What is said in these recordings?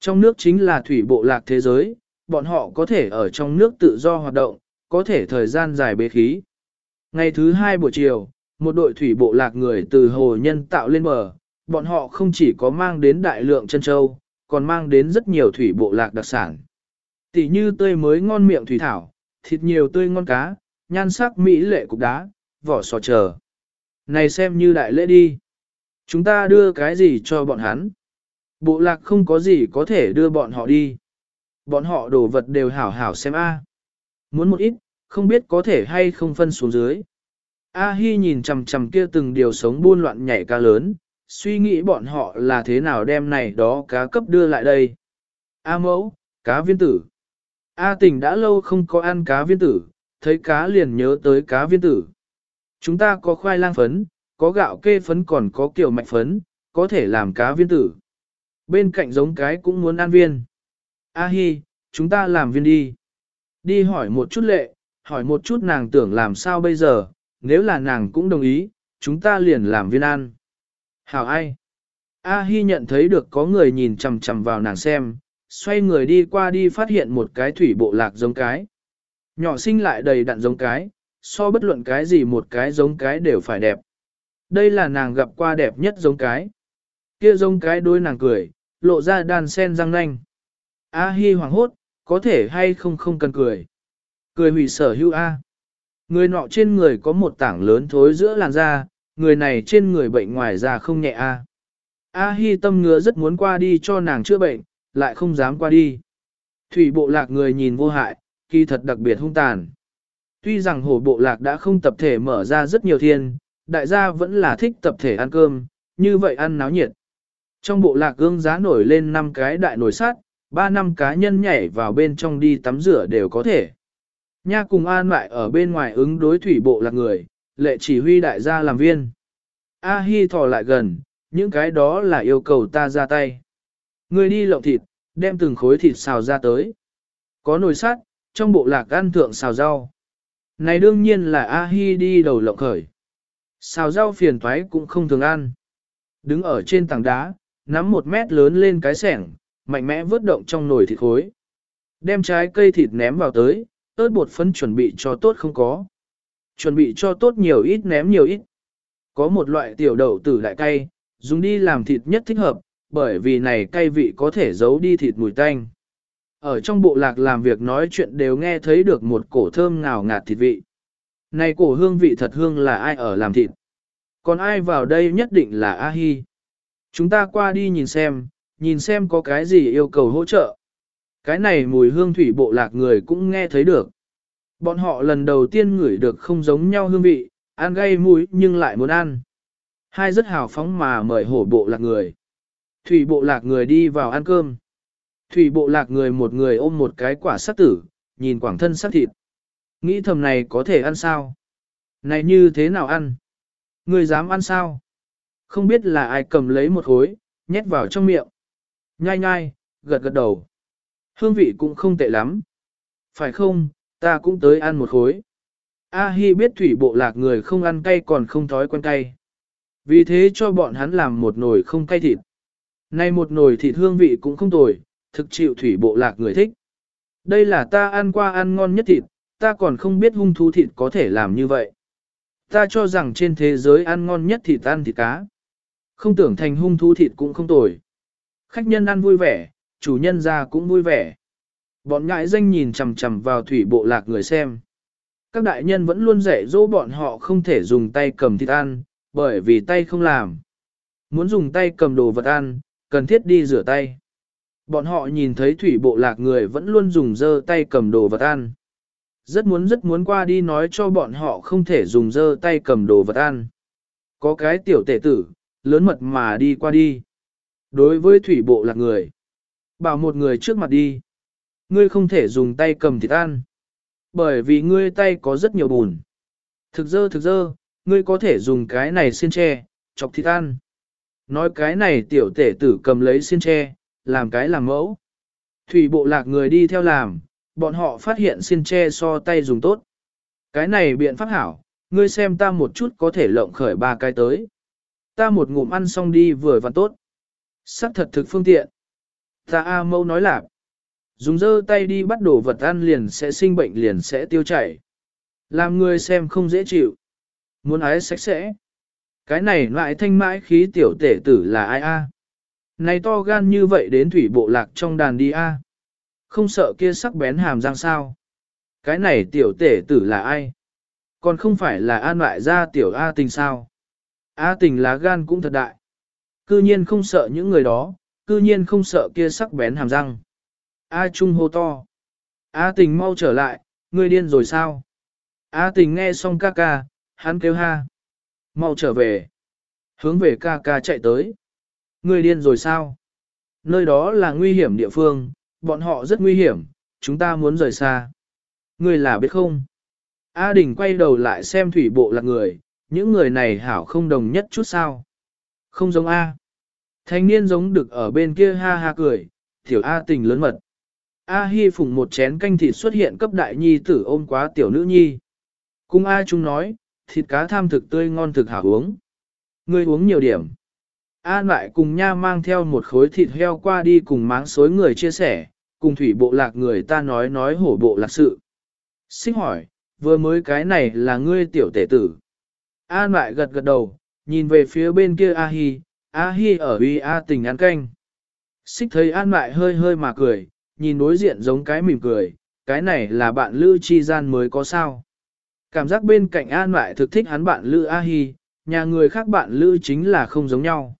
Trong nước chính là thủy bộ lạc thế giới, bọn họ có thể ở trong nước tự do hoạt động, có thể thời gian dài bế khí. Ngày thứ hai buổi chiều, một đội thủy bộ lạc người từ hồ nhân tạo lên bờ, bọn họ không chỉ có mang đến đại lượng chân châu, còn mang đến rất nhiều thủy bộ lạc đặc sản. Tỷ như tươi mới ngon miệng thủy thảo, thịt nhiều tươi ngon cá, nhan sắc mỹ lệ cục đá, vỏ sò chờ. Này xem như đại lễ đi. Chúng ta đưa cái gì cho bọn hắn? Bộ lạc không có gì có thể đưa bọn họ đi. Bọn họ đồ vật đều hảo hảo xem a. Muốn một ít, không biết có thể hay không phân xuống dưới. A Hi nhìn chằm chằm kia từng điều sống buôn loạn nhảy cá lớn, suy nghĩ bọn họ là thế nào đem này đó cá cấp đưa lại đây. A mẫu, cá viên tử. A tình đã lâu không có ăn cá viên tử, thấy cá liền nhớ tới cá viên tử. Chúng ta có khoai lang phấn, có gạo kê phấn còn có kiểu mạch phấn, có thể làm cá viên tử. Bên cạnh giống cái cũng muốn ăn viên. A hi, chúng ta làm viên đi. Đi hỏi một chút lệ, hỏi một chút nàng tưởng làm sao bây giờ, nếu là nàng cũng đồng ý, chúng ta liền làm viên ăn. Hảo ai? A Hi nhận thấy được có người nhìn chằm chằm vào nàng xem, xoay người đi qua đi phát hiện một cái thủy bộ lạc giống cái. Nhỏ sinh lại đầy đặn giống cái, so bất luận cái gì một cái giống cái đều phải đẹp. Đây là nàng gặp qua đẹp nhất giống cái. Kia giống cái đôi nàng cười, lộ ra đàn sen răng nanh. A Hi hoàng hốt, có thể hay không không cần cười. Cười hủy sở hữu A. Người nọ trên người có một tảng lớn thối giữa làn da, người này trên người bệnh ngoài da không nhẹ A. A Hi tâm ngứa rất muốn qua đi cho nàng chữa bệnh, lại không dám qua đi. Thủy bộ lạc người nhìn vô hại, kỳ thật đặc biệt hung tàn. Tuy rằng hồ bộ lạc đã không tập thể mở ra rất nhiều thiên, đại gia vẫn là thích tập thể ăn cơm, như vậy ăn náo nhiệt. Trong bộ lạc gương giá nổi lên 5 cái đại nồi sắt, 3 năm cá nhân nhảy vào bên trong đi tắm rửa đều có thể. Nha cùng an lại ở bên ngoài ứng đối thủy bộ lạc người, lệ chỉ huy đại gia làm viên. A Hi thò lại gần, những cái đó là yêu cầu ta ra tay. Người đi lộng thịt, đem từng khối thịt xào ra tới. Có nồi sắt, trong bộ lạc ăn thượng xào rau. Này đương nhiên là A Hi đi đầu lộng khởi. Xào rau phiền toái cũng không thường ăn. Đứng ở trên tảng đá, nắm một mét lớn lên cái sẻng, mạnh mẽ vớt động trong nồi thịt khối. Đem trái cây thịt ném vào tới, ớt bột phấn chuẩn bị cho tốt không có. Chuẩn bị cho tốt nhiều ít ném nhiều ít. Có một loại tiểu đậu tử đại cay, dùng đi làm thịt nhất thích hợp, bởi vì này cay vị có thể giấu đi thịt mùi tanh. Ở trong bộ lạc làm việc nói chuyện đều nghe thấy được một cổ thơm ngào ngạt thịt vị. Này cổ hương vị thật hương là ai ở làm thịt. Còn ai vào đây nhất định là A-hi. Chúng ta qua đi nhìn xem, nhìn xem có cái gì yêu cầu hỗ trợ. Cái này mùi hương thủy bộ lạc người cũng nghe thấy được. Bọn họ lần đầu tiên ngửi được không giống nhau hương vị, ăn gây mũi nhưng lại muốn ăn. Hai rất hào phóng mà mời hổ bộ lạc người. Thủy bộ lạc người đi vào ăn cơm. Thủy bộ lạc người một người ôm một cái quả sắc tử, nhìn quảng thân sắc thịt. Nghĩ thầm này có thể ăn sao? Này như thế nào ăn? Người dám ăn sao? Không biết là ai cầm lấy một khối, nhét vào trong miệng. Nhai nhai, gật gật đầu. Hương vị cũng không tệ lắm. Phải không, ta cũng tới ăn một khối. A Hi biết thủy bộ lạc người không ăn cay còn không thói quen cay. Vì thế cho bọn hắn làm một nồi không cay thịt. Nay một nồi thịt hương vị cũng không tồi, thực chịu thủy bộ lạc người thích. Đây là ta ăn qua ăn ngon nhất thịt, ta còn không biết hung thú thịt có thể làm như vậy. Ta cho rằng trên thế giới ăn ngon nhất thịt ăn thịt cá. Không tưởng thành hung thú thịt cũng không tồi. Khách nhân ăn vui vẻ, chủ nhân ra cũng vui vẻ. Bọn ngại danh nhìn chằm chằm vào thủy bộ lạc người xem. Các đại nhân vẫn luôn dạy dỗ bọn họ không thể dùng tay cầm thịt ăn, bởi vì tay không làm. Muốn dùng tay cầm đồ vật ăn, cần thiết đi rửa tay. Bọn họ nhìn thấy thủy bộ lạc người vẫn luôn dùng dơ tay cầm đồ vật ăn. Rất muốn rất muốn qua đi nói cho bọn họ không thể dùng dơ tay cầm đồ vật ăn. Có cái tiểu tể tử, lớn mật mà đi qua đi. Đối với thủy bộ lạc người, bảo một người trước mặt đi. Ngươi không thể dùng tay cầm thịt ăn. Bởi vì ngươi tay có rất nhiều bùn. Thực dơ thực dơ, ngươi có thể dùng cái này xiên tre, chọc thịt ăn. Nói cái này tiểu tể tử cầm lấy xiên tre, làm cái làm mẫu. Thủy bộ lạc người đi theo làm, bọn họ phát hiện xiên tre so tay dùng tốt. Cái này biện pháp hảo, ngươi xem ta một chút có thể lộng khởi ba cái tới. Ta một ngụm ăn xong đi vừa và tốt. Sắc thật thực phương tiện. Ta A mâu nói lạc. Dùng dơ tay đi bắt đồ vật ăn liền sẽ sinh bệnh liền sẽ tiêu chảy. Làm người xem không dễ chịu. Muốn ái sạch sẽ. Cái này loại thanh mãi khí tiểu tể tử là ai a? Này to gan như vậy đến thủy bộ lạc trong đàn đi a. Không sợ kia sắc bén hàm răng sao. Cái này tiểu tể tử là ai? Còn không phải là an loại ra tiểu A tình sao? A tình lá gan cũng thật đại. Cư nhiên không sợ những người đó, cư nhiên không sợ kia sắc bén hàm răng. A Trung hô to. A tình mau trở lại, ngươi điên rồi sao? A tình nghe xong ca ca, hắn kêu ha. Mau trở về. Hướng về ca ca chạy tới. Ngươi điên rồi sao? Nơi đó là nguy hiểm địa phương, bọn họ rất nguy hiểm, chúng ta muốn rời xa. Ngươi là biết không? A Đình quay đầu lại xem thủy bộ là người, những người này hảo không đồng nhất chút sao. Không giống A. Thanh niên giống được ở bên kia ha ha cười, tiểu A tình lớn mật. A Hi phùng một chén canh thịt xuất hiện cấp đại nhi tử ôm quá tiểu nữ nhi. Cung A Trung nói, thịt cá tham thực tươi ngon thực hảo uống. Ngươi uống nhiều điểm. A lại cùng nha mang theo một khối thịt heo qua đi cùng máng xối người chia sẻ, cùng thủy bộ lạc người ta nói nói hổ bộ lạc sự. Xích hỏi, vừa mới cái này là ngươi tiểu tể tử. An lại gật gật đầu, nhìn về phía bên kia A Hi, A Hi ở uy A tình ăn canh. Xích thấy An lại hơi hơi mà cười, nhìn đối diện giống cái mỉm cười, cái này là bạn Lữ Chi Gian mới có sao. Cảm giác bên cạnh An lại thực thích hắn bạn Lữ A Hi, nhà người khác bạn Lữ chính là không giống nhau.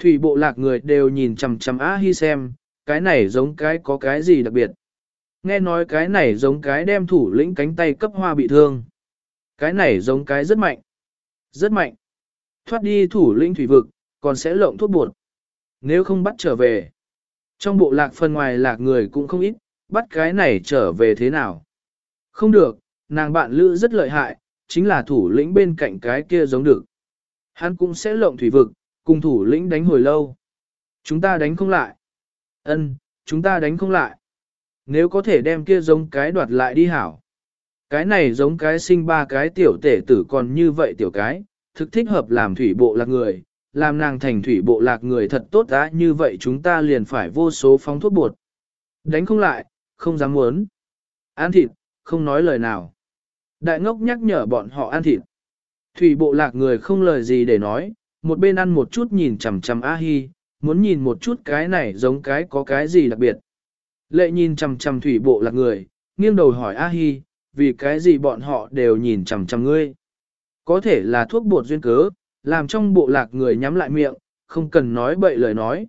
Thủy bộ lạc người đều nhìn chằm chằm A Hi xem, cái này giống cái có cái gì đặc biệt. Nghe nói cái này giống cái đem thủ lĩnh cánh tay cấp hoa bị thương. Cái này giống cái rất mạnh. Rất mạnh. Thoát đi thủ lĩnh thủy vực, còn sẽ lộng thuốc bột. Nếu không bắt trở về. Trong bộ lạc phần ngoài lạc người cũng không ít, bắt cái này trở về thế nào. Không được, nàng bạn lữ rất lợi hại, chính là thủ lĩnh bên cạnh cái kia giống được. Hắn cũng sẽ lộng thủy vực, cùng thủ lĩnh đánh hồi lâu. Chúng ta đánh không lại. Ân, chúng ta đánh không lại. Nếu có thể đem kia giống cái đoạt lại đi hảo. Cái này giống cái sinh ba cái tiểu tể tử còn như vậy tiểu cái, thực thích hợp làm thủy bộ lạc người, làm nàng thành thủy bộ lạc người thật tốt đã như vậy chúng ta liền phải vô số phóng thuốc bột. Đánh không lại, không dám muốn. Ăn thịt, không nói lời nào. Đại ngốc nhắc nhở bọn họ ăn thịt. Thủy bộ lạc người không lời gì để nói, một bên ăn một chút nhìn chằm chằm A-hi, muốn nhìn một chút cái này giống cái có cái gì đặc biệt. Lệ nhìn chằm chằm thủy bộ lạc người, nghiêng đầu hỏi A-hi, vì cái gì bọn họ đều nhìn chằm chằm ngươi. Có thể là thuốc bột duyên cớ, làm trong bộ lạc người nhắm lại miệng, không cần nói bậy lời nói.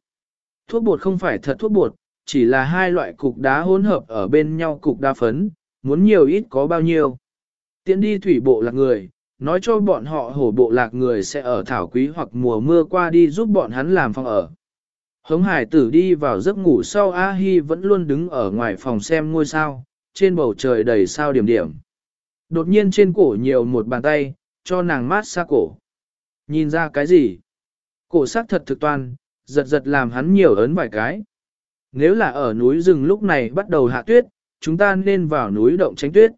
Thuốc bột không phải thật thuốc bột, chỉ là hai loại cục đá hỗn hợp ở bên nhau cục đá phấn, muốn nhiều ít có bao nhiêu. Tiến đi thủy bộ lạc người, nói cho bọn họ hổ bộ lạc người sẽ ở thảo quý hoặc mùa mưa qua đi giúp bọn hắn làm phòng ở. Hống hải tử đi vào giấc ngủ sau A Hi vẫn luôn đứng ở ngoài phòng xem ngôi sao, trên bầu trời đầy sao điểm điểm. Đột nhiên trên cổ nhiều một bàn tay, cho nàng mát xa cổ. Nhìn ra cái gì? Cổ sắc thật thực toan, giật giật làm hắn nhiều ấn vài cái. Nếu là ở núi rừng lúc này bắt đầu hạ tuyết, chúng ta nên vào núi động tránh tuyết.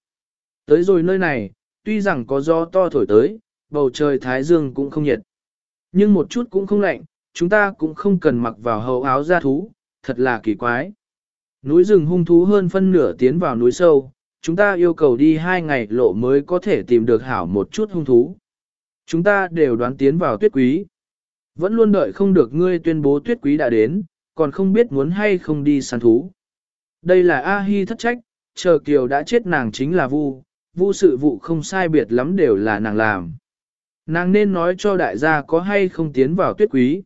Tới rồi nơi này, tuy rằng có gió to thổi tới, bầu trời thái dương cũng không nhiệt. Nhưng một chút cũng không lạnh, chúng ta cũng không cần mặc vào hậu áo da thú, thật là kỳ quái. Núi rừng hung thú hơn phân nửa tiến vào núi sâu, chúng ta yêu cầu đi hai ngày lộ mới có thể tìm được hảo một chút hung thú. Chúng ta đều đoán tiến vào tuyết quý. Vẫn luôn đợi không được ngươi tuyên bố tuyết quý đã đến, còn không biết muốn hay không đi săn thú. Đây là A-hi thất trách, chờ kiều đã chết nàng chính là vu, vu sự vụ không sai biệt lắm đều là nàng làm. Nàng nên nói cho đại gia có hay không tiến vào tuyết quý.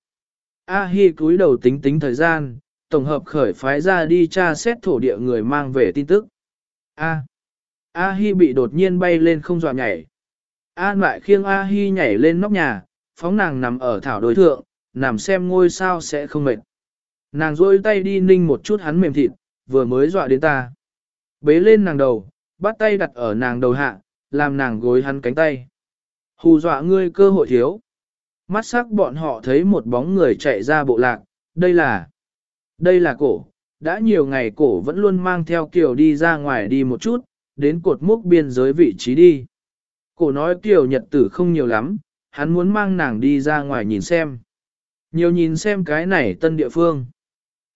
A-hi cúi đầu tính tính thời gian, tổng hợp khởi phái ra đi tra xét thổ địa người mang về tin tức. A. A-hi bị đột nhiên bay lên không dọa nhảy. An lại khiêng A-hi nhảy lên nóc nhà, phóng nàng nằm ở thảo đối thượng, nằm xem ngôi sao sẽ không mệt. Nàng rôi tay đi ninh một chút hắn mềm thịt, vừa mới dọa đến ta. Bế lên nàng đầu, bắt tay đặt ở nàng đầu hạ, làm nàng gối hắn cánh tay. Hù dọa ngươi cơ hội thiếu. Mắt sắc bọn họ thấy một bóng người chạy ra bộ lạc, đây là, đây là cổ. Đã nhiều ngày cổ vẫn luôn mang theo kiều đi ra ngoài đi một chút, đến cột mốc biên giới vị trí đi. Cổ nói kiều nhật tử không nhiều lắm, hắn muốn mang nàng đi ra ngoài nhìn xem. Nhiều nhìn xem cái này tân địa phương.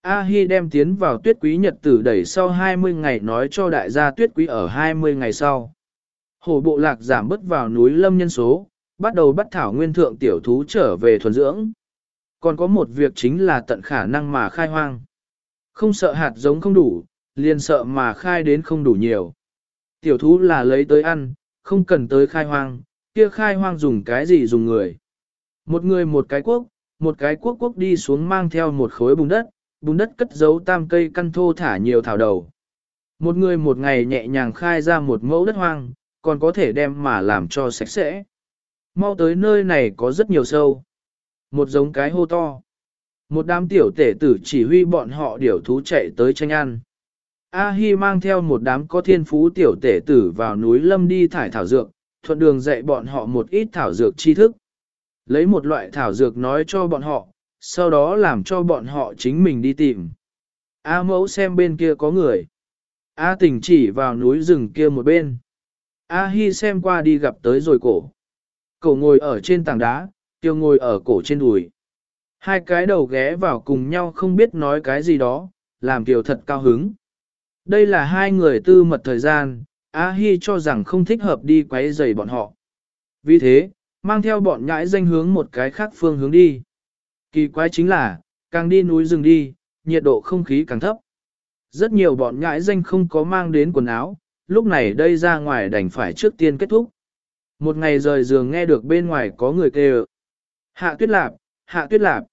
A-hi đem tiến vào tuyết quý nhật tử đẩy sau 20 ngày nói cho đại gia tuyết quý ở 20 ngày sau. Hồ bộ lạc giảm bớt vào núi lâm nhân số, bắt đầu bắt thảo nguyên thượng tiểu thú trở về thuần dưỡng. Còn có một việc chính là tận khả năng mà khai hoang. Không sợ hạt giống không đủ, liền sợ mà khai đến không đủ nhiều. Tiểu thú là lấy tới ăn, không cần tới khai hoang, kia khai hoang dùng cái gì dùng người. Một người một cái quốc, một cái quốc quốc đi xuống mang theo một khối bùn đất, bùn đất cất giấu tam cây căn thô thả nhiều thảo đầu. Một người một ngày nhẹ nhàng khai ra một mẫu đất hoang, còn có thể đem mà làm cho sạch sẽ. Mau tới nơi này có rất nhiều sâu. Một giống cái hô to. Một đám tiểu tể tử chỉ huy bọn họ điểu thú chạy tới tranh ăn. A-hi mang theo một đám có thiên phú tiểu tể tử vào núi lâm đi thải thảo dược, thuận đường dạy bọn họ một ít thảo dược tri thức. Lấy một loại thảo dược nói cho bọn họ, sau đó làm cho bọn họ chính mình đi tìm. A mẫu xem bên kia có người. A tình chỉ vào núi rừng kia một bên. A hi xem qua đi gặp tới rồi cổ. Cổ ngồi ở trên tảng đá, tiêu ngồi ở cổ trên đùi. Hai cái đầu ghé vào cùng nhau không biết nói cái gì đó, làm Tiểu thật cao hứng. Đây là hai người tư mật thời gian, A Hi cho rằng không thích hợp đi quấy rầy bọn họ. Vì thế, mang theo bọn nhãi danh hướng một cái khác phương hướng đi. Kỳ quái chính là, càng đi núi rừng đi, nhiệt độ không khí càng thấp. Rất nhiều bọn nhãi danh không có mang đến quần áo, lúc này đây ra ngoài đành phải trước tiên kết thúc. Một ngày rời giường nghe được bên ngoài có người kêu. Hạ tuyết lạp, hạ tuyết lạp.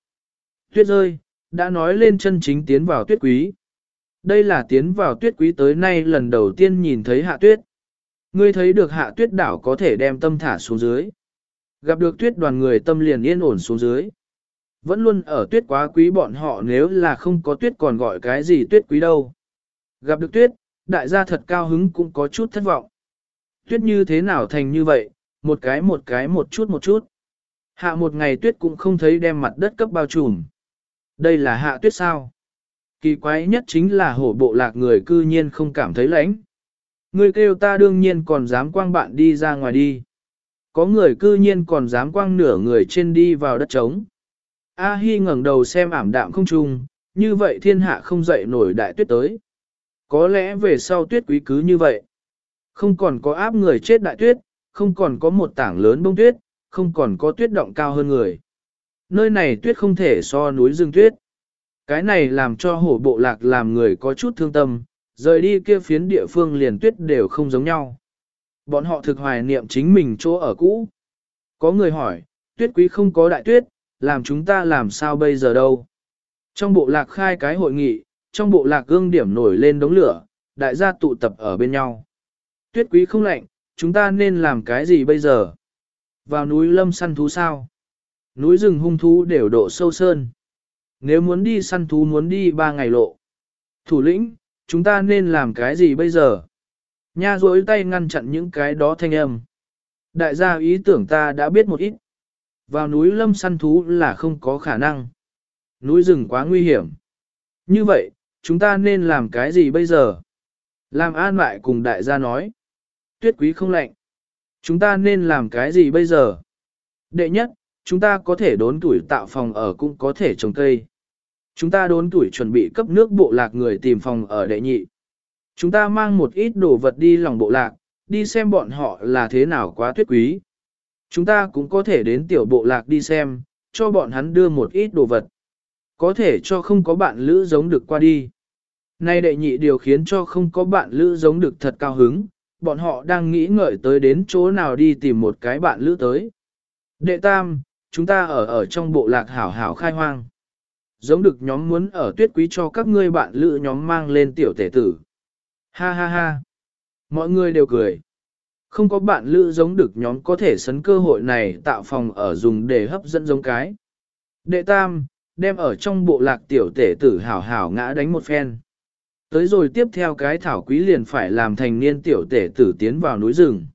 Tuyết rơi, đã nói lên chân chính tiến vào tuyết quý. Đây là tiến vào tuyết quý tới nay lần đầu tiên nhìn thấy hạ tuyết. Ngươi thấy được hạ tuyết đảo có thể đem tâm thả xuống dưới. Gặp được tuyết đoàn người tâm liền yên ổn xuống dưới. Vẫn luôn ở tuyết quá quý bọn họ nếu là không có tuyết còn gọi cái gì tuyết quý đâu. Gặp được tuyết, đại gia thật cao hứng cũng có chút thất vọng. Tuyết như thế nào thành như vậy, một cái một cái một chút một chút. Hạ một ngày tuyết cũng không thấy đem mặt đất cấp bao trùm. Đây là hạ tuyết sao? Kỳ quái nhất chính là hổ bộ lạc người cư nhiên không cảm thấy lạnh. Người kêu ta đương nhiên còn dám quang bạn đi ra ngoài đi. Có người cư nhiên còn dám quang nửa người trên đi vào đất trống. A Hi ngẩng đầu xem ảm đạm không trung, như vậy thiên hạ không dậy nổi đại tuyết tới. Có lẽ về sau tuyết quý cứ như vậy. Không còn có áp người chết đại tuyết, không còn có một tảng lớn bông tuyết, không còn có tuyết động cao hơn người. Nơi này tuyết không thể so núi rừng tuyết. Cái này làm cho hổ bộ lạc làm người có chút thương tâm, rời đi kia phiến địa phương liền tuyết đều không giống nhau. Bọn họ thực hoài niệm chính mình chỗ ở cũ. Có người hỏi, tuyết quý không có đại tuyết, làm chúng ta làm sao bây giờ đâu. Trong bộ lạc khai cái hội nghị, trong bộ lạc gương điểm nổi lên đống lửa, đại gia tụ tập ở bên nhau. Tuyết quý không lạnh, chúng ta nên làm cái gì bây giờ? Vào núi lâm săn thú sao? Núi rừng hung thú đều độ sâu sơn. Nếu muốn đi săn thú muốn đi ba ngày lộ. Thủ lĩnh, chúng ta nên làm cái gì bây giờ? Nha rối tay ngăn chặn những cái đó thanh âm. Đại gia ý tưởng ta đã biết một ít. Vào núi lâm săn thú là không có khả năng. Núi rừng quá nguy hiểm. Như vậy, chúng ta nên làm cái gì bây giờ? Làm an lại cùng đại gia nói. Tuyết quý không lạnh. Chúng ta nên làm cái gì bây giờ? Đệ nhất, chúng ta có thể đốn tuổi tạo phòng ở cũng có thể trồng cây. Chúng ta đốn tuổi chuẩn bị cấp nước bộ lạc người tìm phòng ở đệ nhị. Chúng ta mang một ít đồ vật đi lòng bộ lạc, đi xem bọn họ là thế nào quá tuyết quý. Chúng ta cũng có thể đến tiểu bộ lạc đi xem, cho bọn hắn đưa một ít đồ vật. Có thể cho không có bạn lữ giống được qua đi. Nay đệ nhị điều khiến cho không có bạn lữ giống được thật cao hứng, bọn họ đang nghĩ ngợi tới đến chỗ nào đi tìm một cái bạn lữ tới. Đệ tam, chúng ta ở ở trong bộ lạc hảo hảo khai hoang. Giống được nhóm muốn ở tuyết quý cho các ngươi bạn lữ nhóm mang lên tiểu tể tử. Ha ha ha. Mọi người đều cười. Không có bạn lữ giống được nhóm có thể sấn cơ hội này tạo phòng ở dùng để hấp dẫn giống cái. Đệ tam, đem ở trong bộ lạc tiểu tể tử hảo hảo ngã đánh một phen. Tới rồi tiếp theo cái thảo quý liền phải làm thành niên tiểu tể tử tiến vào núi rừng.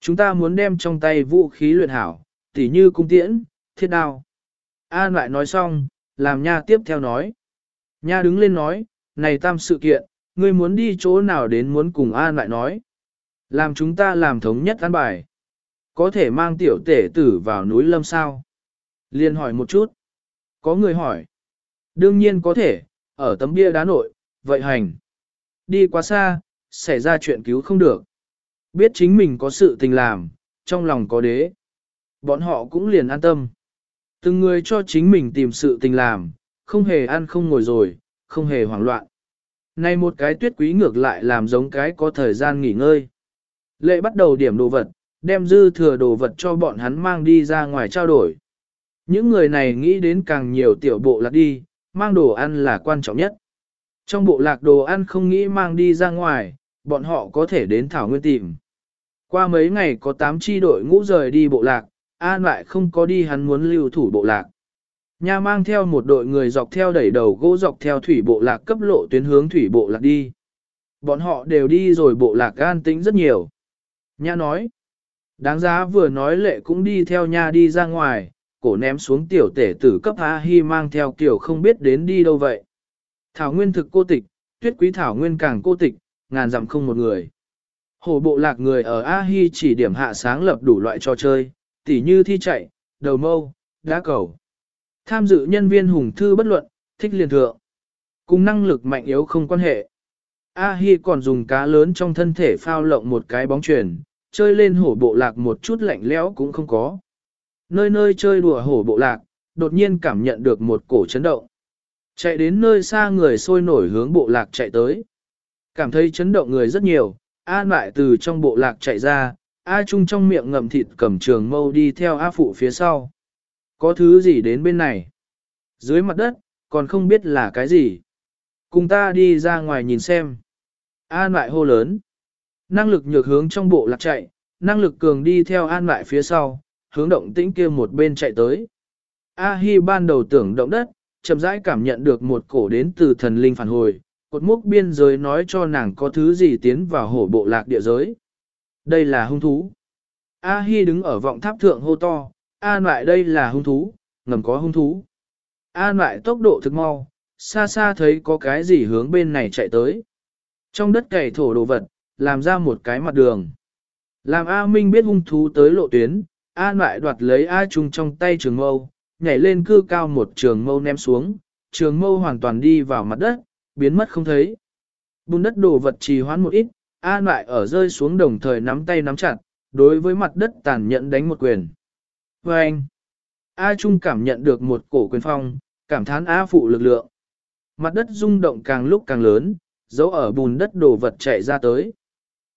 Chúng ta muốn đem trong tay vũ khí luyện hảo, tỉ như cung tiễn, thiết đao. An lại nói xong, làm nha tiếp theo nói. Nha đứng lên nói, này tam sự kiện, ngươi muốn đi chỗ nào đến muốn cùng An lại nói. Làm chúng ta làm thống nhất an bài. Có thể mang tiểu tể tử vào núi lâm sao? Liên hỏi một chút. Có người hỏi. Đương nhiên có thể, ở tấm bia đá nội, vậy hành. Đi quá xa, xảy ra chuyện cứu không được. Biết chính mình có sự tình làm, trong lòng có đế. Bọn họ cũng liền an tâm. Từng người cho chính mình tìm sự tình làm, không hề ăn không ngồi rồi, không hề hoảng loạn. Này một cái tuyết quý ngược lại làm giống cái có thời gian nghỉ ngơi. Lệ bắt đầu điểm đồ vật, đem dư thừa đồ vật cho bọn hắn mang đi ra ngoài trao đổi. Những người này nghĩ đến càng nhiều tiểu bộ lạc đi, mang đồ ăn là quan trọng nhất. Trong bộ lạc đồ ăn không nghĩ mang đi ra ngoài, bọn họ có thể đến Thảo Nguyên tìm. Qua mấy ngày có 8 chi đội ngũ rời đi bộ lạc, An lại không có đi hắn muốn lưu thủ bộ lạc. Nha mang theo một đội người dọc theo đẩy đầu gỗ dọc theo thủy bộ lạc cấp lộ tuyến hướng thủy bộ lạc đi. Bọn họ đều đi rồi bộ lạc an tĩnh rất nhiều. Nha nói, đáng giá vừa nói lệ cũng đi theo nha đi ra ngoài, cổ ném xuống tiểu tể tử cấp A Hi mang theo kiểu không biết đến đi đâu vậy. Thảo nguyên thực cô tịch, tuyết quý thảo nguyên càng cô tịch, ngàn dặm không một người. Hồ bộ lạc người ở A Hi chỉ điểm hạ sáng lập đủ loại trò chơi, tỉ như thi chạy, đầu mâu, đá cầu. Tham dự nhân viên hùng thư bất luận, thích liền thượng. Cùng năng lực mạnh yếu không quan hệ. A Hi còn dùng cá lớn trong thân thể phao lộng một cái bóng truyền, chơi lên hổ bộ lạc một chút lạnh lẽo cũng không có. Nơi nơi chơi đùa hổ bộ lạc, đột nhiên cảm nhận được một cổ chấn động. Chạy đến nơi xa người sôi nổi hướng bộ lạc chạy tới. Cảm thấy chấn động người rất nhiều, An lại từ trong bộ lạc chạy ra, A Trung trong miệng ngậm thịt cầm trường mâu đi theo A Phụ phía sau. Có thứ gì đến bên này? Dưới mặt đất, còn không biết là cái gì. Cùng ta đi ra ngoài nhìn xem. An lại hô lớn. Năng lực nhược hướng trong bộ lạc chạy, năng lực cường đi theo an lại phía sau, hướng động tĩnh kia một bên chạy tới. A Hi ban đầu tưởng động đất, chậm rãi cảm nhận được một cổ đến từ thần linh phản hồi, cột mốc biên giới nói cho nàng có thứ gì tiến vào hổ bộ lạc địa giới. Đây là hung thú. A Hi đứng ở vọng tháp thượng hô to, an lại đây là hung thú, ngầm có hung thú. An lại tốc độ thực mau, xa xa thấy có cái gì hướng bên này chạy tới. Trong đất cày thổ đồ vật, làm ra một cái mặt đường. Làm A Minh biết hung thú tới lộ tuyến, An lại đoạt lấy A Trung trong tay trường mâu, nhảy lên cư cao một trường mâu ném xuống, trường mâu hoàn toàn đi vào mặt đất, biến mất không thấy. Bùn đất đổ vật trì hoãn một ít, An lại ở rơi xuống đồng thời nắm tay nắm chặt, đối với mặt đất tàn nhẫn đánh một quyền. Và anh, A Trung cảm nhận được một cổ quyền phong, cảm thán A phụ lực lượng. Mặt đất rung động càng lúc càng lớn, dấu ở bùn đất đổ vật chạy ra tới.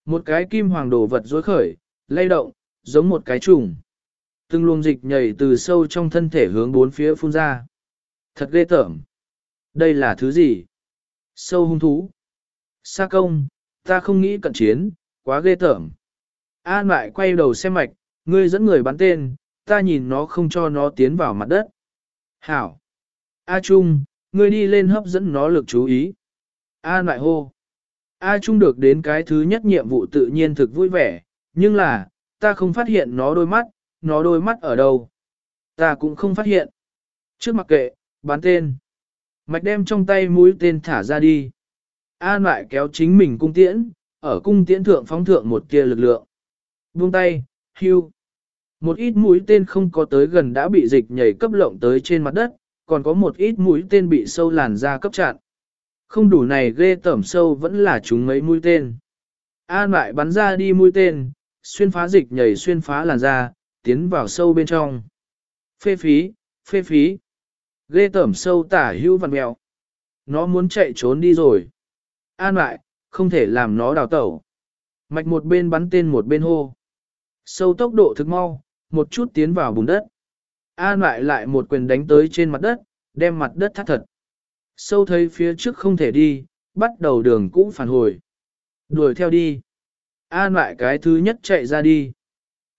Một cái kim hoàng đổ vật dối khởi, lay động, giống một cái trùng. Từng luồng dịch nhảy từ sâu trong thân thể hướng bốn phía phun ra. Thật ghê tởm. Đây là thứ gì? Sâu hung thú. Sa công, ta không nghĩ cận chiến, quá ghê tởm. An lại quay đầu xem mạch, ngươi dẫn người bắn tên, ta nhìn nó không cho nó tiến vào mặt đất. Hảo. A Trung, ngươi đi lên hấp dẫn nó lực chú ý. An lại hô. A Trung được đến cái thứ nhất nhiệm vụ tự nhiên thực vui vẻ, nhưng là, ta không phát hiện nó đôi mắt, nó đôi mắt ở đâu. Ta cũng không phát hiện. Trước mặc kệ, bán tên. Mạch đem trong tay mũi tên thả ra đi. An lại kéo chính mình cung tiễn, ở cung tiễn thượng phóng thượng một tia lực lượng. Buông tay, hưu. Một ít mũi tên không có tới gần đã bị dịch nhảy cấp lộng tới trên mặt đất, còn có một ít mũi tên bị sâu làn ra cấp chặn. Không đủ này ghê tẩm sâu vẫn là chúng mấy mũi tên. An lại bắn ra đi mũi tên, xuyên phá dịch nhảy xuyên phá làn da, tiến vào sâu bên trong. Phê phí, phê phí. Ghê tẩm sâu tả hưu vằn mèo. Nó muốn chạy trốn đi rồi. An lại, không thể làm nó đào tẩu. Mạch một bên bắn tên một bên hô. Sâu tốc độ thực mau, một chút tiến vào bùn đất. An lại lại một quyền đánh tới trên mặt đất, đem mặt đất thắt thật. Sâu thấy phía trước không thể đi, bắt đầu đường cũ phản hồi. Đuổi theo đi. An lại cái thứ nhất chạy ra đi.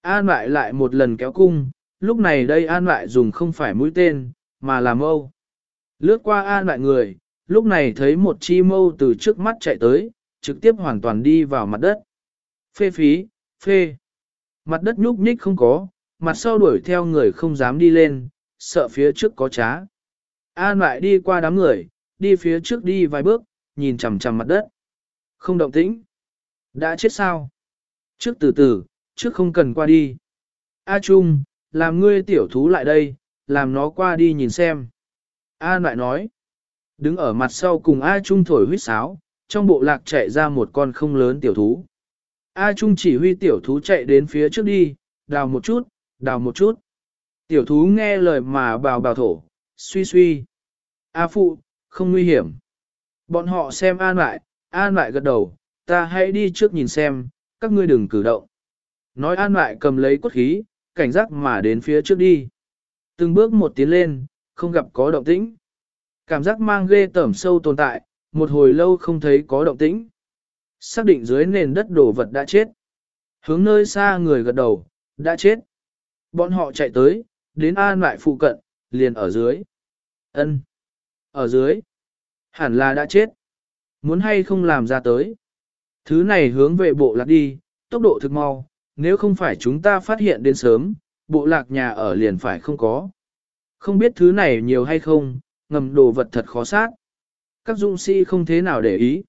An lại lại một lần kéo cung, lúc này đây An lại dùng không phải mũi tên, mà là mâu. Lướt qua An lại người, lúc này thấy một chi mâu từ trước mắt chạy tới, trực tiếp hoàn toàn đi vào mặt đất. Phê phí, phê. Mặt đất nhúc nhích không có, mặt sau đuổi theo người không dám đi lên, sợ phía trước có trá. An lại đi qua đám người, đi phía trước đi vài bước, nhìn chằm chằm mặt đất. Không động tĩnh. Đã chết sao? Trước từ từ, Chứ không cần qua đi. A Trung, làm ngươi tiểu thú lại đây, làm nó qua đi nhìn xem. A lại nói. Đứng ở mặt sau cùng A Trung thổi huýt sáo, trong bộ lạc chạy ra một con không lớn tiểu thú. A Trung chỉ huy tiểu thú chạy đến phía trước đi, đào một chút, đào một chút. Tiểu thú nghe lời mà bào bào thổ, suy suy. A Phụ, không nguy hiểm. Bọn họ xem an lại, an lại gật đầu, ta hãy đi trước nhìn xem, các ngươi đừng cử động. Nói an lại cầm lấy cốt khí, cảnh giác mà đến phía trước đi. Từng bước một tiến lên, không gặp có động tĩnh. Cảm giác mang ghê tẩm sâu tồn tại, một hồi lâu không thấy có động tĩnh. Xác định dưới nền đất đổ vật đã chết. Hướng nơi xa người gật đầu, đã chết. Bọn họ chạy tới, đến an lại phụ cận, liền ở dưới. ân Ở dưới. Hẳn là đã chết. Muốn hay không làm ra tới. Thứ này hướng về bộ lạc đi, tốc độ thực mau, nếu không phải chúng ta phát hiện đến sớm, bộ lạc nhà ở liền phải không có. Không biết thứ này nhiều hay không, ngầm đồ vật thật khó sát. Các dũng sĩ không thế nào để ý.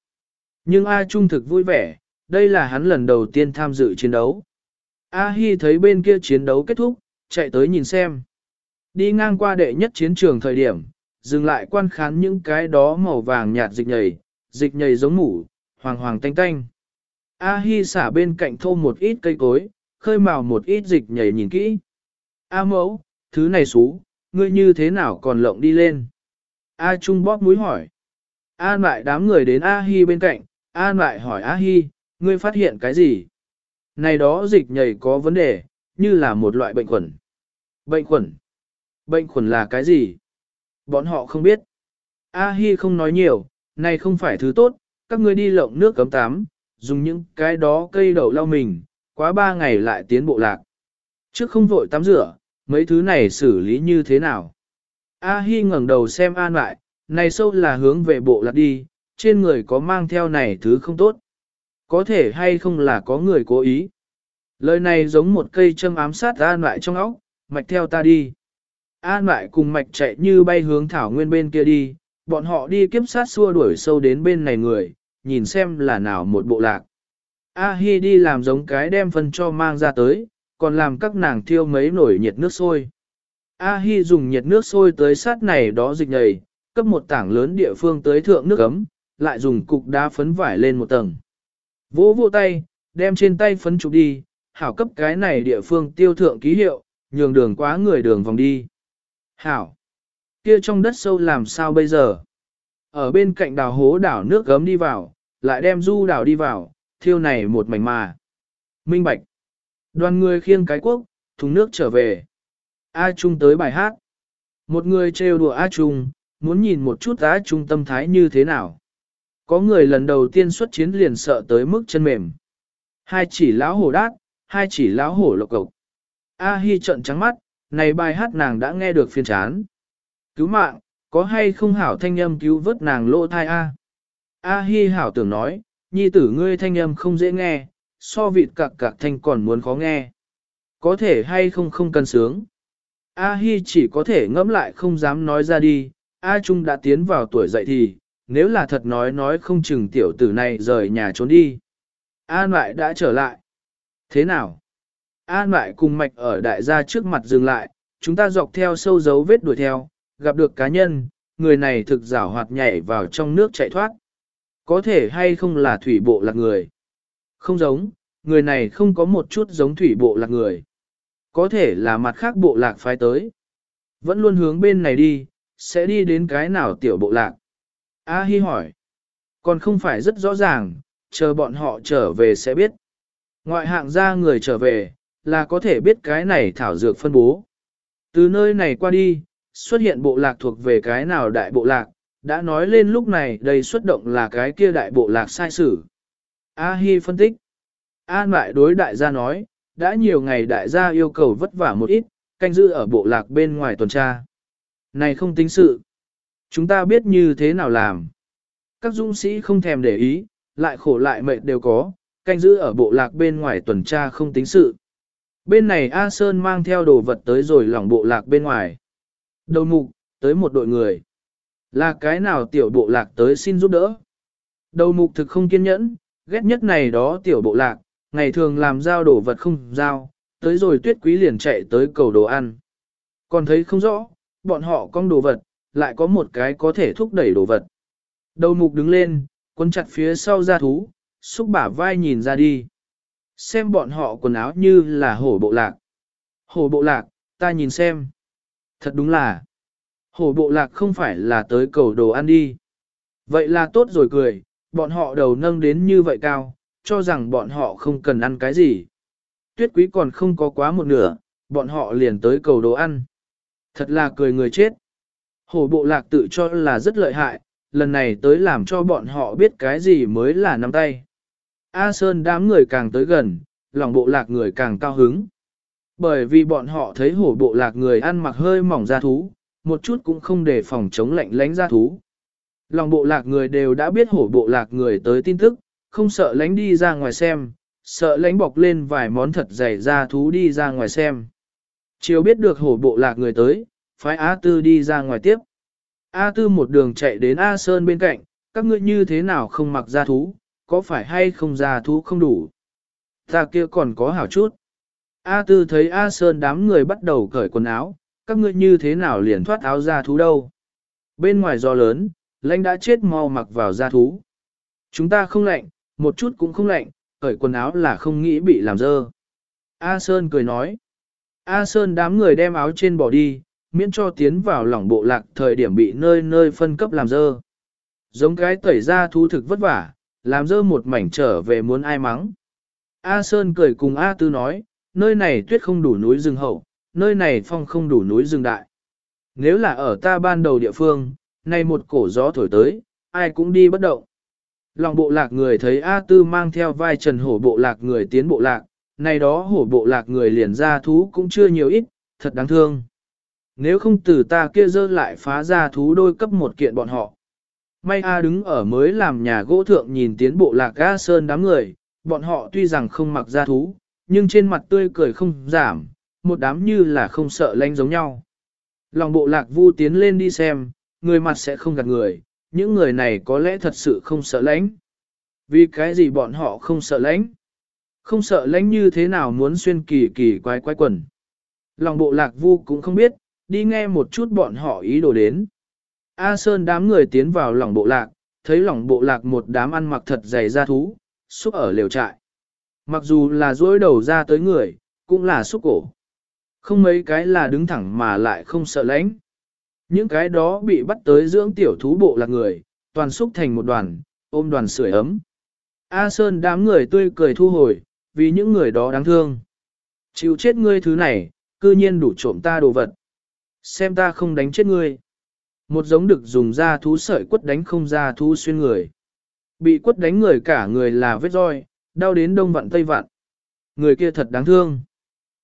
Nhưng A Trung thực vui vẻ, đây là hắn lần đầu tiên tham dự chiến đấu. A Hi thấy bên kia chiến đấu kết thúc, chạy tới nhìn xem. Đi ngang qua đệ nhất chiến trường thời điểm, dừng lại quan khán những cái đó màu vàng nhạt dịch nhầy, dịch nhầy giống mủ, hoàng hoàng tanh tanh. A Hi xả bên cạnh thô một ít cây cối, khơi màu một ít dịch nhảy nhìn kỹ. A mẫu, thứ này xú, ngươi như thế nào còn lộng đi lên? A Trung bóp mũi hỏi. A lại đám người đến A Hi bên cạnh, A lại hỏi A Hi, ngươi phát hiện cái gì? Này đó dịch nhảy có vấn đề, như là một loại bệnh khuẩn. Bệnh khuẩn? Bệnh khuẩn là cái gì? Bọn họ không biết. A Hi không nói nhiều, này không phải thứ tốt, các ngươi đi lộng nước cấm tắm, dùng những cái đó cây đậu lau mình, quá ba ngày lại tiến bộ lạc. Trước không vội tắm rửa, mấy thứ này xử lý như thế nào? A Hi ngẩng đầu xem an lại, này sâu là hướng về bộ lạc đi, trên người có mang theo này thứ không tốt. Có thể hay không là có người cố ý. Lời này giống một cây châm ám sát an lại trong óc, mạch theo ta đi. An lại cùng mạch chạy như bay hướng thảo nguyên bên kia đi, bọn họ đi kiếp sát xua đuổi sâu đến bên này người, nhìn xem là nào một bộ lạc. A Hi đi làm giống cái đem phân cho mang ra tới, còn làm các nàng thiêu mấy nổi nhiệt nước sôi. A Hi dùng nhiệt nước sôi tới sát này đó dịch nhầy, cấp một tảng lớn địa phương tới thượng nước ấm, lại dùng cục đá phấn vải lên một tầng. Vỗ vỗ tay, đem trên tay phấn chụp đi, hảo cấp cái này địa phương tiêu thượng ký hiệu, nhường đường quá người đường vòng đi. Hảo! Kia trong đất sâu làm sao bây giờ? Ở bên cạnh đào hố đảo nước gấm đi vào, lại đem du đảo đi vào, thiêu này một mảnh mà. Minh Bạch. Đoàn người khiêng cái quốc, thùng nước trở về. A Trung tới bài hát. Một người trêu đùa A Trung, muốn nhìn một chút A Trung tâm thái như thế nào. Có người lần đầu tiên xuất chiến liền sợ tới mức chân mềm. Hai chỉ lão hổ đát, hai chỉ lão hổ lộc cộc. A Hi trận trắng mắt, này bài hát nàng đã nghe được phiên chán. Cứu mạng, có hay không hảo thanh âm cứu vớt nàng lỗ thai A? A Hi hảo tưởng nói, nhi tử ngươi thanh âm không dễ nghe, so vịt cặc cặc thanh còn muốn khó nghe. Có thể hay không không cần sướng. A Hi chỉ có thể ngẫm lại không dám nói ra đi, A Trung đã tiến vào tuổi dậy thì, nếu là thật nói nói không chừng tiểu tử này rời nhà trốn đi. An lại đã trở lại. Thế nào? An lại cùng mạch ở đại gia trước mặt dừng lại, chúng ta dọc theo sâu dấu vết đuổi theo, gặp được cá nhân, người này thực rảo hoạt nhảy vào trong nước chạy thoát. Có thể hay không là thủy bộ lạc người? Không giống, người này không có một chút giống thủy bộ lạc người. Có thể là mặt khác bộ lạc phái tới. Vẫn luôn hướng bên này đi, sẽ đi đến cái nào tiểu bộ lạc. A Hi hỏi. Còn không phải rất rõ ràng, chờ bọn họ trở về sẽ biết. Ngoại hạng ra người trở về, là có thể biết cái này thảo dược phân bố. Từ nơi này qua đi, xuất hiện bộ lạc thuộc về cái nào đại bộ lạc, đã nói lên lúc này đây xuất động là cái kia đại bộ lạc sai sử. A Hi phân tích. An lại đối đại gia nói, đã nhiều ngày đại gia yêu cầu vất vả một ít, canh giữ ở bộ lạc bên ngoài tuần tra. Này không tính sự. Chúng ta biết như thế nào làm. Các dũng sĩ không thèm để ý, lại khổ lại mệt đều có, canh giữ ở bộ lạc bên ngoài tuần tra không tính sự. Bên này A Sơn mang theo đồ vật tới rồi lỏng bộ lạc bên ngoài. Đầu mục, tới một đội người. Là cái nào tiểu bộ lạc tới xin giúp đỡ. Đầu mục thực không kiên nhẫn, ghét nhất này đó tiểu bộ lạc, ngày thường làm giao đổ vật không giao, tới rồi tuyết quý liền chạy tới cầu đồ ăn. Còn thấy không rõ, bọn họ con đồ vật, lại có một cái có thể thúc đẩy đồ vật. Đầu mục đứng lên, quấn chặt phía sau ra thú, xúc bả vai nhìn ra đi. Xem bọn họ quần áo như là hổ bộ lạc. Hổ bộ lạc, ta nhìn xem. Thật đúng là, hổ bộ lạc không phải là tới cầu đồ ăn đi. Vậy là tốt rồi cười, bọn họ đầu nâng đến như vậy cao, cho rằng bọn họ không cần ăn cái gì. Tuyết quý còn không có quá một nửa, bọn họ liền tới cầu đồ ăn. Thật là cười người chết. Hổ bộ lạc tự cho là rất lợi hại, lần này tới làm cho bọn họ biết cái gì mới là nắm tay. A Sơn đám người càng tới gần, lòng bộ lạc người càng cao hứng. Bởi vì bọn họ thấy hổ bộ lạc người ăn mặc hơi mỏng da thú, một chút cũng không để phòng chống lạnh lánh da thú. Lòng bộ lạc người đều đã biết hổ bộ lạc người tới tin tức, không sợ lánh đi ra ngoài xem, sợ lánh bọc lên vài món thật dày da thú đi ra ngoài xem. Chiều biết được hổ bộ lạc người tới, phái A Tư đi ra ngoài tiếp. A Tư một đường chạy đến A Sơn bên cạnh, các ngươi như thế nào không mặc da thú, có phải hay không da thú không đủ? Ta kia còn có hảo chút. A Tư thấy A Sơn đám người bắt đầu cởi quần áo, các ngươi như thế nào liền thoát áo ra thú đâu? Bên ngoài gió lớn, lãnh đã chết mau mặc vào ra thú. Chúng ta không lạnh, một chút cũng không lạnh, cởi quần áo là không nghĩ bị làm dơ. A Sơn cười nói. A Sơn đám người đem áo trên bỏ đi, miễn cho tiến vào lỏng bộ lạc thời điểm bị nơi nơi phân cấp làm dơ. Giống cái tẩy ra thú thực vất vả, làm dơ một mảnh trở về muốn ai mắng. A Sơn cười cùng A Tư nói, nơi này tuyết không đủ núi rừng hậu, nơi này phong không đủ núi rừng đại. Nếu là ở ta ban đầu địa phương, nay một cổ gió thổi tới, ai cũng đi bất động. Lòng bộ lạc người thấy A Tư mang theo vai trần hổ bộ lạc người tiến bộ lạc, này đó hổ bộ lạc người liền ra thú cũng chưa nhiều ít, thật đáng thương. Nếu không từ ta kia dơ lại phá ra thú đôi cấp một kiện bọn họ. May A đứng ở mới làm nhà gỗ thượng nhìn tiến bộ lạc A Sơn đám người, bọn họ tuy rằng không mặc ra thú, nhưng trên mặt tươi cười không giảm, một đám như là không sợ lánh giống nhau. Lòng bộ lạc vu tiến lên đi xem, người mặt sẽ không gạt người, những người này có lẽ thật sự không sợ lánh. Vì cái gì bọn họ không sợ lánh? Không sợ lánh như thế nào muốn xuyên kỳ kỳ quái quái quần. Lòng bộ lạc vu cũng không biết, đi nghe một chút bọn họ ý đồ đến. A Sơn đám người tiến vào lòng bộ lạc, thấy lòng bộ lạc một đám ăn mặc thật dày da thú, xúc ở liều trại. Mặc dù là dối đầu ra tới người, cũng là xúc cổ. Không mấy cái là đứng thẳng mà lại không sợ lãnh. Những cái đó bị bắt tới dưỡng tiểu thú bộ là người, toàn xúc thành một đoàn, ôm đoàn sưởi ấm. A Sơn đám người tươi cười thu hồi, vì những người đó đáng thương. Chịu chết ngươi thứ này, cư nhiên đủ trộm ta đồ vật. Xem ta không đánh chết ngươi. Một giống được dùng da thú sợi quất đánh không ra thú xuyên người. Bị quất đánh người cả người là vết roi, đau đến đông vặn tây vặn. Người kia thật đáng thương.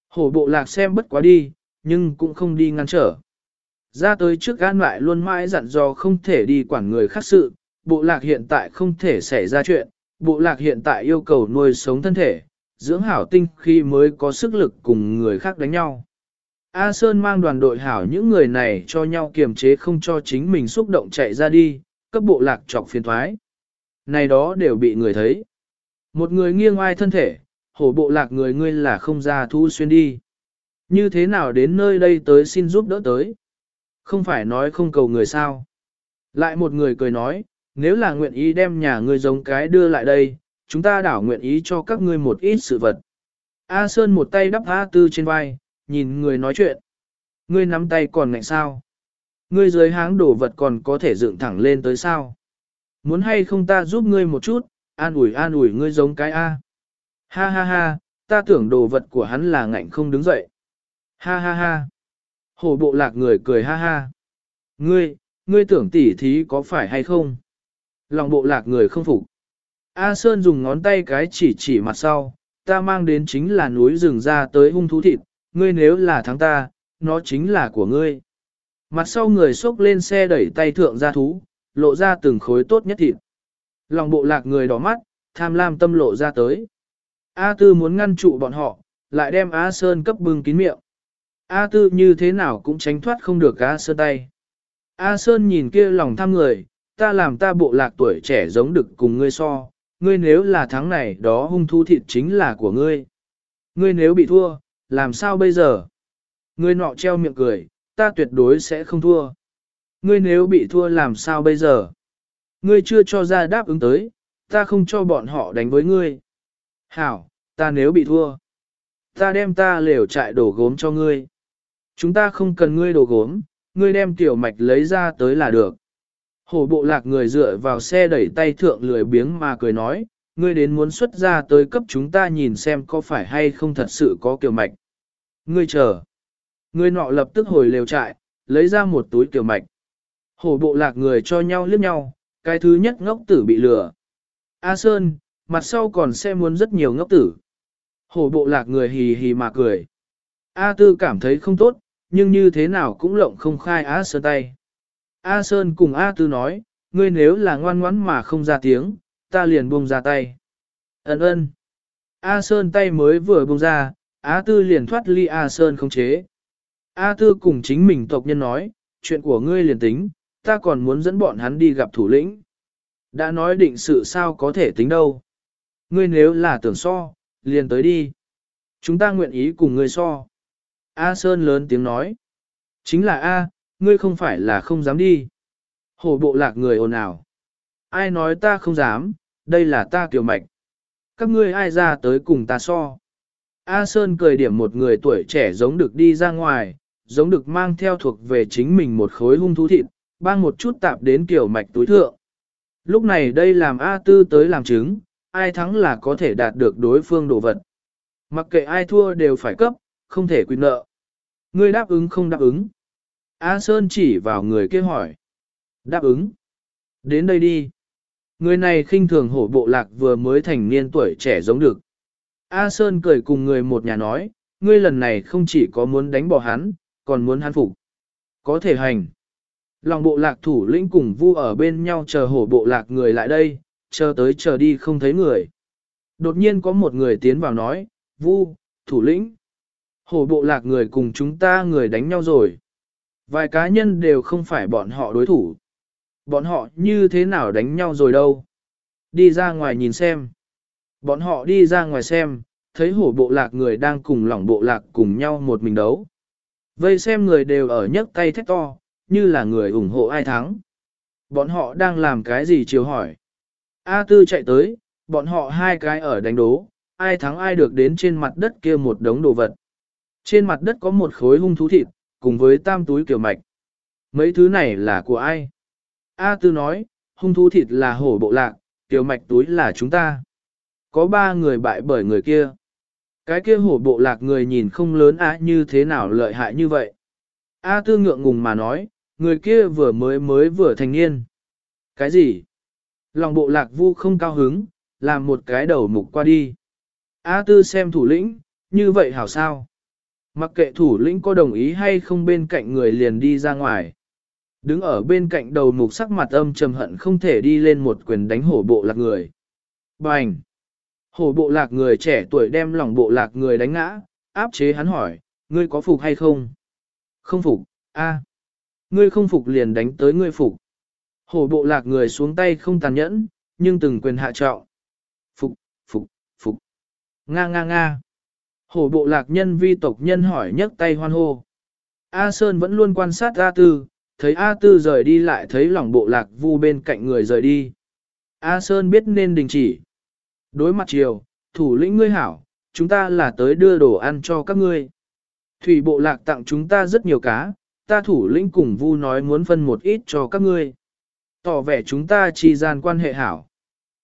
Hổ bộ lạc xem bất quá đi, nhưng cũng không đi ngăn trở. Ra tới trước gan lại luôn mãi dặn dò không thể đi quản người khác sự, bộ lạc hiện tại không thể xảy ra chuyện, bộ lạc hiện tại yêu cầu nuôi sống thân thể, dưỡng hảo tinh khi mới có sức lực cùng người khác đánh nhau. A Sơn mang đoàn đội hảo những người này cho nhau kiềm chế không cho chính mình xúc động chạy ra đi, cấp bộ lạc trọc phiền thoái. Này đó đều bị người thấy. Một người nghiêng oai thân thể, hổ bộ lạc người ngươi là không ra thu xuyên đi. Như thế nào đến nơi đây tới xin giúp đỡ tới? Không phải nói không cầu người sao? Lại một người cười nói, nếu là nguyện ý đem nhà ngươi giống cái đưa lại đây, chúng ta đảo nguyện ý cho các ngươi một ít sự vật. A Sơn một tay đắp A Tư trên vai, nhìn người nói chuyện. Ngươi nắm tay còn ngạnh sao? Ngươi dưới háng đổ vật còn có thể dựng thẳng lên tới sao? Muốn hay không ta giúp ngươi một chút, an ủi an ủi ngươi giống cái A. Ha ha ha, ta tưởng đồ vật của hắn là ngạnh không đứng dậy. Ha ha ha. Hổ bộ lạc người cười ha ha. Ngươi, ngươi tưởng tỉ thí có phải hay không? Lòng bộ lạc người không phục. A Sơn dùng ngón tay cái chỉ chỉ mặt sau, ta mang đến chính là núi rừng ra tới hung thú thịt, ngươi nếu là thắng ta, nó chính là của ngươi. Mặt sau người xốc lên xe đẩy tay thượng ra thú, lộ ra từng khối tốt nhất thịt. Lòng bộ lạc người đỏ mắt, tham lam tâm lộ ra tới. A Tư muốn ngăn trụ bọn họ, lại đem A Sơn cấp bưng kín miệng. A Tư như thế nào cũng tránh thoát không được A Sơn tay. A Sơn nhìn kia lòng tham người, ta làm ta bộ lạc tuổi trẻ giống được cùng ngươi so, ngươi nếu là thắng này đó hung thu thịt chính là của ngươi. Ngươi nếu bị thua, làm sao bây giờ? Ngươi nọ treo miệng cười, ta tuyệt đối sẽ không thua. Ngươi nếu bị thua làm sao bây giờ? Ngươi chưa cho ra đáp ứng tới, ta không cho bọn họ đánh với ngươi. Hảo, ta nếu bị thua, ta đem ta lều trại đổ gốm cho ngươi. Chúng ta không cần ngươi đổ gốm, ngươi đem tiểu mạch lấy ra tới là được. Hổ bộ lạc người dựa vào xe đẩy tay thượng lười biếng mà cười nói, ngươi đến muốn xuất ra tới cấp chúng ta nhìn xem có phải hay không thật sự có kiểu mạch. Ngươi chờ. Ngươi nọ lập tức hồi lều trại, lấy ra một túi kiểu mạch. Hổ bộ lạc người cho nhau liếc nhau, cái thứ nhất ngốc tử bị lừa. A Sơn, mặt sau còn sẽ muốn rất nhiều ngốc tử. Hổ bộ lạc người hì hì mà cười. A Tư cảm thấy không tốt, nhưng như thế nào cũng lộng không khai A Sơn tay. A Sơn cùng A Tư nói, ngươi nếu là ngoan ngoãn mà không ra tiếng, ta liền buông ra tay. Ấn ơn. A Sơn tay mới vừa buông ra, A Tư liền thoát ly A Sơn không chế. A Tư cùng chính mình tộc nhân nói, chuyện của ngươi liền tính, ta còn muốn dẫn bọn hắn đi gặp thủ lĩnh. Đã nói định sự sao có thể tính đâu. Ngươi nếu là tưởng so, liền tới đi. Chúng ta nguyện ý cùng ngươi so. A Sơn lớn tiếng nói. Chính là A, ngươi không phải là không dám đi. Hổ bộ lạc người ồn ào. Ai nói ta không dám, đây là ta kiều mạch. Các ngươi ai ra tới cùng ta so. A Sơn cười điểm một người tuổi trẻ giống được đi ra ngoài, giống được mang theo thuộc về chính mình một khối hung thú thịt, bang một chút tạp đến kiểu mạch túi thượng. Lúc này đây làm A Tư tới làm chứng, ai thắng là có thể đạt được đối phương đồ vật. Mặc kệ ai thua đều phải cấp, không thể quy nợ. Ngươi đáp ứng không đáp ứng. A Sơn chỉ vào người kia hỏi. Đáp ứng. Đến đây đi. Người này khinh thường hổ bộ lạc vừa mới thành niên tuổi trẻ giống được. A Sơn cười cùng người một nhà nói, ngươi lần này không chỉ có muốn đánh bỏ hắn, còn muốn hắn phục. Có thể hành. Lòng bộ lạc thủ lĩnh cùng vu ở bên nhau chờ hổ bộ lạc người lại đây, chờ tới chờ đi không thấy người. Đột nhiên có một người tiến vào nói, vu, thủ lĩnh. Hổ bộ lạc người cùng chúng ta người đánh nhau rồi. Vài cá nhân đều không phải bọn họ đối thủ. Bọn họ như thế nào đánh nhau rồi đâu. Đi ra ngoài nhìn xem. Bọn họ đi ra ngoài xem, thấy hổ bộ lạc người đang cùng lỏng bộ lạc cùng nhau một mình đấu. Vây xem người đều ở nhấc tay thét to, như là người ủng hộ ai thắng. Bọn họ đang làm cái gì chiều hỏi. A Tư chạy tới, bọn họ hai cái ở đánh đố, ai thắng ai được đến trên mặt đất kia một đống đồ vật. Trên mặt đất có một khối hung thú thịt, cùng với tam túi kiểu mạch. Mấy thứ này là của ai? A Tư nói, hung thú thịt là hổ bộ lạc, kiểu mạch túi là chúng ta. Có ba người bại bởi người kia. Cái kia hổ bộ lạc người nhìn không lớn á như thế nào lợi hại như vậy. A Tư ngượng ngùng mà nói, người kia vừa mới mới vừa thành niên. Cái gì? Lòng bộ lạc vu không cao hứng, làm một cái đầu mục qua đi. A Tư xem thủ lĩnh, như vậy hảo sao? Mặc kệ thủ lĩnh có đồng ý hay không bên cạnh người liền đi ra ngoài. Đứng ở bên cạnh đầu mục sắc mặt âm trầm hận không thể đi lên một quyền đánh hổ bộ lạc người. Bành! Hổ bộ lạc người trẻ tuổi đem lòng bộ lạc người đánh ngã, áp chế hắn hỏi, ngươi có phục hay không? Không phục, a, Ngươi không phục liền đánh tới ngươi phục. Hổ bộ lạc người xuống tay không tàn nhẫn, nhưng từng quyền hạ trọng. Phục, phục, phục. Nga nga nga. Hổ bộ lạc nhân vi tộc nhân hỏi nhấc tay hoan hô. A Sơn vẫn luôn quan sát A Tư, thấy A Tư rời đi lại thấy lòng bộ lạc vu bên cạnh người rời đi. A Sơn biết nên đình chỉ. Đối mặt chiều, thủ lĩnh ngươi hảo, chúng ta là tới đưa đồ ăn cho các ngươi. Thủy bộ lạc tặng chúng ta rất nhiều cá, ta thủ lĩnh cùng vu nói muốn phân một ít cho các ngươi. Tỏ vẻ chúng ta chi gian quan hệ hảo.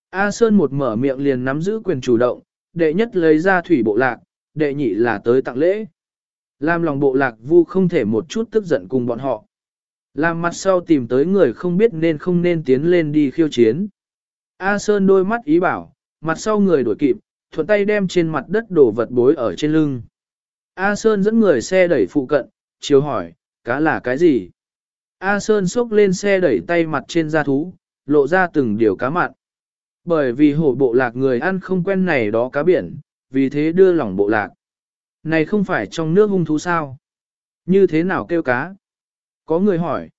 A Sơn một mở miệng liền nắm giữ quyền chủ động, đệ nhất lấy ra thủy bộ lạc, đệ nhị là tới tặng lễ. Làm lòng bộ lạc vu không thể một chút tức giận cùng bọn họ. Làm mặt sau tìm tới người không biết nên không nên tiến lên đi khiêu chiến. A Sơn đôi mắt ý bảo, mặt sau người đuổi kịp, thuận tay đem trên mặt đất đổ vật bối ở trên lưng. A Sơn dẫn người xe đẩy phụ cận, chiếu hỏi, cá là cái gì? A Sơn xốc lên xe đẩy tay mặt trên da thú, lộ ra từng điều cá mặn. Bởi vì hổ bộ lạc người ăn không quen này đó cá biển, vì thế đưa lỏng bộ lạc. Này không phải trong nước hung thú sao? Như thế nào kêu cá? Có người hỏi.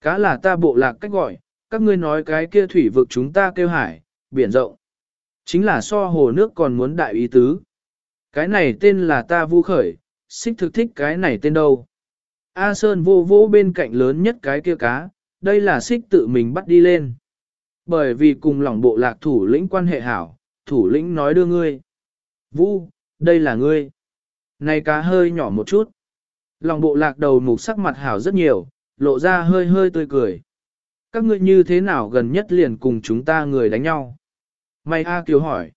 Cá là ta bộ lạc cách gọi, các ngươi nói cái kia thủy vực chúng ta kêu hải, biển rộng. Chính là so hồ nước còn muốn đại ý tứ. Cái này tên là ta vu khởi, xích thực thích cái này tên đâu. A Sơn vô vô bên cạnh lớn nhất cái kia cá, đây là xích tự mình bắt đi lên. Bởi vì cùng lòng bộ lạc thủ lĩnh quan hệ hảo, thủ lĩnh nói đưa ngươi. Vũ, đây là ngươi. Này cá hơi nhỏ một chút. Lòng bộ lạc đầu mục sắc mặt hảo rất nhiều, lộ ra hơi hơi tươi cười. Các ngươi như thế nào gần nhất liền cùng chúng ta người đánh nhau? May A Kiều hỏi.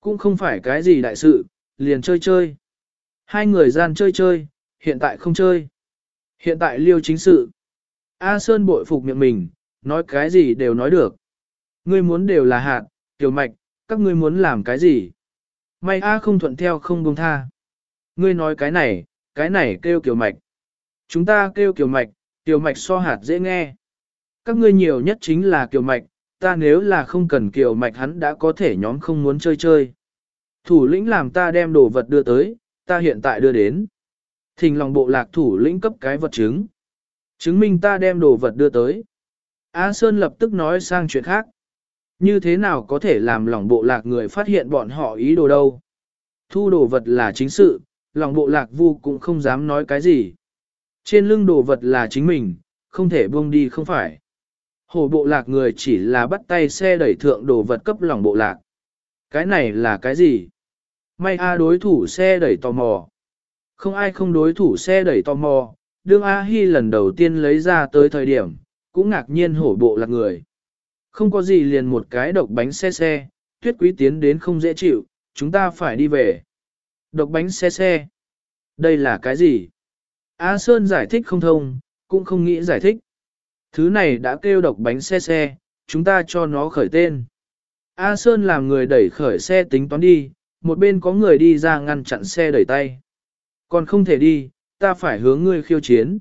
Cũng không phải cái gì đại sự, liền chơi chơi. Hai người gian chơi chơi, hiện tại không chơi. Hiện tại liêu chính sự. A Sơn bội phục miệng mình, nói cái gì đều nói được. Ngươi muốn đều là hạt, tiểu mạch, các ngươi muốn làm cái gì? May A không thuận theo không buông tha. Ngươi nói cái này, cái này kêu kiểu mạch. Chúng ta kêu kiểu mạch, tiểu mạch so hạt dễ nghe. Các ngươi nhiều nhất chính là kiểu mạch, ta nếu là không cần kiểu mạch hắn đã có thể nhóm không muốn chơi chơi. Thủ lĩnh làm ta đem đồ vật đưa tới, ta hiện tại đưa đến. Thình lòng bộ lạc thủ lĩnh cấp cái vật chứng. Chứng minh ta đem đồ vật đưa tới. A Sơn lập tức nói sang chuyện khác. Như thế nào có thể làm lòng bộ lạc người phát hiện bọn họ ý đồ đâu? Thu đồ vật là chính sự, lòng bộ lạc vu cũng không dám nói cái gì. Trên lưng đồ vật là chính mình, không thể buông đi không phải. Hồ bộ lạc người chỉ là bắt tay xe đẩy thượng đồ vật cấp lòng bộ lạc. Cái này là cái gì? May A đối thủ xe đẩy tò mò. Không ai không đối thủ xe đẩy tò mò, đương A Hi lần đầu tiên lấy ra tới thời điểm, cũng ngạc nhiên hổ bộ lạc người. Không có gì liền một cái độc bánh xe xe, tuyết quý tiến đến không dễ chịu, chúng ta phải đi về. Độc bánh xe xe. Đây là cái gì? A Sơn giải thích không thông, cũng không nghĩ giải thích. Thứ này đã kêu độc bánh xe xe, chúng ta cho nó khởi tên. A Sơn làm người đẩy khởi xe tính toán đi, một bên có người đi ra ngăn chặn xe đẩy tay. Còn không thể đi, ta phải hướng ngươi khiêu chiến.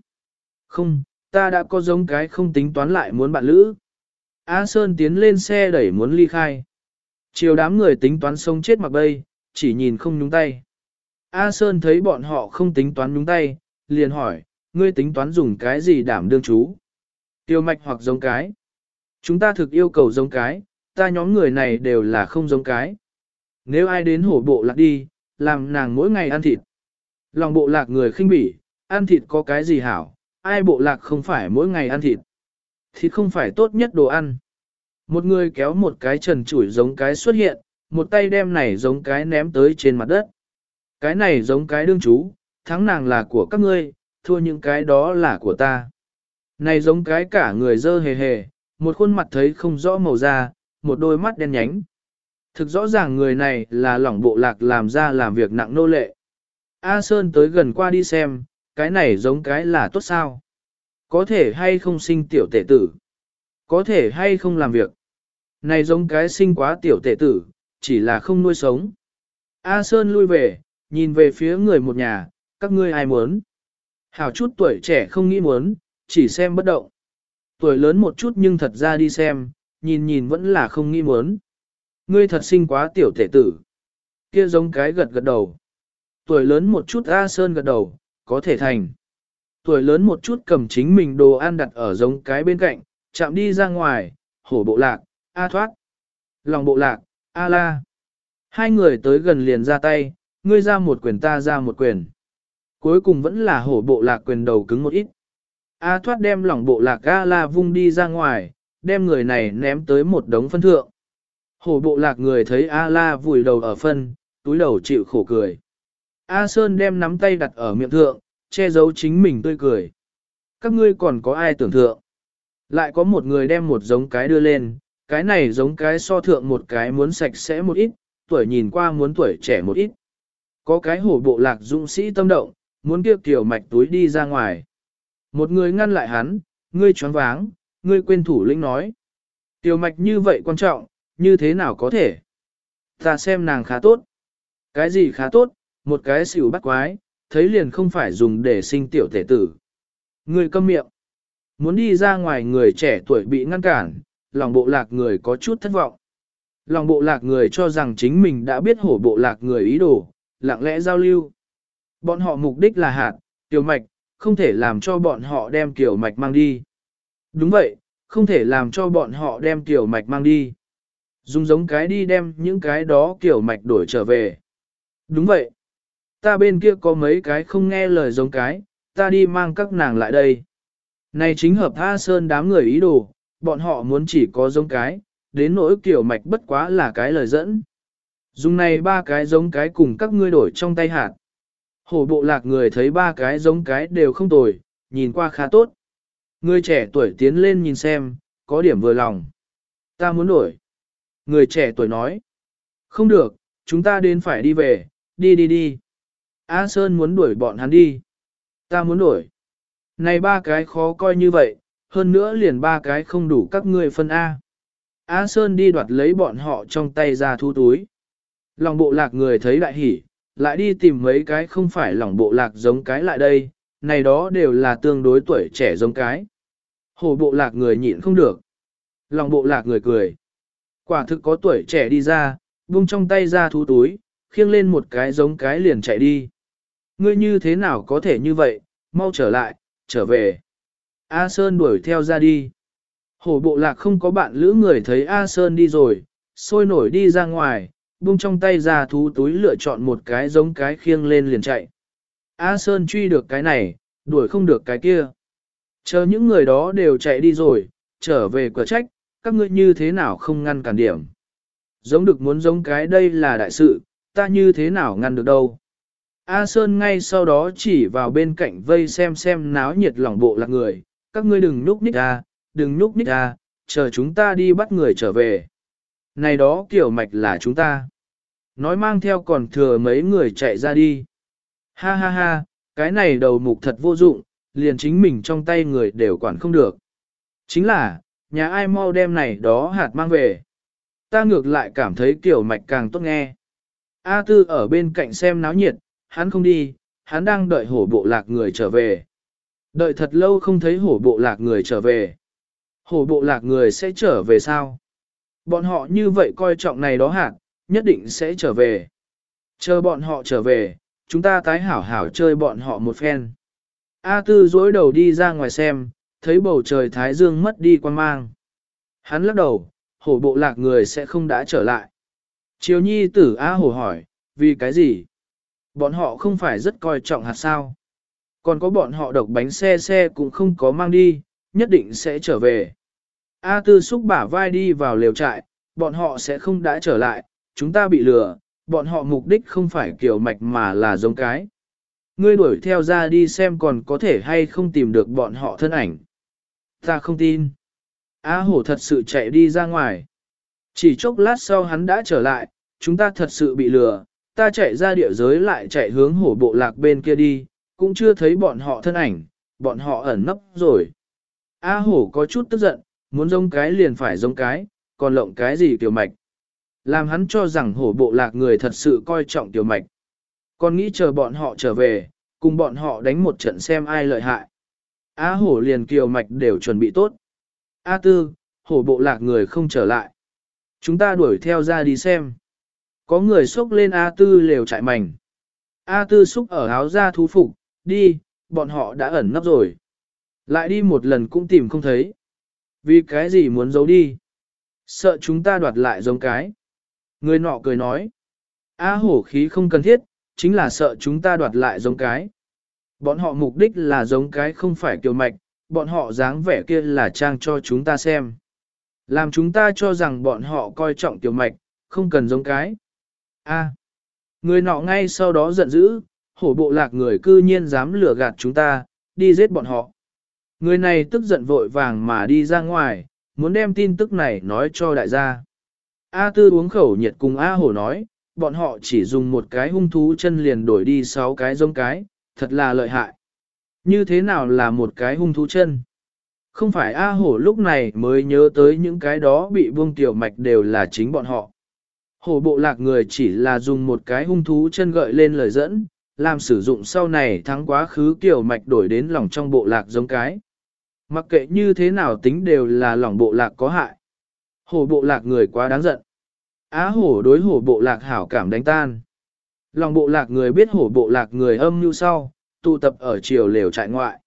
Không, ta đã có giống cái không tính toán lại muốn bạn lữ. A Sơn tiến lên xe đẩy muốn ly khai. Chiều đám người tính toán sống chết mặc bay, chỉ nhìn không nhúng tay. A Sơn thấy bọn họ không tính toán nhúng tay, liền hỏi, ngươi tính toán dùng cái gì đảm đương chú? Tiêu mạch hoặc giống cái. Chúng ta thực yêu cầu giống cái, ta nhóm người này đều là không giống cái. Nếu ai đến hổ bộ lạc đi, làm nàng mỗi ngày ăn thịt. Lòng bộ lạc người khinh bỉ, ăn thịt có cái gì hảo, ai bộ lạc không phải mỗi ngày ăn thịt. Thịt không phải tốt nhất đồ ăn. Một người kéo một cái trần chủi giống cái xuất hiện, một tay đem này giống cái ném tới trên mặt đất. Cái này giống cái đương chú, thắng nàng là của các ngươi, thua những cái đó là của ta. Này giống cái cả người dơ hề hề, một khuôn mặt thấy không rõ màu da, một đôi mắt đen nhánh. Thực rõ ràng người này là lỏng bộ lạc làm ra làm việc nặng nô lệ. A Sơn tới gần qua đi xem, cái này giống cái là tốt sao? Có thể hay không sinh tiểu tệ tử? Có thể hay không làm việc? Này giống cái sinh quá tiểu tệ tử, chỉ là không nuôi sống. A Sơn lui về, nhìn về phía người một nhà, các ngươi ai muốn? Hảo chút tuổi trẻ không nghĩ muốn, chỉ xem bất động. Tuổi lớn một chút nhưng thật ra đi xem, nhìn nhìn vẫn là không nghĩ muốn. Ngươi thật sinh quá tiểu tệ tử. Kia giống cái gật gật đầu. Tuổi lớn một chút A Sơn gật đầu, có thể thành. Tuổi lớn một chút cầm chính mình đồ ăn đặt ở giống cái bên cạnh, chạm đi ra ngoài, hổ bộ lạc, A thoát. Lòng bộ lạc, A la. Hai người tới gần liền ra tay, ngươi ra một quyền ta ra một quyền. Cuối cùng vẫn là hổ bộ lạc quyền đầu cứng một ít. A thoát đem lòng bộ lạc A la vung đi ra ngoài, đem người này ném tới một đống phân thượng. Hổ bộ lạc người thấy A la vùi đầu ở phân, túi đầu chịu khổ cười. A Sơn đem nắm tay đặt ở miệng thượng, che giấu chính mình tươi cười. Các ngươi còn có ai tưởng thượng? Lại có một người đem một giống cái đưa lên, cái này giống cái so thượng một cái muốn sạch sẽ một ít, tuổi nhìn qua muốn tuổi trẻ một ít. Có cái hổ bộ lạc dũng sĩ tâm động, muốn kêu tiểu mạch túi đi ra ngoài. Một người ngăn lại hắn, ngươi choáng váng, ngươi quên thủ lĩnh nói. Tiểu mạch như vậy quan trọng, như thế nào có thể? Ta xem nàng khá tốt. Cái gì khá tốt, một cái xỉu bắt quái, thấy liền không phải dùng để sinh tiểu thể tử. người câm miệng. Muốn đi ra ngoài người trẻ tuổi bị ngăn cản, lòng bộ lạc người có chút thất vọng. Lòng bộ lạc người cho rằng chính mình đã biết hổ bộ lạc người ý đồ, lặng lẽ giao lưu. Bọn họ mục đích là hạt, tiểu mạch, không thể làm cho bọn họ đem tiểu mạch mang đi. Đúng vậy, không thể làm cho bọn họ đem tiểu mạch mang đi. Dùng giống cái đi đem những cái đó kiểu mạch đổi trở về. Đúng vậy. Ta bên kia có mấy cái không nghe lời giống cái, ta đi mang các nàng lại đây. Này chính hợp Tha Sơn đám người ý đồ, bọn họ muốn chỉ có giống cái, đến nỗi kiểu mạch bất quá là cái lời dẫn. Dùng này ba cái giống cái cùng các ngươi đổi trong tay hạt. Hổ bộ lạc người thấy ba cái giống cái đều không tồi, nhìn qua khá tốt. Người trẻ tuổi tiến lên nhìn xem, có điểm vừa lòng. Ta muốn đổi. Người trẻ tuổi nói. Không được, chúng ta đến phải đi về, đi đi đi. A Sơn muốn đuổi bọn hắn đi. Ta muốn đuổi. Này ba cái khó coi như vậy, hơn nữa liền ba cái không đủ các ngươi phân A. A Sơn đi đoạt lấy bọn họ trong tay ra thu túi. Lòng bộ lạc người thấy đại hỉ, lại đi tìm mấy cái không phải lòng bộ lạc giống cái lại đây, này đó đều là tương đối tuổi trẻ giống cái. Hồ bộ lạc người nhịn không được. Lòng bộ lạc người cười. Quả thực có tuổi trẻ đi ra, buông trong tay ra thú túi, khiêng lên một cái giống cái liền chạy đi. Ngươi như thế nào có thể như vậy, mau trở lại, trở về. A Sơn đuổi theo ra đi. Hổ bộ lạc không có bạn lữ người thấy A Sơn đi rồi, sôi nổi đi ra ngoài, buông trong tay ra thú túi lựa chọn một cái giống cái khiêng lên liền chạy. A Sơn truy được cái này, đuổi không được cái kia. Chờ những người đó đều chạy đi rồi, trở về cửa trách, các ngươi như thế nào không ngăn cản điểm. Giống được muốn giống cái đây là đại sự, ta như thế nào ngăn được đâu. A Sơn ngay sau đó chỉ vào bên cạnh vây xem xem náo nhiệt lòng bộ lạc người, các ngươi đừng núp ních ra, đừng núp ních ra, chờ chúng ta đi bắt người trở về. Này đó kiểu mạch là chúng ta. Nói mang theo còn thừa mấy người chạy ra đi. Ha ha ha, cái này đầu mục thật vô dụng, liền chính mình trong tay người đều quản không được. Chính là, nhà ai mau đem này đó hạt mang về. Ta ngược lại cảm thấy kiểu mạch càng tốt nghe. A Tư ở bên cạnh xem náo nhiệt, hắn không đi, hắn đang đợi hổ bộ lạc người trở về. Đợi thật lâu không thấy hổ bộ lạc người trở về. Hổ bộ lạc người sẽ trở về sao? Bọn họ như vậy coi trọng này đó hạt, nhất định sẽ trở về. Chờ bọn họ trở về, chúng ta tái hảo hảo chơi bọn họ một phen. A Tư dối đầu đi ra ngoài xem, thấy bầu trời Thái Dương mất đi quan mang. Hắn lắc đầu, hổ bộ lạc người sẽ không đã trở lại. Chiều nhi tử A hổ hỏi, vì cái gì? Bọn họ không phải rất coi trọng hạt sao. Còn có bọn họ độc bánh xe xe cũng không có mang đi, nhất định sẽ trở về. A tư xúc bả vai đi vào lều trại, bọn họ sẽ không đã trở lại, chúng ta bị lừa, bọn họ mục đích không phải kiểu mạch mà là giống cái. Ngươi đuổi theo ra đi xem còn có thể hay không tìm được bọn họ thân ảnh. Ta không tin. A hổ thật sự chạy đi ra ngoài. Chỉ chốc lát sau hắn đã trở lại, chúng ta thật sự bị lừa, ta chạy ra địa giới lại chạy hướng hổ bộ lạc bên kia đi, cũng chưa thấy bọn họ thân ảnh, bọn họ ẩn nấp rồi. A hổ có chút tức giận, muốn giống cái liền phải giống cái, còn lộng cái gì tiểu mạch. Làm hắn cho rằng hổ bộ lạc người thật sự coi trọng tiểu mạch. Còn nghĩ chờ bọn họ trở về, cùng bọn họ đánh một trận xem ai lợi hại. A hổ liền kiều mạch đều chuẩn bị tốt. A tư, hổ bộ lạc người không trở lại. Chúng ta đuổi theo ra đi xem. Có người xúc lên A tư lều chạy mảnh. A tư xúc ở áo ra thú phục, đi, bọn họ đã ẩn nấp rồi. Lại đi một lần cũng tìm không thấy. Vì cái gì muốn giấu đi? Sợ chúng ta đoạt lại giống cái. Người nọ cười nói. A hổ khí không cần thiết, chính là sợ chúng ta đoạt lại giống cái. Bọn họ mục đích là giống cái không phải kiều mạch, bọn họ dáng vẻ kia là trang cho chúng ta xem. Làm chúng ta cho rằng bọn họ coi trọng tiểu mạch, không cần giống cái. A. người nọ ngay sau đó giận dữ, hổ bộ lạc người cư nhiên dám lừa gạt chúng ta, đi giết bọn họ. Người này tức giận vội vàng mà đi ra ngoài, muốn đem tin tức này nói cho đại gia. A tư uống khẩu nhiệt cùng A hổ nói, bọn họ chỉ dùng một cái hung thú chân liền đổi đi sáu cái giống cái, thật là lợi hại. Như thế nào là một cái hung thú chân? Không phải A hổ lúc này mới nhớ tới những cái đó bị buông tiểu mạch đều là chính bọn họ. Hổ bộ lạc người chỉ là dùng một cái hung thú chân gợi lên lời dẫn, làm sử dụng sau này thắng quá khứ kiểu mạch đổi đến lòng trong bộ lạc giống cái. Mặc kệ như thế nào tính đều là lòng bộ lạc có hại. Hổ bộ lạc người quá đáng giận. Á hổ đối hổ bộ lạc hảo cảm đánh tan. Lòng bộ lạc người biết hổ bộ lạc người âm như sau, tụ tập ở chiều lều trại ngoại.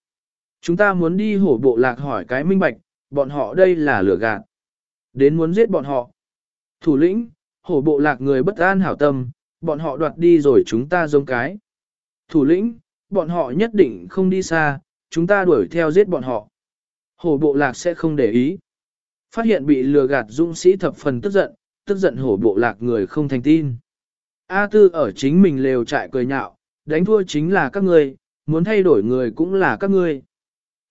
Chúng ta muốn đi hổ bộ lạc hỏi cái minh bạch, bọn họ đây là lửa gạt. Đến muốn giết bọn họ. Thủ lĩnh, hổ bộ lạc người bất an hảo tâm, bọn họ đoạt đi rồi chúng ta giống cái. Thủ lĩnh, bọn họ nhất định không đi xa, chúng ta đuổi theo giết bọn họ. Hổ bộ lạc sẽ không để ý. Phát hiện bị lừa gạt dũng sĩ thập phần tức giận, tức giận hổ bộ lạc người không thành tin. A tư ở chính mình lều trại cười nhạo, đánh thua chính là các ngươi, muốn thay đổi người cũng là các ngươi.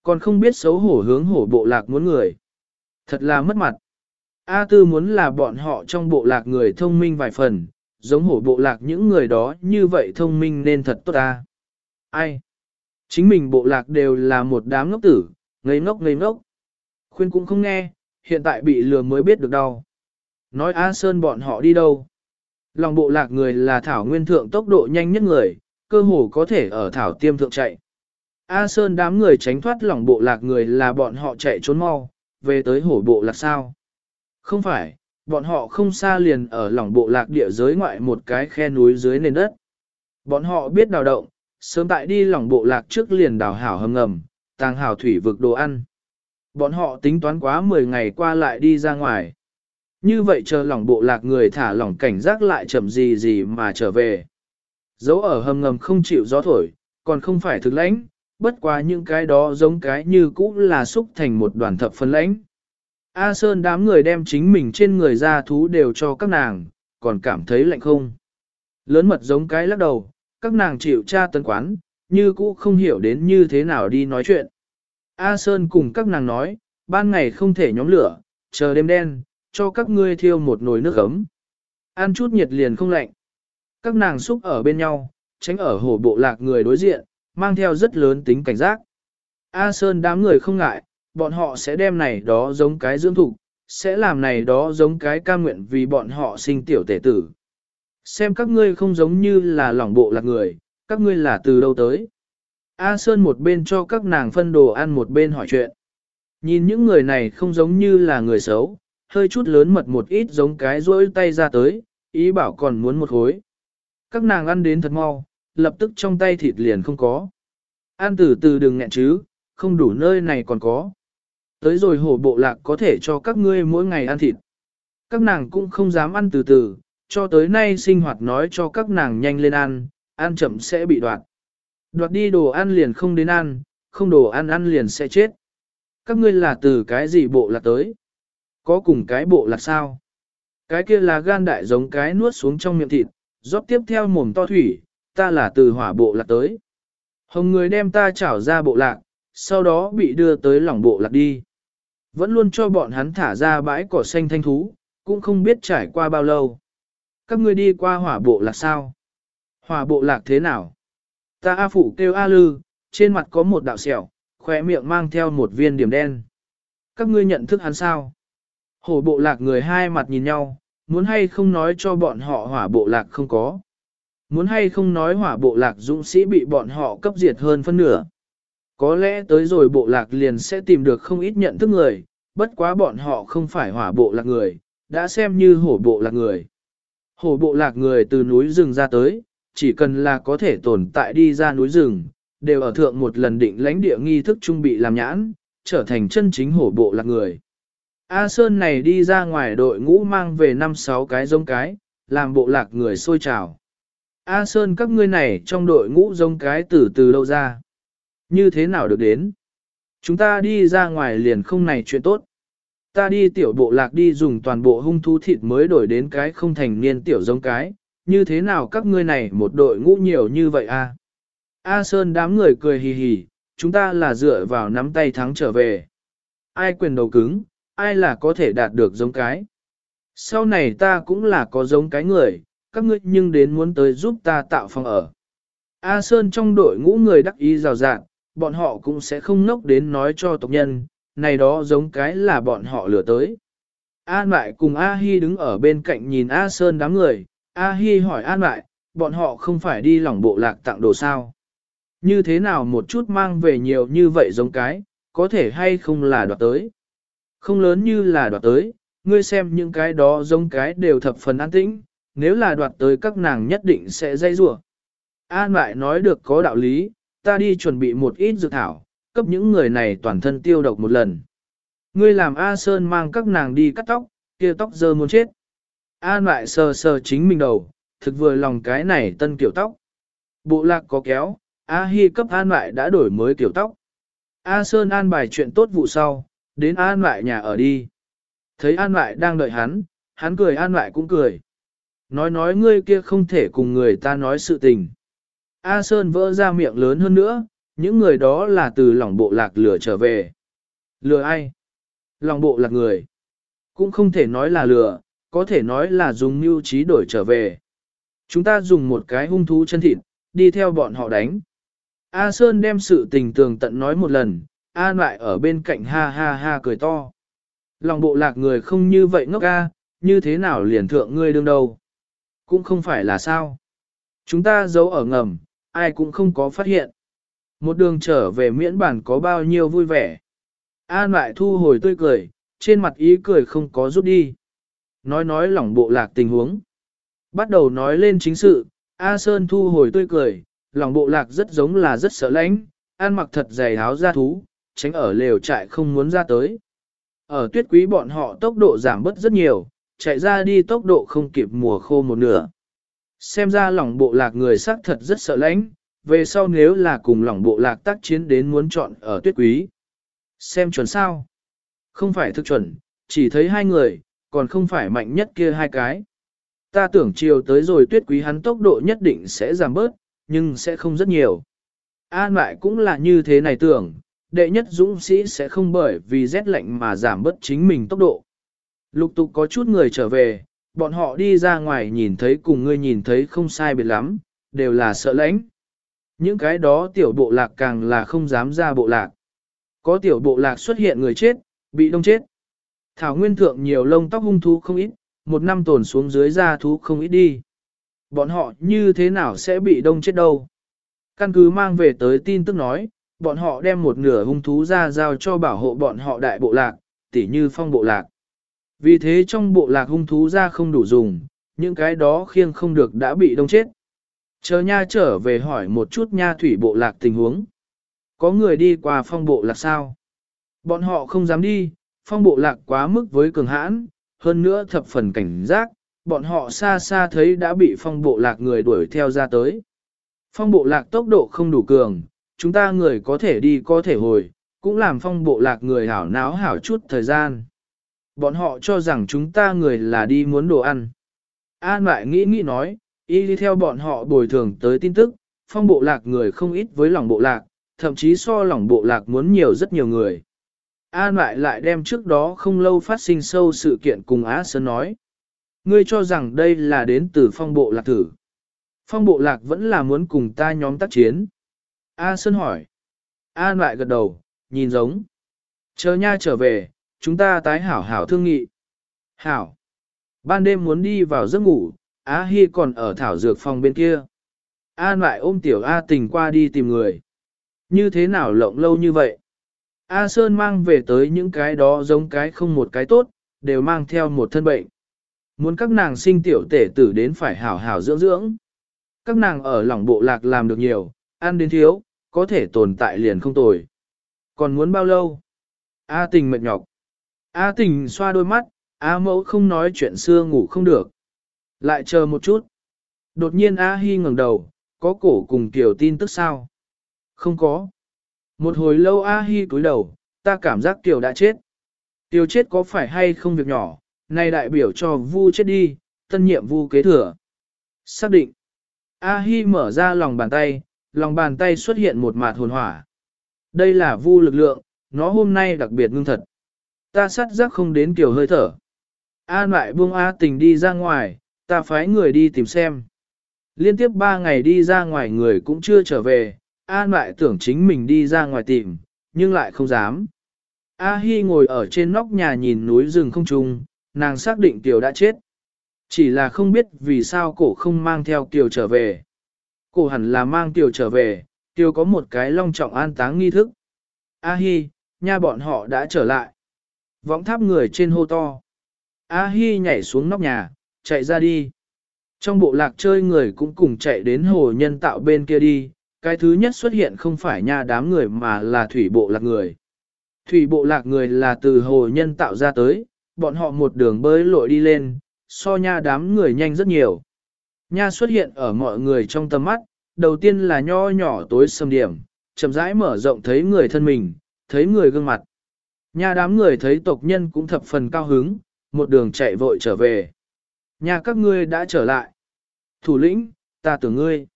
Còn không biết xấu hổ hướng hổ bộ lạc muốn người. Thật là mất mặt. A tư muốn là bọn họ trong bộ lạc người thông minh vài phần, giống hổ bộ lạc những người đó như vậy thông minh nên thật tốt ta. Ai? Chính mình bộ lạc đều là một đám ngốc tử, ngây ngốc ngây ngốc. Khuyên cũng không nghe, hiện tại bị lừa mới biết được đâu. Nói A Sơn bọn họ đi đâu? Lòng bộ lạc người là thảo nguyên thượng tốc độ nhanh nhất người, cơ hồ có thể ở thảo tiêm thượng chạy. A Sơn đám người tránh thoát lòng bộ lạc người là bọn họ chạy trốn mau, về tới hổ bộ lạc sao? Không phải, bọn họ không xa liền ở lòng bộ lạc địa giới ngoại một cái khe núi dưới nền đất. Bọn họ biết đào động, sớm tại đi lòng bộ lạc trước liền đào hảo hầm ngầm, tàng hảo thủy vực đồ ăn. Bọn họ tính toán quá 10 ngày qua lại đi ra ngoài. Như vậy chờ lòng bộ lạc người thả lỏng cảnh giác lại chậm gì gì mà trở về. Dấu ở hầm ngầm không chịu gió thổi, còn không phải thực lãnh, bất quá những cái đó giống cái như cũ là xúc thành một đoàn thập phân lãnh. A Sơn đám người đem chính mình trên người ra thú đều cho các nàng, còn cảm thấy lạnh không. Lớn mật giống cái lắc đầu, các nàng chịu tra tấn quán, như cũ không hiểu đến như thế nào đi nói chuyện. A Sơn cùng các nàng nói, ban ngày không thể nhóm lửa, chờ đêm đen, cho các ngươi thiêu một nồi nước ấm. Ăn chút nhiệt liền không lạnh. Các nàng xúc ở bên nhau, tránh ở hổ bộ lạc người đối diện, mang theo rất lớn tính cảnh giác. A Sơn đám người không ngại, bọn họ sẽ đem này đó giống cái dưỡng thục, sẽ làm này đó giống cái ca nguyện vì bọn họ sinh tiểu tể tử. Xem các ngươi không giống như là lỏng bộ lạc người, các ngươi là từ đâu tới. A Sơn một bên cho các nàng phân đồ ăn một bên hỏi chuyện. Nhìn những người này không giống như là người xấu, hơi chút lớn mật một ít giống cái rỗi tay ra tới, ý bảo còn muốn một hối Các nàng ăn đến thật mau, lập tức trong tay thịt liền không có. Ăn từ từ đừng nghẹn chứ, không đủ nơi này còn có. Tới rồi hổ bộ lạc có thể cho các ngươi mỗi ngày ăn thịt. Các nàng cũng không dám ăn từ từ, cho tới nay sinh hoạt nói cho các nàng nhanh lên ăn, ăn chậm sẽ bị đoạt. Đoạt đi đồ ăn liền không đến ăn, không đồ ăn ăn liền sẽ chết. Các ngươi là từ cái gì bộ lạc tới? Có cùng cái bộ lạc sao? Cái kia là gan đại giống cái nuốt xuống trong miệng thịt, rót tiếp theo mồm to thủy, ta là từ hỏa bộ lạc tới. Hồng người đem ta chảo ra bộ lạc, sau đó bị đưa tới lòng bộ lạc đi. Vẫn luôn cho bọn hắn thả ra bãi cỏ xanh thanh thú, cũng không biết trải qua bao lâu. Các ngươi đi qua hỏa bộ lạc sao? Hỏa bộ lạc thế nào? Ta A Phụ kêu A Lư, trên mặt có một đạo sẹo, khỏe miệng mang theo một viên điểm đen. Các ngươi nhận thức hắn sao? Hổ bộ lạc người hai mặt nhìn nhau, muốn hay không nói cho bọn họ hỏa bộ lạc không có. Muốn hay không nói hỏa bộ lạc dũng sĩ bị bọn họ cấp diệt hơn phân nửa. Có lẽ tới rồi bộ lạc liền sẽ tìm được không ít nhận thức người, bất quá bọn họ không phải hỏa bộ lạc người, đã xem như hổ bộ lạc người. Hổ bộ lạc người từ núi rừng ra tới, chỉ cần là có thể tồn tại đi ra núi rừng, đều ở thượng một lần định lãnh địa nghi thức trung bị làm nhãn, trở thành chân chính hổ bộ lạc người. A Sơn này đi ra ngoài đội ngũ mang về 5-6 cái giống cái, làm bộ lạc người sôi trào. A Sơn các ngươi này trong đội ngũ giống cái từ từ đâu ra? Như thế nào được đến? Chúng ta đi ra ngoài liền không này chuyện tốt. Ta đi tiểu bộ lạc đi dùng toàn bộ hung thú thịt mới đổi đến cái không thành niên tiểu giống cái, như thế nào các ngươi này một đội ngũ nhiều như vậy a? A Sơn đám người cười hì hì, chúng ta là dựa vào nắm tay thắng trở về. Ai quyền đầu cứng, ai là có thể đạt được giống cái. Sau này ta cũng là có giống cái người, các ngươi nhưng đến muốn tới giúp ta tạo phòng ở. A Sơn trong đội ngũ người đắc ý rào rạng, bọn họ cũng sẽ không nốc đến nói cho tộc nhân, này đó giống cái là bọn họ lừa tới. An Mại cùng A Hi đứng ở bên cạnh nhìn A Sơn đám người, A Hi hỏi An Mại, bọn họ không phải đi lỏng bộ lạc tặng đồ sao. Như thế nào một chút mang về nhiều như vậy giống cái, có thể hay không là đoạt tới. Không lớn như là đoạt tới, ngươi xem những cái đó giống cái đều thập phần an tĩnh, nếu là đoạt tới các nàng nhất định sẽ dây rủa. An Mại nói được có đạo lý, ta đi chuẩn bị một ít dược thảo, cấp những người này toàn thân tiêu độc một lần. Ngươi làm A Sơn mang các nàng đi cắt tóc, kia tóc dơ muốn chết. a lại sờ sờ chính mình đầu, thực vừa lòng cái này tân kiểu tóc. Bộ lạc có kéo, A Hi cấp An lại đã đổi mới kiểu tóc. A Sơn an bài chuyện tốt vụ sau, đến an lại nhà ở đi. Thấy an lại đang đợi hắn, hắn cười an lại cũng cười. Nói nói ngươi kia không thể cùng người ta nói sự tình. A Sơn vỡ ra miệng lớn hơn nữa, những người đó là từ lòng bộ lạc lừa trở về. Lừa ai? Lòng bộ lạc người. Cũng không thể nói là lừa, có thể nói là dùng mưu trí đổi trở về. Chúng ta dùng một cái hung thú chân thịt, đi theo bọn họ đánh. A Sơn đem sự tình tường tận nói một lần, A lại ở bên cạnh ha ha ha cười to. Lòng bộ lạc người không như vậy ngốc a, như thế nào liền thượng ngươi đương đầu Cũng không phải là sao. Chúng ta giấu ở ngầm, ai cũng không có phát hiện. Một đường trở về miễn bản có bao nhiêu vui vẻ. An lại thu hồi tươi cười, trên mặt ý cười không có rút đi. Nói nói lỏng bộ lạc tình huống. Bắt đầu nói lên chính sự, A Sơn thu hồi tươi cười, lòng bộ lạc rất giống là rất sợ lãnh, An mặc thật dày áo da thú, tránh ở lều trại không muốn ra tới. Ở tuyết quý bọn họ tốc độ giảm bớt rất nhiều, chạy ra đi tốc độ không kịp mùa khô một nửa. Xem ra lòng bộ lạc người xác thật rất sợ lãnh, về sau nếu là cùng lòng bộ lạc tác chiến đến muốn chọn ở tuyết quý. Xem chuẩn sao? Không phải thực chuẩn, chỉ thấy hai người, còn không phải mạnh nhất kia hai cái. Ta tưởng chiều tới rồi tuyết quý hắn tốc độ nhất định sẽ giảm bớt, nhưng sẽ không rất nhiều. An lại cũng là như thế này tưởng, đệ nhất dũng sĩ sẽ không bởi vì rét lạnh mà giảm bớt chính mình tốc độ. Lục tục có chút người trở về, bọn họ đi ra ngoài nhìn thấy cùng ngươi nhìn thấy không sai biệt lắm, đều là sợ lãnh. Những cái đó tiểu bộ lạc càng là không dám ra bộ lạc. Có tiểu bộ lạc xuất hiện người chết, bị đông chết. Thảo nguyên thượng nhiều lông tóc hung thú không ít, một năm tồn xuống dưới da thú không ít đi. Bọn họ như thế nào sẽ bị đông chết đâu? Căn cứ mang về tới tin tức nói, bọn họ đem một nửa hung thú ra giao cho bảo hộ bọn họ đại bộ lạc, tỉ như phong bộ lạc. Vì thế trong bộ lạc hung thú ra không đủ dùng, những cái đó khiêng không được đã bị đông chết. Chờ nha trở về hỏi một chút nha thủy bộ lạc tình huống. Có người đi qua phong bộ lạc sao? Bọn họ không dám đi, phong bộ lạc quá mức với cường hãn, hơn nữa thập phần cảnh giác, bọn họ xa xa thấy đã bị phong bộ lạc người đuổi theo ra tới. Phong bộ lạc tốc độ không đủ cường, chúng ta người có thể đi có thể hồi, cũng làm phong bộ lạc người hảo náo hảo chút thời gian. Bọn họ cho rằng chúng ta người là đi muốn đồ ăn. An lại nghĩ nghĩ nói, y đi theo bọn họ bồi thường tới tin tức, phong bộ lạc người không ít với lòng bộ lạc, thậm chí so lòng bộ lạc muốn nhiều rất nhiều người. An lại lại đem trước đó không lâu phát sinh sâu sự kiện cùng Á Sơn nói. Ngươi cho rằng đây là đến từ phong bộ lạc thử. Phong bộ lạc vẫn là muốn cùng ta nhóm tác chiến. A Sơn hỏi. An lại gật đầu, nhìn giống. Chờ nha trở về, chúng ta tái hảo hảo thương nghị. Hảo. Ban đêm muốn đi vào giấc ngủ, Á Hi còn ở thảo dược phòng bên kia. An lại ôm tiểu A tình qua đi tìm người. Như thế nào lộng lâu như vậy? A Sơn mang về tới những cái đó giống cái không một cái tốt, đều mang theo một thân bệnh. Muốn các nàng sinh tiểu tể tử đến phải hảo hảo dưỡng dưỡng. Các nàng ở lòng bộ lạc làm được nhiều, ăn đến thiếu, có thể tồn tại liền không tồi. Còn muốn bao lâu? A tình mệt nhọc. A tình xoa đôi mắt, A mẫu không nói chuyện xưa ngủ không được. Lại chờ một chút. Đột nhiên A Hi ngẩng đầu, có cổ cùng tiểu tin tức sao? Không có. Một hồi lâu A Hi cúi đầu, ta cảm giác tiểu đã chết. Tiểu chết có phải hay không việc nhỏ, này đại biểu cho vu chết đi, tân nhiệm vu kế thừa. Xác định. A Hi mở ra lòng bàn tay, lòng bàn tay xuất hiện một mạt hồn hỏa. Đây là vu lực lượng, nó hôm nay đặc biệt ngưng thật. Ta sát giác không đến kiểu hơi thở. An lại buông A tình đi ra ngoài, ta phái người đi tìm xem. Liên tiếp ba ngày đi ra ngoài người cũng chưa trở về, An lại tưởng chính mình đi ra ngoài tìm, nhưng lại không dám. A Hi ngồi ở trên nóc nhà nhìn núi rừng không trùng, nàng xác định Kiều đã chết. Chỉ là không biết vì sao cổ không mang theo Kiều trở về. Cổ hẳn là mang Kiều trở về, Kiều có một cái long trọng an táng nghi thức. A Hi, nha bọn họ đã trở lại. Võng tháp người trên hô to. A Hi nhảy xuống nóc nhà, chạy ra đi. Trong bộ lạc chơi người cũng cùng chạy đến hồ nhân tạo bên kia đi, cái thứ nhất xuất hiện không phải nha đám người mà là thủy bộ lạc người. Thủy bộ lạc người là từ hồ nhân tạo ra tới, bọn họ một đường bơi lội đi lên, so nha đám người nhanh rất nhiều. Nha xuất hiện ở mọi người trong tầm mắt, đầu tiên là nho nhỏ tối sầm điểm, chậm rãi mở rộng thấy người thân mình, thấy người gương mặt. Nhà đám người thấy tộc nhân cũng thập phần cao hứng, một đường chạy vội trở về. Nhà các ngươi đã trở lại. Thủ lĩnh, ta tưởng ngươi.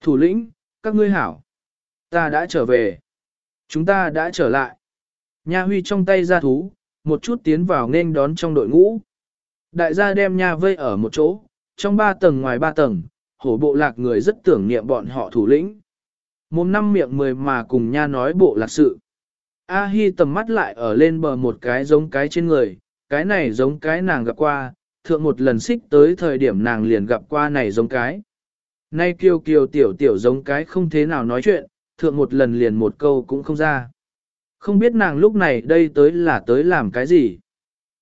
Thủ lĩnh, các ngươi hảo. Ta đã trở về. Chúng ta đã trở lại. Nha huy trong tay ra thú, một chút tiến vào nên đón trong đội ngũ. Đại gia đem nha vây ở một chỗ, trong ba tầng ngoài ba tầng, hổ bộ lạc người rất tưởng niệm bọn họ thủ lĩnh. Mồm năm miệng mười mà cùng nha nói bộ lạc sự. A Hi tầm mắt lại ở lên bờ một cái giống cái trên người, cái này giống cái nàng gặp qua, thượng một lần xích tới thời điểm nàng liền gặp qua này giống cái. Nay kiều kiều tiểu tiểu giống cái không thế nào nói chuyện, thượng một lần liền một câu cũng không ra. Không biết nàng lúc này đây tới là tới làm cái gì.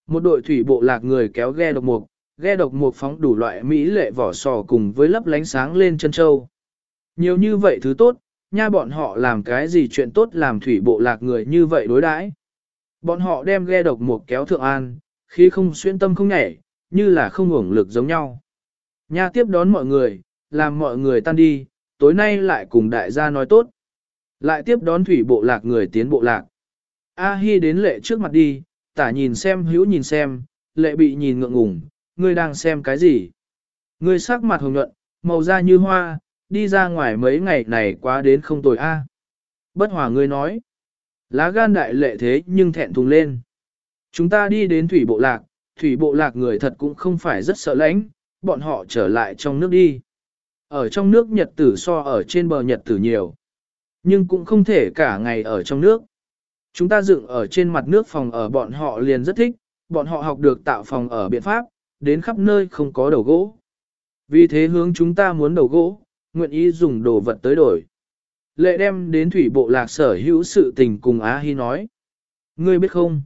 Một đội thủy bộ lạc người kéo ghe độc mục, ghe độc mục phóng đủ loại mỹ lệ vỏ sò cùng với lấp lánh sáng lên chân châu. Nhiều như vậy thứ tốt, nha bọn họ làm cái gì chuyện tốt làm thủy bộ lạc người như vậy đối đãi. Bọn họ đem ghe độc một kéo thượng an, khi không xuyên tâm không nhảy, như là không hưởng lực giống nhau. Nha tiếp đón mọi người, làm mọi người tan đi, tối nay lại cùng đại gia nói tốt. Lại tiếp đón thủy bộ lạc người tiến bộ lạc. A Hi đến lệ trước mặt đi, tả nhìn xem hữu nhìn xem, lệ bị nhìn ngượng ngùng, ngươi đang xem cái gì? Ngươi sắc mặt hồng nhuận, màu da như hoa, đi ra ngoài mấy ngày này quá đến không tồi a. À. Bất hòa ngươi nói. Lá gan đại lệ thế nhưng thẹn thùng lên. Chúng ta đi đến thủy bộ lạc, thủy bộ lạc người thật cũng không phải rất sợ lãnh, bọn họ trở lại trong nước đi. Ở trong nước nhật tử so ở trên bờ nhật tử nhiều. Nhưng cũng không thể cả ngày ở trong nước. Chúng ta dựng ở trên mặt nước phòng ở bọn họ liền rất thích, bọn họ học được tạo phòng ở biện pháp, đến khắp nơi không có đầu gỗ. Vì thế hướng chúng ta muốn đầu gỗ, nguyện ý dùng đồ vật tới đổi. Lệ đem đến thủy bộ lạc sở hữu sự tình cùng Á Hi nói. Ngươi biết không?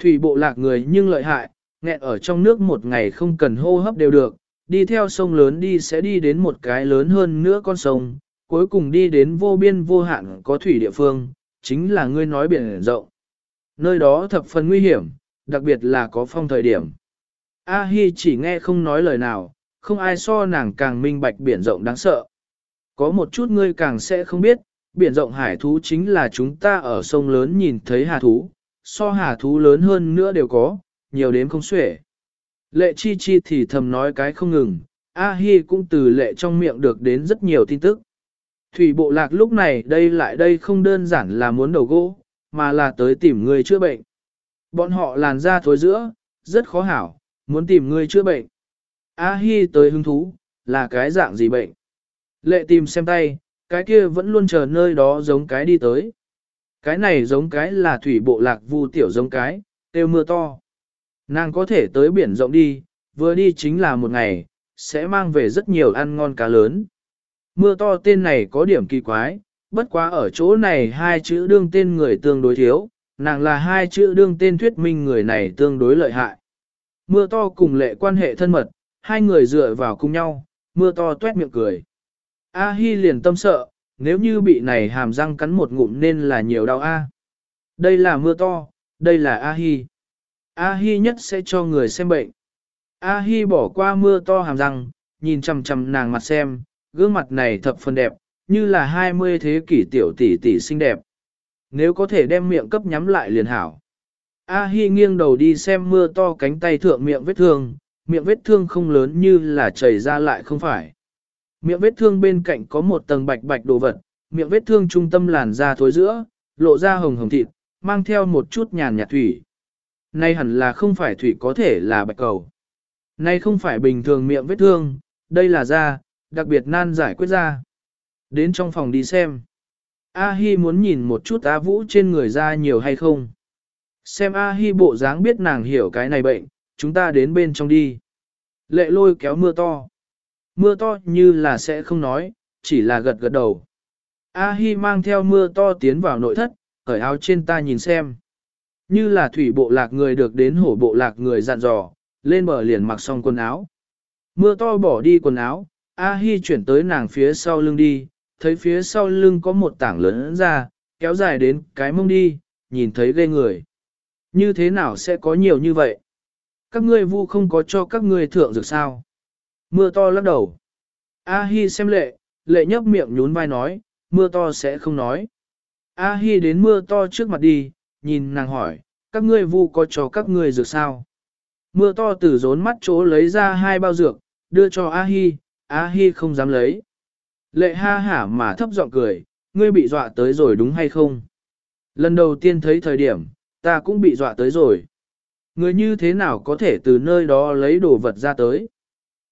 Thủy bộ lạc người nhưng lợi hại, nghẹn ở trong nước một ngày không cần hô hấp đều được, đi theo sông lớn đi sẽ đi đến một cái lớn hơn nữa con sông, cuối cùng đi đến vô biên vô hạn có thủy địa phương, chính là ngươi nói biển rộng. Nơi đó thập phần nguy hiểm, đặc biệt là có phong thời điểm. A Hi chỉ nghe không nói lời nào, không ai so nàng càng minh bạch biển rộng đáng sợ. Có một chút ngươi càng sẽ không biết, biển rộng hải thú chính là chúng ta ở sông lớn nhìn thấy hà thú, so hà thú lớn hơn nữa đều có, nhiều đến không xuể. Lệ chi chi thì thầm nói cái không ngừng, A Hi cũng từ lệ trong miệng được đến rất nhiều tin tức. Thủy bộ lạc lúc này đây lại đây không đơn giản là muốn đầu gỗ, mà là tới tìm người chữa bệnh. Bọn họ làn ra thối giữa, rất khó hảo, muốn tìm người chữa bệnh. A Hi tới hứng thú, là cái dạng gì bệnh? Lệ tìm xem tay, cái kia vẫn luôn chờ nơi đó giống cái đi tới. Cái này giống cái là thủy bộ lạc vu tiểu giống cái, tiêu mưa to. Nàng có thể tới biển rộng đi, vừa đi chính là một ngày, sẽ mang về rất nhiều ăn ngon cá lớn. Mưa to tên này có điểm kỳ quái, bất quá ở chỗ này hai chữ đương tên người tương đối thiếu, nàng là hai chữ đương tên thuyết minh người này tương đối lợi hại. Mưa to cùng lệ quan hệ thân mật, hai người dựa vào cùng nhau, mưa to tuét miệng cười. A Hi liền tâm sợ, nếu như bị này hàm răng cắn một ngụm nên là nhiều đau A. Đây là mưa to, đây là A Hi. A Hi nhất sẽ cho người xem bệnh. A Hi bỏ qua mưa to hàm răng, nhìn chằm chằm nàng mặt xem, gương mặt này thập phần đẹp, như là 20 thế kỷ tiểu tỷ tỷ xinh đẹp. Nếu có thể đem miệng cấp nhắm lại liền hảo. A Hi nghiêng đầu đi xem mưa to cánh tay thượng miệng vết thương, miệng vết thương không lớn như là chảy ra lại không phải. Miệng vết thương bên cạnh có một tầng bạch bạch đồ vật, miệng vết thương trung tâm làn da thối giữa, lộ ra hồng hồng thịt, mang theo một chút nhàn nhạt thủy. Nay hẳn là không phải thủy có thể là bạch cầu. Nay không phải bình thường miệng vết thương, đây là da, đặc biệt nan giải quyết da. Đến trong phòng đi xem. A Hi muốn nhìn một chút A Vũ trên người da nhiều hay không. Xem A Hi bộ dáng biết nàng hiểu cái này bệnh, chúng ta đến bên trong đi. Lệ lôi kéo mưa to. Mưa to như là sẽ không nói, chỉ là gật gật đầu. A Hi mang theo mưa to tiến vào nội thất, cởi áo trên ta nhìn xem. Như là thủy bộ lạc người được đến hổ bộ lạc người dặn dò, lên bờ liền mặc xong quần áo. Mưa to bỏ đi quần áo, A Hi chuyển tới nàng phía sau lưng đi, thấy phía sau lưng có một tảng lớn ra, kéo dài đến cái mông đi, nhìn thấy ghê người. Như thế nào sẽ có nhiều như vậy? Các ngươi vu không có cho các ngươi thượng dược sao? Mưa to lắc đầu. A Hi xem lệ, lệ nhấp miệng nhún vai nói, mưa to sẽ không nói. A Hi đến mưa to trước mặt đi, nhìn nàng hỏi, các ngươi vu có cho các ngươi dược sao? Mưa to từ rốn mắt chỗ lấy ra hai bao dược, đưa cho A Hi, A Hi không dám lấy. Lệ ha hả mà thấp giọng cười, ngươi bị dọa tới rồi đúng hay không? Lần đầu tiên thấy thời điểm, ta cũng bị dọa tới rồi. Người như thế nào có thể từ nơi đó lấy đồ vật ra tới?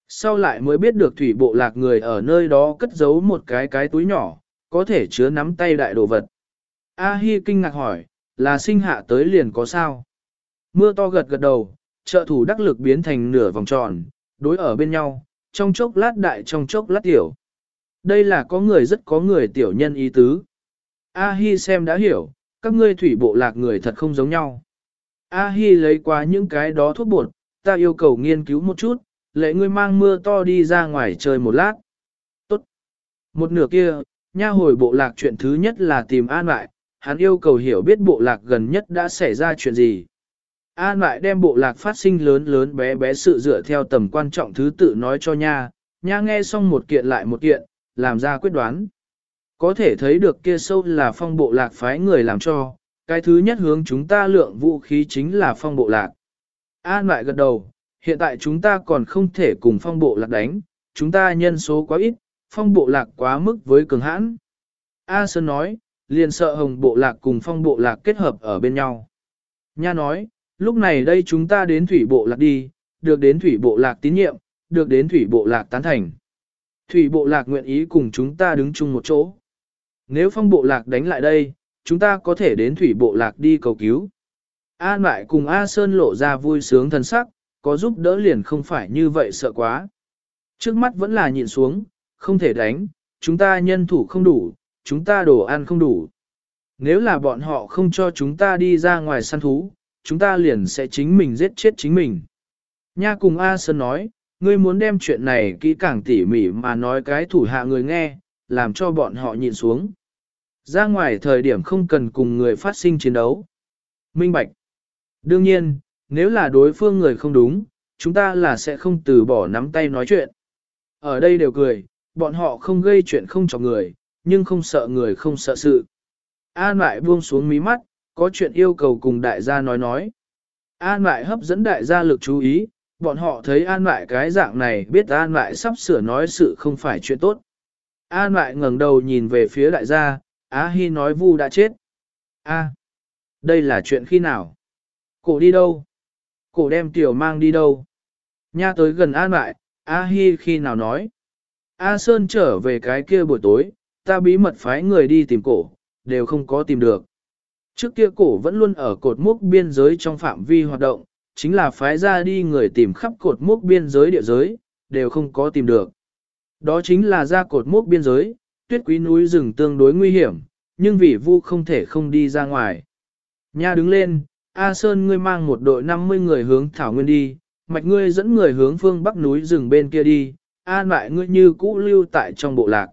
Sau lại mới biết được thủy bộ lạc người ở nơi đó cất giấu một cái cái túi nhỏ, có thể chứa nắm tay đại đồ vật. A Hi kinh ngạc hỏi, là sinh hạ tới liền có sao? Mưa to gật gật đầu, trợ thủ đắc lực biến thành nửa vòng tròn, đối ở bên nhau, trong chốc lát đại trong chốc lát tiểu. Đây là có người rất có người tiểu nhân ý tứ. A Hi xem đã hiểu, các ngươi thủy bộ lạc người thật không giống nhau. A Hi lấy qua những cái đó thuốc bột, ta yêu cầu nghiên cứu một chút, lệ ngươi mang mưa to đi ra ngoài chơi một lát. Tốt. Một nửa kia, nha hồi bộ lạc chuyện thứ nhất là tìm an lại, hắn yêu cầu hiểu biết bộ lạc gần nhất đã xảy ra chuyện gì. An lại đem bộ lạc phát sinh lớn lớn bé bé sự dựa theo tầm quan trọng thứ tự nói cho nha, nha nghe xong một kiện lại một kiện, làm ra quyết đoán. Có thể thấy được kia sâu là phong bộ lạc phái người làm cho, cái thứ nhất hướng chúng ta lượng vũ khí chính là phong bộ lạc. An lại gật đầu, hiện tại chúng ta còn không thể cùng phong bộ lạc đánh, chúng ta nhân số quá ít, phong bộ lạc quá mức với cường hãn. A Sơn nói, liền sợ hồng bộ lạc cùng phong bộ lạc kết hợp ở bên nhau. Nha nói, lúc này đây chúng ta đến thủy bộ lạc đi, được đến thủy bộ lạc tín nhiệm, được đến thủy bộ lạc tán thành. Thủy bộ lạc nguyện ý cùng chúng ta đứng chung một chỗ. Nếu phong bộ lạc đánh lại đây, chúng ta có thể đến thủy bộ lạc đi cầu cứu. An lại cùng A Sơn lộ ra vui sướng thân sắc, có giúp đỡ liền không phải như vậy sợ quá. Trước mắt vẫn là nhìn xuống, không thể đánh, chúng ta nhân thủ không đủ, chúng ta đồ ăn không đủ. Nếu là bọn họ không cho chúng ta đi ra ngoài săn thú, chúng ta liền sẽ chính mình giết chết chính mình. Nha cùng A Sơn nói, ngươi muốn đem chuyện này kỹ càng tỉ mỉ mà nói cái thủ hạ người nghe, làm cho bọn họ nhìn xuống. Ra ngoài thời điểm không cần cùng người phát sinh chiến đấu. Minh Bạch. Đương nhiên, nếu là đối phương người không đúng, chúng ta là sẽ không từ bỏ nắm tay nói chuyện. Ở đây đều cười, bọn họ không gây chuyện không cho người, nhưng không sợ người không sợ sự. An lại buông xuống mí mắt, có chuyện yêu cầu cùng đại gia nói nói. An lại hấp dẫn đại gia lực chú ý, bọn họ thấy an lại cái dạng này biết an lại sắp sửa nói sự không phải chuyện tốt. An lại ngẩng đầu nhìn về phía đại gia, Á Hi nói Vu đã chết. A, đây là chuyện khi nào? Cổ đi đâu? Cổ đem tiểu mang đi đâu? Nha tới gần an lại, A Hi khi nào nói? A Sơn trở về cái kia buổi tối, ta bí mật phái người đi tìm cổ, đều không có tìm được. Trước kia cổ vẫn luôn ở cột mốc biên giới trong phạm vi hoạt động, chính là phái ra đi người tìm khắp cột mốc biên giới địa giới, đều không có tìm được. Đó chính là ra cột mốc biên giới, tuyết quý núi rừng tương đối nguy hiểm, nhưng vì vu không thể không đi ra ngoài. Nha đứng lên, A Sơn ngươi mang một đội 50 người hướng Thảo Nguyên đi, mạch ngươi dẫn người hướng phương bắc núi rừng bên kia đi, an lại ngươi như cũ lưu tại trong bộ lạc.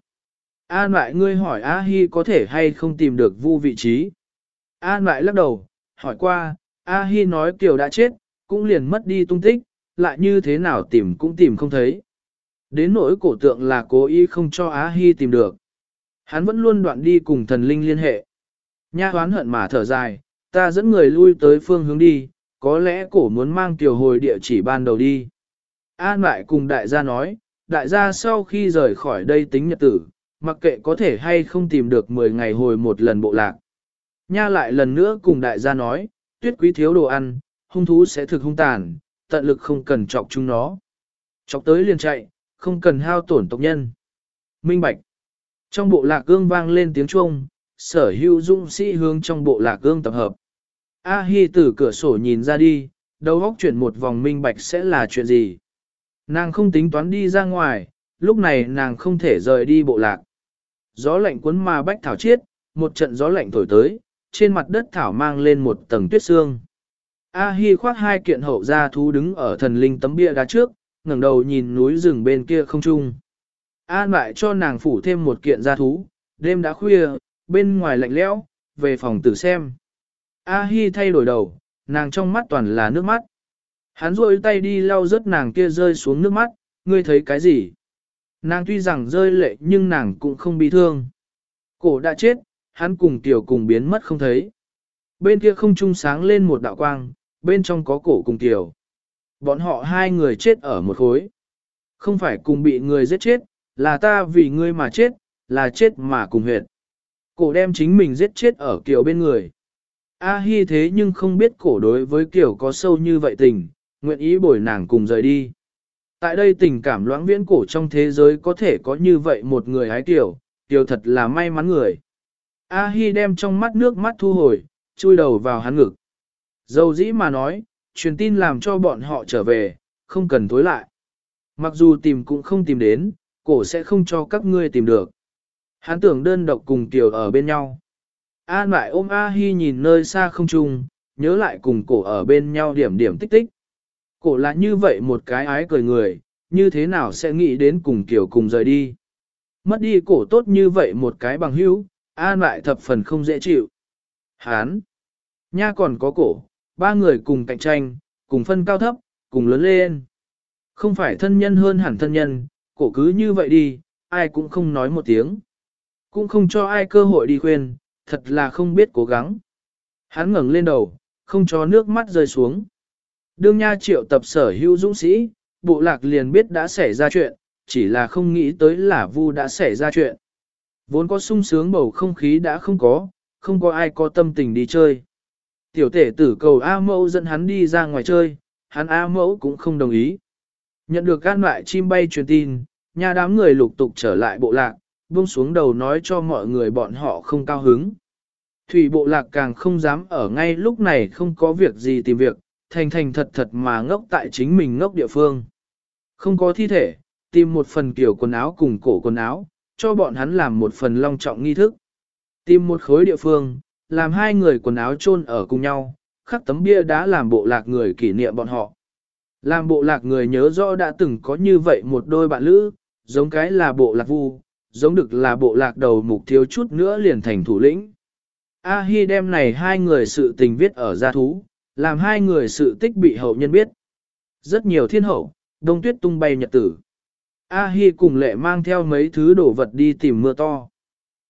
An lại ngươi hỏi A Hi có thể hay không tìm được vu vị trí. An lại lắc đầu, hỏi qua, A Hi nói Kiều đã chết, cũng liền mất đi tung tích, lại như thế nào tìm cũng tìm không thấy. Đến nỗi cổ tượng là cố ý không cho A Hi tìm được. Hắn vẫn luôn đoạn đi cùng thần linh liên hệ. Nha hoán hận mà thở dài, ta dẫn người lui tới phương hướng đi, có lẽ cổ muốn mang tiểu hồi địa chỉ ban đầu đi. An lại cùng đại gia nói, đại gia sau khi rời khỏi đây tính nhật tử, mặc kệ có thể hay không tìm được 10 ngày hồi một lần bộ lạc. Nha lại lần nữa cùng đại gia nói, tuyết quý thiếu đồ ăn, hung thú sẽ thực hung tàn, tận lực không cần chọc chúng nó. Chọc tới liền chạy, không cần hao tổn tộc nhân. Minh Bạch. Trong bộ lạc gương vang lên tiếng chuông, sở hữu dung sĩ hướng trong bộ lạc gương tập hợp. A Hi từ cửa sổ nhìn ra đi, đầu óc chuyển một vòng minh bạch sẽ là chuyện gì. Nàng không tính toán đi ra ngoài, lúc này nàng không thể rời đi bộ lạc. Gió lạnh cuốn ma bách thảo chiết, một trận gió lạnh thổi tới, trên mặt đất thảo mang lên một tầng tuyết xương. A Hi khoác hai kiện hậu gia thú đứng ở thần linh tấm bia đá trước, ngẩng đầu nhìn núi rừng bên kia không trung. An lại cho nàng phủ thêm một kiện gia thú, đêm đã khuya, bên ngoài lạnh lẽo, về phòng tử xem. A Hi thay đổi đầu, nàng trong mắt toàn là nước mắt. Hắn rôi tay đi lau rớt nàng kia rơi xuống nước mắt, ngươi thấy cái gì? Nàng tuy rằng rơi lệ nhưng nàng cũng không bị thương. Cổ đã chết, hắn cùng tiểu cùng biến mất không thấy. Bên kia không trung sáng lên một đạo quang, bên trong có cổ cùng tiểu. Bọn họ hai người chết ở một khối. Không phải cùng bị người giết chết, là ta vì ngươi mà chết, là chết mà cùng huyệt. Cổ đem chính mình giết chết ở kiểu bên người. A Hi thế nhưng không biết cổ đối với kiểu có sâu như vậy tình, nguyện ý bồi nàng cùng rời đi. Tại đây tình cảm loãng viễn cổ trong thế giới có thể có như vậy một người hái tiểu, tiểu thật là may mắn người. A Hi đem trong mắt nước mắt thu hồi, chui đầu vào hắn ngực. Dâu dĩ mà nói, truyền tin làm cho bọn họ trở về, không cần tối lại. Mặc dù tìm cũng không tìm đến, cổ sẽ không cho các ngươi tìm được. Hắn tưởng đơn độc cùng tiểu ở bên nhau. An lại ôm A Hi nhìn nơi xa không trung, nhớ lại cùng cổ ở bên nhau điểm điểm tích tích. Cổ là như vậy một cái ái cười người, như thế nào sẽ nghĩ đến cùng kiểu cùng rời đi. Mất đi cổ tốt như vậy một cái bằng hữu, an lại thập phần không dễ chịu. Hán, nha còn có cổ, ba người cùng cạnh tranh, cùng phân cao thấp, cùng lớn lên. Không phải thân nhân hơn hẳn thân nhân, cổ cứ như vậy đi, ai cũng không nói một tiếng. Cũng không cho ai cơ hội đi khuyên, thật là không biết cố gắng. Hắn ngẩng lên đầu, không cho nước mắt rơi xuống. Đương nha triệu tập sở hữu dũng sĩ, bộ lạc liền biết đã xảy ra chuyện, chỉ là không nghĩ tới là vu đã xảy ra chuyện. Vốn có sung sướng bầu không khí đã không có, không có ai có tâm tình đi chơi. Tiểu tể tử cầu A mẫu dẫn hắn đi ra ngoài chơi, hắn A mẫu cũng không đồng ý. Nhận được các loại chim bay truyền tin, nhà đám người lục tục trở lại bộ lạc, buông xuống đầu nói cho mọi người bọn họ không cao hứng. Thủy bộ lạc càng không dám ở ngay lúc này không có việc gì tìm việc, thành thành thật thật mà ngốc tại chính mình ngốc địa phương. Không có thi thể, tìm một phần kiểu quần áo cùng cổ quần áo, cho bọn hắn làm một phần long trọng nghi thức. Tìm một khối địa phương, làm hai người quần áo chôn ở cùng nhau, khắc tấm bia đã làm bộ lạc người kỷ niệm bọn họ. Làm bộ lạc người nhớ rõ đã từng có như vậy một đôi bạn lữ, giống cái là bộ lạc vu, giống được là bộ lạc đầu mục thiếu chút nữa liền thành thủ lĩnh. A-hi đem này hai người sự tình viết ở gia thú, làm hai người sự tích bị hậu nhân biết. Rất nhiều thiên hậu, đông tuyết tung bay nhật tử. A-hi cùng lệ mang theo mấy thứ đồ vật đi tìm mưa to.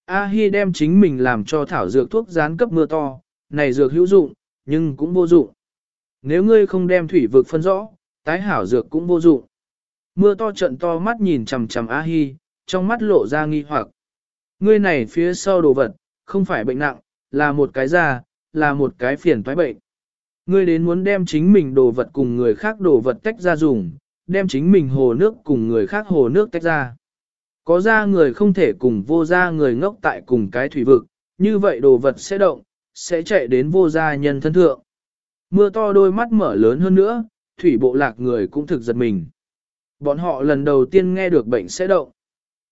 A-hi đem chính mình làm cho thảo dược thuốc gián cấp mưa to, này dược hữu dụng, nhưng cũng vô dụng. Nếu ngươi không đem thủy vực phân rõ, tái hảo dược cũng vô dụng. Mưa to trận to mắt nhìn chằm chằm A-hi, trong mắt lộ ra nghi hoặc. Ngươi này phía sau đồ vật, không phải bệnh nặng, là một cái da, là một cái phiền toái bệnh. Ngươi đến muốn đem chính mình đồ vật cùng người khác đồ vật tách ra dùng, đem chính mình hồ nước cùng người khác hồ nước tách ra. Có da người không thể cùng vô da người ngốc tại cùng cái thủy vực, như vậy đồ vật sẽ động, sẽ chạy đến vô gia nhân thân thượng. Mưa to đôi mắt mở lớn hơn nữa, thủy bộ lạc người cũng thực giật mình. Bọn họ lần đầu tiên nghe được bệnh sẽ động.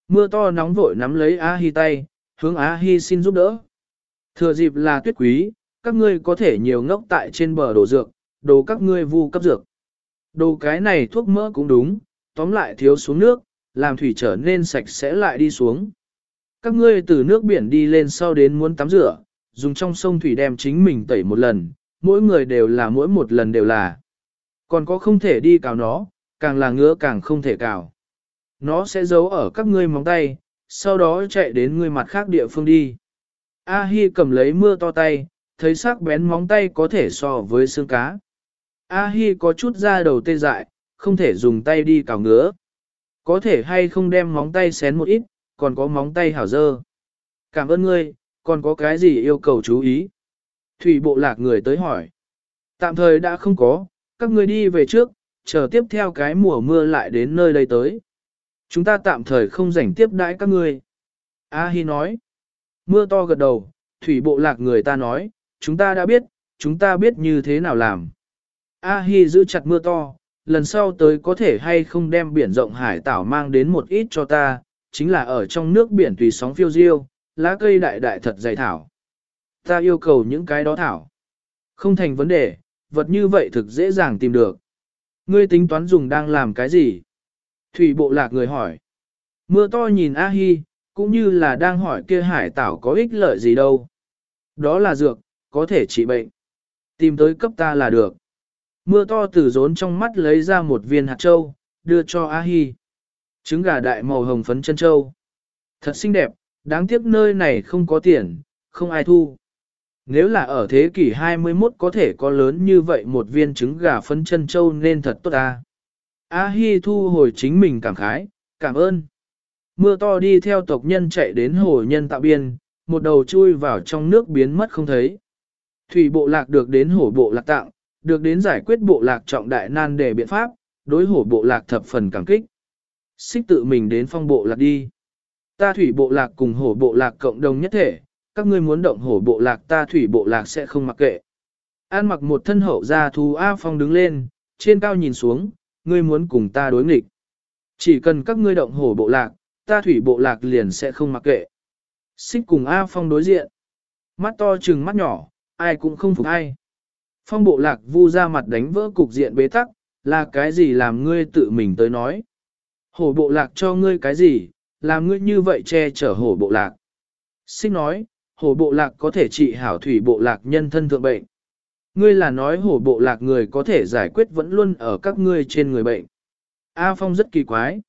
Mưa to nóng vội nắm lấy A Hi tay, hướng A Hi xin giúp đỡ. Thừa dịp là tuyết quý, các ngươi có thể nhiều ngốc tại trên bờ đồ dược, đồ các ngươi vu cấp dược. Đồ cái này thuốc mỡ cũng đúng, tóm lại thiếu xuống nước, làm thủy trở nên sạch sẽ lại đi xuống. Các ngươi từ nước biển đi lên sau đến muốn tắm rửa, dùng trong sông thủy đem chính mình tẩy một lần, mỗi người đều là mỗi một lần đều là. Còn có không thể đi cào nó, càng là ngứa càng không thể cào. Nó sẽ giấu ở các ngươi móng tay, sau đó chạy đến ngươi mặt khác địa phương đi. A Hi cầm lấy mưa to tay, thấy sắc bén móng tay có thể so với xương cá. A Hi có chút da đầu tê dại, không thể dùng tay đi cào ngứa. Có thể hay không đem móng tay xén một ít, còn có móng tay hảo dơ. Cảm ơn ngươi, còn có cái gì yêu cầu chú ý? Thủy bộ lạc người tới hỏi. Tạm thời đã không có, các ngươi đi về trước, chờ tiếp theo cái mùa mưa lại đến nơi đây tới. Chúng ta tạm thời không rảnh tiếp đãi các ngươi. A Hi nói. Mưa to gật đầu, thủy bộ lạc người ta nói, chúng ta đã biết, chúng ta biết như thế nào làm. A Hi giữ chặt mưa to, lần sau tới có thể hay không đem biển rộng hải tảo mang đến một ít cho ta, chính là ở trong nước biển tùy sóng phiêu diêu, lá cây đại đại thật dày thảo. Ta yêu cầu những cái đó thảo. Không thành vấn đề, vật như vậy thực dễ dàng tìm được. Ngươi tính toán dùng đang làm cái gì? Thủy bộ lạc người hỏi. Mưa to nhìn A Hi, cũng như là đang hỏi kia hải tảo có ích lợi gì đâu. Đó là dược, có thể trị bệnh. Tìm tới cấp ta là được. Mưa to từ rốn trong mắt lấy ra một viên hạt châu, đưa cho A Hi. Trứng gà đại màu hồng phấn chân châu. Thật xinh đẹp, đáng tiếc nơi này không có tiền, không ai thu. Nếu là ở thế kỷ 21 có thể có lớn như vậy một viên trứng gà phấn chân châu nên thật tốt ta. A Hi thu hồi chính mình cảm khái, cảm ơn. Mưa to đi theo tộc nhân chạy đến hồ nhân tạo biên, một đầu chui vào trong nước biến mất không thấy. Thủy bộ lạc được đến hổ bộ lạc tặng, được đến giải quyết bộ lạc trọng đại nan đề biện pháp, đối hổ bộ lạc thập phần cảm kích. Xích tự mình đến phong bộ lạc đi. Ta thủy bộ lạc cùng hổ bộ lạc cộng đồng nhất thể, các ngươi muốn động hổ bộ lạc ta thủy bộ lạc sẽ không mặc kệ. An mặc một thân hậu ra thú A Phong đứng lên, trên cao nhìn xuống, ngươi muốn cùng ta đối nghịch. Chỉ cần các ngươi động hổ bộ lạc, ta thủy bộ lạc liền sẽ không mặc kệ. Xích cùng A Phong đối diện. Mắt to trừng mắt nhỏ, ai cũng không phục ai. Phong bộ lạc vu ra mặt đánh vỡ cục diện bế tắc, là cái gì làm ngươi tự mình tới nói. Hổ bộ lạc cho ngươi cái gì, làm ngươi như vậy che chở hổ bộ lạc. Xích nói, hổ bộ lạc có thể trị hảo thủy bộ lạc nhân thân thượng bệnh. Ngươi là nói hổ bộ lạc người có thể giải quyết vẫn luôn ở các ngươi trên người bệnh. A Phong rất kỳ quái.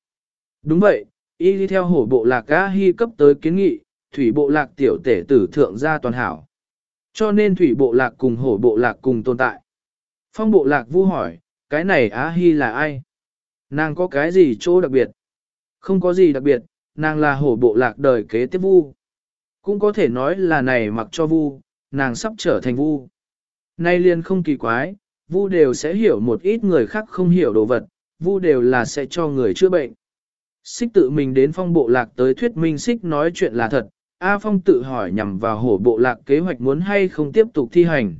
Đúng vậy, y đi theo hổ bộ lạc A Hi cấp tới kiến nghị, thủy bộ lạc tiểu tể tử thượng gia toàn hảo. Cho nên thủy bộ lạc cùng hổ bộ lạc cùng tồn tại. Phong bộ lạc vu hỏi, cái này a Hi là ai? Nàng có cái gì chỗ đặc biệt? Không có gì đặc biệt, nàng là hổ bộ lạc đời kế tiếp vu. Cũng có thể nói là này mặc cho vu, nàng sắp trở thành vu. Nay liền không kỳ quái, vu đều sẽ hiểu một ít người khác không hiểu đồ vật, vu đều là sẽ cho người chữa bệnh. Xích tự mình đến phong bộ lạc tới thuyết minh xích nói chuyện là thật, A Phong tự hỏi nhằm vào hổ bộ lạc kế hoạch muốn hay không tiếp tục thi hành.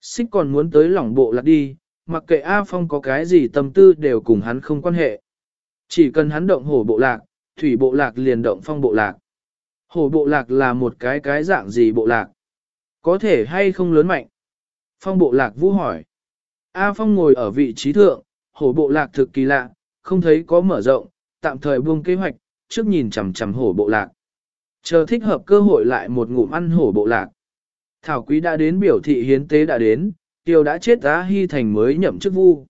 Xích còn muốn tới lỏng bộ lạc đi, mặc kệ A Phong có cái gì tâm tư đều cùng hắn không quan hệ. Chỉ cần hắn động hổ bộ lạc, thủy bộ lạc liền động phong bộ lạc. Hổ bộ lạc là một cái cái dạng gì bộ lạc? Có thể hay không lớn mạnh? Phong bộ lạc vũ hỏi. A Phong ngồi ở vị trí thượng, hổ bộ lạc thực kỳ lạ, không thấy có mở rộng, tạm thời buông kế hoạch, trước nhìn chằm chằm hổ bộ lạc. Chờ thích hợp cơ hội lại một ngụm ăn hổ bộ lạc. Thảo quý đã đến biểu thị hiến tế đã đến, tiêu đã chết A Hi thành mới nhậm chức vu.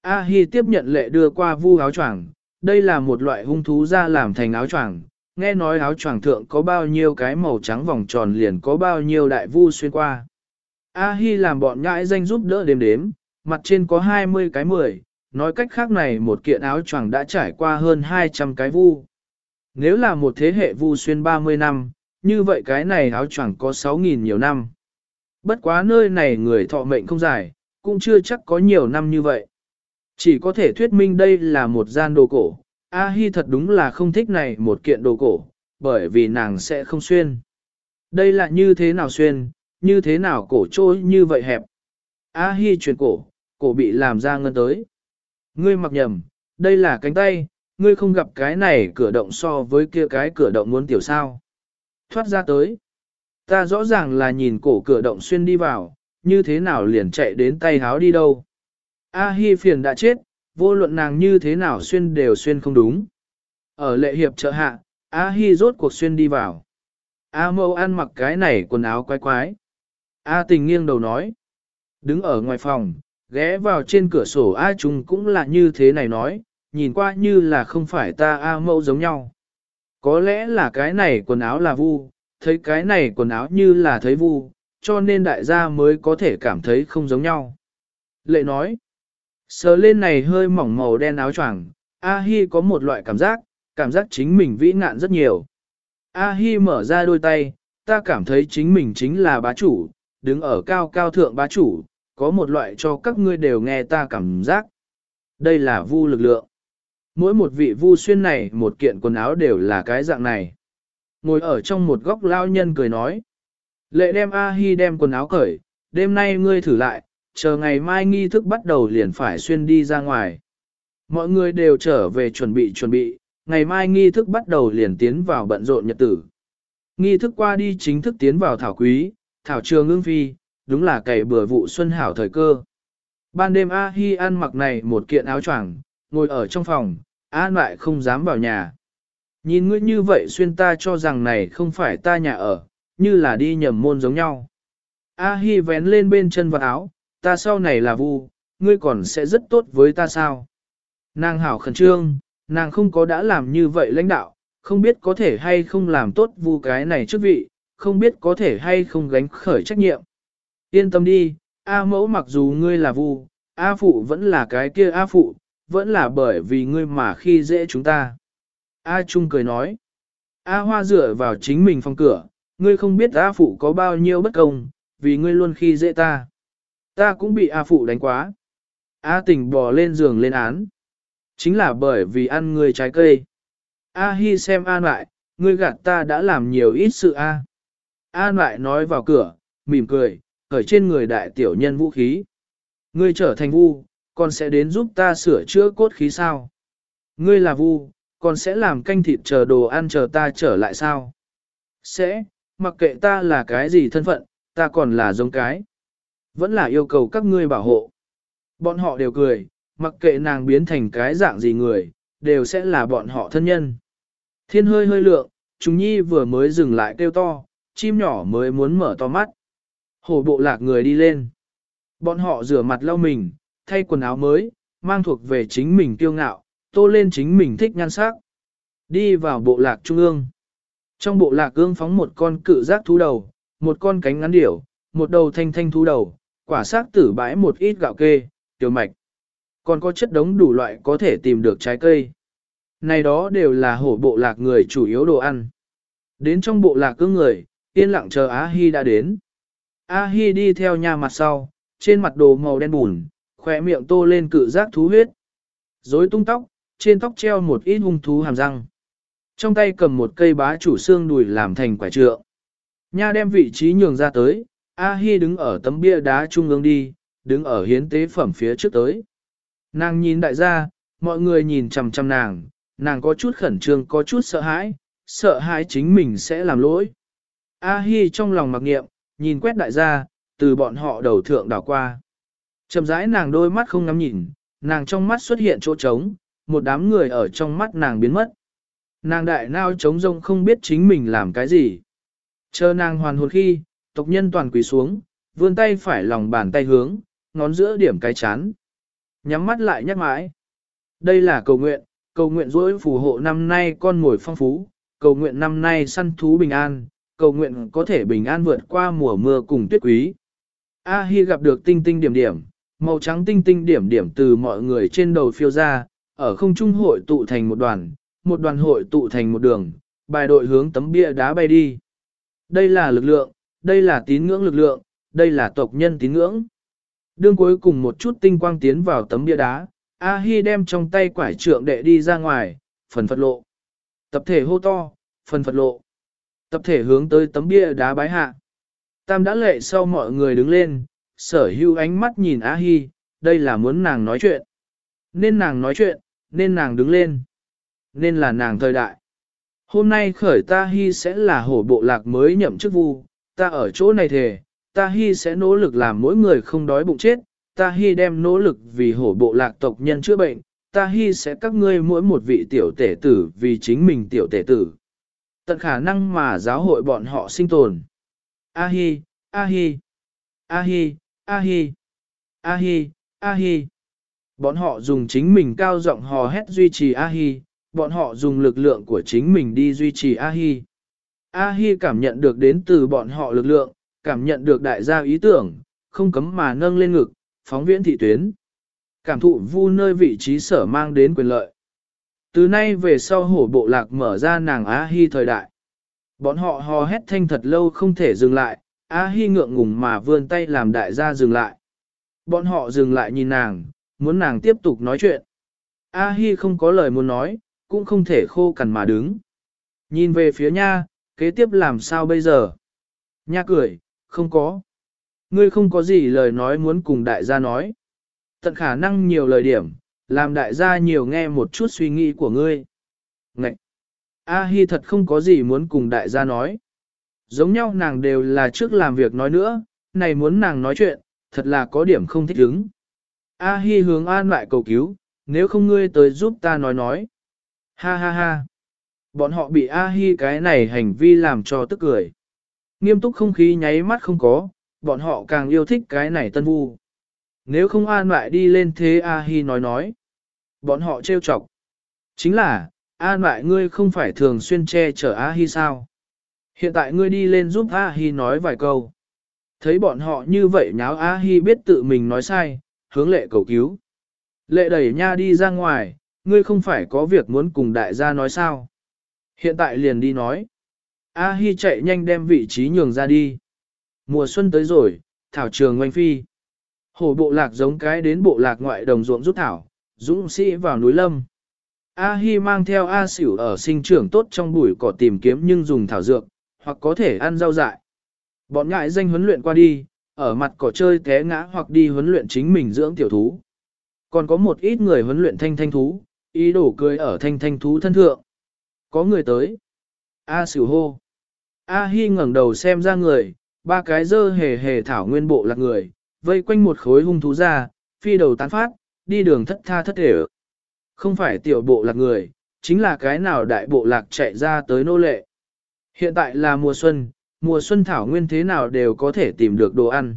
A Hi tiếp nhận lệ đưa qua vu áo choàng, đây là một loại hung thú ra làm thành áo choàng. Nghe nói áo choàng thượng có bao nhiêu cái màu trắng vòng tròn liền có bao nhiêu đại vu xuyên qua. A Hi làm bọn nhãi danh giúp đỡ đếm đếm, mặt trên có 20 cái 10, nói cách khác này một kiện áo choàng đã trải qua hơn 200 cái vu. Nếu là một thế hệ vu xuyên 30 năm, như vậy cái này áo choàng có 6.000 nhiều năm. Bất quá nơi này người thọ mệnh không dài, cũng chưa chắc có nhiều năm như vậy. Chỉ có thể thuyết minh đây là một gian đồ cổ. A Hi thật đúng là không thích này một kiện đồ cổ, bởi vì nàng sẽ không xuyên. Đây là như thế nào xuyên, như thế nào cổ trôi như vậy hẹp. A Hi chuyển cổ, cổ bị làm ra ngân tới. Ngươi mặc nhầm, đây là cánh tay, ngươi không gặp cái này cửa động so với kia cái cửa động muốn tiểu sao. Thoát ra tới. Ta rõ ràng là nhìn cổ cửa động xuyên đi vào, như thế nào liền chạy đến tay háo đi đâu. A Hi phiền đã chết, vô luận nàng như thế nào xuyên đều xuyên không đúng. Ở lệ hiệp chợ hạ, A Hi rốt cuộc xuyên đi vào. A mâu ăn mặc cái này quần áo quái quái. A tình nghiêng đầu nói. Đứng ở ngoài phòng, ghé vào trên cửa sổ A Trung cũng là như thế này nói, nhìn qua như là không phải ta A mâu giống nhau. Có lẽ là cái này quần áo là vu, thấy cái này quần áo như là thấy vu, cho nên đại gia mới có thể cảm thấy không giống nhau. Lệ nói, sờ lên này hơi mỏng màu đen áo choàng, A Hi có một loại cảm giác, cảm giác chính mình vĩ nạn rất nhiều. A Hi mở ra đôi tay, ta cảm thấy chính mình chính là bá chủ, đứng ở cao cao thượng bá chủ, có một loại cho các ngươi đều nghe ta cảm giác. Đây là vu lực lượng. Mỗi một vị vu xuyên này một kiện quần áo đều là cái dạng này. Ngồi ở trong một góc lao nhân cười nói. Lệ đem A-hi đem quần áo cởi, đêm nay ngươi thử lại, chờ ngày mai nghi thức bắt đầu liền phải xuyên đi ra ngoài. Mọi người đều trở về chuẩn bị chuẩn bị, ngày mai nghi thức bắt đầu liền tiến vào bận rộn nhật tử. Nghi thức qua đi chính thức tiến vào thảo quý, thảo trường ương phi, đúng là cày bừa vụ xuân hảo thời cơ. Ban đêm A-hi ăn mặc này một kiện áo choàng, ngồi ở trong phòng, an lại không dám vào nhà. Nhìn ngươi như vậy xuyên ta cho rằng này không phải ta nhà ở, như là đi nhầm môn giống nhau. A-hi vén lên bên chân vật áo, ta sau này là vu, ngươi còn sẽ rất tốt với ta sao? Nàng hảo khẩn trương, nàng không có đã làm như vậy lãnh đạo, không biết có thể hay không làm tốt vu cái này trước vị, không biết có thể hay không gánh khởi trách nhiệm. Yên tâm đi, A mẫu mặc dù ngươi là vu, A phụ vẫn là cái kia A phụ, vẫn là bởi vì ngươi mà khi dễ chúng ta. A Trung cười nói, A Hoa dựa vào chính mình phòng cửa, ngươi không biết A phụ có bao nhiêu bất công, vì ngươi luôn khi dễ ta. Ta cũng bị A phụ đánh quá. A tình bò lên giường lên án. Chính là bởi vì ăn người trái cây. A Hi xem An lại, ngươi gạt ta đã làm nhiều ít sự A. An lại nói vào cửa, mỉm cười, khởi trên người đại tiểu nhân vũ khí. Ngươi trở thành vu, còn sẽ đến giúp ta sửa chữa cốt khí sao? Ngươi là vu, còn sẽ làm canh thịt chờ đồ ăn chờ ta trở lại sao? Sẽ, mặc kệ ta là cái gì thân phận, ta còn là giống cái. Vẫn là yêu cầu các ngươi bảo hộ. Bọn họ đều cười, mặc kệ nàng biến thành cái dạng gì người, đều sẽ là bọn họ thân nhân. Thiên hơi hơi lượng, chúng nhi vừa mới dừng lại kêu to, chim nhỏ mới muốn mở to mắt. Hổ bộ lạc người đi lên. Bọn họ rửa mặt lau mình, thay quần áo mới, mang thuộc về chính mình kiêu ngạo, tô lên chính mình thích nhan sắc. Đi vào bộ lạc trung ương. Trong bộ lạc ương phóng một con cự giác thú đầu, một con cánh ngắn điểu, một đầu thanh thanh thú đầu, quả xác tử bãi một ít gạo kê, tiểu mạch. Còn có chất đống đủ loại có thể tìm được trái cây. Này đó đều là hổ bộ lạc người chủ yếu đồ ăn. Đến trong bộ lạc cương người, yên lặng chờ A-hi đã đến. A Hi đi theo nhà mặt sau, trên mặt đồ màu đen bùn, khỏe miệng tô lên cự giác thú huyết. Rối tung tóc, trên tóc treo một ít hung thú hàm răng. Trong tay cầm một cây bá chủ xương đùi làm thành quả trượng. Nha đem vị trí nhường ra tới, A Hi đứng ở tấm bia đá trung ương đi, đứng ở hiến tế phẩm phía trước tới. Nàng nhìn đại gia, mọi người nhìn chằm chằm nàng, nàng có chút khẩn trương có chút sợ hãi, sợ hãi chính mình sẽ làm lỗi. A Hi trong lòng mặc nghiệm, nhìn quét đại gia, từ bọn họ đầu thượng đảo qua. Chầm rãi nàng đôi mắt không ngắm nhìn, nàng trong mắt xuất hiện chỗ trống, một đám người ở trong mắt nàng biến mất. Nàng đại nao trống rông không biết chính mình làm cái gì. Chờ nàng hoàn hồn khi, tộc nhân toàn quỳ xuống, vươn tay phải lòng bàn tay hướng, ngón giữa điểm cái chán. Nhắm mắt lại nhắc mãi. Đây là cầu nguyện, cầu nguyện dỗi phù hộ năm nay con mồi phong phú, cầu nguyện năm nay săn thú bình an, cầu nguyện có thể bình an vượt qua mùa mưa cùng tuyết quý. A Hi gặp được tinh tinh điểm điểm, màu trắng tinh tinh điểm điểm từ mọi người trên đầu phiêu ra, ở không trung hội tụ thành một đoàn, một đoàn hội tụ thành một đường, bài đội hướng tấm bia đá bay đi. Đây là lực lượng, đây là tín ngưỡng lực lượng, đây là tộc nhân tín ngưỡng. Đương cuối cùng một chút tinh quang tiến vào tấm bia đá, A Hi đem trong tay quải trượng đệ đi ra ngoài, phần phật lộ. Tập thể hô to, phần phật lộ. Tập thể hướng tới tấm bia đá bái hạ. Tam đã lệ sau mọi người đứng lên, sở hữu ánh mắt nhìn A Hi, đây là muốn nàng nói chuyện. Nên nàng nói chuyện, nên nàng đứng lên. Nên là nàng thời đại. Hôm nay khởi ta Hi sẽ là hổ bộ lạc mới nhậm chức vu, ta ở chỗ này thề, ta Hi sẽ nỗ lực làm mỗi người không đói bụng chết, ta Hi đem nỗ lực vì hổ bộ lạc tộc nhân chữa bệnh, ta Hi sẽ các ngươi mỗi một vị tiểu tể tử vì chính mình tiểu tể tử. Tận khả năng mà giáo hội bọn họ sinh tồn. A Hi, A Hi, A Hi, A Hi, A Hi, A Hi. Bọn họ dùng chính mình cao giọng hò hét duy trì A Hi, bọn họ dùng lực lượng của chính mình đi duy trì A Hi. A Hi cảm nhận được đến từ bọn họ lực lượng, cảm nhận được đại gia ý tưởng, không cấm mà nâng lên ngực, phóng viễn thị tuyến. Cảm thụ vu nơi vị trí sở mang đến quyền lợi. Từ nay về sau hổ bộ lạc mở ra nàng A Hi thời đại. Bọn họ hò hét thanh thật lâu không thể dừng lại, A Hi ngượng ngùng mà vươn tay làm đại gia dừng lại. Bọn họ dừng lại nhìn nàng, muốn nàng tiếp tục nói chuyện. A Hi không có lời muốn nói, cũng không thể khô cằn mà đứng. Nhìn về phía nha, kế tiếp làm sao bây giờ? Nha cười, không có. Ngươi không có gì lời nói muốn cùng đại gia nói. Tận khả năng nhiều lời điểm, làm đại gia nhiều nghe một chút suy nghĩ của ngươi. Ngậy! A Hi thật không có gì muốn cùng đại gia nói. Giống nhau nàng đều là trước làm việc nói nữa, này muốn nàng nói chuyện, thật là có điểm không thích ứng. A Hi hướng an lại cầu cứu, nếu không ngươi tới giúp ta nói nói. Ha ha ha! Bọn họ bị A Hi cái này hành vi làm cho tức cười. Nghiêm túc không khí nháy mắt không có, bọn họ càng yêu thích cái này tân vu. Nếu không an lại đi lên thế A Hi nói nói. Bọn họ trêu chọc. Chính là, an lại ngươi không phải thường xuyên che chở A Hi sao? Hiện tại ngươi đi lên giúp A-hi nói vài câu. Thấy bọn họ như vậy nháo A-hi biết tự mình nói sai, hướng lệ cầu cứu. Lệ đẩy nha đi ra ngoài, ngươi không phải có việc muốn cùng đại gia nói sao. Hiện tại liền đi nói. A-hi chạy nhanh đem vị trí nhường ra đi. Mùa xuân tới rồi, thảo trường ngoanh phi. Hổ bộ lạc giống cái đến bộ lạc ngoại đồng ruộng rút thảo, dũng sĩ vào núi lâm. A-hi mang theo A Sửu ở sinh trưởng tốt trong bụi cỏ tìm kiếm nhưng dùng thảo dược, hoặc có thể ăn rau dại. Bọn ngại danh huấn luyện qua đi, ở mặt cỏ chơi té ngã hoặc đi huấn luyện chính mình dưỡng tiểu thú. Còn có một ít người huấn luyện thanh thanh thú, ý đồ cười ở thanh thanh thú thân thượng. Có người tới. A xỉu hô. A hi ngẩng đầu xem ra người, ba cái dơ hề hề thảo nguyên bộ lạc người, vây quanh một khối hung thú ra, phi đầu tán phát, đi đường thất tha thất thể Không phải tiểu bộ lạc người, chính là cái nào đại bộ lạc chạy ra tới nô lệ. Hiện tại là mùa xuân, mùa xuân thảo nguyên thế nào đều có thể tìm được đồ ăn.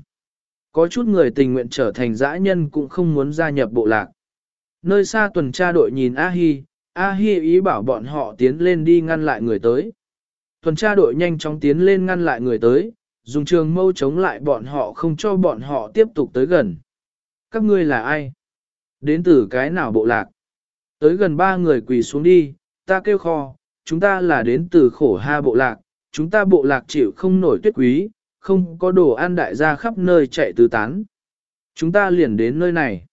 Có chút người tình nguyện trở thành dã nhân cũng không muốn gia nhập bộ lạc. Nơi xa tuần tra đội nhìn a hi. A-hi, ý bảo bọn họ tiến lên đi ngăn lại người tới. Tuần tra đội nhanh chóng tiến lên ngăn lại người tới, dùng trường mâu chống lại bọn họ không cho bọn họ tiếp tục tới gần. Các ngươi là ai? Đến từ cái nào bộ lạc? Tới gần ba người quỳ xuống đi, ta kêu kho, chúng ta là đến từ khổ ha bộ lạc, chúng ta bộ lạc chịu không nổi tuyết quý, không có đồ ăn đại gia khắp nơi chạy tứ tán. Chúng ta liền đến nơi này.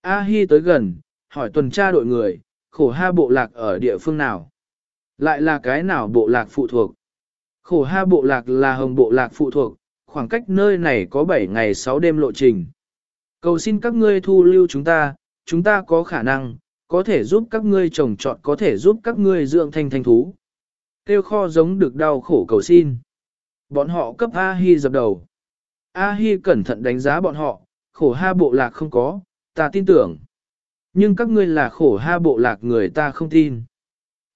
A Hi tới gần, hỏi tuần tra đội người, khổ ha bộ lạc ở địa phương nào? Lại là cái nào bộ lạc phụ thuộc? Khổ ha bộ lạc là hồng bộ lạc phụ thuộc, khoảng cách nơi này có 7 ngày 6 đêm lộ trình. Cầu xin các ngươi thu lưu chúng ta, chúng ta có khả năng, có thể giúp các ngươi trồng trọt có thể giúp các ngươi dưỡng thanh thanh thú. Tiêu kho giống được đau khổ cầu xin. Bọn họ cấp A-hi dập đầu. A-hi cẩn thận đánh giá bọn họ, khổ ha bộ lạc không có, ta tin tưởng. Nhưng các ngươi là khổ ha bộ lạc người ta không tin.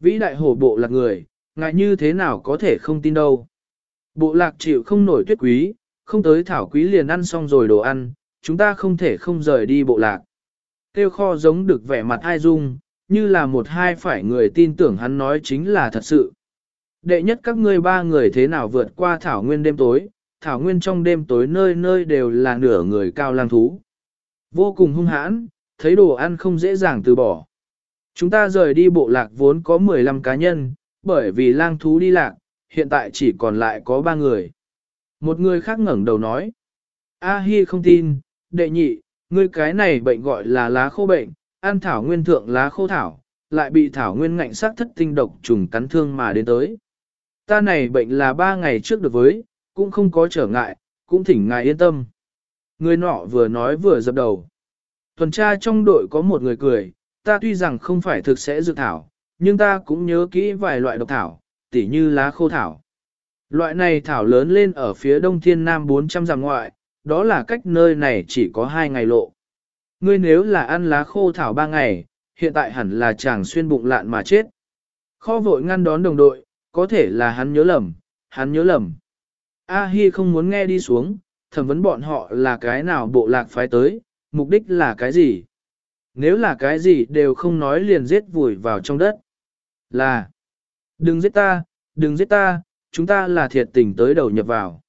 Vĩ đại hổ bộ lạc người, ngại như thế nào có thể không tin đâu. Bộ lạc chịu không nổi tuyết quý, không tới thảo quý liền ăn xong rồi đồ ăn, chúng ta không thể không rời đi bộ lạc. Tiêu kho giống được vẻ mặt ai dung, như là một hai phải người tin tưởng hắn nói chính là thật sự. Đệ nhất các ngươi ba người thế nào vượt qua thảo nguyên đêm tối, thảo nguyên trong đêm tối nơi nơi đều là nửa người cao lang thú. Vô cùng hung hãn, thấy đồ ăn không dễ dàng từ bỏ. Chúng ta rời đi bộ lạc vốn có 15 cá nhân, bởi vì lang thú đi lạc, hiện tại chỉ còn lại có ba người. Một người khác ngẩng đầu nói. A Hi không tin, đệ nhị, ngươi cái này bệnh gọi là lá khô bệnh, ăn thảo nguyên thượng lá khô thảo, lại bị thảo nguyên ngạnh sắc thất tinh độc trùng cắn thương mà đến tới. Ta này bệnh là ba ngày trước được với, cũng không có trở ngại, cũng thỉnh ngài yên tâm. Người nọ vừa nói vừa dập đầu. Tuần tra trong đội có một người cười, ta tuy rằng không phải thực sẽ dự thảo, nhưng ta cũng nhớ kỹ vài loại độc thảo, tỉ như lá khô thảo. Loại này thảo lớn lên ở phía đông thiên nam 400 dặm ngoại, đó là cách nơi này chỉ có hai ngày lộ. Ngươi nếu là ăn lá khô thảo ba ngày, hiện tại hẳn là chàng xuyên bụng lạn mà chết. Kho vội ngăn đón đồng đội, có thể là hắn nhớ lầm, hắn nhớ lầm. A Hi không muốn nghe đi xuống, thẩm vấn bọn họ là cái nào bộ lạc phái tới, mục đích là cái gì. Nếu là cái gì đều không nói liền giết vùi vào trong đất. Là, đừng giết ta, đừng giết ta, chúng ta là thiệt tình tới đầu nhập vào.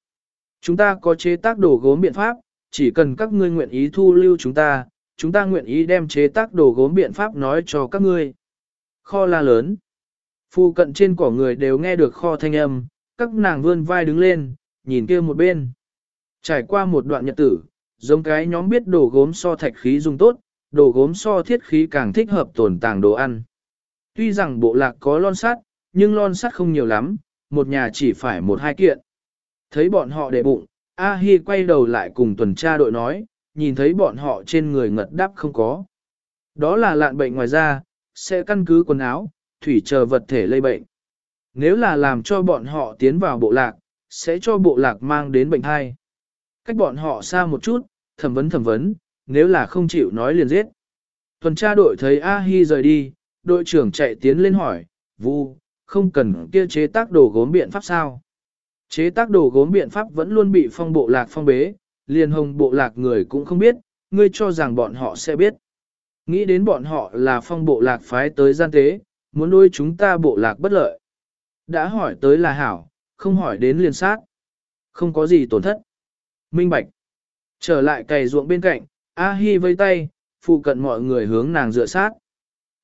Chúng ta có chế tác đồ gốm biện pháp, chỉ cần các ngươi nguyện ý thu lưu chúng ta, chúng ta nguyện ý đem chế tác đồ gốm biện pháp nói cho các ngươi. Kho la lớn. Phu cận trên cỏ người đều nghe được kho thanh âm, các nàng vươn vai đứng lên, nhìn kia một bên. Trải qua một đoạn nhật tử, giống cái nhóm biết đồ gốm so thạch khí dùng tốt, đồ gốm so thiết khí càng thích hợp tồn tàng đồ ăn. Tuy rằng bộ lạc có lon sắt, nhưng lon sắt không nhiều lắm, một nhà chỉ phải một hai kiện. Thấy bọn họ để bụng, A Hi quay đầu lại cùng tuần tra đội nói, nhìn thấy bọn họ trên người ngật đắp không có. Đó là lạn bệnh ngoài da, sẽ căn cứ quần áo, thủy chờ vật thể lây bệnh. Nếu là làm cho bọn họ tiến vào bộ lạc, sẽ cho bộ lạc mang đến bệnh thai. Cách bọn họ xa một chút, thẩm vấn thẩm vấn, nếu là không chịu nói liền giết. Tuần tra đội thấy A-hi rời đi, đội trưởng chạy tiến lên hỏi, Vu, không cần kia chế tác đồ gốm biện pháp sao? Chế tác đồ gốm biện pháp vẫn luôn bị phong bộ lạc phong bế, liền hồng bộ lạc người cũng không biết, ngươi cho rằng bọn họ sẽ biết. Nghĩ đến bọn họ là phong bộ lạc phái tới gian tế, muốn nuôi chúng ta bộ lạc bất lợi. Đã hỏi tới là hảo, không hỏi đến liền sát. Không có gì tổn thất. Minh bạch. Trở lại cày ruộng bên cạnh, A-hi vây tay, phụ cận mọi người hướng nàng dựa sát.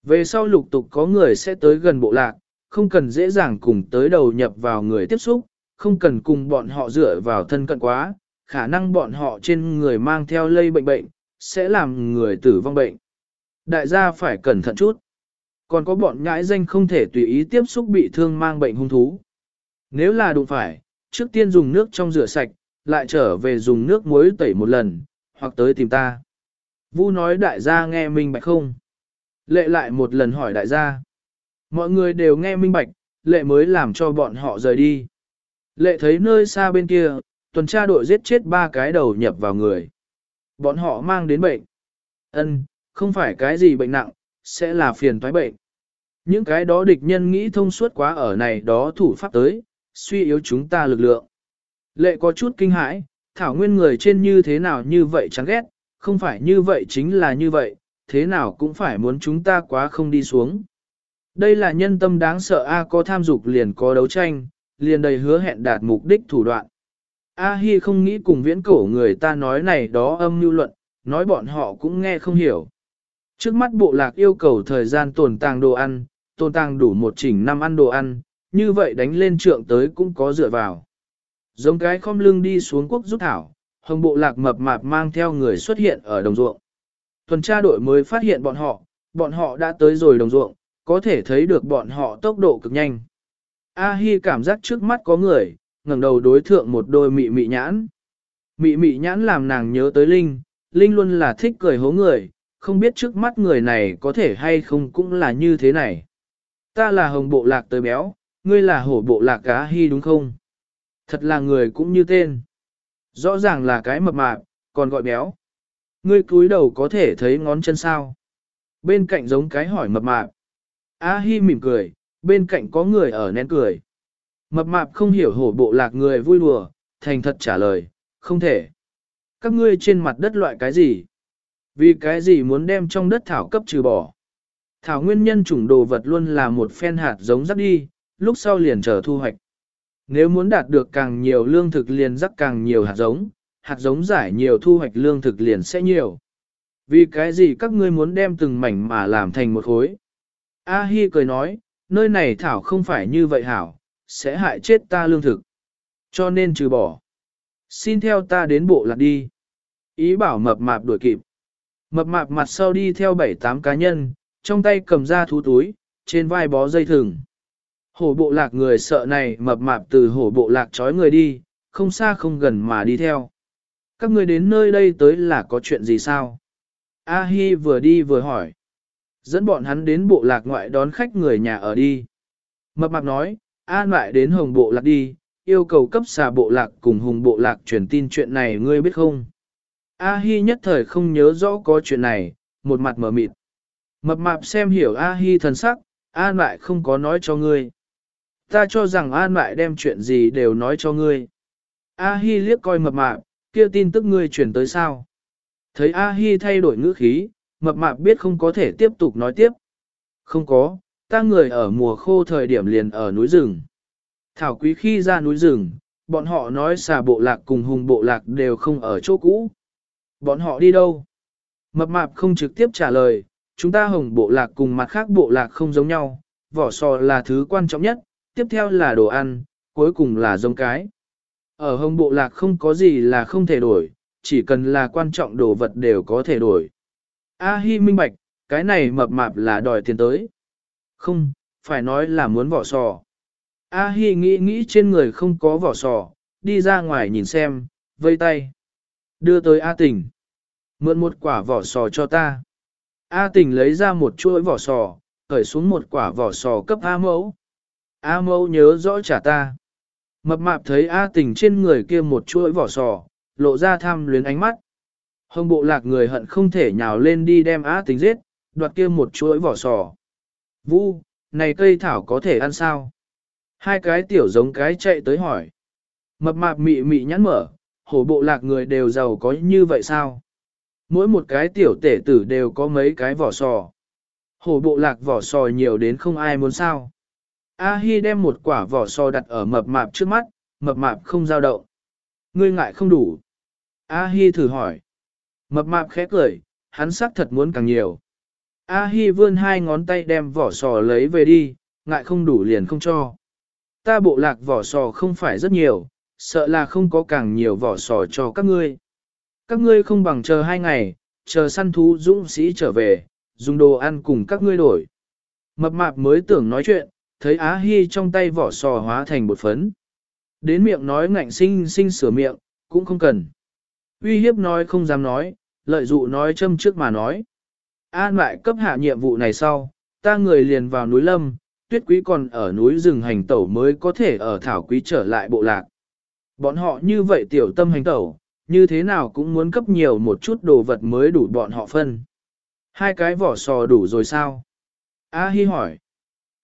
Về sau lục tục có người sẽ tới gần bộ lạc, không cần dễ dàng cùng tới đầu nhập vào người tiếp xúc, không cần cùng bọn họ dựa vào thân cận quá, khả năng bọn họ trên người mang theo lây bệnh bệnh, sẽ làm người tử vong bệnh. Đại gia phải cẩn thận chút. Còn có bọn nhãi danh không thể tùy ý tiếp xúc bị thương mang bệnh hung thú. Nếu là đụng phải, trước tiên dùng nước trong rửa sạch, lại trở về dùng nước muối tẩy một lần, hoặc tới tìm ta. Vu nói đại gia nghe minh bạch không? Lệ lại một lần hỏi đại gia. Mọi người đều nghe minh bạch, lệ mới làm cho bọn họ rời đi. Lệ thấy nơi xa bên kia, tuần tra đội giết chết ba cái đầu nhập vào người. Bọn họ mang đến bệnh. Ân, không phải cái gì bệnh nặng, sẽ là phiền toái bệnh. Những cái đó địch nhân nghĩ thông suốt quá ở này đó thủ pháp tới, suy yếu chúng ta lực lượng. Lệ có chút kinh hãi, thảo nguyên người trên như thế nào như vậy chán ghét, không phải như vậy chính là như vậy, thế nào cũng phải muốn chúng ta quá không đi xuống. Đây là nhân tâm đáng sợ A có tham dục liền có đấu tranh, liền đầy hứa hẹn đạt mục đích thủ đoạn. A Hi không nghĩ cùng viễn cổ người ta nói này đó âm mưu luận, nói bọn họ cũng nghe không hiểu. Trước mắt bộ lạc yêu cầu thời gian tồn tàng đồ ăn, tồn tàng đủ một chỉnh năm ăn đồ ăn, như vậy đánh lên trượng tới cũng có dựa vào. Giống cái khom lưng đi xuống quốc rút thảo, hồng bộ lạc mập mạp mang theo người xuất hiện ở đồng ruộng. Tuần tra đội mới phát hiện bọn họ, bọn họ đã tới rồi đồng ruộng, có thể thấy được bọn họ tốc độ cực nhanh. A Hi cảm giác trước mắt có người, ngẩng đầu đối thượng một đôi mị mị nhãn. Mị mị nhãn làm nàng nhớ tới Linh, Linh luôn là thích cười hố người, không biết trước mắt người này có thể hay không cũng là như thế này. Ta là hồng bộ lạc tới béo, ngươi là hổ bộ lạc cá Hi đúng không? Thật là người cũng như tên. Rõ ràng là cái mập mạp, còn gọi béo. Ngươi cúi đầu có thể thấy ngón chân sao? Bên cạnh giống cái hỏi mập mạp. A Hi mỉm cười, bên cạnh có người ở nén cười. Mập mạp không hiểu hổ bộ lạc người vui đùa, thành thật trả lời, không thể. Các ngươi trên mặt đất loại cái gì? Vì cái gì muốn đem trong đất thảo cấp trừ bỏ? Thảo nguyên nhân chủng đồ vật luôn là một phen hạt giống rắc đi, lúc sau liền chờ thu hoạch. Nếu muốn đạt được càng nhiều lương thực liền rắc càng nhiều hạt giống, hạt giống giải nhiều thu hoạch lương thực liền sẽ nhiều. Vì cái gì các ngươi muốn đem từng mảnh mà làm thành một khối? A Hi cười nói, nơi này thảo không phải như vậy hảo, sẽ hại chết ta lương thực. Cho nên trừ bỏ. Xin theo ta đến bộ lạc đi. Ý bảo mập mạp đuổi kịp. Mập mạp mặt sau đi theo bảy tám cá nhân, trong tay cầm ra thú túi, trên vai bó dây thừng. Hổ bộ lạc người sợ này mập mạp từ hổ bộ lạc trói người đi, không xa không gần mà đi theo. Các người đến nơi đây tới là có chuyện gì sao? A Hi vừa đi vừa hỏi. Dẫn bọn hắn đến bộ lạc ngoại đón khách người nhà ở đi. Mập mạp nói, an lại đến hồng bộ lạc đi, yêu cầu cấp xà bộ lạc cùng hùng bộ lạc truyền tin chuyện này ngươi biết không? A Hi nhất thời không nhớ rõ có chuyện này, một mặt mở mịt. Mập mạp xem hiểu A Hi thần sắc, an lại không có nói cho ngươi. Ta cho rằng an lại đem chuyện gì đều nói cho ngươi. A Hi liếc coi mập mạp, kia tin tức ngươi truyền tới sao? Thấy A Hi thay đổi ngữ khí, mập mạp biết không có thể tiếp tục nói tiếp. Không có, ta người ở mùa khô thời điểm liền ở núi rừng. Thảo quý khi ra núi rừng, bọn họ nói xà bộ lạc cùng hùng bộ lạc đều không ở chỗ cũ. Bọn họ đi đâu? Mập mạp không trực tiếp trả lời, chúng ta hồng bộ lạc cùng mặt khác bộ lạc không giống nhau, vỏ sò là thứ quan trọng nhất, tiếp theo là đồ ăn, cuối cùng là giống cái. Ở hồng bộ lạc không có gì là không thể đổi, chỉ cần là quan trọng đồ vật đều có thể đổi. A Hi minh bạch, cái này mập mạp là đòi tiền tới. Không, phải nói là muốn vỏ sò. A Hi nghĩ nghĩ trên người không có vỏ sò, đi ra ngoài nhìn xem, vây tay. Đưa tới A Tình. Mượn một quả vỏ sò cho ta. A Tình lấy ra một chuỗi vỏ sò, cởi xuống một quả vỏ sò cấp A mẫu. A mẫu nhớ rõ trả ta. Mập mạp thấy A Tình trên người kia một chuỗi vỏ sò, lộ ra tham luyến ánh mắt. Hồng bộ lạc người hận không thể nhào lên đi đem A Tình giết, đoạt kia một chuỗi vỏ sò. Vu, này cây thảo có thể ăn sao? Hai cái tiểu giống cái chạy tới hỏi. Mập mạp mị mị nhắn mở, hổ bộ lạc người đều giàu có như vậy sao? Mỗi một cái tiểu tể tử đều có mấy cái vỏ sò. Hổ bộ lạc vỏ sò nhiều đến không ai muốn sao. A-hi đem một quả vỏ sò đặt ở mập mạp trước mắt, mập mạp không giao động. Ngươi ngại không đủ. A-hi thử hỏi. Mập mạp khẽ cười, hắn xác thật muốn càng nhiều. A-hi vươn hai ngón tay đem vỏ sò lấy về đi, ngại không đủ liền không cho. Ta bộ lạc vỏ sò không phải rất nhiều, sợ là không có càng nhiều vỏ sò cho các ngươi. Các ngươi không bằng chờ hai ngày, chờ săn thú dũng sĩ trở về, dùng đồ ăn cùng các ngươi đổi. Mập mạp mới tưởng nói chuyện, thấy Á Hi trong tay vỏ sò hóa thành bột phấn. Đến miệng nói ngạnh sinh sinh sửa miệng, cũng không cần. Uy hiếp nói không dám nói, lợi dụ nói châm trước mà nói. An lại cấp hạ nhiệm vụ này sau, ta người liền vào núi lâm, tuyết quý còn ở núi rừng hành tẩu mới có thể ở thảo quý trở lại bộ lạc. Bọn họ như vậy tiểu tâm hành tẩu, như thế nào cũng muốn cấp nhiều một chút đồ vật mới đủ bọn họ phân. Hai cái vỏ sò đủ rồi sao? A Hi hỏi.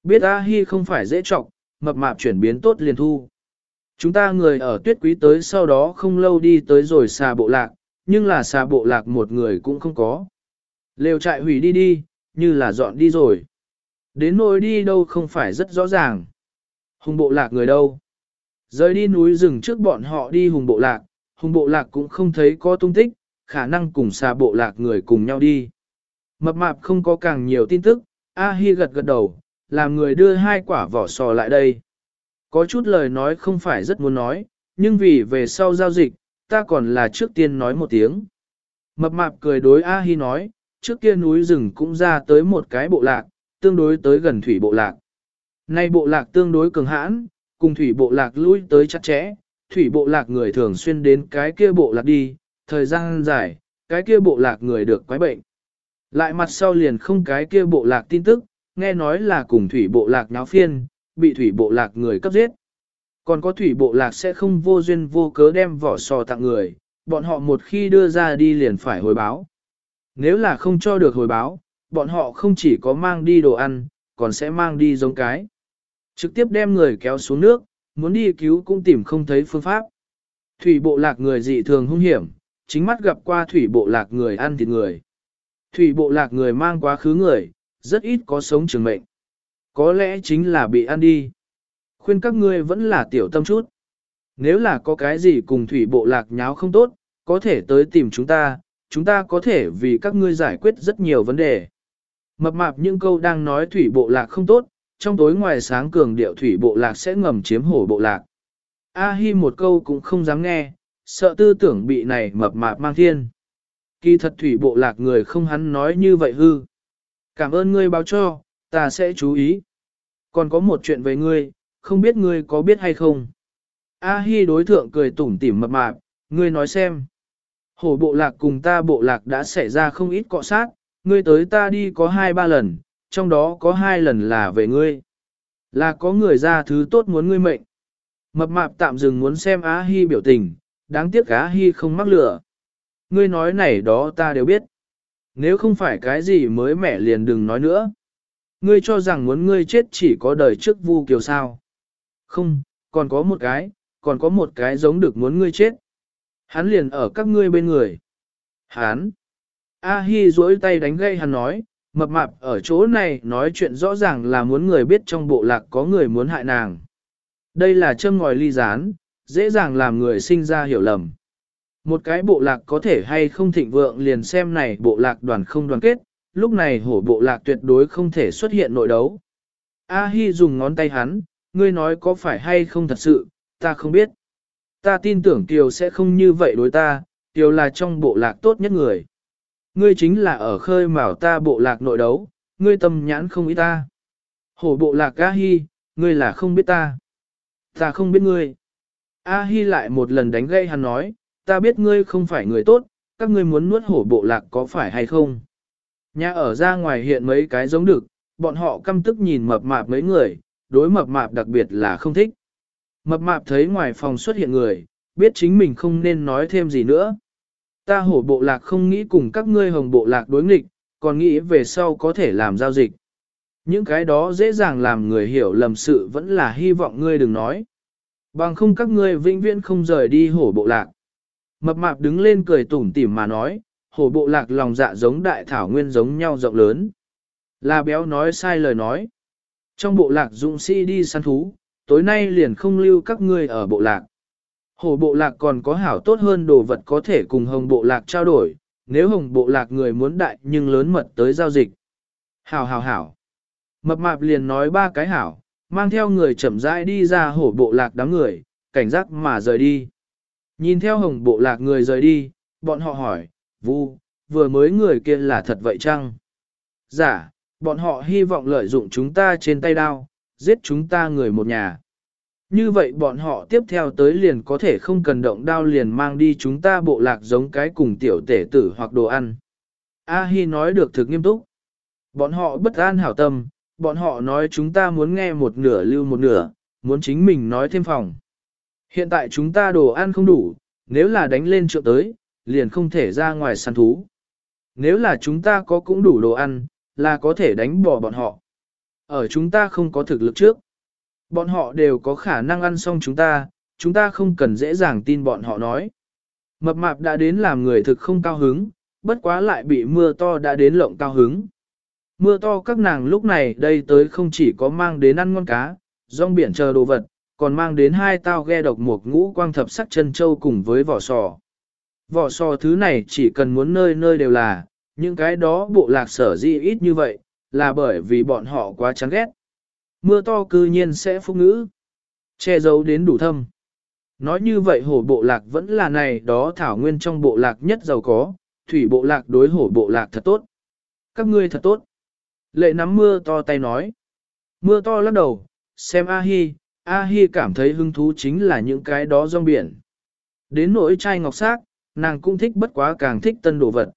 Biết A Hi không phải dễ trọng, mập mạp chuyển biến tốt liền thu. Chúng ta người ở tuyết quý tới sau đó không lâu đi tới rồi xà bộ lạc, nhưng là xà bộ lạc một người cũng không có. Lều trại hủy đi đi, như là dọn đi rồi. Đến nỗi đi đâu không phải rất rõ ràng. Hùng bộ lạc người đâu? Rời đi núi rừng trước bọn họ đi hùng bộ lạc, hùng bộ lạc cũng không thấy có tung tích, khả năng cùng xà bộ lạc người cùng nhau đi. Mập mạp không có càng nhiều tin tức, A Hi gật gật đầu, làm người đưa hai quả vỏ sò lại đây. Có chút lời nói không phải rất muốn nói, nhưng vì về sau giao dịch, ta còn là trước tiên nói một tiếng. Mập mạp cười đối A Hi nói, trước kia núi rừng cũng ra tới một cái bộ lạc, tương đối tới gần thủy bộ lạc. Nay bộ lạc tương đối cường hãn, cùng thủy bộ lạc lui tới chặt chẽ, thủy bộ lạc người thường xuyên đến cái kia bộ lạc đi, thời gian dài, cái kia bộ lạc người được quái bệnh. Lại mặt sau liền không cái kia bộ lạc tin tức, nghe nói là cùng thủy bộ lạc nháo phiên, bị thủy bộ lạc người cấp giết. Còn có thủy bộ lạc sẽ không vô duyên vô cớ đem vỏ sò tặng người, bọn họ một khi đưa ra đi liền phải hồi báo. Nếu là không cho được hồi báo, bọn họ không chỉ có mang đi đồ ăn, còn sẽ mang đi giống cái. Trực tiếp đem người kéo xuống nước, muốn đi cứu cũng tìm không thấy phương pháp. Thủy bộ lạc người dị thường hung hiểm, chính mắt gặp qua thủy bộ lạc người ăn thịt người. Thủy bộ lạc người mang quá khứ người, rất ít có sống trường mệnh. Có lẽ chính là bị ăn đi. Khuyên các ngươi vẫn là tiểu tâm chút. Nếu là có cái gì cùng thủy bộ lạc nháo không tốt, có thể tới tìm chúng ta, chúng ta có thể vì các ngươi giải quyết rất nhiều vấn đề. Mập mạp những câu đang nói thủy bộ lạc không tốt, trong tối ngoài sáng cường điệu thủy bộ lạc sẽ ngầm chiếm hổ bộ lạc. A Hi một câu cũng không dám nghe, sợ tư tưởng bị này mập mạp mang thiên. Kỳ thật thủy bộ lạc người không hắn nói như vậy hư. Cảm ơn ngươi báo cho, ta sẽ chú ý. Còn có một chuyện về ngươi, không biết ngươi có biết hay không. A Hi đối thượng cười tủm tỉm mập mạp, ngươi nói xem. Hổ bộ lạc cùng ta bộ lạc đã xảy ra không ít cọ sát, ngươi tới ta đi có hai ba lần, trong đó có hai lần là về ngươi. Là có người ra thứ tốt muốn ngươi mệnh. Mập mạp tạm dừng muốn xem Á Hi biểu tình, đáng tiếc Á Hi không mắc lửa. Ngươi nói này đó ta đều biết. Nếu không phải cái gì mới mẻ liền đừng nói nữa. Ngươi cho rằng muốn ngươi chết chỉ có đời trước vu kiều sao. Không, còn có một cái, còn có một cái giống được muốn ngươi chết. Hắn liền ở các ngươi bên người. Hắn. A Hi duỗi tay đánh gây hắn nói, mập mạp ở chỗ này nói chuyện rõ ràng là muốn người biết trong bộ lạc có người muốn hại nàng. Đây là châm ngòi ly gián, dễ dàng làm người sinh ra hiểu lầm. Một cái bộ lạc có thể hay không thịnh vượng liền xem này bộ lạc đoàn không đoàn kết, lúc này hổ bộ lạc tuyệt đối không thể xuất hiện nội đấu. A Hi dùng ngón tay hắn, ngươi nói có phải hay không thật sự, ta không biết. Ta tin tưởng Kiều sẽ không như vậy đối ta, Kiều là trong bộ lạc tốt nhất người. Ngươi chính là ở khơi mào ta bộ lạc nội đấu, ngươi tâm nhãn không ý ta. Hổ bộ lạc A Hi, ngươi là không biết ta. Ta không biết ngươi. A Hi lại một lần đánh gây hắn nói, ta biết ngươi không phải người tốt, các ngươi muốn nuốt hổ bộ lạc có phải hay không. Nhà ở ra ngoài hiện mấy cái giống được, bọn họ căm tức nhìn mập mạp mấy người, đối mập mạp đặc biệt là không thích. Mập mạp thấy ngoài phòng xuất hiện người, biết chính mình không nên nói thêm gì nữa. Ta hổ bộ lạc không nghĩ cùng các ngươi hồng bộ lạc đối nghịch, còn nghĩ về sau có thể làm giao dịch. Những cái đó dễ dàng làm người hiểu lầm sự vẫn là hy vọng ngươi đừng nói. Bằng không các ngươi vĩnh viễn không rời đi hổ bộ lạc. Mập mạp đứng lên cười tủm tỉm mà nói, hổ bộ lạc lòng dạ giống đại thảo nguyên giống nhau rộng lớn. Là béo nói sai lời nói. Trong bộ lạc dũng sĩ đi săn thú, tối nay liền không lưu các ngươi ở bộ lạc. Hổ bộ lạc còn có hảo tốt hơn đồ vật có thể cùng hồng bộ lạc trao đổi, nếu hồng bộ lạc người muốn đại nhưng lớn mật tới giao dịch. Hảo hảo hảo. Mập mạp liền nói ba cái hảo, mang theo người chậm rãi đi ra hổ bộ lạc đám người, cảnh giác mà rời đi. Nhìn theo hồng bộ lạc người rời đi, bọn họ hỏi, Vu, vừa mới người kia là thật vậy chăng? Giả, dạ, bọn họ hy vọng lợi dụng chúng ta trên tay đao, giết chúng ta người một nhà. Như vậy bọn họ tiếp theo tới liền có thể không cần động đao liền mang đi chúng ta bộ lạc giống cái cùng tiểu tể tử hoặc đồ ăn. A-hi nói được thực nghiêm túc. Bọn họ bất an hảo tâm, bọn họ nói chúng ta muốn nghe một nửa lưu một nửa, muốn chính mình nói thêm phòng. Hiện tại chúng ta đồ ăn không đủ, nếu là đánh lên trượng tới, liền không thể ra ngoài săn thú. Nếu là chúng ta có cũng đủ đồ ăn, là có thể đánh bỏ bọn họ. Ở chúng ta không có thực lực trước. Bọn họ đều có khả năng ăn xong chúng ta, chúng ta không cần dễ dàng tin bọn họ nói. Mập mạp đã đến làm người thực không cao hứng, bất quá lại bị mưa to đã đến lộng cao hứng. Mưa to các nàng lúc này đây tới không chỉ có mang đến ăn ngon cá, rong biển chờ đồ vật, còn mang đến hai tao ghe độc một ngũ quang thập sắc chân châu cùng với vỏ sò. Vỏ sò thứ này chỉ cần muốn nơi nơi đều là, những cái đó bộ lạc sở di ít như vậy, là bởi vì bọn họ quá chán ghét. Mưa to cư nhiên sẽ phúc ngữ, che giấu đến đủ thâm. Nói như vậy hổ bộ lạc vẫn là này đó thảo nguyên trong bộ lạc nhất giàu có, thủy bộ lạc đối hổ bộ lạc thật tốt. Các ngươi thật tốt. Lệ nắm mưa to tay nói. Mưa to lắc đầu, xem A-hi, A-hi cảm thấy hứng thú chính là những cái đó rong biển. Đến nỗi chai ngọc xác, nàng cũng thích bất quá càng thích tân đồ vật.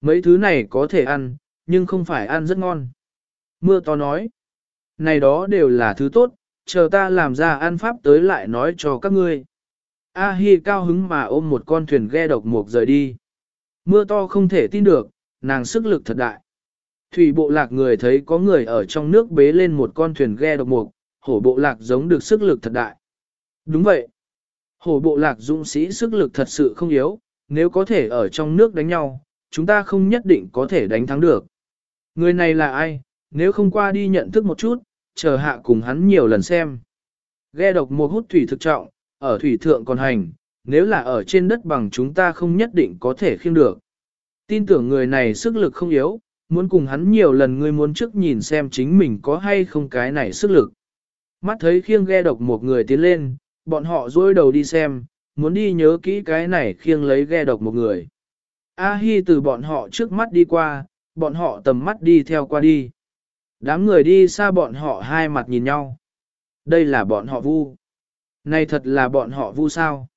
Mấy thứ này có thể ăn, nhưng không phải ăn rất ngon. Mưa to nói, này đó đều là thứ tốt, chờ ta làm ra ăn pháp tới lại nói cho các ngươi. A Hi cao hứng mà ôm một con thuyền ghe độc mục rời đi. Mưa to không thể tin được, nàng sức lực thật đại. Thủy bộ lạc người thấy có người ở trong nước bế lên một con thuyền ghe độc mục, hổ bộ lạc giống được sức lực thật đại. Đúng vậy. Hổ bộ lạc dũng sĩ sức lực thật sự không yếu, nếu có thể ở trong nước đánh nhau, chúng ta không nhất định có thể đánh thắng được. Người này là ai, nếu không qua đi nhận thức một chút, chờ hạ cùng hắn nhiều lần xem. Ghe độc một hút thủy thực trọng, ở thủy thượng còn hành, nếu là ở trên đất bằng chúng ta không nhất định có thể khiêng được. Tin tưởng người này sức lực không yếu, muốn cùng hắn nhiều lần ngươi muốn trước nhìn xem chính mình có hay không cái này sức lực. Mắt thấy khiêng ghe độc một người tiến lên, bọn họ dối đầu đi xem, muốn đi nhớ kỹ cái này khiêng lấy ghe độc một người. A-hi từ bọn họ trước mắt đi qua, bọn họ tầm mắt đi theo qua đi. Đám người đi xa bọn họ hai mặt nhìn nhau. Đây là bọn họ vu. Này thật là bọn họ vu sao?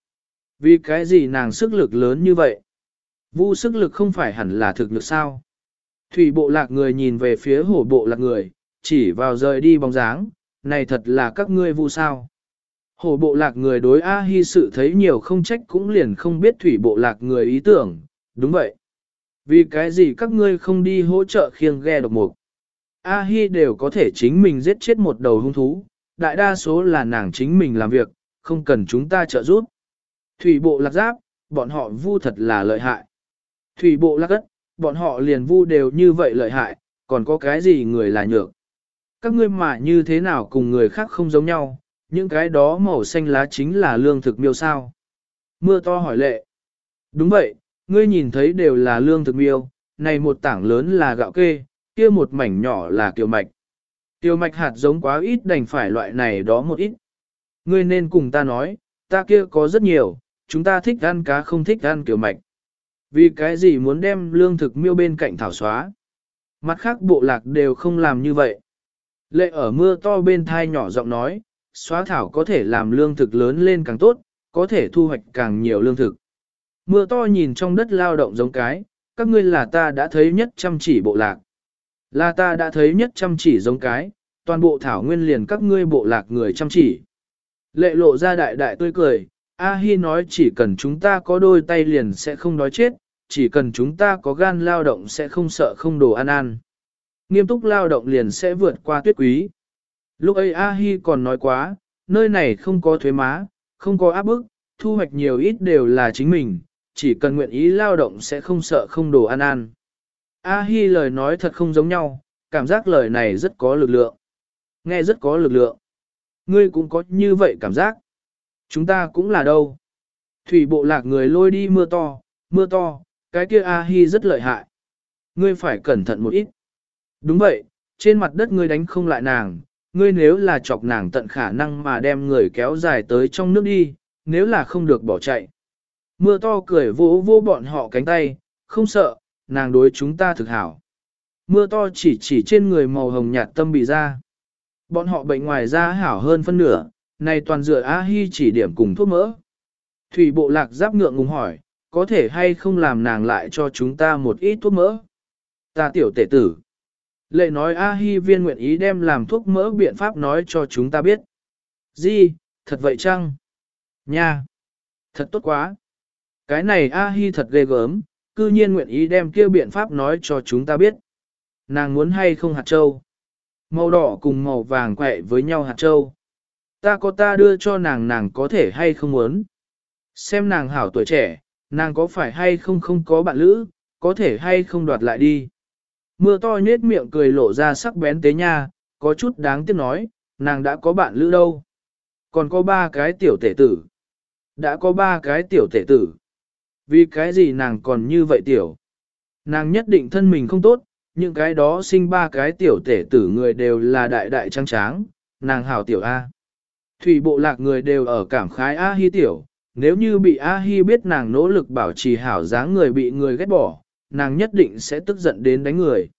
Vì cái gì nàng sức lực lớn như vậy? Vu sức lực không phải hẳn là thực lực sao? Thủy bộ lạc người nhìn về phía hổ bộ lạc người, chỉ vào rời đi bóng dáng, này thật là các ngươi vu sao? Hổ bộ lạc người đối A Hi sự thấy nhiều không trách cũng liền không biết thủy bộ lạc người ý tưởng, đúng vậy. Vì cái gì các ngươi không đi hỗ trợ khiêng ghe độc mục? A Hi đều có thể chính mình giết chết một đầu hung thú, đại đa số là nàng chính mình làm việc, không cần chúng ta trợ giúp. Thủy bộ lạc giáp, bọn họ vu thật là lợi hại. Thủy bộ lạc ất, bọn họ liền vu đều như vậy lợi hại, còn có cái gì người là nhược. Các ngươi mà như thế nào cùng người khác không giống nhau, những cái đó màu xanh lá chính là lương thực miêu sao. Mưa to hỏi lệ. Đúng vậy, ngươi nhìn thấy đều là lương thực miêu, này một tảng lớn là gạo kê, kia một mảnh nhỏ là kiều mạch. Kiều mạch hạt giống quá ít đành phải loại này đó một ít. Ngươi nên cùng ta nói, ta kia có rất nhiều, chúng ta thích ăn cá không thích ăn kiều mạch. Vì cái gì muốn đem lương thực miêu bên cạnh thảo xóa? Mặt khác bộ lạc đều không làm như vậy. Lệ ở mưa to bên thai nhỏ giọng nói, xóa thảo có thể làm lương thực lớn lên càng tốt, có thể thu hoạch càng nhiều lương thực. Mưa to nhìn trong đất lao động giống cái, các ngươi là ta đã thấy nhất chăm chỉ bộ lạc. Là ta đã thấy nhất chăm chỉ giống cái, toàn bộ thảo nguyên liền các ngươi bộ lạc người chăm chỉ. Lệ lộ ra đại đại tươi cười, A-hi nói chỉ cần chúng ta có đôi tay liền sẽ không đói chết, chỉ cần chúng ta có gan lao động sẽ không sợ không đồ ăn ăn. Nghiêm túc lao động liền sẽ vượt qua tuyết quý. Lúc ấy A-hi còn nói quá, nơi này không có thuế má, không có áp bức, thu hoạch nhiều ít đều là chính mình, chỉ cần nguyện ý lao động sẽ không sợ không đồ ăn ăn. A-hi lời nói thật không giống nhau, cảm giác lời này rất có lực lượng. Nghe rất có lực lượng. Ngươi cũng có như vậy cảm giác. Chúng ta cũng là đâu. Thủy bộ lạc người lôi đi mưa to, mưa to, cái kia A-hi rất lợi hại. Ngươi phải cẩn thận một ít. Đúng vậy, trên mặt đất ngươi đánh không lại nàng, ngươi nếu là chọc nàng tận khả năng mà đem người kéo dài tới trong nước đi, nếu là không được bỏ chạy. Mưa to cười vỗ vô bọn họ cánh tay, không sợ, nàng đối chúng ta thực hảo. Mưa to chỉ chỉ trên người màu hồng nhạt tâm bị ra. Bọn họ bệnh ngoài da hảo hơn phân nửa, này toàn dựa A-hi chỉ điểm cùng thuốc mỡ. Thủy bộ lạc giáp ngượng ngùng hỏi, có thể hay không làm nàng lại cho chúng ta một ít thuốc mỡ? Ta tiểu tể tử. Lệ nói A-hi viên nguyện ý đem làm thuốc mỡ biện pháp nói cho chúng ta biết. Di, thật vậy chăng? Nha! Thật tốt quá! Cái này A-hi thật ghê gớm, cư nhiên nguyện ý đem kia biện pháp nói cho chúng ta biết. Nàng muốn hay không hạt châu? Màu đỏ cùng màu vàng quẹ với nhau hạt châu. Ta có ta đưa cho nàng nàng có thể hay không muốn. Xem nàng hảo tuổi trẻ, nàng có phải hay không không có bạn lữ, có thể hay không đoạt lại đi. Mưa to nhết miệng cười lộ ra sắc bén tế nha, có chút đáng tiếc nói, nàng đã có bạn lữ đâu. Còn có ba cái tiểu tể tử. Đã có ba cái tiểu tể tử. Vì cái gì nàng còn như vậy tiểu? Nàng nhất định thân mình không tốt, những cái đó sinh ba cái tiểu tể tử người đều là đại đại trăng tráng, nàng hảo tiểu A. Thủy bộ lạc người đều ở cảm khái A Hi tiểu, nếu như bị A Hi biết nàng nỗ lực bảo trì hảo dáng người bị người ghét bỏ, nàng nhất định sẽ tức giận đến đánh người.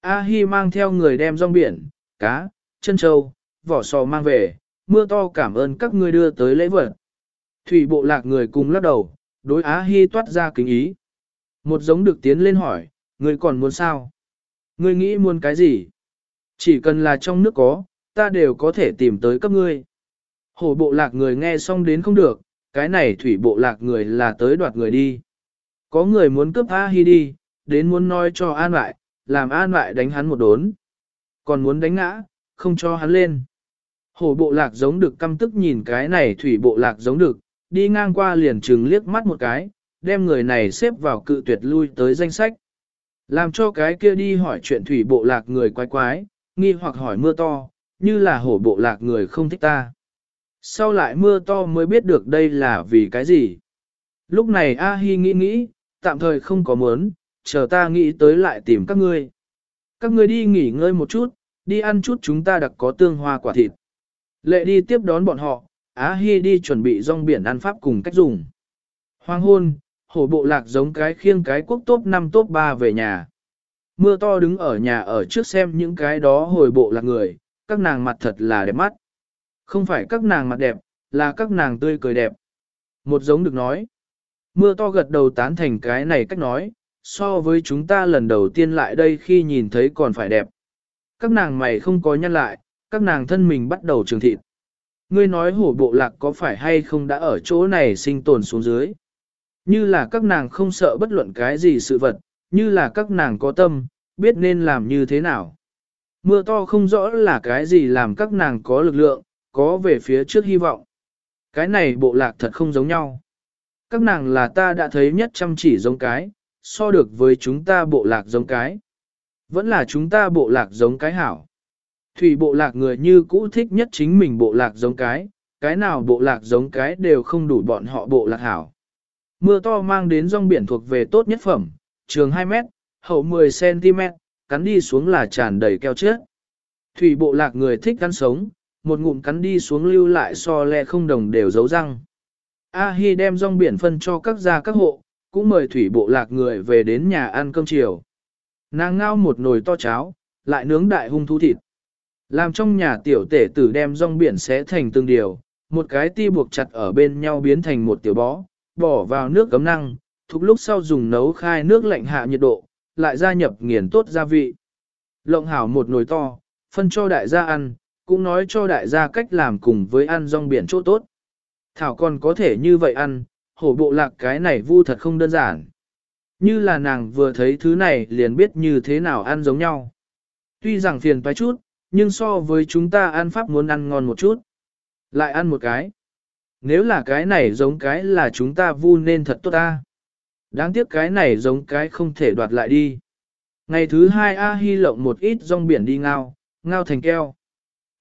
A Hi mang theo người đem rong biển, cá, chân trâu, vỏ sò mang về, mưa to cảm ơn các ngươi đưa tới lễ vật. Thủy bộ lạc người cùng lắc đầu, đối A Hi toát ra kính ý. Một giống được tiến lên hỏi, ngươi còn muốn sao? Ngươi nghĩ muốn cái gì? Chỉ cần là trong nước có, ta đều có thể tìm tới cấp ngươi. Hổ bộ lạc người nghe xong đến không được, cái này thủy bộ lạc người là tới đoạt người đi. Có người muốn cướp A Hi đi, đến muốn nói cho an lại, làm an lại đánh hắn một đốn. Còn muốn đánh ngã, không cho hắn lên. Hổ bộ lạc giống được căm tức nhìn cái này thủy bộ lạc giống được, đi ngang qua liền trừng liếc mắt một cái, đem người này xếp vào cự tuyệt lui tới danh sách. Làm cho cái kia đi hỏi chuyện thủy bộ lạc người quái quái, nghi hoặc hỏi mưa to, như là hổ bộ lạc người không thích ta. Sau lại mưa to mới biết được đây là vì cái gì. Lúc này A Hi nghĩ nghĩ, tạm thời không có muốn, chờ ta nghĩ tới lại tìm các ngươi. Các ngươi đi nghỉ ngơi một chút, đi ăn chút chúng ta đặc có tương hoa quả thịt. Lệ đi tiếp đón bọn họ, Á Hi đi chuẩn bị rong biển ăn pháp cùng cách dùng. Hoàng hôn, hổ bộ lạc giống cái khiêng cái quốc tốt 5 tốt 3 về nhà. Mưa to đứng ở nhà ở trước xem những cái đó hồi bộ lạc người, các nàng mặt thật là đẹp mắt. Không phải các nàng mặt đẹp, là các nàng tươi cười đẹp. Một giống được nói. Mưa to gật đầu tán thành cái này cách nói, so với chúng ta lần đầu tiên lại đây khi nhìn thấy còn phải đẹp. Các nàng mày không có nhăn lại, các nàng thân mình bắt đầu trường thịt. Ngươi nói hổ bộ lạc có phải hay không đã ở chỗ này sinh tồn xuống dưới. Như là các nàng không sợ bất luận cái gì sự vật, như là các nàng có tâm, biết nên làm như thế nào. Mưa to không rõ là cái gì làm các nàng có lực lượng, có về phía trước hy vọng. Cái này bộ lạc thật không giống nhau. Các nàng là ta đã thấy nhất chăm chỉ giống cái, so được với chúng ta bộ lạc giống cái. Vẫn là chúng ta bộ lạc giống cái hảo. Thủy bộ lạc người như cũ thích nhất chính mình bộ lạc giống cái, cái nào bộ lạc giống cái đều không đủ bọn họ bộ lạc hảo. Mưa to mang đến rong biển thuộc về tốt nhất phẩm, trường 2 mét, hậu 10 cm, cắn đi xuống là tràn đầy keo chết. Thủy bộ lạc người thích cắn sống, một ngụm cắn đi xuống lưu lại so lẹ không đồng đều giấu răng. A-hi đem rong biển phân cho các gia các hộ, cũng mời thủy bộ lạc người về đến nhà ăn cơm chiều. Nàng ngao một nồi to cháo, lại nướng đại hung thú thịt. Làm trong nhà tiểu tể tử đem rong biển xé thành từng điều, một cái ti buộc chặt ở bên nhau biến thành một tiểu bó, bỏ vào nước cấm năng, thúc lúc sau dùng nấu khai nước lạnh hạ nhiệt độ, lại gia nhập nghiền tốt gia vị. Lộng hảo một nồi to, phân cho đại gia ăn, cũng nói cho đại gia cách làm cùng với ăn rong biển chỗ tốt. Thảo còn có thể như vậy ăn, hổ bộ lạc cái này vu thật không đơn giản. Như là nàng vừa thấy thứ này liền biết như thế nào ăn giống nhau. Tuy rằng phiền phải chút, nhưng so với chúng ta ăn pháp muốn ăn ngon một chút. Lại ăn một cái. Nếu là cái này giống cái là chúng ta vu nên thật tốt ta. Đáng tiếc cái này giống cái không thể đoạt lại đi. Ngày thứ hai A hy lộng một ít rong biển đi ngao, ngao thành keo.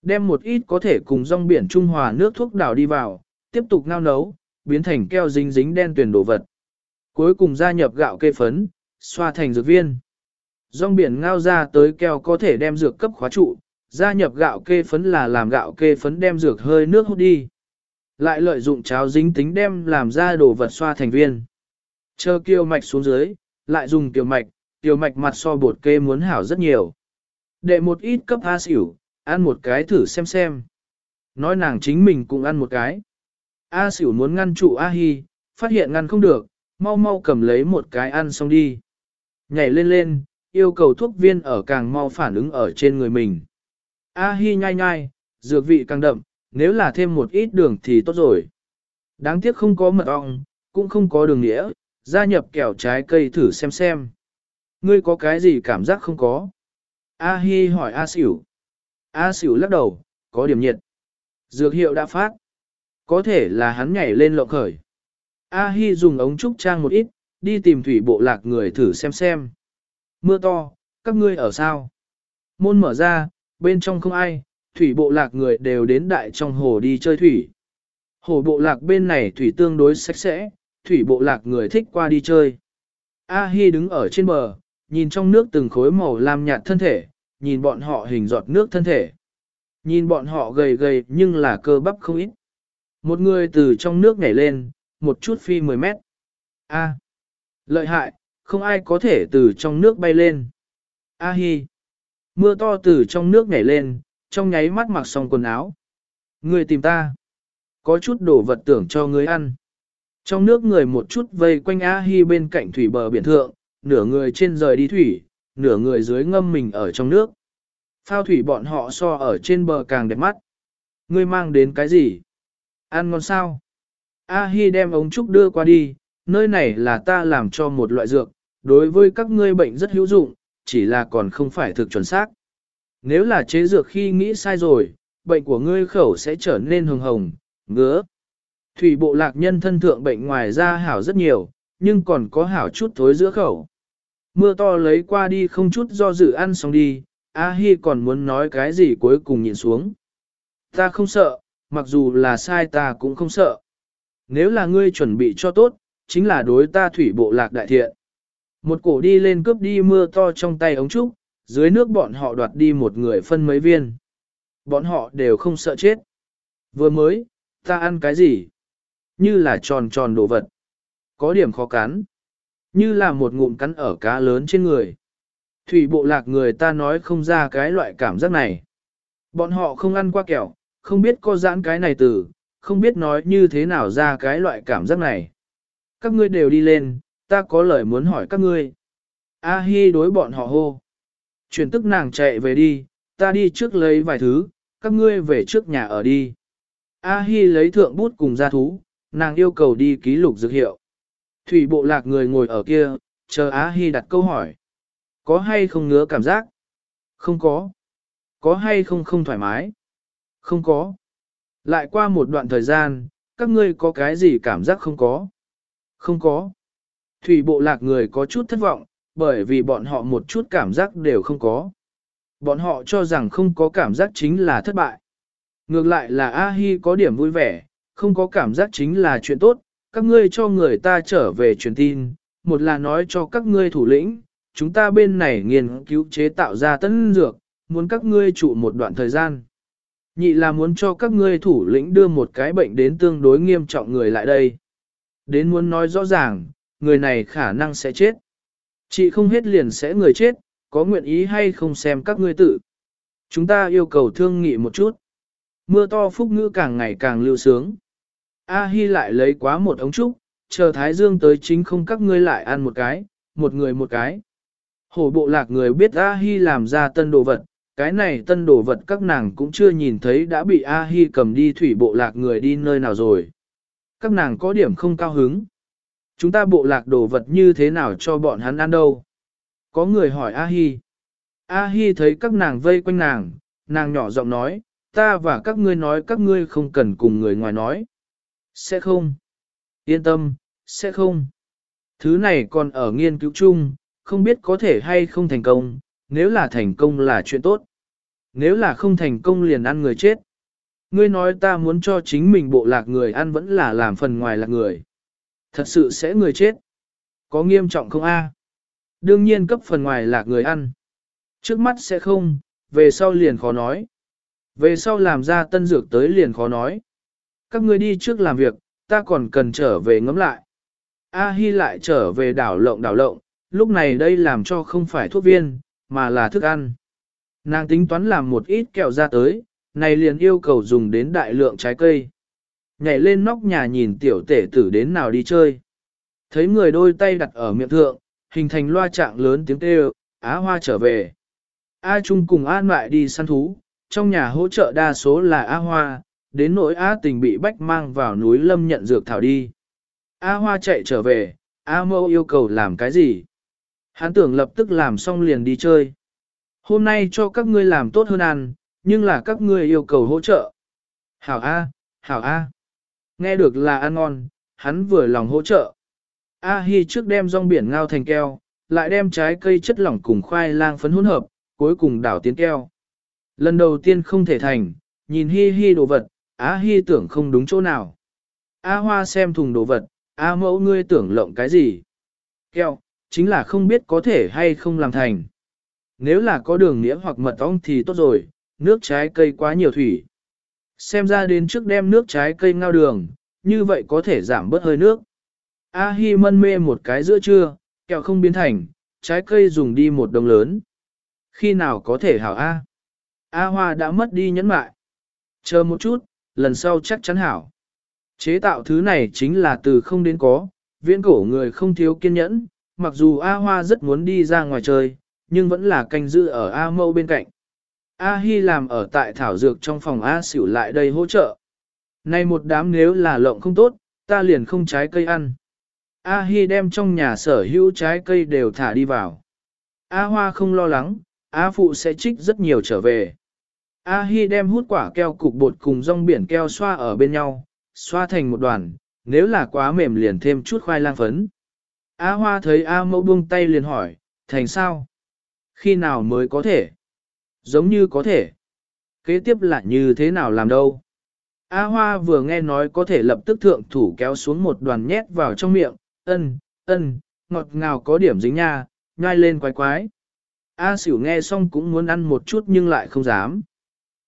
Đem một ít có thể cùng rong biển trung hòa nước thuốc đảo đi vào, tiếp tục ngao nấu, biến thành keo dính dính đen tuyển đồ vật. Cuối cùng gia nhập gạo kê phấn, xoa thành dược viên. Rong biển ngao ra tới keo có thể đem dược cấp khóa trụ, gia nhập gạo kê phấn là làm gạo kê phấn đem dược hơi nước hút đi. Lại lợi dụng cháo dính tính đem làm ra đồ vật xoa thành viên. Chờ kiều mạch xuống dưới, lại dùng kiều mạch, kiều mạch mặt so bột kê muốn hảo rất nhiều. Để một ít cấp A xỉu, ăn một cái thử xem xem. Nói nàng chính mình cũng ăn một cái. A xỉu muốn ngăn trụ A hi, phát hiện ngăn không được, mau mau cầm lấy một cái ăn xong đi. Nhảy lên lên, yêu cầu thuốc viên ở càng mau phản ứng ở trên người mình. A hi nhai nhai, dược vị càng đậm, nếu là thêm một ít đường thì tốt rồi. Đáng tiếc không có mật ong, cũng không có đường nghĩa, gia nhập kẹo trái cây thử xem xem. Ngươi có cái gì cảm giác không có? A hi hỏi A xỉu. A xỉu lắc đầu, có điểm nhiệt. Dược hiệu đã phát. Có thể là hắn nhảy lên lộng khởi. A hi dùng ống trúc trang một ít, đi tìm thủy bộ lạc người thử xem xem. Mưa to, các ngươi ở sao? Môn mở ra, bên trong không ai, thủy bộ lạc người đều đến đại trong hồ đi chơi thủy. Hồ bộ lạc bên này thủy tương đối sạch sẽ, thủy bộ lạc người thích qua đi chơi. A Hi đứng ở trên bờ, nhìn trong nước từng khối màu lam nhạt thân thể, nhìn bọn họ hình giọt nước thân thể. Nhìn bọn họ gầy gầy nhưng là cơ bắp không ít. Một người từ trong nước nhảy lên, một chút phi 10 mét. A. lợi hại, không ai có thể từ trong nước bay lên. A hi. Mưa to từ trong nước nhảy lên, trong nháy mắt mặc xong quần áo. Người tìm ta. Có chút đồ vật tưởng cho người ăn. Trong nước người một chút vây quanh A Hi bên cạnh thủy bờ biển thượng, nửa người trên rời đi thủy, nửa người dưới ngâm mình ở trong nước. Phao thủy bọn họ so ở trên bờ càng đẹp mắt. Ngươi mang đến cái gì? Ăn ngon sao? A Hi đem ống trúc đưa qua đi, nơi này là ta làm cho một loại dược, đối với các ngươi bệnh rất hữu dụng, chỉ là còn không phải thực chuẩn xác. Nếu là chế dược khi nghĩ sai rồi, bệnh của ngươi khẩu sẽ trở nên hồng hồng, ngứa. Thủy bộ lạc nhân thân thượng bệnh ngoài ra hảo rất nhiều, nhưng còn có hảo chút thối giữa khẩu. Mưa to lấy qua đi không chút do dự ăn xong đi, A Hi còn muốn nói cái gì cuối cùng nhìn xuống. Ta không sợ, mặc dù là sai ta cũng không sợ. Nếu là ngươi chuẩn bị cho tốt, chính là đối ta thủy bộ lạc đại thiện. Một cổ đi lên cướp đi mưa to trong tay ống trúc, dưới nước bọn họ đoạt đi một người phân mấy viên. Bọn họ đều không sợ chết. Vừa mới, ta ăn cái gì? Như là tròn tròn đồ vật. Có điểm khó cắn. Như là một ngụm cắn ở cá lớn trên người. Thủy bộ lạc người ta nói không ra cái loại cảm giác này. Bọn họ không ăn qua kẹo, không biết có giãn cái này từ, không biết nói như thế nào ra cái loại cảm giác này. Các ngươi đều đi lên, ta có lời muốn hỏi các ngươi. A Hi đối bọn họ hô. Chuyển tức nàng chạy về đi, ta đi trước lấy vài thứ, các ngươi về trước nhà ở đi. A Hi lấy thượng bút cùng gia thú, nàng yêu cầu đi ký lục dược hiệu. Thủy bộ lạc người ngồi ở kia, chờ A Hi đặt câu hỏi. Có hay không ngứa cảm giác? Không có. Có hay không không thoải mái? Không có. Lại qua một đoạn thời gian, các ngươi có cái gì cảm giác không có? Không có. Thủy bộ lạc người có chút thất vọng, bởi vì bọn họ một chút cảm giác đều không có. Bọn họ cho rằng không có cảm giác chính là thất bại. Ngược lại là A-hi có điểm vui vẻ, không có cảm giác chính là chuyện tốt, các ngươi cho người ta trở về truyền tin, một là nói cho các ngươi thủ lĩnh, chúng ta bên này nghiên cứu chế tạo ra tân dược, muốn các ngươi trụ một đoạn thời gian. Nhị là muốn cho các ngươi thủ lĩnh đưa một cái bệnh đến tương đối nghiêm trọng người lại đây. Đến muốn nói rõ ràng, người này khả năng sẽ chết. Chị không hết liền sẽ người chết, có nguyện ý hay không xem các ngươi tự. Chúng ta yêu cầu thương nghị một chút. Mưa to phúc ngữ càng ngày càng lưu sướng. A Hi lại lấy quá một ống trúc, chờ Thái Dương tới chính không các ngươi lại ăn một cái, một người một cái. Hổ bộ lạc người biết A Hi làm ra tân đồ vật, cái này tân đồ vật các nàng cũng chưa nhìn thấy đã bị A Hi cầm đi thủy bộ lạc người đi nơi nào rồi. Các nàng có điểm không cao hứng. Chúng ta bộ lạc đồ vật như thế nào cho bọn hắn ăn đâu? Có người hỏi A Hi. A Hi thấy các nàng vây quanh nàng, nàng nhỏ giọng nói, ta và các ngươi nói các ngươi không cần cùng người ngoài nói. Sẽ không. Yên tâm, sẽ không. Thứ này còn ở nghiên cứu chung, không biết có thể hay không thành công, nếu là thành công là chuyện tốt. Nếu là không thành công liền ăn người chết. Ngươi nói ta muốn cho chính mình bộ lạc người ăn vẫn là làm phần ngoài lạc người. Thật sự sẽ người chết. Có nghiêm trọng không a? Đương nhiên cấp phần ngoài lạc người ăn. Trước mắt sẽ không, về sau liền khó nói. Về sau làm ra tân dược tới liền khó nói. Các ngươi đi trước làm việc, ta còn cần trở về ngẫm lại. A Hi lại trở về đảo lộng đảo lộng, lúc này đây làm cho không phải thuốc viên, mà là thức ăn. Nàng tính toán làm một ít kẹo ra tới, này liền yêu cầu dùng đến đại lượng trái cây. Nhảy lên nóc nhà nhìn tiểu tể tử đến nào đi chơi. Thấy người đôi tay đặt ở miệng thượng, hình thành loa trạng lớn tiếng kêu, Á Hoa trở về. A Trung cùng An Ngoại đi săn thú, trong nhà hỗ trợ đa số là A Hoa, đến nỗi A Tình bị bách mang vào núi lâm nhận dược thảo đi. A Hoa chạy trở về, A Mâu yêu cầu làm cái gì? Hắn tưởng lập tức làm xong liền đi chơi. Hôm nay cho các ngươi làm tốt hơn ăn, nhưng là các ngươi yêu cầu hỗ trợ. Hảo A, Hảo A. Nghe được là ăn ngon, hắn vừa lòng hỗ trợ. A Hi trước đem rong biển ngao thành keo, lại đem trái cây chất lỏng cùng khoai lang phấn hỗn hợp, cuối cùng đảo tiến keo. Lần đầu tiên không thể thành, nhìn Hi Hi đồ vật, A Hi tưởng không đúng chỗ nào. A Hoa xem thùng đồ vật, A mẫu ngươi tưởng lộng cái gì? Keo, chính là không biết có thể hay không làm thành. Nếu là có đường nghĩa hoặc mật ong thì tốt rồi, nước trái cây quá nhiều thủy. Xem ra đến trước đem nước trái cây ngao đường, như vậy có thể giảm bớt hơi nước. A Hi mân mê một cái giữa trưa, kẹo không biến thành, trái cây dùng đi một đồng lớn. Khi nào có thể hảo A? A Hoa đã mất đi nhẫn mại. Chờ một chút, lần sau chắc chắn hảo. Chế tạo thứ này chính là từ không đến có, viễn cổ người không thiếu kiên nhẫn, mặc dù A Hoa rất muốn đi ra ngoài chơi, nhưng vẫn là canh giữ ở A Mâu bên cạnh. A Hi làm ở tại thảo dược trong phòng A xỉu lại đây hỗ trợ. nay một đám nếu là lộng không tốt, ta liền không trái cây ăn. A Hi đem trong nhà sở hữu trái cây đều thả đi vào. A Hoa không lo lắng, A Phụ sẽ trích rất nhiều trở về. A Hi đem hút quả keo cục bột cùng rong biển keo xoa ở bên nhau, xoa thành một đoàn, nếu là quá mềm liền thêm chút khoai lang phấn. A Hoa thấy A Mẫu buông tay liền hỏi, thành sao? Khi nào mới có thể? Giống như có thể. Kế tiếp là như thế nào làm đâu? A Hoa vừa nghe nói có thể lập tức thượng thủ kéo xuống một đoàn nhét vào trong miệng, ân, ân, ngọt ngào có điểm dính nha, nhai lên quái quái. A xỉu nghe xong cũng muốn ăn một chút nhưng lại không dám.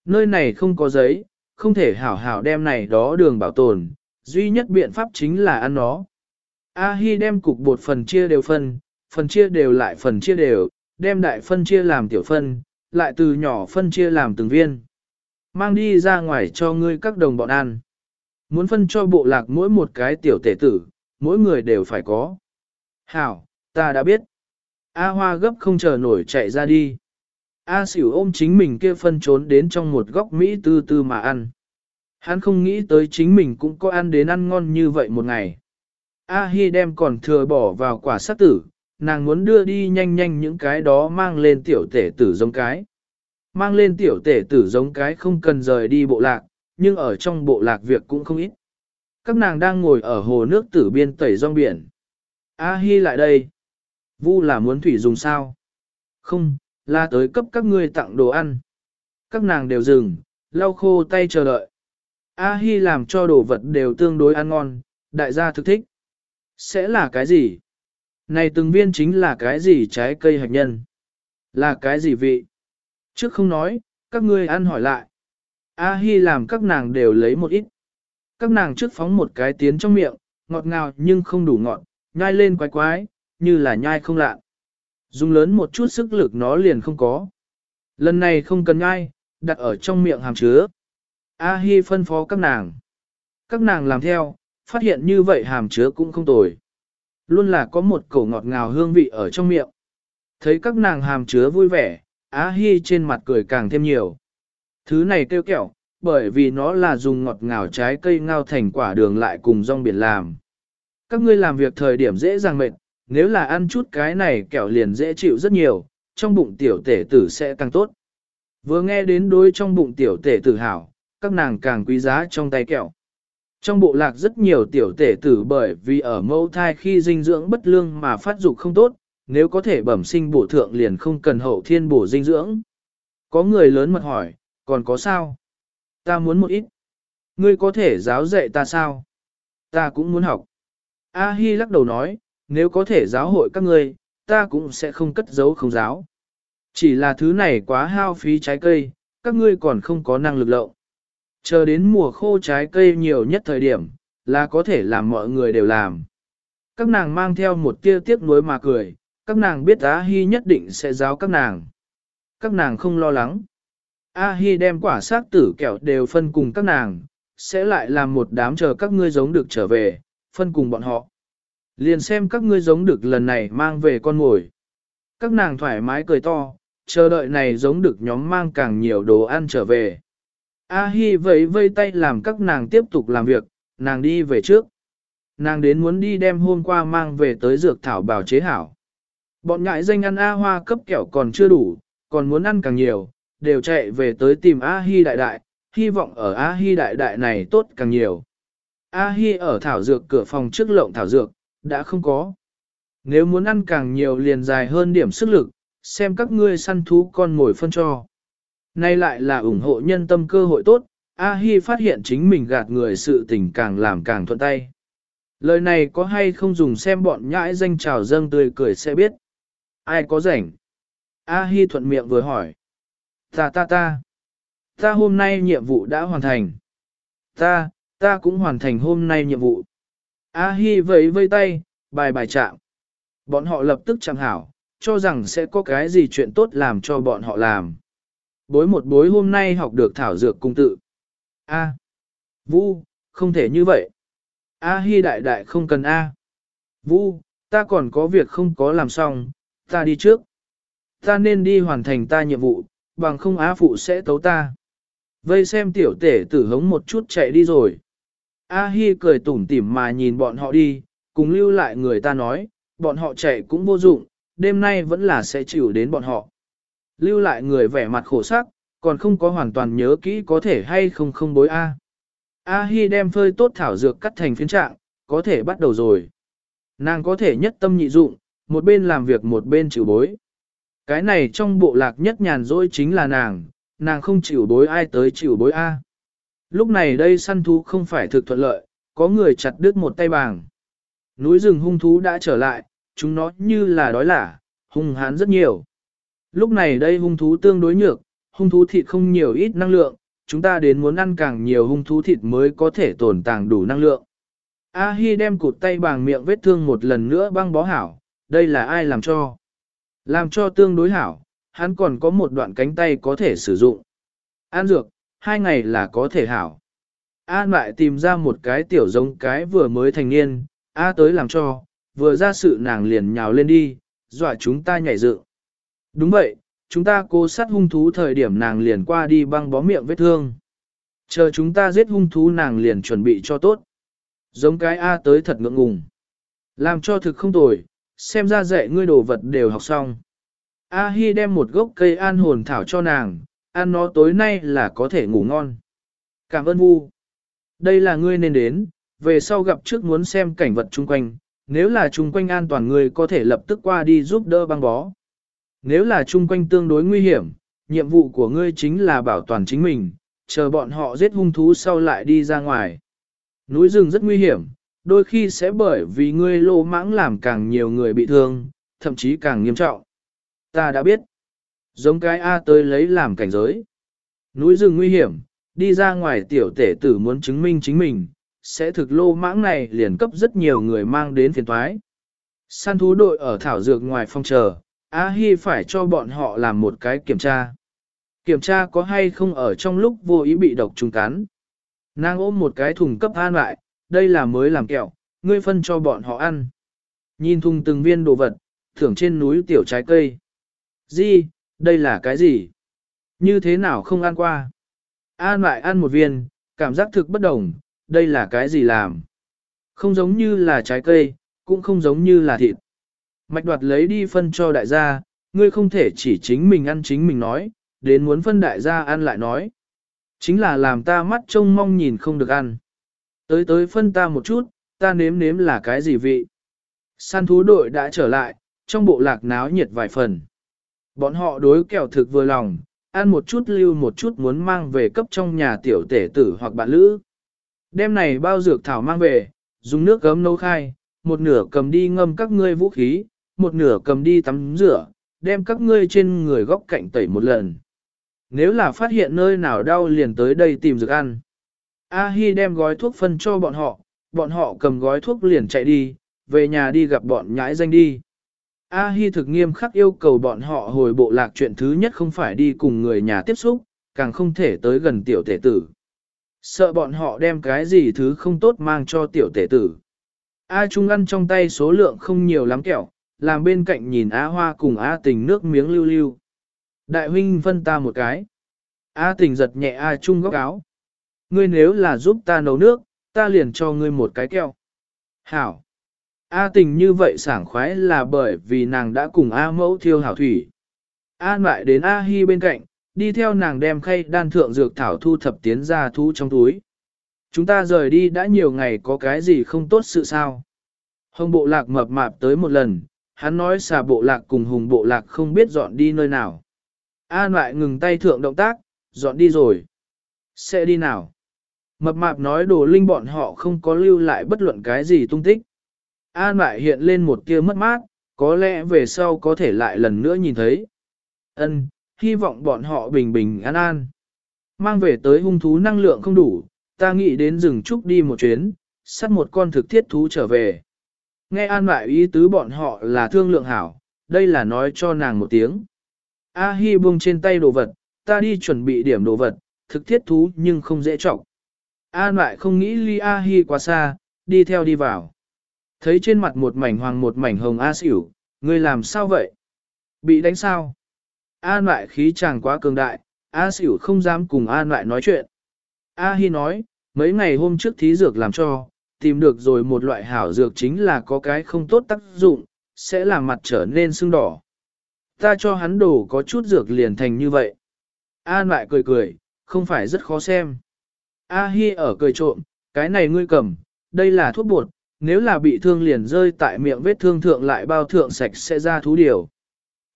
Nơi này không có giấy, không thể hảo hảo đem này đó đường bảo tồn, duy nhất biện pháp chính là ăn nó. A Hi đem cục bột phần chia đều phân, phần chia đều lại phần chia đều, đem đại phân chia làm tiểu phân, lại từ nhỏ phân chia làm từng viên. Mang đi ra ngoài cho ngươi các đồng bọn ăn. Muốn phân cho bộ lạc mỗi một cái tiểu tể tử, mỗi người đều phải có. Hảo, ta đã biết. A Hoa gấp không chờ nổi chạy ra đi. A xỉu ôm chính mình kia phân trốn đến trong một góc Mỹ tư tư mà ăn. Hắn không nghĩ tới chính mình cũng có ăn đến ăn ngon như vậy một ngày. A Hi đem còn thừa bỏ vào quả sát tử, nàng muốn đưa đi nhanh nhanh những cái đó mang lên tiểu tể tử giống cái. Mang lên tiểu tể tử giống cái không cần rời đi bộ lạc, nhưng ở trong bộ lạc việc cũng không ít. Các nàng đang ngồi ở hồ nước tử biên tẩy rong biển. A Hi lại đây. Vu là muốn thủy dùng sao? Không, là tới cấp các ngươi tặng đồ ăn. Các nàng đều dừng, lau khô tay chờ đợi. A Hi làm cho đồ vật đều tương đối ăn ngon, đại gia thực thích. Sẽ là cái gì? Này từng viên chính là cái gì trái cây hạt nhân? Là cái gì vị? Trước không nói, các ngươi ăn hỏi lại. A Hi làm các nàng đều lấy một ít. Các nàng trước phóng một cái tiến trong miệng, ngọt ngào nhưng không đủ ngọt, nhai lên quái quái, như là nhai không lạ. Dùng lớn một chút sức lực nó liền không có. Lần này không cần nhai, đặt ở trong miệng hàm chứa. A Hi phân phó các nàng. Các nàng làm theo, phát hiện như vậy hàm chứa cũng không tồi. Luôn là có một cổ ngọt ngào hương vị ở trong miệng. Thấy các nàng hàm chứa vui vẻ, Á Hi trên mặt cười càng thêm nhiều. Thứ này kêu kẹo, bởi vì nó là dùng ngọt ngào trái cây ngao thành quả đường lại cùng rong biển làm. Các ngươi làm việc thời điểm dễ dàng mệt, nếu là ăn chút cái này kẹo liền dễ chịu rất nhiều, trong bụng tiểu tể tử sẽ càng tốt. Vừa nghe đến đối trong bụng tiểu tể tử hảo, các nàng càng quý giá trong tay kẹo. Trong bộ lạc rất nhiều tiểu tể tử bởi vì ở mẫu thai khi dinh dưỡng bất lương mà phát dục không tốt, nếu có thể bẩm sinh bổ thượng liền không cần hậu thiên bổ dinh dưỡng. Có người lớn mật hỏi, còn có sao? Ta muốn một ít. Ngươi có thể giáo dạy ta sao? Ta cũng muốn học. A-hi lắc đầu nói, nếu có thể giáo hội các ngươi, ta cũng sẽ không cất giấu không giáo. Chỉ là thứ này quá hao phí trái cây, các ngươi còn không có năng lực lậu. Chờ đến mùa khô trái cây nhiều nhất thời điểm, là có thể làm mọi người đều làm. Các nàng mang theo một tia tiếc nuối mà cười, các nàng biết A-hi nhất định sẽ giáo các nàng. Các nàng không lo lắng. A-hi đem quả xác tử kẹo đều phân cùng các nàng, sẽ lại làm một đám chờ các ngươi giống được trở về, phân cùng bọn họ. Liền xem các ngươi giống được lần này mang về con mồi. Các nàng thoải mái cười to, chờ đợi này giống được nhóm mang càng nhiều đồ ăn trở về. A Hi vẫy vây tay làm các nàng tiếp tục làm việc, nàng đi về trước. Nàng đến muốn đi đem hôm qua mang về tới dược thảo bào chế hảo. Bọn ngại danh ăn A hoa cấp kẹo còn chưa đủ, còn muốn ăn càng nhiều, đều chạy về tới tìm A Hi đại đại, hy vọng ở A Hi đại đại này tốt càng nhiều. A Hi ở thảo dược cửa phòng trước lộng thảo dược, đã không có. Nếu muốn ăn càng nhiều liền dài hơn điểm sức lực, xem các ngươi săn thú con ngồi phân cho. Nay lại là ủng hộ nhân tâm cơ hội tốt, A Hi phát hiện chính mình gạt người sự tình càng làm càng thuận tay. Lời này có hay không dùng xem bọn nhãi danh trào dâng tươi cười sẽ biết. Ai có rảnh? A Hi thuận miệng vừa hỏi. Ta ta ta. Ta hôm nay nhiệm vụ đã hoàn thành. Ta, ta cũng hoàn thành hôm nay nhiệm vụ. A Hi vẫy vây tay, bài bài chạm. Bọn họ lập tức chẳng hảo, cho rằng sẽ có cái gì chuyện tốt làm cho bọn họ làm. Bối một bối hôm nay học được thảo dược cung tự. A. Vu, không thể như vậy. A Hi đại đại không cần A. Vu, ta còn có việc không có làm xong, ta đi trước. Ta nên đi hoàn thành ta nhiệm vụ, bằng không Á phụ sẽ tấu ta. Vây xem tiểu tể tử hống một chút chạy đi rồi. A Hi cười tủm tỉm mà nhìn bọn họ đi, cùng lưu lại người ta nói, bọn họ chạy cũng vô dụng, đêm nay vẫn là sẽ chịu đến bọn họ. Lưu lại người vẻ mặt khổ sắc, còn không có hoàn toàn nhớ kỹ có thể hay không không bối A. A Hi đem phơi tốt thảo dược cắt thành phiến trạng, có thể bắt đầu rồi. Nàng có thể nhất tâm nhị dụng, một bên làm việc một bên chịu bối. Cái này trong bộ lạc nhất nhàn rỗi chính là nàng, nàng không chịu bối ai tới chịu bối A. Lúc này đây săn thú không phải thực thuận lợi, có người chặt đứt một tay bàng. Núi rừng hung thú đã trở lại, chúng nó như là đói lả, hung hán rất nhiều. Lúc này đây hung thú tương đối nhược, hung thú thịt không nhiều ít năng lượng, chúng ta đến muốn ăn càng nhiều hung thú thịt mới có thể tồn tàng đủ năng lượng. A-hi đem cụt tay bàng miệng vết thương một lần nữa băng bó hảo, đây là ai làm cho? Làm cho tương đối hảo, hắn còn có một đoạn cánh tay có thể sử dụng. An dược, hai ngày là có thể hảo. An lại tìm ra một cái tiểu giống cái vừa mới thành niên, A tới làm cho, vừa ra sự nàng liền nhào lên đi, dọa chúng ta nhảy dựng. Đúng vậy, chúng ta cố sát hung thú thời điểm nàng liền qua đi băng bó miệng vết thương. Chờ chúng ta giết hung thú nàng liền chuẩn bị cho tốt. Giống cái A tới thật ngượng ngùng. Làm cho thực không tồi, xem ra dạy ngươi đồ vật đều học xong. A Hi đem một gốc cây an hồn thảo cho nàng, ăn nó tối nay là có thể ngủ ngon. Cảm ơn Vu. Đây là ngươi nên đến, về sau gặp trước muốn xem cảnh vật chung quanh, nếu là chung quanh an toàn ngươi có thể lập tức qua đi giúp đỡ băng bó. Nếu là chung quanh tương đối nguy hiểm, nhiệm vụ của ngươi chính là bảo toàn chính mình, chờ bọn họ giết hung thú sau lại đi ra ngoài. Núi rừng rất nguy hiểm, đôi khi sẽ bởi vì ngươi lô mãng làm càng nhiều người bị thương, thậm chí càng nghiêm trọng. Ta đã biết. Giống cái A tới lấy làm cảnh giới. Núi rừng nguy hiểm, đi ra ngoài tiểu tể tử muốn chứng minh chính mình, sẽ thực lô mãng này liền cấp rất nhiều người mang đến phiền thoái. Săn thú đội ở thảo dược ngoài phong chờ, A Hi phải cho bọn họ làm một cái kiểm tra. Kiểm tra có hay không ở trong lúc vô ý bị độc trùng cắn. Nàng ôm một cái thùng cấp an lại, đây là mới làm kẹo, ngươi phân cho bọn họ ăn. Nhìn thùng từng viên đồ vật, thưởng trên núi tiểu trái cây. Di, đây là cái gì? Như thế nào không ăn qua? An lại ăn một viên, cảm giác thực bất đồng, đây là cái gì làm? Không giống như là trái cây, cũng không giống như là thịt. Mạch đoạt lấy đi phân cho đại gia, ngươi không thể chỉ chính mình ăn chính mình nói, đến muốn phân đại gia ăn lại nói. Chính là làm ta mắt trông mong nhìn không được ăn. Tới tới phân ta một chút, ta nếm nếm là cái gì vị. Săn thú đội đã trở lại, trong bộ lạc náo nhiệt vài phần. Bọn họ đối kẹo thực vừa lòng, ăn một chút lưu một chút muốn mang về cấp trong nhà tiểu tể tử hoặc bạn lữ. Đêm này bao dược thảo mang về, dùng nước gấm nấu khai, một nửa cầm đi ngâm các ngươi vũ khí, một nửa cầm đi tắm rửa, đem các ngươi trên người góc cạnh tẩy một lần. Nếu là phát hiện nơi nào đau liền tới đây tìm dược ăn. A Hi đem gói thuốc phân cho bọn họ, bọn họ cầm gói thuốc liền chạy đi, về nhà đi gặp bọn nhãi danh đi. A Hi thực nghiêm khắc yêu cầu bọn họ hồi bộ lạc chuyện thứ nhất không phải đi cùng người nhà tiếp xúc, càng không thể tới gần tiểu tể tử. Sợ bọn họ đem cái gì thứ không tốt mang cho tiểu tể tử. A Trung ăn trong tay số lượng không nhiều lắm kẹo, làm bên cạnh nhìn A Hoa cùng A Tình nước miếng lưu lưu. Đại huynh phân ta một cái. A Tình giật nhẹ A Trung góc áo. Ngươi nếu là giúp ta nấu nước, ta liền cho ngươi một cái kẹo. Hảo. A Tình như vậy sảng khoái là bởi vì nàng đã cùng A mẫu thiêu hảo thủy. A lại đến A Hi bên cạnh, đi theo nàng đem khay đan thượng dược thảo thu thập tiến ra thu trong túi. Chúng ta rời đi đã nhiều ngày có cái gì không tốt sự sao. Hồng bộ lạc mập mạp tới một lần, hắn nói xà bộ lạc cùng hùng bộ lạc không biết dọn đi nơi nào. An lại ngừng tay thượng động tác, dọn đi rồi. Sẽ đi nào? Mập mạp nói đồ linh bọn họ không có lưu lại bất luận cái gì tung tích. An lại hiện lên một tia mất mát, có lẽ về sau có thể lại lần nữa nhìn thấy. Ân, hy vọng bọn họ bình bình an an. Mang về tới hung thú năng lượng không đủ, ta nghĩ đến rừng trúc đi một chuyến, sắt một con thực thiết thú trở về. Nghe an lại ý tứ bọn họ là thương lượng hảo, đây là nói cho nàng một tiếng. A Hi buông trên tay đồ vật, ta đi chuẩn bị điểm đồ vật, thực thiết thú nhưng không dễ trọng. An lại không nghĩ ly A Hi quá xa, đi theo đi vào. Thấy trên mặt một mảnh hoàng một mảnh hồng A xỉu, ngươi làm sao vậy? Bị đánh sao? An lại khí chàng quá cường đại, A xỉu không dám cùng An lại nói chuyện. A Hi nói, mấy ngày hôm trước thí dược làm cho, tìm được rồi một loại hảo dược chính là có cái không tốt tác dụng, sẽ làm mặt trở nên sưng đỏ. Ta cho hắn đổ có chút dược liền thành như vậy. An lại cười cười, không phải rất khó xem. A Hi ở cười trộm, cái này ngươi cầm, đây là thuốc bột, nếu là bị thương liền rơi tại miệng vết thương thượng lại bao thượng sạch sẽ ra thú điều.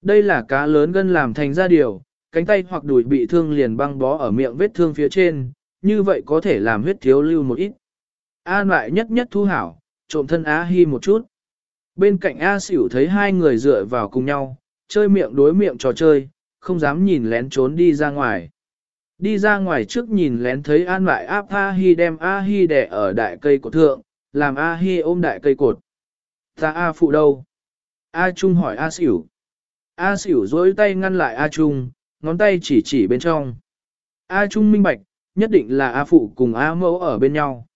Đây là cá lớn gân làm thành ra điều, cánh tay hoặc đùi bị thương liền băng bó ở miệng vết thương phía trên, như vậy có thể làm huyết thiếu lưu một ít. An lại nhất nhất thu hảo, trộm thân A Hi một chút. Bên cạnh A xỉu thấy hai người dựa vào cùng nhau, chơi miệng đối miệng trò chơi, không dám nhìn lén trốn đi ra ngoài. Đi ra ngoài trước nhìn lén thấy An lại áp A Hi đem A Hi đè ở đại cây cột thượng, làm A Hi ôm đại cây cột. Ta A phụ đâu? A Trung hỏi A xỉu. A xỉu dối tay ngăn lại A Trung, ngón tay chỉ chỉ bên trong. A Trung minh bạch, nhất định là A phụ cùng A mẫu ở bên nhau.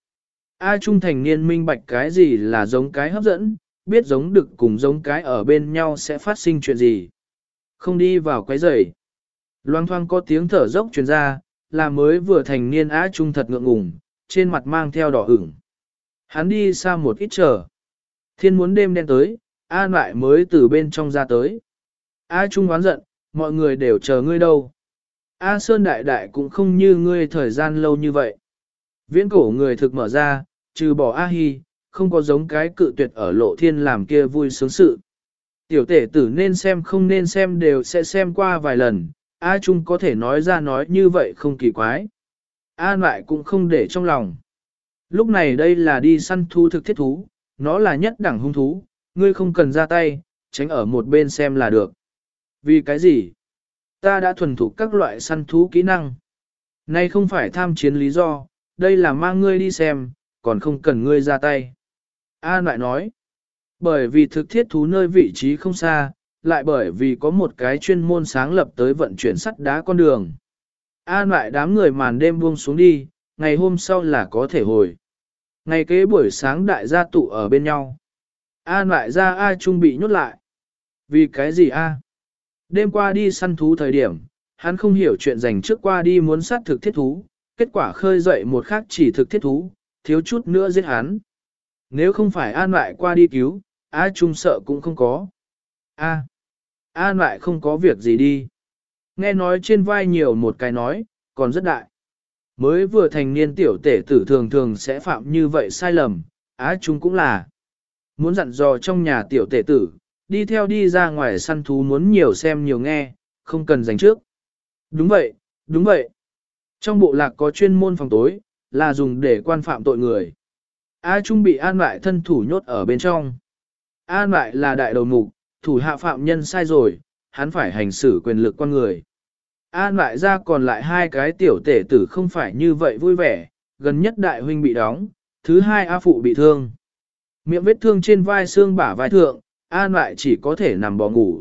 A Trung thành niên minh bạch cái gì là giống cái hấp dẫn, biết giống đực cùng giống cái ở bên nhau sẽ phát sinh chuyện gì. Không đi vào quấy rầy. Loang thoang có tiếng thở dốc truyền ra, là mới vừa thành niên A Trung thật ngượng ngùng, trên mặt mang theo đỏ ửng. Hắn đi xa một ít chờ. Thiên muốn đêm đen tới, A lại mới từ bên trong ra tới. A Trung oán giận, mọi người đều chờ ngươi đâu. A Sơn đại đại cũng không như ngươi thời gian lâu như vậy. Viễn cổ người thực mở ra, trừ bỏ A Hi, không có giống cái cự tuyệt ở lộ thiên làm kia vui sướng sự. Tiểu tể tử nên xem không nên xem đều sẽ xem qua vài lần, A Trung có thể nói ra nói như vậy không kỳ quái. A lại cũng không để trong lòng. Lúc này đây là đi săn thú thực thiết thú, nó là nhất đẳng hung thú, ngươi không cần ra tay, tránh ở một bên xem là được. Vì cái gì? Ta đã thuần thục các loại săn thú kỹ năng. Nay không phải tham chiến lý do, đây là mang ngươi đi xem, còn không cần ngươi ra tay. An lại nói, bởi vì thực thiết thú nơi vị trí không xa, lại bởi vì có một cái chuyên môn sáng lập tới vận chuyển sắt đá con đường. An lại đám người màn đêm buông xuống đi, ngày hôm sau là có thể hồi. Ngày kế buổi sáng đại gia tụ ở bên nhau. An lại ra A Trung bị nhốt lại. Vì cái gì A? Đêm qua đi săn thú thời điểm, hắn không hiểu chuyện dành trước qua đi muốn sát thực thiết thú, kết quả khơi dậy một khác chỉ thực thiết thú, thiếu chút nữa giết hắn. Nếu không phải an lại qua đi cứu, A Trung sợ cũng không có. A. An lại không có việc gì đi. Nghe nói trên vai nhiều một cái nói, còn rất đại. Mới vừa thành niên tiểu tể tử thường thường sẽ phạm như vậy sai lầm, Á Trung cũng là. Muốn dặn dò trong nhà tiểu tể tử, đi theo đi ra ngoài săn thú muốn nhiều xem nhiều nghe, không cần dành trước. Đúng vậy, đúng vậy. Trong bộ lạc có chuyên môn phòng tối, là dùng để quan phạm tội người. A Trung bị an lại thân thủ nhốt ở bên trong. An lại là đại đầu mục, thủ hạ phạm nhân sai rồi, hắn phải hành xử quyền lực con người. An lại ra còn lại hai cái tiểu tể tử không phải như vậy vui vẻ, gần nhất đại huynh bị đóng, thứ hai A phụ bị thương. Miệng vết thương trên vai xương bả vai thượng, An lại chỉ có thể nằm bò ngủ.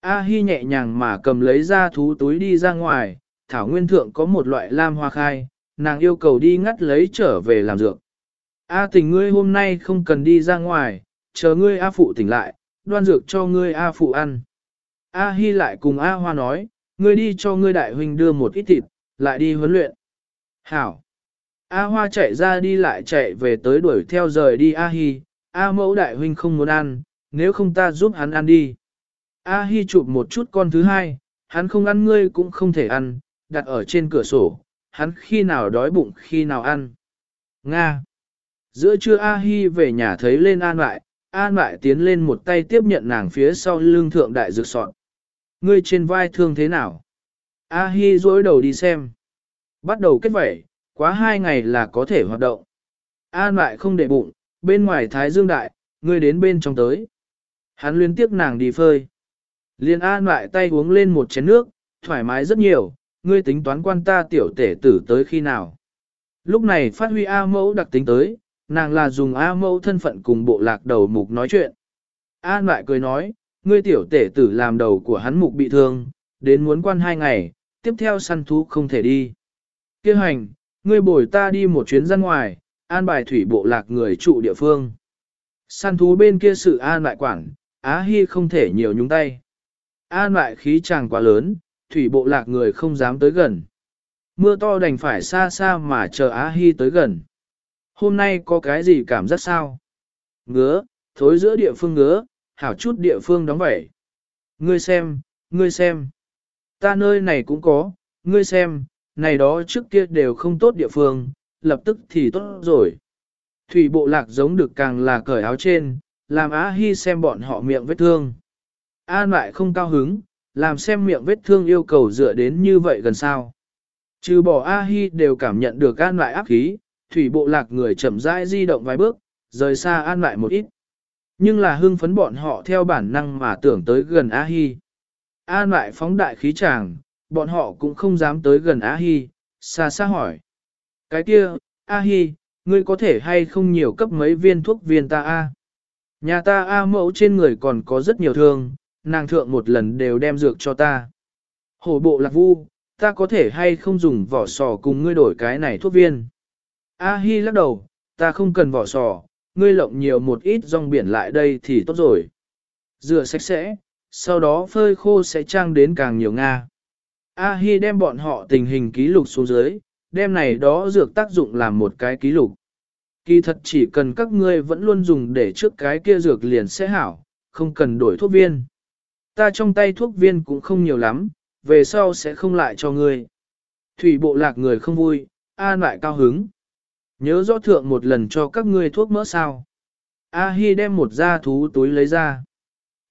A Hi nhẹ nhàng mà cầm lấy ra thú túi đi ra ngoài, thảo nguyên thượng có một loại lam hoa khai, nàng yêu cầu đi ngắt lấy trở về làm dược. A tình ngươi hôm nay không cần đi ra ngoài, chờ ngươi A phụ tỉnh lại, đoan dược cho ngươi A phụ ăn. A Hi lại cùng A Hoa nói, ngươi đi cho ngươi đại huynh đưa một ít thịt, lại đi huấn luyện. Hảo. A Hoa chạy ra đi lại chạy về tới đuổi theo rời đi A Hi, A mẫu đại huynh không muốn ăn, nếu không ta giúp hắn ăn đi. A Hi chụp một chút con thứ hai, hắn không ăn ngươi cũng không thể ăn, đặt ở trên cửa sổ, hắn khi nào đói bụng khi nào ăn. Nga. Giữa trưa A Hi về nhà thấy lên an lại, an lại tiến lên một tay tiếp nhận nàng phía sau lưng thượng đại dược sọt. Ngươi trên vai thương thế nào? A Hi dối đầu đi xem. Bắt đầu kết vẩy, quá hai ngày là có thể hoạt động. An lại không để bụng, bên ngoài thái dương đại, ngươi đến bên trong tới. Hắn liên tiếp nàng đi phơi. Liên an lại tay uống lên một chén nước, thoải mái rất nhiều, ngươi tính toán quan ta tiểu tể tử tới khi nào. Lúc này phát huy A mẫu đặc tính tới, nàng là dùng A mẫu thân phận cùng bộ lạc đầu mục nói chuyện. An lại cười nói, ngươi tiểu tể tử làm đầu của hắn mục bị thương, đến muốn quan hai ngày, tiếp theo săn thú không thể đi. Kêu hành, ngươi bồi ta đi một chuyến ra ngoài, an bài thủy bộ lạc người trụ địa phương. Săn thú bên kia sự an lại quản, Á Hi không thể nhiều nhúng tay. An lại khí chàng quá lớn, thủy bộ lạc người không dám tới gần. Mưa to đành phải xa xa mà chờ Á Hi tới gần. Hôm nay có cái gì cảm giác sao? Ngứa, thối giữa địa phương ngứa, hảo chút địa phương đóng vậy. Ngươi xem, ngươi xem. Ta nơi này cũng có, ngươi xem, này đó trước kia đều không tốt địa phương, lập tức thì tốt rồi. Thủy bộ lạc giống được càng là cởi áo trên, làm Á Hi xem bọn họ miệng vết thương. An lại không cao hứng, làm xem miệng vết thương yêu cầu dựa đến như vậy gần sao. Trừ bỏ A-hi đều cảm nhận được an lại áp khí, thủy bộ lạc người chậm rãi di động vài bước, rời xa an lại một ít. Nhưng là hưng phấn bọn họ theo bản năng mà tưởng tới gần A-hi. An lại phóng đại khí tràng, bọn họ cũng không dám tới gần A-hi, xa xa hỏi. Cái kia, A-hi, ngươi có thể hay không nhiều cấp mấy viên thuốc viên ta A? Nhà ta A mẫu trên người còn có rất nhiều thương, nàng thượng một lần đều đem dược cho ta. Hổ bộ lạc vu, ta có thể hay không dùng vỏ sò cùng ngươi đổi cái này thuốc viên. A Hi lắc đầu, ta không cần vỏ sò, ngươi lộng nhiều một ít rong biển lại đây thì tốt rồi. Rửa sạch sẽ, sau đó phơi khô sẽ trang đến càng nhiều Nga. A Hi đem bọn họ tình hình ký lục xuống dưới, đem này đó dược tác dụng làm một cái ký lục. Kỳ thật chỉ cần các ngươi vẫn luôn dùng để trước cái kia dược liền sẽ hảo, không cần đổi thuốc viên. Ta trong tay thuốc viên cũng không nhiều lắm, về sau sẽ không lại cho ngươi. Thủy bộ lạc người không vui, an lại cao hứng. Nhớ rõ thượng một lần cho các ngươi thuốc mỡ sao. A Hi đem một da thú túi lấy ra.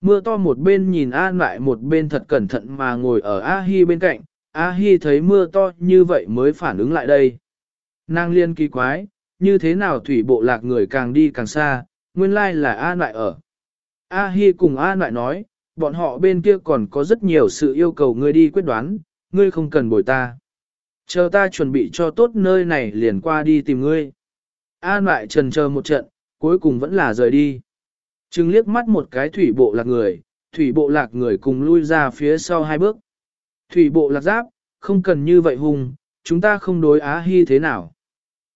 Mưa to một bên nhìn An lại một bên thật cẩn thận mà ngồi ở A Hi bên cạnh. A Hi thấy mưa to như vậy mới phản ứng lại đây. Nàng liên kỳ quái, như thế nào thủy bộ lạc người càng đi càng xa, nguyên lai là An lại ở. A Hi cùng An lại nói, bọn họ bên kia còn có rất nhiều sự yêu cầu ngươi đi quyết đoán, ngươi không cần bồi ta. Chờ ta chuẩn bị cho tốt nơi này liền qua đi tìm ngươi. An lại trần chờ một trận, cuối cùng vẫn là rời đi. Trừng liếc mắt một cái thủy bộ lạc người, thủy bộ lạc người cùng lui ra phía sau hai bước. Thủy bộ lạc giáp, không cần như vậy hùng, chúng ta không đối á hy thế nào.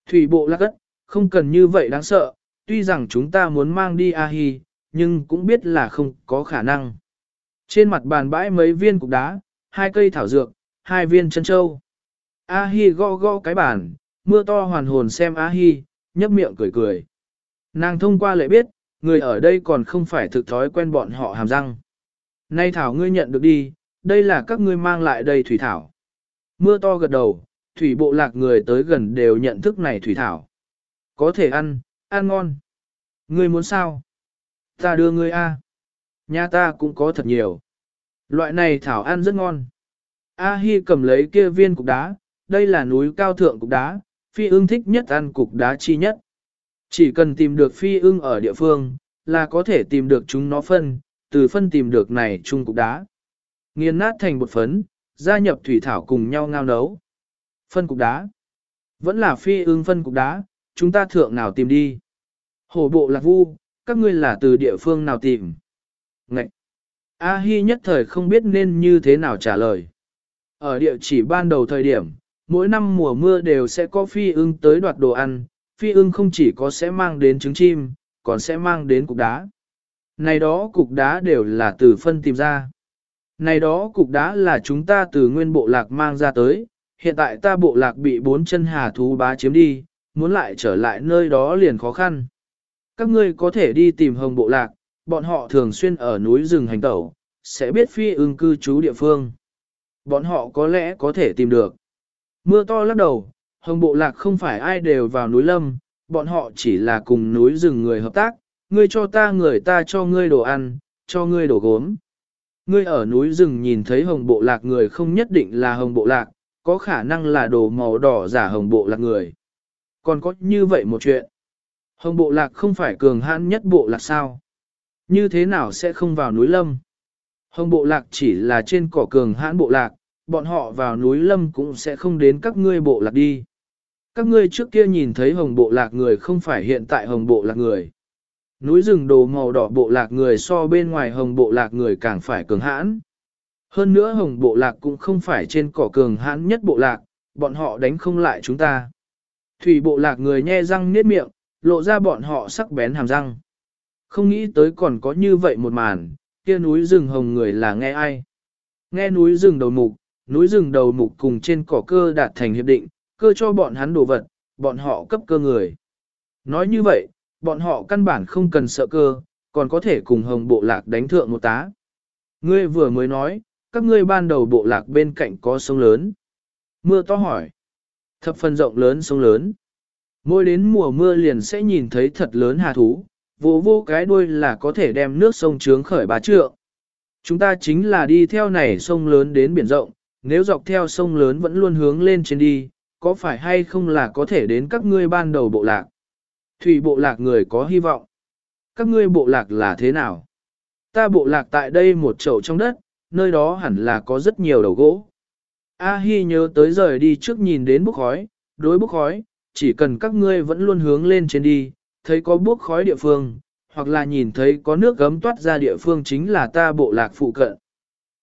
Thủy bộ lạc ất, không cần như vậy đáng sợ, tuy rằng chúng ta muốn mang đi á hy, nhưng cũng biết là không có khả năng. Trên mặt bàn bãi mấy viên cục đá, hai cây thảo dược, hai viên chân châu. A Hi gõ gõ cái bàn, mưa to hoàn hồn xem A Hi, nhấp miệng cười cười. Nàng thông qua lệ biết, người ở đây còn không phải thực thói quen bọn họ hàm răng. Nay thảo ngươi nhận được đi, đây là các ngươi mang lại đây thủy thảo. Mưa to gật đầu, thủy bộ lạc người tới gần đều nhận thức này thủy thảo. Có thể ăn, ăn ngon. Ngươi muốn sao? Ta đưa ngươi A. Nhà ta cũng có thật nhiều. Loại này thảo ăn rất ngon. A-hi cầm lấy kia viên cục đá, đây là núi cao thượng cục đá, phi ưng thích nhất ăn cục đá chi nhất. Chỉ cần tìm được phi ưng ở địa phương, là có thể tìm được chúng nó phân, từ phân tìm được này chung cục đá. Nghiền nát thành bột phấn, gia nhập thủy thảo cùng nhau ngao nấu. Phân cục đá. Vẫn là phi ưng phân cục đá, chúng ta thượng nào tìm đi. Hổ bộ lạc vu, các ngươi là từ địa phương nào tìm. Ngậy! A-hi nhất thời không biết nên như thế nào trả lời. Ở địa chỉ ban đầu thời điểm, mỗi năm mùa mưa đều sẽ có phi ưng tới đoạt đồ ăn, phi ưng không chỉ có sẽ mang đến trứng chim, còn sẽ mang đến cục đá. Này đó cục đá đều là từ phân tìm ra. Này đó cục đá là chúng ta từ nguyên bộ lạc mang ra tới, hiện tại ta bộ lạc bị bốn chân hà thú bá chiếm đi, muốn lại trở lại nơi đó liền khó khăn. Các ngươi có thể đi tìm hồng bộ lạc, bọn họ thường xuyên ở núi rừng hành tẩu, sẽ biết phi ưng cư trú địa phương. Bọn họ có lẽ có thể tìm được. Mưa to lắc đầu, hồng bộ lạc không phải ai đều vào núi lâm, bọn họ chỉ là cùng núi rừng người hợp tác, ngươi cho ta người ta cho ngươi đồ ăn, cho ngươi đồ gốm. Ngươi ở núi rừng nhìn thấy hồng bộ lạc người không nhất định là hồng bộ lạc, có khả năng là đồ màu đỏ giả hồng bộ lạc người. Còn có như vậy một chuyện. Hồng bộ lạc không phải cường hãn nhất bộ lạc sao? Như thế nào sẽ không vào núi lâm? Hồng bộ lạc chỉ là trên cỏ cường hãn bộ lạc, bọn họ vào núi lâm cũng sẽ không đến các ngươi bộ lạc đi. Các ngươi trước kia nhìn thấy hồng bộ lạc người không phải hiện tại hồng bộ lạc người. Núi rừng đồ màu đỏ bộ lạc người so bên ngoài hồng bộ lạc người càng phải cường hãn. Hơn nữa hồng bộ lạc cũng không phải trên cỏ cường hãn nhất bộ lạc, bọn họ đánh không lại chúng ta. Thủy bộ lạc người nhe răng niết miệng, lộ ra bọn họ sắc bén hàm răng. Không nghĩ tới còn có như vậy một màn, kia núi rừng hồng người là nghe ai. Nghe núi rừng đầu mục, núi rừng đầu mục cùng trên cỏ cơ đạt thành hiệp định, cơ cho bọn hắn đồ vật, bọn họ cấp cơ người. Nói như vậy, bọn họ căn bản không cần sợ cơ, còn có thể cùng hồng bộ lạc đánh thượng một tá. Ngươi vừa mới nói, các ngươi ban đầu bộ lạc bên cạnh có sông lớn. Mưa to hỏi. Thập phần rộng lớn sông lớn. Mỗi đến mùa mưa liền sẽ nhìn thấy thật lớn hà thú, vô vô cái đuôi là có thể đem nước sông trướng khởi bá trượng. Chúng ta chính là đi theo này sông lớn đến biển rộng, nếu dọc theo sông lớn vẫn luôn hướng lên trên đi, có phải hay không là có thể đến các ngươi ban đầu bộ lạc? Thủy bộ lạc người có hy vọng. Các ngươi bộ lạc là thế nào? Ta bộ lạc tại đây một chậu trong đất, nơi đó hẳn là có rất nhiều đầu gỗ. A Hi nhớ tới rời đi trước nhìn đến bốc khói, đối bốc khói, chỉ cần các ngươi vẫn luôn hướng lên trên đi, thấy có bốc khói địa phương, hoặc là nhìn thấy có nước gấm toát ra địa phương chính là ta bộ lạc phụ cận.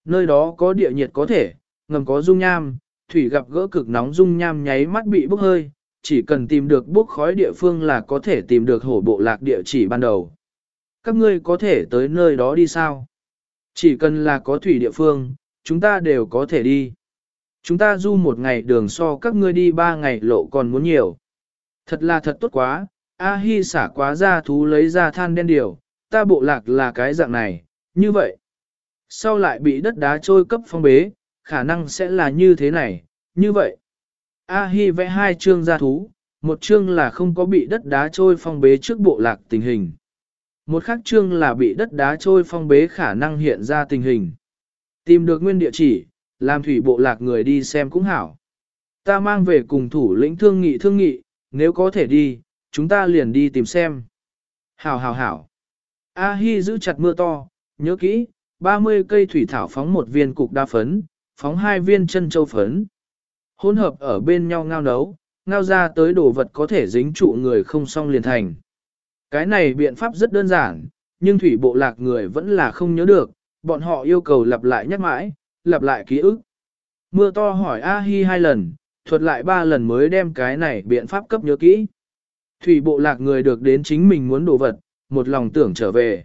Nơi đó có địa nhiệt có thể, ngầm có dung nham, thủy gặp gỡ cực nóng dung nham nháy mắt bị bốc hơi, chỉ cần tìm được bốc khói địa phương là có thể tìm được hổ bộ lạc địa chỉ ban đầu. Các ngươi có thể tới nơi đó đi sao? Chỉ cần là có thủy địa phương, chúng ta đều có thể đi. Chúng ta du một ngày đường so các ngươi đi ba ngày lộ còn muốn nhiều. Thật là thật tốt quá, A Hi xả quá ra thú lấy ra than đen điều, ta bộ lạc là cái dạng này, như vậy. Sau lại bị đất đá trôi cấp phong bế, khả năng sẽ là như thế này, như vậy. A Hi vẽ hai chương ra thú, một chương là không có bị đất đá trôi phong bế trước bộ lạc tình hình. Một khác chương là bị đất đá trôi phong bế khả năng hiện ra tình hình. Tìm được nguyên địa chỉ, làm thủy bộ lạc người đi xem cũng hảo. Ta mang về cùng thủ lĩnh thương nghị thương nghị, nếu có thể đi, chúng ta liền đi tìm xem. Hảo hảo hảo. A Hi giữ chặt mưa to, nhớ kỹ, 30 cây thủy thảo phóng một viên cục đa phấn, phóng hai viên chân châu phấn. Hỗn hợp ở bên nhau ngao nấu, ngao ra tới đồ vật có thể dính trụ người không xong liền thành. Cái này biện pháp rất đơn giản, nhưng thủy bộ lạc người vẫn là không nhớ được, bọn họ yêu cầu lặp lại nhắc mãi, lặp lại ký ức. Mưa to hỏi A-hi hai lần, thuật lại ba lần mới đem cái này biện pháp cấp nhớ kỹ. Thủy bộ lạc người được đến chính mình muốn đồ vật, một lòng tưởng trở về.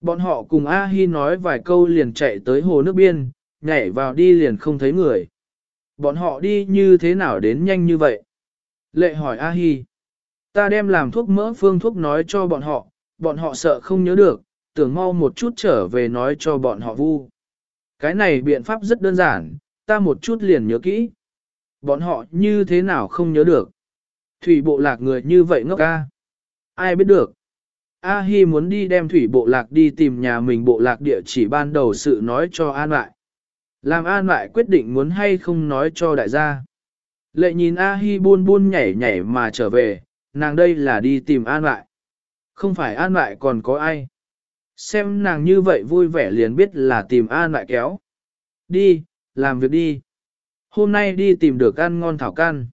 Bọn họ cùng A-hi nói vài câu liền chạy tới hồ nước biên, nhảy vào đi liền không thấy người. Bọn họ đi như thế nào đến nhanh như vậy? Lệ hỏi A-hi. Ta đem làm thuốc mỡ phương thuốc nói cho bọn họ, bọn họ sợ không nhớ được, tưởng mau một chút trở về nói cho bọn họ vu. Cái này biện pháp rất đơn giản, ta một chút liền nhớ kỹ. Bọn họ như thế nào không nhớ được. Thủy bộ lạc người như vậy ngốc ca. Ai biết được. A Hi muốn đi đem thủy bộ lạc đi tìm nhà mình bộ lạc địa chỉ ban đầu sự nói cho an lại. Làm an lại quyết định muốn hay không nói cho đại gia. Lệ nhìn A-hi buôn buôn nhảy nhảy mà trở về, nàng đây là đi tìm an lại. Không phải an lại còn có ai. Xem nàng như vậy vui vẻ liền biết là tìm an lại kéo. Đi, làm việc đi. Hôm nay đi tìm được ăn ngon thảo căn.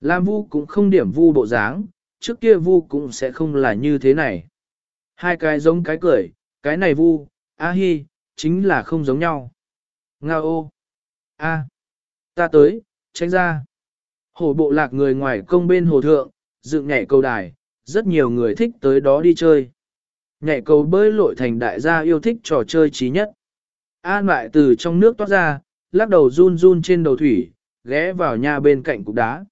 Lam vu cũng không điểm vu bộ dáng, trước kia vu cũng sẽ không là như thế này. Hai cái giống cái cười, cái này vu, a hi, chính là không giống nhau. Nga ô, a, ta tới, tránh ra. Hồ bộ lạc người ngoài công bên hồ thượng, dựng nhảy cầu đài, rất nhiều người thích tới đó đi chơi. Nhảy cầu bơi lội thành đại gia yêu thích trò chơi trí nhất. An lại từ trong nước toát ra, lắc đầu run run trên đầu thủy, ghé vào nhà bên cạnh cục đá.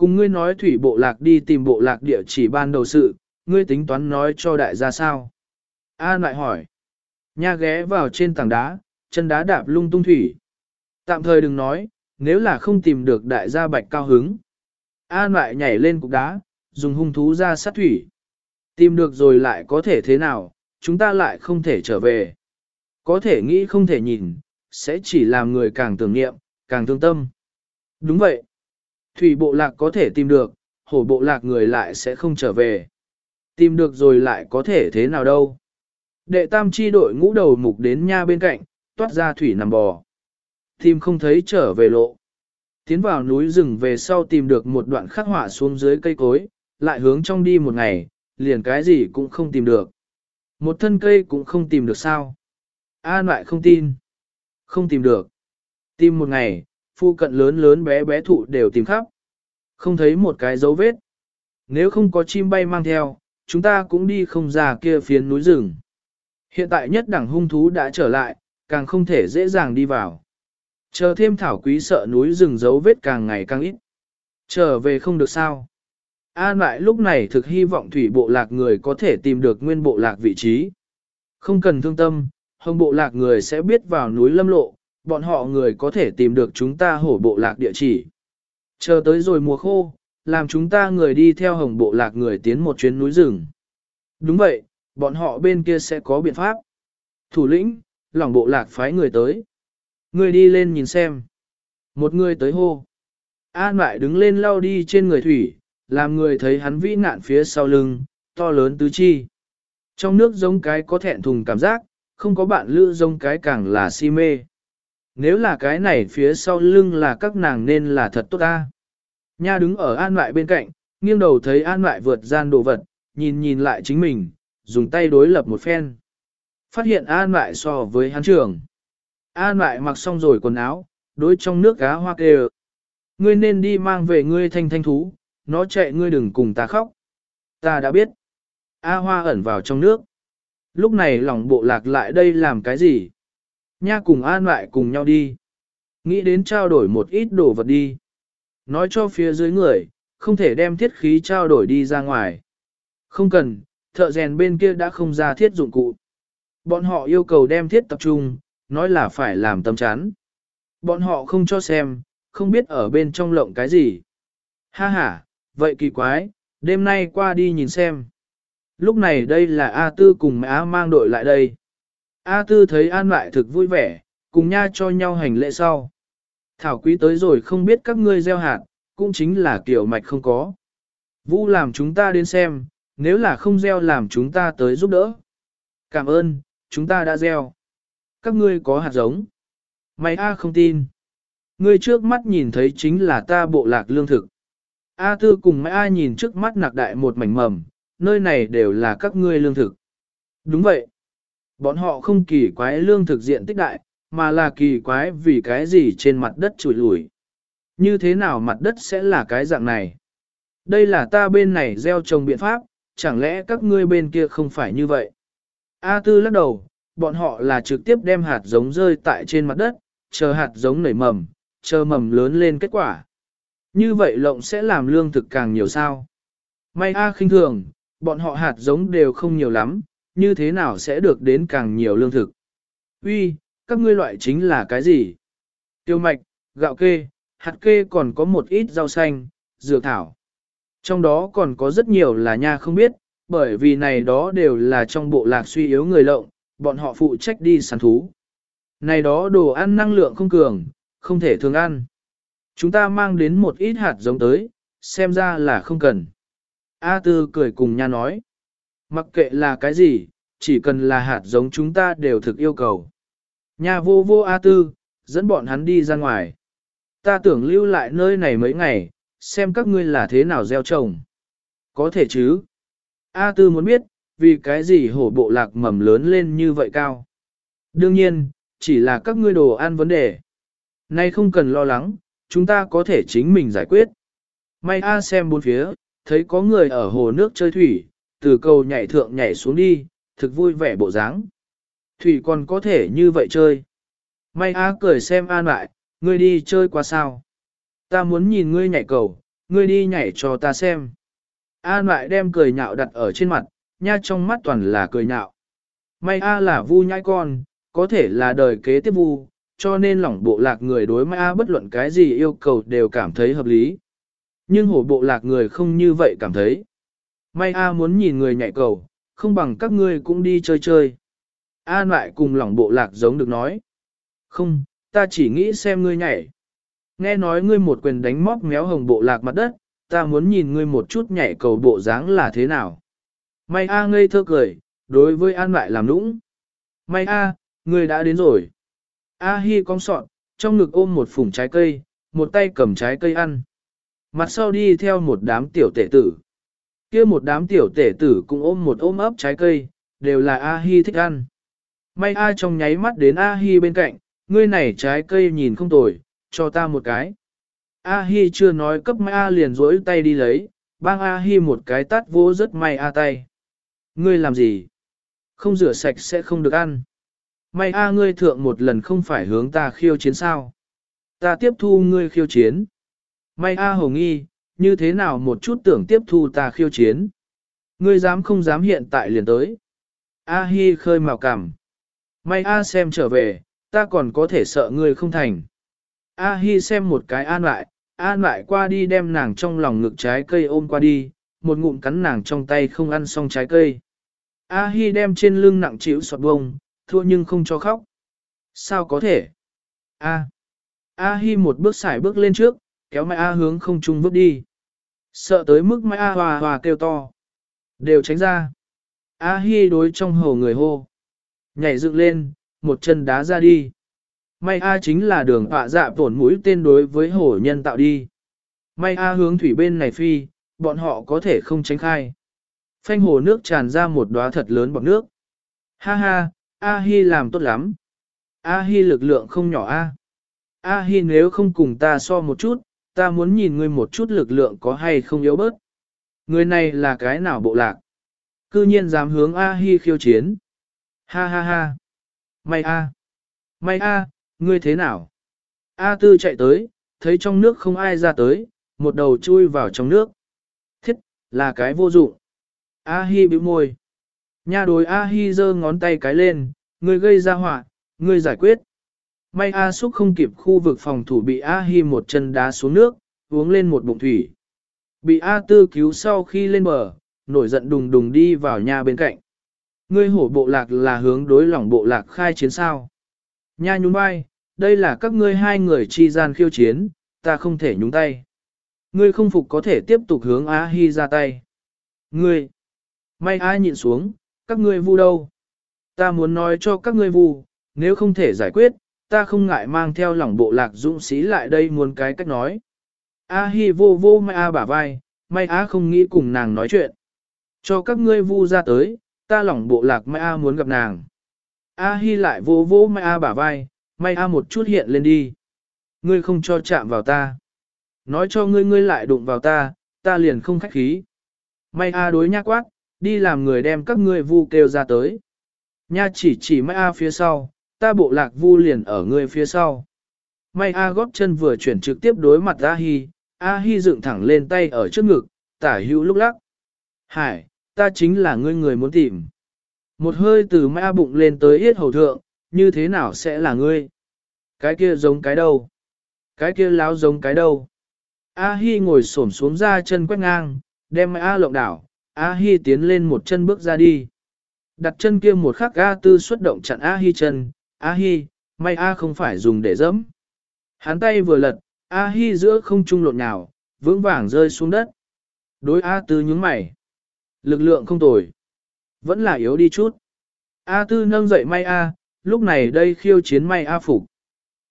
Cùng ngươi nói thủy bộ lạc đi tìm bộ lạc địa chỉ ban đầu sự, ngươi tính toán nói cho đại gia sao? An lại hỏi. Nha ghé vào trên tảng đá, chân đá đạp lung tung thủy. Tạm thời đừng nói, nếu là không tìm được đại gia bạch cao hứng. An lại nhảy lên cục đá, dùng hung thú ra sát thủy. Tìm được rồi lại có thể thế nào, chúng ta lại không thể trở về. Có thể nghĩ không thể nhìn, sẽ chỉ làm người càng tưởng niệm, càng thương tâm. Đúng vậy. Thủy bộ lạc có thể tìm được, hổ bộ lạc người lại sẽ không trở về. Tìm được rồi lại có thể thế nào đâu. Đệ tam chi đội ngũ đầu mục đến nha bên cạnh, toát ra thủy nằm bò. Tìm không thấy trở về lộ. Tiến vào núi rừng về sau tìm được một đoạn khắc họa xuống dưới cây cối, lại hướng trong đi một ngày, liền cái gì cũng không tìm được. Một thân cây cũng không tìm được sao. An lại không tin. Không tìm được. Tìm một ngày, phu cận lớn lớn bé bé thụ đều tìm khắp. Không thấy một cái dấu vết. Nếu không có chim bay mang theo, chúng ta cũng đi không ra kia phiến núi rừng. Hiện tại nhất đẳng hung thú đã trở lại, càng không thể dễ dàng đi vào. Chờ thêm thảo quý sợ núi rừng dấu vết càng ngày càng ít. Trở về không được sao. An lại lúc này thực hy vọng thủy bộ lạc người có thể tìm được nguyên bộ lạc vị trí. Không cần thương tâm, hồng bộ lạc người sẽ biết vào núi lâm lộ, bọn họ người có thể tìm được chúng ta hổ bộ lạc địa chỉ. Chờ tới rồi mùa khô, làm chúng ta người đi theo hồng bộ lạc người tiến một chuyến núi rừng. Đúng vậy, bọn họ bên kia sẽ có biện pháp. Thủ lĩnh, lòng bộ lạc phái người tới. Người đi lên nhìn xem. Một người tới hô. An lại đứng lên lau đi trên người thủy, làm người thấy hắn vĩ nạn phía sau lưng, to lớn tứ chi. Trong nước giống cái có thẹn thùng cảm giác, không có bạn lữ giống cái càng là si mê. Nếu là cái này phía sau lưng là các nàng nên là thật tốt ta. Nha đứng ở an lại bên cạnh, nghiêng đầu thấy an lại vượt gian đồ vật, nhìn nhìn lại chính mình, dùng tay đối lập một phen. Phát hiện an lại so với hắn trưởng. An lại mặc xong rồi quần áo, đối trong nước cá hoa kê Ngươi nên đi mang về ngươi thanh thanh thú, nó chạy ngươi đừng cùng ta khóc. Ta đã biết. A hoa ẩn vào trong nước. Lúc này lòng bộ lạc lại đây làm cái gì? Nha cùng an lại cùng nhau đi. Nghĩ đến trao đổi một ít đồ vật đi. Nói cho phía dưới người, không thể đem thiết khí trao đổi đi ra ngoài. Không cần, thợ rèn bên kia đã không ra thiết dụng cụ. Bọn họ yêu cầu đem thiết tập trung, nói là phải làm tâm chán. Bọn họ không cho xem, không biết ở bên trong lộng cái gì. Ha ha, vậy kỳ quái, đêm nay qua đi nhìn xem. Lúc này đây là A Tư cùng mẹ A mang đội lại đây. A Tư thấy An lại thực vui vẻ, cùng nha cho nhau hành lễ sau. Thảo quý tới rồi không biết các ngươi gieo hạt, cũng chính là kiểu mạch không có. Vũ làm chúng ta đến xem, nếu là không gieo làm chúng ta tới giúp đỡ. Cảm ơn, chúng ta đã gieo. Các ngươi có hạt giống. Mày A không tin. Ngươi trước mắt nhìn thấy chính là ta bộ lạc lương thực. A tư cùng mày A nhìn trước mắt nạc đại một mảnh mầm, nơi này đều là các ngươi lương thực. Đúng vậy. Bọn họ không kỳ quái lương thực diện tích đại, mà là kỳ quái vì cái gì trên mặt đất trùi lùi. Như thế nào mặt đất sẽ là cái dạng này? Đây là ta bên này gieo trồng biện pháp, chẳng lẽ các ngươi bên kia không phải như vậy? A tư lắc đầu, bọn họ là trực tiếp đem hạt giống rơi tại trên mặt đất, chờ hạt giống nảy mầm, chờ mầm lớn lên kết quả. Như vậy lộng sẽ làm lương thực càng nhiều sao? May A khinh thường, bọn họ hạt giống đều không nhiều lắm, như thế nào sẽ được đến càng nhiều lương thực? Uy, các ngươi loại chính là cái gì? Tiêu mạch, gạo kê, hạt kê còn có một ít rau xanh, dược thảo. Trong đó còn có rất nhiều là nha không biết, bởi vì này đó đều là trong bộ lạc suy yếu người lộng, bọn họ phụ trách đi săn thú. này đó đồ ăn năng lượng không cường, không thể thường ăn. Chúng ta mang đến một ít hạt giống tới, xem ra là không cần. A Tư cười cùng nha nói. Mặc kệ là cái gì, chỉ cần là hạt giống chúng ta đều thực yêu cầu. Nhà vô vô A Tư, dẫn bọn hắn đi ra ngoài. Ta tưởng lưu lại nơi này mấy ngày, xem các ngươi là thế nào gieo trồng. Có thể chứ. A Tư muốn biết, vì cái gì hổ bộ lạc mầm lớn lên như vậy cao. Đương nhiên, chỉ là các ngươi đồ ăn vấn đề. Nay không cần lo lắng, chúng ta có thể chính mình giải quyết. May A xem bốn phía, thấy có người ở hồ nước chơi thủy, từ cầu nhảy thượng nhảy xuống đi, thực vui vẻ bộ dáng. Thủy còn có thể như vậy chơi. May A cười xem an lại, ngươi đi chơi qua sao. Ta muốn nhìn ngươi nhảy cầu, ngươi đi nhảy cho ta xem. An lại đem cười nhạo đặt ở trên mặt, nha trong mắt toàn là cười nhạo. May A là vu nhãi con, có thể là đời kế tiếp vu, cho nên lỏng bộ lạc người đối May A bất luận cái gì yêu cầu đều cảm thấy hợp lý. Nhưng hổ bộ lạc người không như vậy cảm thấy. May A muốn nhìn người nhảy cầu, không bằng các ngươi cũng đi chơi chơi. An lại cùng lỏng bộ lạc giống được nói. Không, ta chỉ nghĩ xem ngươi nhảy. Nghe nói ngươi một quyền đánh móc méo hồng bộ lạc mặt đất, ta muốn nhìn ngươi một chút nhảy cầu bộ dáng là thế nào. May A ngây thơ cười, đối với An lại làm nũng. May A, ngươi đã đến rồi. A Hi cong sọn, trong ngực ôm một phủng trái cây, một tay cầm trái cây ăn. Mặt sau đi theo một đám tiểu tể tử kia một đám tiểu tể tử cũng ôm một ôm ấp trái cây, đều là A Hi thích ăn. May A trong nháy mắt đến A Hi bên cạnh, ngươi này trái cây nhìn không tồi, cho ta một cái. A Hi chưa nói cấp May A liền rỗi tay đi lấy, bang A Hi một cái tát vô rất may A tay. Ngươi làm gì? Không rửa sạch sẽ không được ăn. May A ngươi thượng một lần không phải hướng ta khiêu chiến sao? Ta tiếp thu ngươi khiêu chiến. May A hồng nghi, như thế nào một chút tưởng tiếp thu ta khiêu chiến? Ngươi dám không dám hiện tại liền tới. A Hi khơi màu cảm. May A xem trở về, ta còn có thể sợ ngươi không thành. A Hi xem một cái an lại, an lại qua đi đem nàng trong lòng ngực trái cây ôm qua đi, một ngụm cắn nàng trong tay không ăn xong trái cây. A Hi đem trên lưng nặng chịu sọt bông, thua nhưng không cho khóc. Sao có thể? A. A Hi một bước xài bước lên trước, kéo Mai A hướng không trung bước đi. Sợ tới mức Mai A hòa hòa kêu to. Đều tránh ra. A Hi đối trong hồ người hô. Nhảy dựng lên, một chân đá ra đi. May A chính là đường họa dạ tổn mũi tên đối với hổ nhân tạo đi. May A hướng thủy bên này phi, bọn họ có thể không tránh khai. Phanh hồ nước tràn ra một đóa thật lớn bọc nước. Ha ha, A Hi làm tốt lắm. A Hi lực lượng không nhỏ A. A Hi nếu không cùng ta so một chút, ta muốn nhìn ngươi một chút lực lượng có hay không yếu bớt. Người này là cái nào bộ lạc? Cư nhiên dám hướng A Hi khiêu chiến. Ha ha ha. May A. May A, ngươi thế nào? A Tư chạy tới, thấy trong nước không ai ra tới, một đầu chui vào trong nước. Thiết, là cái vô dụng. A Hi bĩu môi. Nha đối A Hi giơ ngón tay cái lên, ngươi gây ra họa, ngươi giải quyết. May A Xúc không kịp khu vực phòng thủ bị A Hi một chân đá xuống nước, uống lên một bụng thủy. Bị A Tư cứu sau khi lên bờ, nổi giận đùng đùng đi vào nhà bên cạnh. Ngươi hổ bộ lạc là hướng đối lỏng bộ lạc khai chiến sao. Nha nhún vai, đây là các ngươi hai người chi gian khiêu chiến, ta không thể nhúng tay. Ngươi không phục có thể tiếp tục hướng A Hi ra tay. Ngươi, may A nhịn xuống, các ngươi vu đâu? Ta muốn nói cho các ngươi vu, nếu không thể giải quyết, ta không ngại mang theo lỏng bộ lạc dũng sĩ lại đây muốn cái cách nói. A hi vô vô mai a bả vai, mai a không nghĩ cùng nàng nói chuyện. Cho các ngươi vu ra tới, ta lỏng bộ lạc mai a muốn gặp nàng. A hi lại vô vô mai a bả vai, mai a một chút hiện lên đi. Ngươi không cho chạm vào ta. Nói cho ngươi ngươi lại đụng vào ta, ta liền không khách khí. mai a đối nhác quát, đi làm người đem các ngươi vu kêu ra tới. Nha chỉ chỉ mai a phía sau, ta bộ lạc vu liền ở ngươi phía sau. May a góp chân vừa chuyển trực tiếp đối mặt A Hi, A Hi dựng thẳng lên tay ở trước ngực, tả hữu lúc lắc. Hải, ta chính là ngươi người muốn tìm. Một hơi từ may a bụng lên tới yết hầu thượng, như thế nào sẽ là ngươi? Cái kia giống cái đâu? Cái kia láo giống cái đâu? A Hi ngồi xổm xuống ra chân quét ngang, đem may a lộng đảo, A Hi tiến lên một chân bước ra đi. Đặt chân kia một khắc A Tư xuất động chặn A Hi chân, A Hi, may A không phải dùng để dẫm. Hắn tay vừa lật, A Hi giữa không trung lộn nào, vững vàng rơi xuống đất. Đối A Tư nhướng mày. Lực lượng không tồi. Vẫn là yếu đi chút. A Tư nâng dậy may A, lúc này đây khiêu chiến may A phục.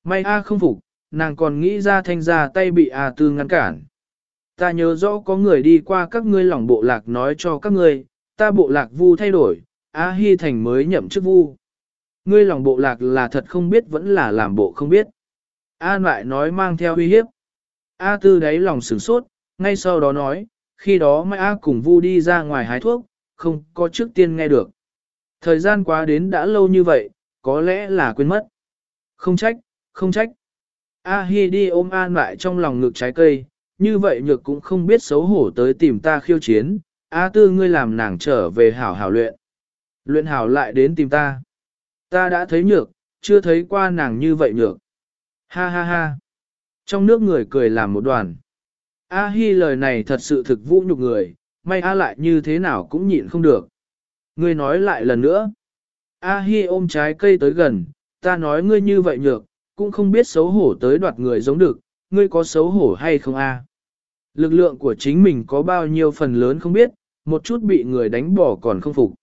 May A không phục, nàng còn nghĩ ra thanh ra tay bị A Tư ngăn cản. Ta nhớ rõ có người đi qua các ngươi lòng bộ lạc nói cho các ngươi, ta bộ lạc vu thay đổi, A Hi thành mới nhậm chức vu. Ngươi lòng bộ lạc là thật không biết vẫn là làm bộ không biết. A lại nói mang theo uy hiếp. A tư đáy lòng sửng sốt, ngay sau đó nói, khi đó mai A cùng vu đi ra ngoài hái thuốc, không có trước tiên nghe được. Thời gian quá đến đã lâu như vậy, có lẽ là quên mất. Không trách, không trách. A Hi đi ôm An lại trong lòng ngực trái cây, như vậy nhược cũng không biết xấu hổ tới tìm ta khiêu chiến. A tư ngươi làm nàng trở về hảo hảo luyện. Luyện hảo lại đến tìm ta. Ta đã thấy nhược, chưa thấy qua nàng như vậy nhược. Ha ha ha. Trong nước người cười làm một đoàn. A Hi lời này thật sự thực vũ nhục người, may A lại như thế nào cũng nhịn không được. Ngươi nói lại lần nữa. A Hi ôm trái cây tới gần, ta nói ngươi như vậy nhược, cũng không biết xấu hổ tới đoạt người giống được, ngươi có xấu hổ hay không a? Lực lượng của chính mình có bao nhiêu phần lớn không biết, một chút bị người đánh bỏ còn không phục.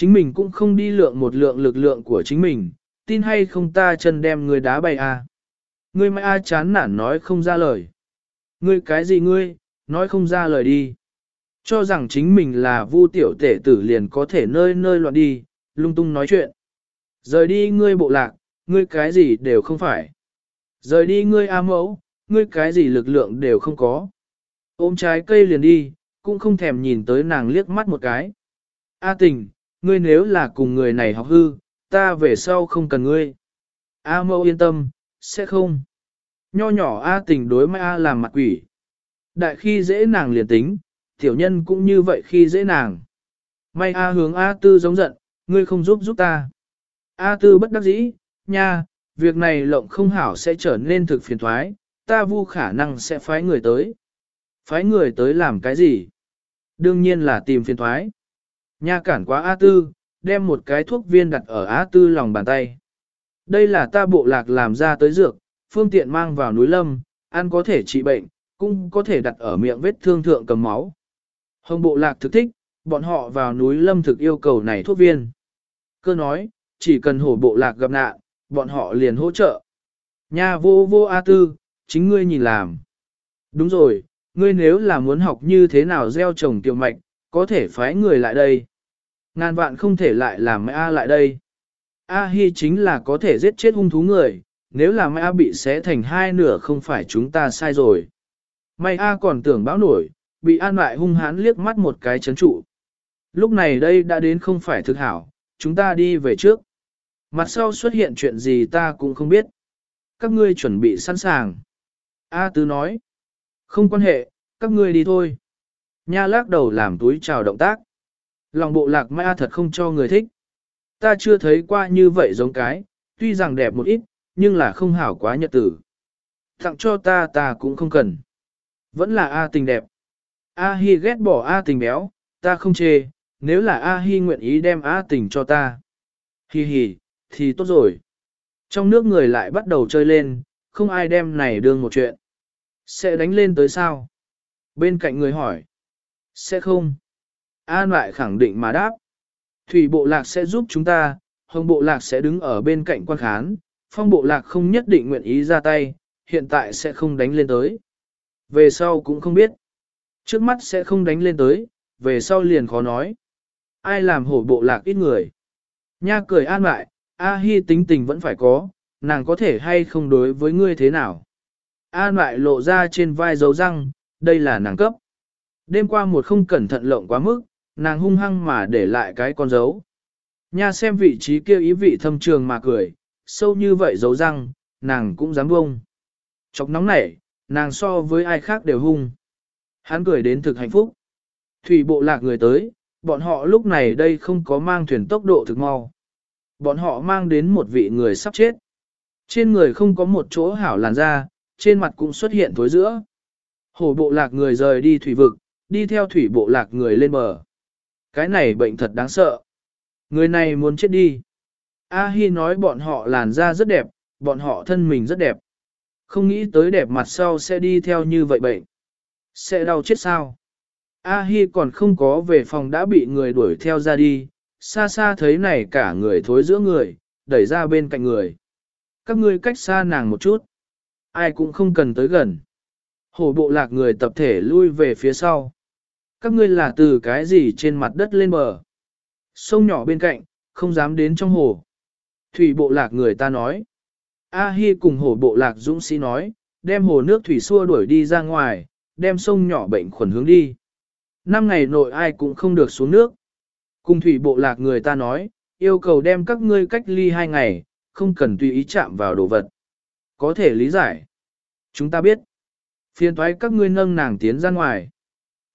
Chính mình cũng không đi lượng một lượng lực lượng của chính mình, tin hay không ta chân đem người đá bay à Ngươi mai a chán nản nói không ra lời. Ngươi cái gì ngươi, nói không ra lời đi. Cho rằng chính mình là vu tiểu tể tử liền có thể nơi nơi loạn đi, lung tung nói chuyện. Rời đi ngươi bộ lạc, ngươi cái gì đều không phải. Rời đi ngươi A mẫu, ngươi cái gì lực lượng đều không có. Ôm trái cây liền đi, cũng không thèm nhìn tới nàng liếc mắt một cái. A tình, ngươi nếu là cùng người này học hư, ta về sau không cần ngươi. A mẫu yên tâm, sẽ không. Nho nhỏ A tình đối mai A làm mặt quỷ. Đại khi dễ nàng liền tính, tiểu nhân cũng như vậy khi dễ nàng. May A hướng A tư giống giận, ngươi không giúp giúp ta. A tư bất đắc dĩ, nha, việc này lộng không hảo sẽ trở nên thực phiền thoái, ta vu khả năng sẽ phái người tới. Phái người tới làm cái gì? Đương nhiên là tìm phiền thoái. Nha cản quá A tư, đem một cái thuốc viên đặt ở A tư lòng bàn tay. Đây là ta bộ lạc làm ra tới dược, phương tiện mang vào núi lâm, ăn có thể trị bệnh, cũng có thể đặt ở miệng vết thương thượng cầm máu. Hồng bộ lạc thực thích, bọn họ vào núi lâm thực yêu cầu này thuốc viên. Cơ nói, chỉ cần hổ bộ lạc gặp nạn, bọn họ liền hỗ trợ. Nha vô vô A tư, chính ngươi nhìn làm. Đúng rồi, ngươi nếu là muốn học như thế nào gieo trồng tiểu mạch, có thể phái người lại đây. Ngàn vạn không thể lại làm A lại đây. A Hi chính là có thể giết chết hung thú người, nếu là Mai A bị xé thành hai nửa không phải chúng ta sai rồi. May A còn tưởng báo nổi, bị an lại hung hãn liếc mắt một cái chấn trụ. Lúc này đây đã đến không phải thực hảo, chúng ta đi về trước. Mặt sau xuất hiện chuyện gì ta cũng không biết. Các ngươi chuẩn bị sẵn sàng. A Tứ nói. Không quan hệ, các ngươi đi thôi. Nha lắc đầu làm túi chào động tác. Lòng bộ lạc mai thật không cho người thích. Ta chưa thấy qua như vậy giống cái, tuy rằng đẹp một ít, nhưng là không hảo quá nhật tử. Tặng cho ta ta cũng không cần. Vẫn là A tình đẹp. A Hi ghét bỏ A tình béo, ta không chê, nếu là A Hi nguyện ý đem A tình cho ta. Hi hi, thì tốt rồi. Trong nước người lại bắt đầu chơi lên, không ai đem này đương một chuyện. Sẽ đánh lên tới sao? Bên cạnh người hỏi. Sẽ không. An lại khẳng định mà đáp. Thủy bộ lạc sẽ giúp chúng ta, hồng bộ lạc sẽ đứng ở bên cạnh quan khán, phong bộ lạc không nhất định nguyện ý ra tay, hiện tại sẽ không đánh lên tới. Về sau cũng không biết. Trước mắt sẽ không đánh lên tới, về sau liền khó nói. Ai làm hổ bộ lạc ít người. Nha cười an lại, A Hi tính tình vẫn phải có, nàng có thể hay không đối với ngươi thế nào. An lại lộ ra trên vai dấu răng, đây là nàng cấp. Đêm qua một không cẩn thận lộng quá mức, nàng hung hăng mà để lại cái con dấu. Nha xem vị trí kia ý vị thâm trường mà cười, sâu như vậy dấu răng, nàng cũng dám bông. Chọc nóng nảy, nàng so với ai khác đều hung. Hắn cười đến thực hạnh phúc. Thủy bộ lạc người tới, bọn họ lúc này đây không có mang thuyền tốc độ thực mau. Bọn họ mang đến một vị người sắp chết. Trên người không có một chỗ hảo làn da, trên mặt cũng xuất hiện thối giữa. Hổ bộ lạc người rời đi thủy vực, đi theo thủy bộ lạc người lên bờ. Cái này bệnh thật đáng sợ. Người này muốn chết đi. A Hi nói bọn họ làn da rất đẹp, bọn họ thân mình rất đẹp. Không nghĩ tới đẹp mặt sau sẽ đi theo như vậy bệnh. Sẽ đau chết sao? A Hi còn không có về phòng đã bị người đuổi theo ra đi, xa xa thấy này cả người thối giữa người, đẩy ra bên cạnh người. Các ngươi cách xa nàng một chút. Ai cũng không cần tới gần. Hổ bộ lạc người tập thể lui về phía sau. Các ngươi là từ cái gì trên mặt đất lên bờ. Sông nhỏ bên cạnh, không dám đến trong hồ. Thủy bộ lạc người ta nói. A Hi cùng hồ bộ lạc dũng sĩ nói, đem hồ nước thủy xua đuổi đi ra ngoài, đem sông nhỏ bệnh khuẩn hướng đi. Năm ngày nội ai cũng không được xuống nước. Cùng thủy bộ lạc người ta nói, yêu cầu đem các ngươi cách ly hai ngày, không cần tùy ý chạm vào đồ vật. Có thể lý giải. Chúng ta biết. Phiên thoái các ngươi nâng nàng tiến ra ngoài.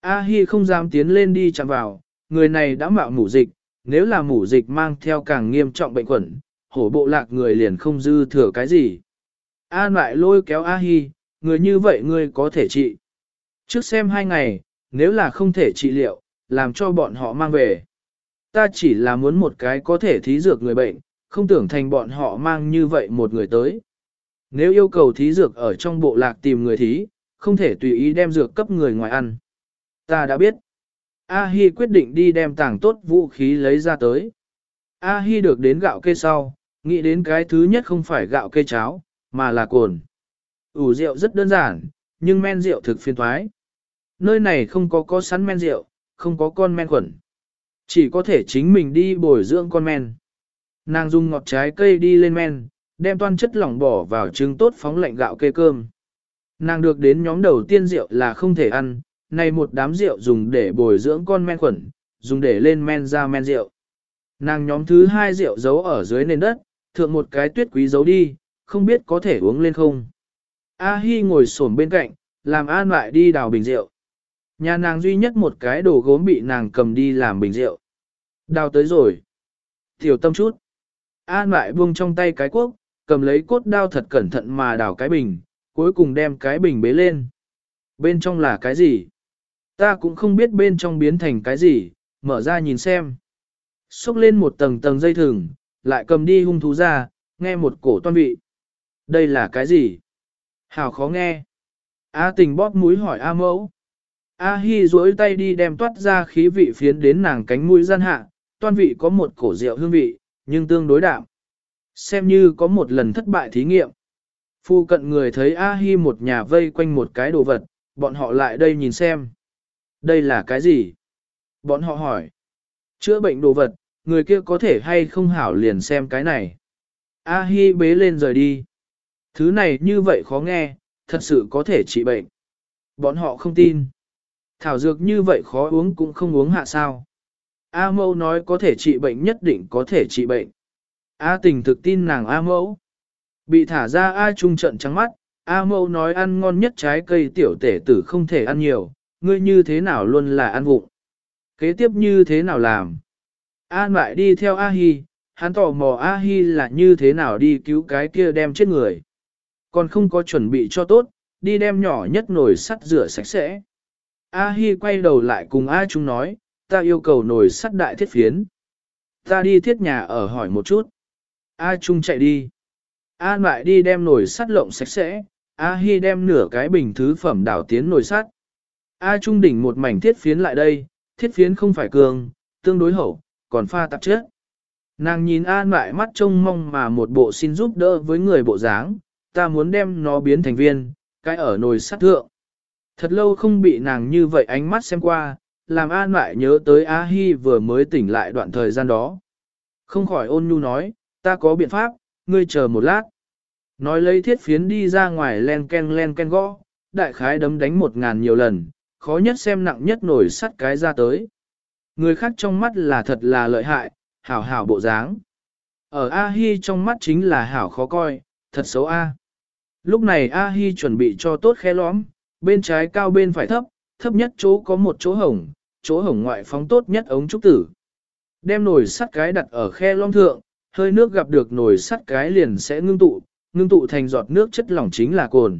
A Hi không dám tiến lên đi chạm vào, người này đã mạo mủ dịch, nếu là mủ dịch mang theo càng nghiêm trọng bệnh khuẩn, hổ bộ lạc người liền không dư thừa cái gì. An lại lôi kéo A Hi, người như vậy ngươi có thể trị. Trước xem hai ngày, nếu là không thể trị liệu, làm cho bọn họ mang về. Ta chỉ là muốn một cái có thể thí dược người bệnh, không tưởng thành bọn họ mang như vậy một người tới. Nếu yêu cầu thí dược ở trong bộ lạc tìm người thí, không thể tùy ý đem dược cấp người ngoài ăn. Ta đã biết. A Hi quyết định đi đem tàng tốt vũ khí lấy ra tới. A Hi được đến gạo kê sau, nghĩ đến cái thứ nhất không phải gạo kê cháo, mà là cồn. ủ rượu rất đơn giản, nhưng men rượu thực phiền thoái. Nơi này không có có sẵn men rượu, không có con men khuẩn. Chỉ có thể chính mình đi bồi dưỡng con men. Nàng dùng ngọt trái cây đi lên men, đem toan chất lỏng bỏ vào trứng tốt phóng lạnh gạo kê cơm. Nàng được đến nhóm đầu tiên rượu là không thể ăn, này một đám rượu dùng để bồi dưỡng con men khuẩn, dùng để lên men ra men rượu. Nàng nhóm thứ hai rượu giấu ở dưới nền đất, thượng một cái tuyết quý giấu đi, không biết có thể uống lên không. A Hi ngồi xổm bên cạnh, làm an lại đi đào bình rượu. Nhà nàng duy nhất một cái đồ gốm bị nàng cầm đi làm bình rượu. Đào tới rồi. Tiểu tâm chút. An lại buông trong tay cái cuốc, cầm lấy cốt đao thật cẩn thận mà đào cái bình, cuối cùng đem cái bình bế lên. Bên trong là cái gì? Ta cũng không biết bên trong biến thành cái gì, mở ra nhìn xem. Xúc lên một tầng tầng dây thừng, lại cầm đi hung thú ra, nghe một cổ toan vị. Đây là cái gì? Hào khó nghe. A tình bóp mũi hỏi A mẫu. A hi duỗi tay đi đem toát ra khí vị phiến đến nàng cánh mũi gian hạ, toan vị có một cổ rượu hương vị, nhưng tương đối đạm. Xem như có một lần thất bại thí nghiệm. Phu cận người thấy A hi một nhà vây quanh một cái đồ vật, bọn họ lại đây nhìn xem. Đây là cái gì? Bọn họ hỏi. Chữa bệnh đồ vật, người kia có thể hay không hảo liền xem cái này. A Hi bế lên rời đi. Thứ này như vậy khó nghe, thật sự có thể trị bệnh. Bọn họ không tin. Thảo dược như vậy khó uống cũng không uống hạ sao. A mẫu nói có thể trị bệnh nhất định có thể trị bệnh. A tình thực tin nàng A mẫu. Bị thả ra A trung trận trắng mắt, A mẫu nói ăn ngon nhất trái cây tiểu tể tử không thể ăn nhiều, ngươi như thế nào luôn là ăn vụng. Kế tiếp như thế nào làm? An lại đi theo A Hi, hắn tò mò A Hi là như thế nào đi cứu cái kia đem chết người. Còn không có chuẩn bị cho tốt, đi đem nhỏ nhất nồi sắt rửa sạch sẽ. A Hi quay đầu lại cùng A Trung nói, ta yêu cầu nồi sắt đại thiết phiến. Ta đi thiết nhà ở hỏi một chút. A Trung chạy đi. An lại đi đem nồi sắt lộng sạch sẽ, A Hi đem nửa cái bình thứ phẩm đảo tiến nồi sắt. A Trung đỉnh một mảnh thiết phiến lại đây, thiết phiến không phải cường, tương đối hậu, còn pha tạp chất. Nàng nhìn An lại mắt trông mong mà một bộ xin giúp đỡ với người bộ dáng, ta muốn đem nó biến thành viên, cái ở nồi sắt thượng. Thật lâu không bị nàng như vậy ánh mắt xem qua, làm An lại nhớ tới A Hi vừa mới tỉnh lại đoạn thời gian đó. Không khỏi ôn nhu nói, ta có biện pháp, ngươi chờ một lát. Nói lấy thiết phiến đi ra ngoài len ken len ken gõ, đại khái đấm đánh một ngàn nhiều lần, khó nhất xem nặng nhất nổi sắt cái ra tới. Người khác trong mắt là thật là lợi hại, hảo hảo bộ dáng. Ở A-hi trong mắt chính là hảo khó coi, thật xấu A. Lúc này A-hi chuẩn bị cho tốt khe lõm, bên trái cao bên phải thấp, thấp nhất chỗ có một chỗ hổng, chỗ hổng ngoại phóng tốt nhất ống trúc tử. Đem nồi sắt cái đặt ở khe lõm thượng, hơi nước gặp được nồi sắt cái liền sẽ ngưng tụ, ngưng tụ thành giọt nước chất lỏng chính là cồn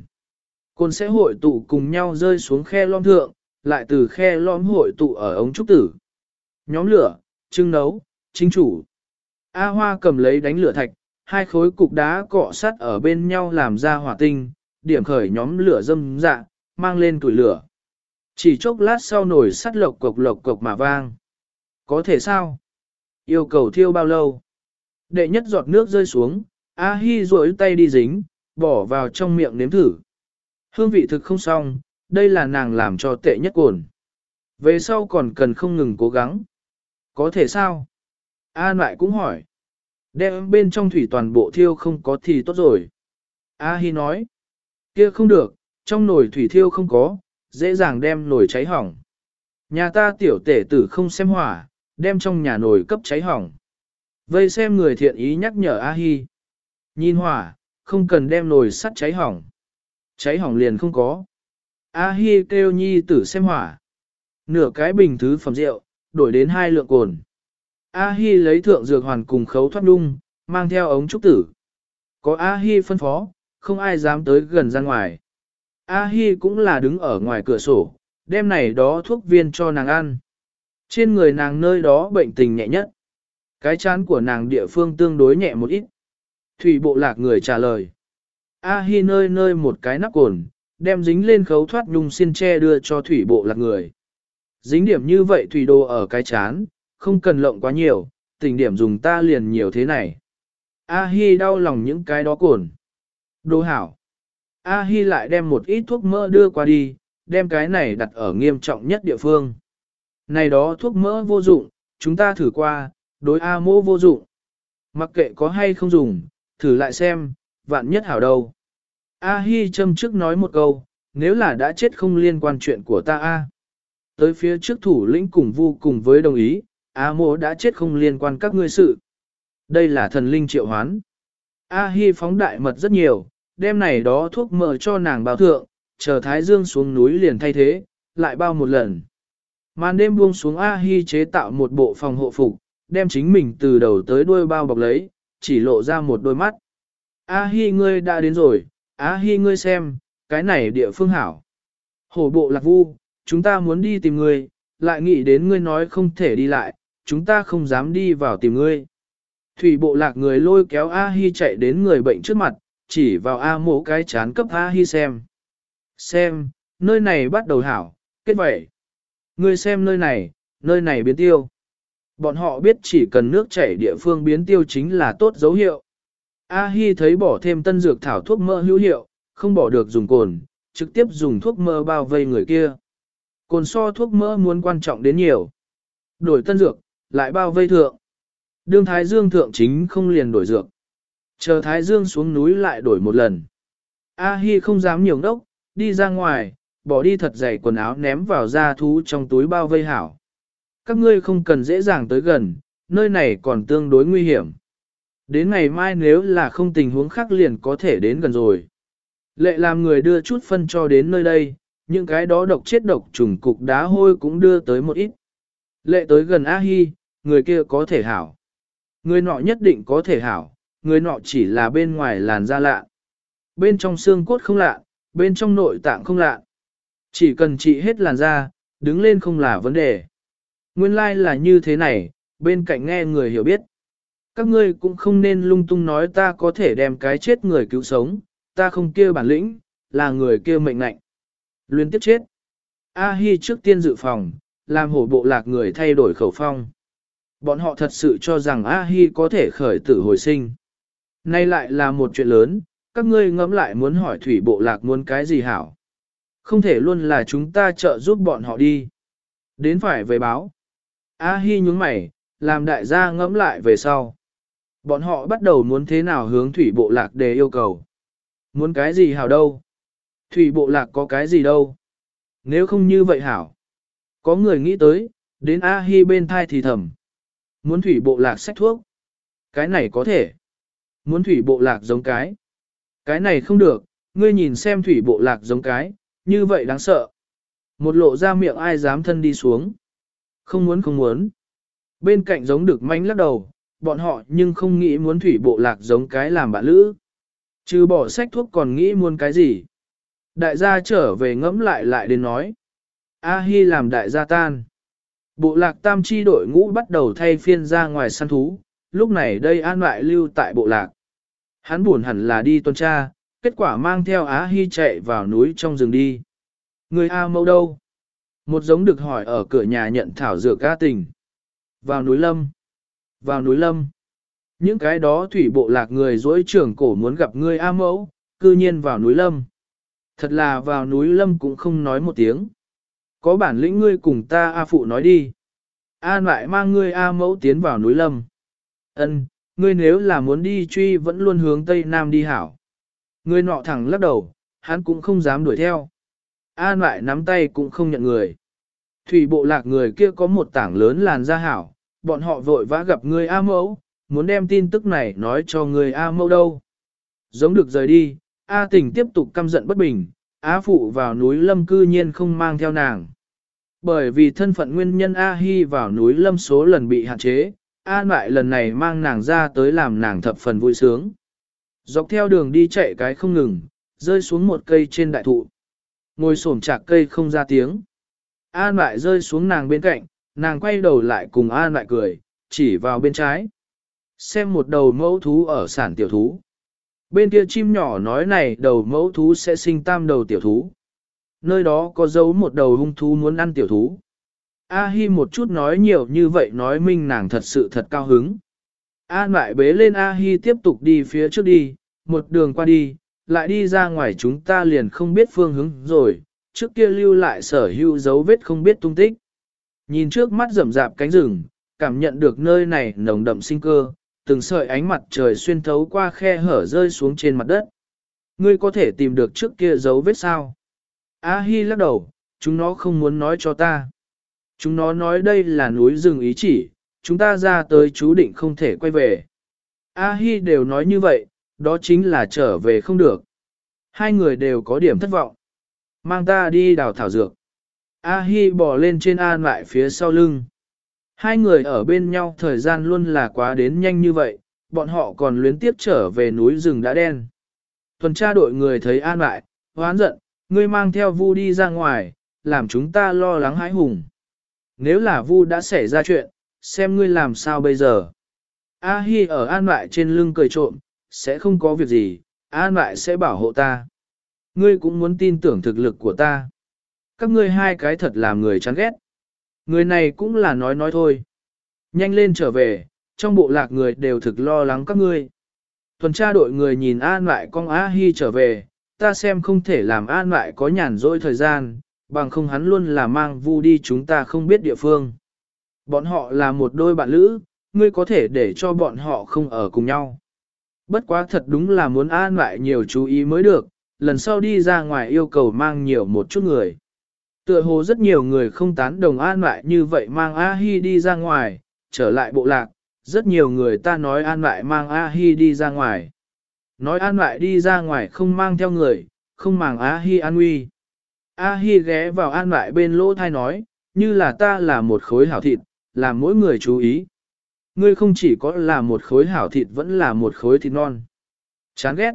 côn sẽ hội tụ cùng nhau rơi xuống khe lõm thượng, lại từ khe lõm hội tụ ở ống trúc tử. Nhóm lửa, trưng nấu, chính chủ. A Hoa cầm lấy đánh lửa thạch, hai khối cục đá cọ sắt ở bên nhau làm ra hỏa tinh, điểm khởi nhóm lửa dâm dạ, mang lên tuổi lửa. Chỉ chốc lát sau nổi sắt lộc cộc lộc cộc mà vang. Có thể sao? Yêu cầu thiêu bao lâu? Đệ nhất giọt nước rơi xuống, A Hi duỗi tay đi dính, bỏ vào trong miệng nếm thử. Hương vị thực không xong, đây là nàng làm cho tệ nhất cồn. Về sau còn cần không ngừng cố gắng. Có thể sao? A lại cũng hỏi. Đem bên trong thủy toàn bộ thiêu không có thì tốt rồi. A Hi nói. kia không được, trong nồi thủy thiêu không có, dễ dàng đem nồi cháy hỏng. Nhà ta tiểu tể tử không xem hỏa, đem trong nhà nồi cấp cháy hỏng. Vây xem người thiện ý nhắc nhở A Hi. Nhìn hỏa, không cần đem nồi sắt cháy hỏng. Cháy hỏng liền không có. A Hi kêu nhi tử xem hỏa. Nửa cái bình thứ phẩm rượu, đổi đến hai lượng cồn. A Hi lấy thượng dược hoàn cùng khấu thoát đung, mang theo ống trúc tử. Có A Hi phân phó, không ai dám tới gần ra ngoài. A Hi cũng là đứng ở ngoài cửa sổ, đem này đó thuốc viên cho nàng ăn. Trên người nàng nơi đó bệnh tình nhẹ nhất. Cái chán của nàng địa phương tương đối nhẹ một ít. Thủy bộ lạc người trả lời. A Hi nơi nơi một cái nắp cồn, đem dính lên khấu thoát nhung xin che đưa cho thủy bộ lạc người. Dính điểm như vậy thủy đồ ở cái chán, không cần lộng quá nhiều, tình điểm dùng ta liền nhiều thế này. A Hi đau lòng những cái đó cồn. Đồ hảo. A Hi lại đem một ít thuốc mỡ đưa qua đi, đem cái này đặt ở nghiêm trọng nhất địa phương. Này đó thuốc mỡ vô dụng, chúng ta thử qua, đối A mô vô dụng. Mặc kệ có hay không dùng, thử lại xem, vạn nhất hảo đâu. A Hi châm trước nói một câu, nếu là đã chết không liên quan chuyện của ta A. Tới phía trước thủ lĩnh cùng vu cùng với đồng ý, A mô đã chết không liên quan các ngươi sự. Đây là thần linh triệu hoán. A Hi phóng đại mật rất nhiều, đem này đó thuốc mỡ cho nàng bao thượng, chờ Thái Dương xuống núi liền thay thế, lại bao một lần. Màn đêm buông xuống A Hi chế tạo một bộ phòng hộ phục, đem chính mình từ đầu tới đuôi bao bọc lấy, chỉ lộ ra một đôi mắt. A Hi ngươi đã đến rồi, A Hi ngươi xem, cái này địa phương hảo. Hổ bộ lạc vu, chúng ta muốn đi tìm ngươi, lại nghĩ đến ngươi nói không thể đi lại, chúng ta không dám đi vào tìm ngươi. Thủy bộ lạc người lôi kéo A Hi chạy đến người bệnh trước mặt, chỉ vào A mộ cái chán cấp A Hi xem. Xem, nơi này bắt đầu hảo, kết vậy. Ngươi xem nơi này, nơi này biến tiêu. Bọn họ biết chỉ cần nước chảy địa phương biến tiêu chính là tốt dấu hiệu. A Hi thấy bỏ thêm tân dược thảo thuốc mỡ hữu hiệu, không bỏ được dùng cồn, trực tiếp dùng thuốc mỡ bao vây người kia. Cồn so thuốc mỡ muốn quan trọng đến nhiều. Đổi tân dược, lại bao vây thượng. Đương Thái Dương thượng chính không liền đổi dược. Chờ Thái Dương xuống núi lại đổi một lần. A Hi không dám nhiều đốc, đi ra ngoài, bỏ đi thật dày quần áo ném vào da thú trong túi bao vây hảo. Các ngươi không cần dễ dàng tới gần, nơi này còn tương đối nguy hiểm. Đến ngày mai nếu là không tình huống khác liền có thể đến gần rồi. Lệ làm người đưa chút phân cho đến nơi đây, những cái đó độc chết độc trùng cục đá hôi cũng đưa tới một ít. Lệ tới gần A-hi, người kia có thể hảo. Người nọ nhất định có thể hảo, người nọ chỉ là bên ngoài làn da lạ. Bên trong xương cốt không lạ, bên trong nội tạng không lạ. Chỉ cần trị hết làn da, đứng lên không là vấn đề. Nguyên lai like là như thế này, bên cạnh nghe người hiểu biết. Các ngươi cũng không nên lung tung nói ta có thể đem cái chết người cứu sống, ta không kia bản lĩnh, là người kia mệnh lệnh. Luyến tiếp chết. A-hi trước tiên dự phòng, làm hổ bộ lạc người thay đổi khẩu phong. Bọn họ thật sự cho rằng A-hi có thể khởi tử hồi sinh. Nay lại là một chuyện lớn, các ngươi ngẫm lại muốn hỏi thủy bộ lạc muốn cái gì hảo. Không thể luôn là chúng ta trợ giúp bọn họ đi. Đến phải về báo. A-hi nhúng mày, làm đại gia ngẫm lại về sau. Bọn họ bắt đầu muốn thế nào hướng thủy bộ lạc để yêu cầu. Muốn cái gì hảo đâu? Thủy bộ lạc có cái gì đâu? Nếu không như vậy hảo. Có người nghĩ tới, đến A-hi bên thai thì thầm. Muốn thủy bộ lạc sách thuốc. Cái này có thể. Muốn thủy bộ lạc giống cái. Cái này không được, ngươi nhìn xem thủy bộ lạc giống cái, như vậy đáng sợ. Một lộ ra miệng ai dám thân đi xuống. Không muốn không muốn. Bên cạnh giống được manh lắc đầu, bọn họ nhưng không nghĩ muốn thủy bộ lạc giống cái làm bạn lữ. Trừ bỏ sách thuốc còn nghĩ muốn cái gì. Đại gia trở về ngẫm lại lại đến nói. A-hi làm đại gia tan. Bộ lạc tam chi đội ngũ bắt đầu thay phiên ra ngoài săn thú, lúc này đây an lại lưu tại bộ lạc. Hắn buồn hẳn là đi tuần tra, kết quả mang theo Á Hi chạy vào núi trong rừng đi. Người A mâu đâu? Một giống được hỏi ở cửa nhà nhận thảo dược ca tình. Vào núi lâm. Vào núi lâm. Những cái đó thủy bộ lạc người dối trưởng cổ muốn gặp ngươi A mẫu, cư nhiên vào núi lâm. Thật là vào núi lâm cũng không nói một tiếng. Có bản lĩnh ngươi cùng ta A phụ nói đi. An lại mang ngươi A mẫu tiến vào núi lâm. Ân, ngươi nếu là muốn đi truy vẫn luôn hướng tây nam đi hảo. Ngươi nọ thẳng lắc đầu, hắn cũng không dám đuổi theo. An lại nắm tay cũng không nhận người. Thủy bộ lạc người kia có một tảng lớn làn da hảo, bọn họ vội vã gặp ngươi A mẫu, muốn đem tin tức này nói cho người A mẫu đâu. Giống được rời đi, A tình tiếp tục căm giận bất bình, A phụ vào núi lâm cư nhiên không mang theo nàng. Bởi vì thân phận nguyên nhân A hy vào núi lâm số lần bị hạn chế, A lại lần này mang nàng ra tới làm nàng thập phần vui sướng. Dọc theo đường đi chạy cái không ngừng, rơi xuống một cây trên đại thụ. Ngồi xổm chạc cây không ra tiếng. An lại rơi xuống nàng bên cạnh, nàng quay đầu lại cùng An lại cười, chỉ vào bên trái. Xem một đầu mẫu thú ở sản tiểu thú. Bên kia chim nhỏ nói này đầu mẫu thú sẽ sinh tam đầu tiểu thú. Nơi đó có dấu một đầu hung thú muốn ăn tiểu thú. A Hi một chút nói nhiều như vậy nói minh nàng thật sự thật cao hứng. An lại bế lên A Hi tiếp tục đi phía trước đi, một đường qua đi, lại đi ra ngoài chúng ta liền không biết phương hướng rồi, trước kia lưu lại sở hữu dấu vết không biết tung tích. Nhìn trước mắt rậm rạp cánh rừng, cảm nhận được nơi này nồng đậm sinh cơ, từng sợi ánh mặt trời xuyên thấu qua khe hở rơi xuống trên mặt đất. Ngươi có thể tìm được trước kia dấu vết sao? A Hi lắc đầu, chúng nó không muốn nói cho ta. Chúng nó nói đây là núi rừng ý chỉ, chúng ta ra tới chú định không thể quay về. A Hi đều nói như vậy, đó chính là trở về không được. Hai người đều có điểm thất vọng. Mang ta đi đào thảo dược. A Hi bỏ lên trên an lại phía sau lưng. Hai người ở bên nhau thời gian luôn là quá đến nhanh như vậy, bọn họ còn luyến tiếp trở về núi rừng đã đen. Tuần tra đội người thấy an lại, hoán giận, ngươi mang theo vu đi ra ngoài, làm chúng ta lo lắng hãi hùng. Nếu là vu đã xảy ra chuyện, xem ngươi làm sao bây giờ. A Hi ở an lại trên lưng cười trộm, sẽ không có việc gì, an lại sẽ bảo hộ ta. Ngươi cũng muốn tin tưởng thực lực của ta. Các ngươi hai cái thật làm người chán ghét. Người này cũng là nói nói thôi. Nhanh lên trở về, trong bộ lạc người đều thực lo lắng các ngươi. Tuần tra đội người nhìn An lại con A Hi trở về, ta xem không thể làm An lại có nhàn rỗi thời gian, bằng không hắn luôn là mang vu đi chúng ta không biết địa phương. Bọn họ là một đôi bạn lữ, ngươi có thể để cho bọn họ không ở cùng nhau. Bất quá thật đúng là muốn An lại nhiều chú ý mới được, lần sau đi ra ngoài yêu cầu mang nhiều một chút người. Tựa hồ rất nhiều người không tán đồng an lại như vậy mang A-hi đi ra ngoài, trở lại bộ lạc, rất nhiều người ta nói an lại mang A-hi đi ra ngoài. Nói an lại đi ra ngoài không mang theo người, không mang A-hi an uy. A-hi ghé vào an lại bên lỗ thai nói, như là ta là một khối hảo thịt, làm mỗi người chú ý. Ngươi không chỉ có là một khối hảo thịt vẫn là một khối thịt non. Chán ghét.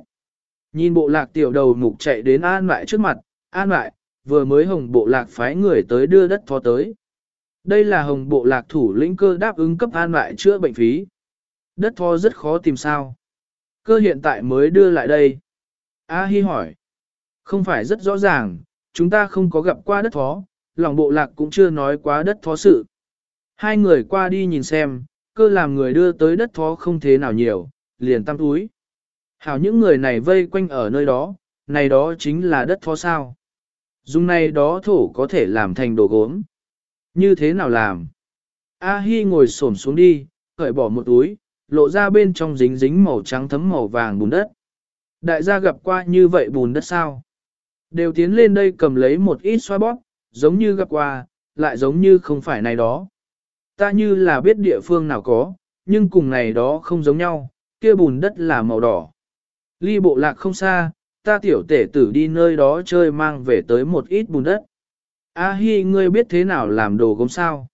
Nhìn bộ lạc tiểu đầu mục chạy đến an lại trước mặt, an lại, vừa mới hồng bộ lạc phái người tới đưa đất phó tới. Đây là hồng bộ lạc thủ lĩnh cơ đáp ứng cấp an lại chữa bệnh phí. Đất phó rất khó tìm sao. Cơ hiện tại mới đưa lại đây. A Hi hỏi. Không phải rất rõ ràng, chúng ta không có gặp qua đất phó, lòng bộ lạc cũng chưa nói quá đất phó sự. Hai người qua đi nhìn xem, cơ làm người đưa tới đất phó không thế nào nhiều, liền tăng túi. Hảo những người này vây quanh ở nơi đó, này đó chính là đất phó sao. Dùng này đó thổ có thể làm thành đồ gốm. Như thế nào làm? A Hi ngồi xổm xuống đi, cởi bỏ một túi, lộ ra bên trong dính dính màu trắng thấm màu vàng bùn đất. Đại gia gặp qua như vậy bùn đất sao? Đều tiến lên đây cầm lấy một ít xoa bóp, giống như gặp qua, lại giống như không phải này đó. Ta như là biết địa phương nào có, nhưng cùng này đó không giống nhau, kia bùn đất là màu đỏ. Ly bộ lạc không xa, ta tiểu tể tử đi nơi đó chơi mang về tới một ít bùn đất. A Hi ngươi biết thế nào làm đồ gốm sao?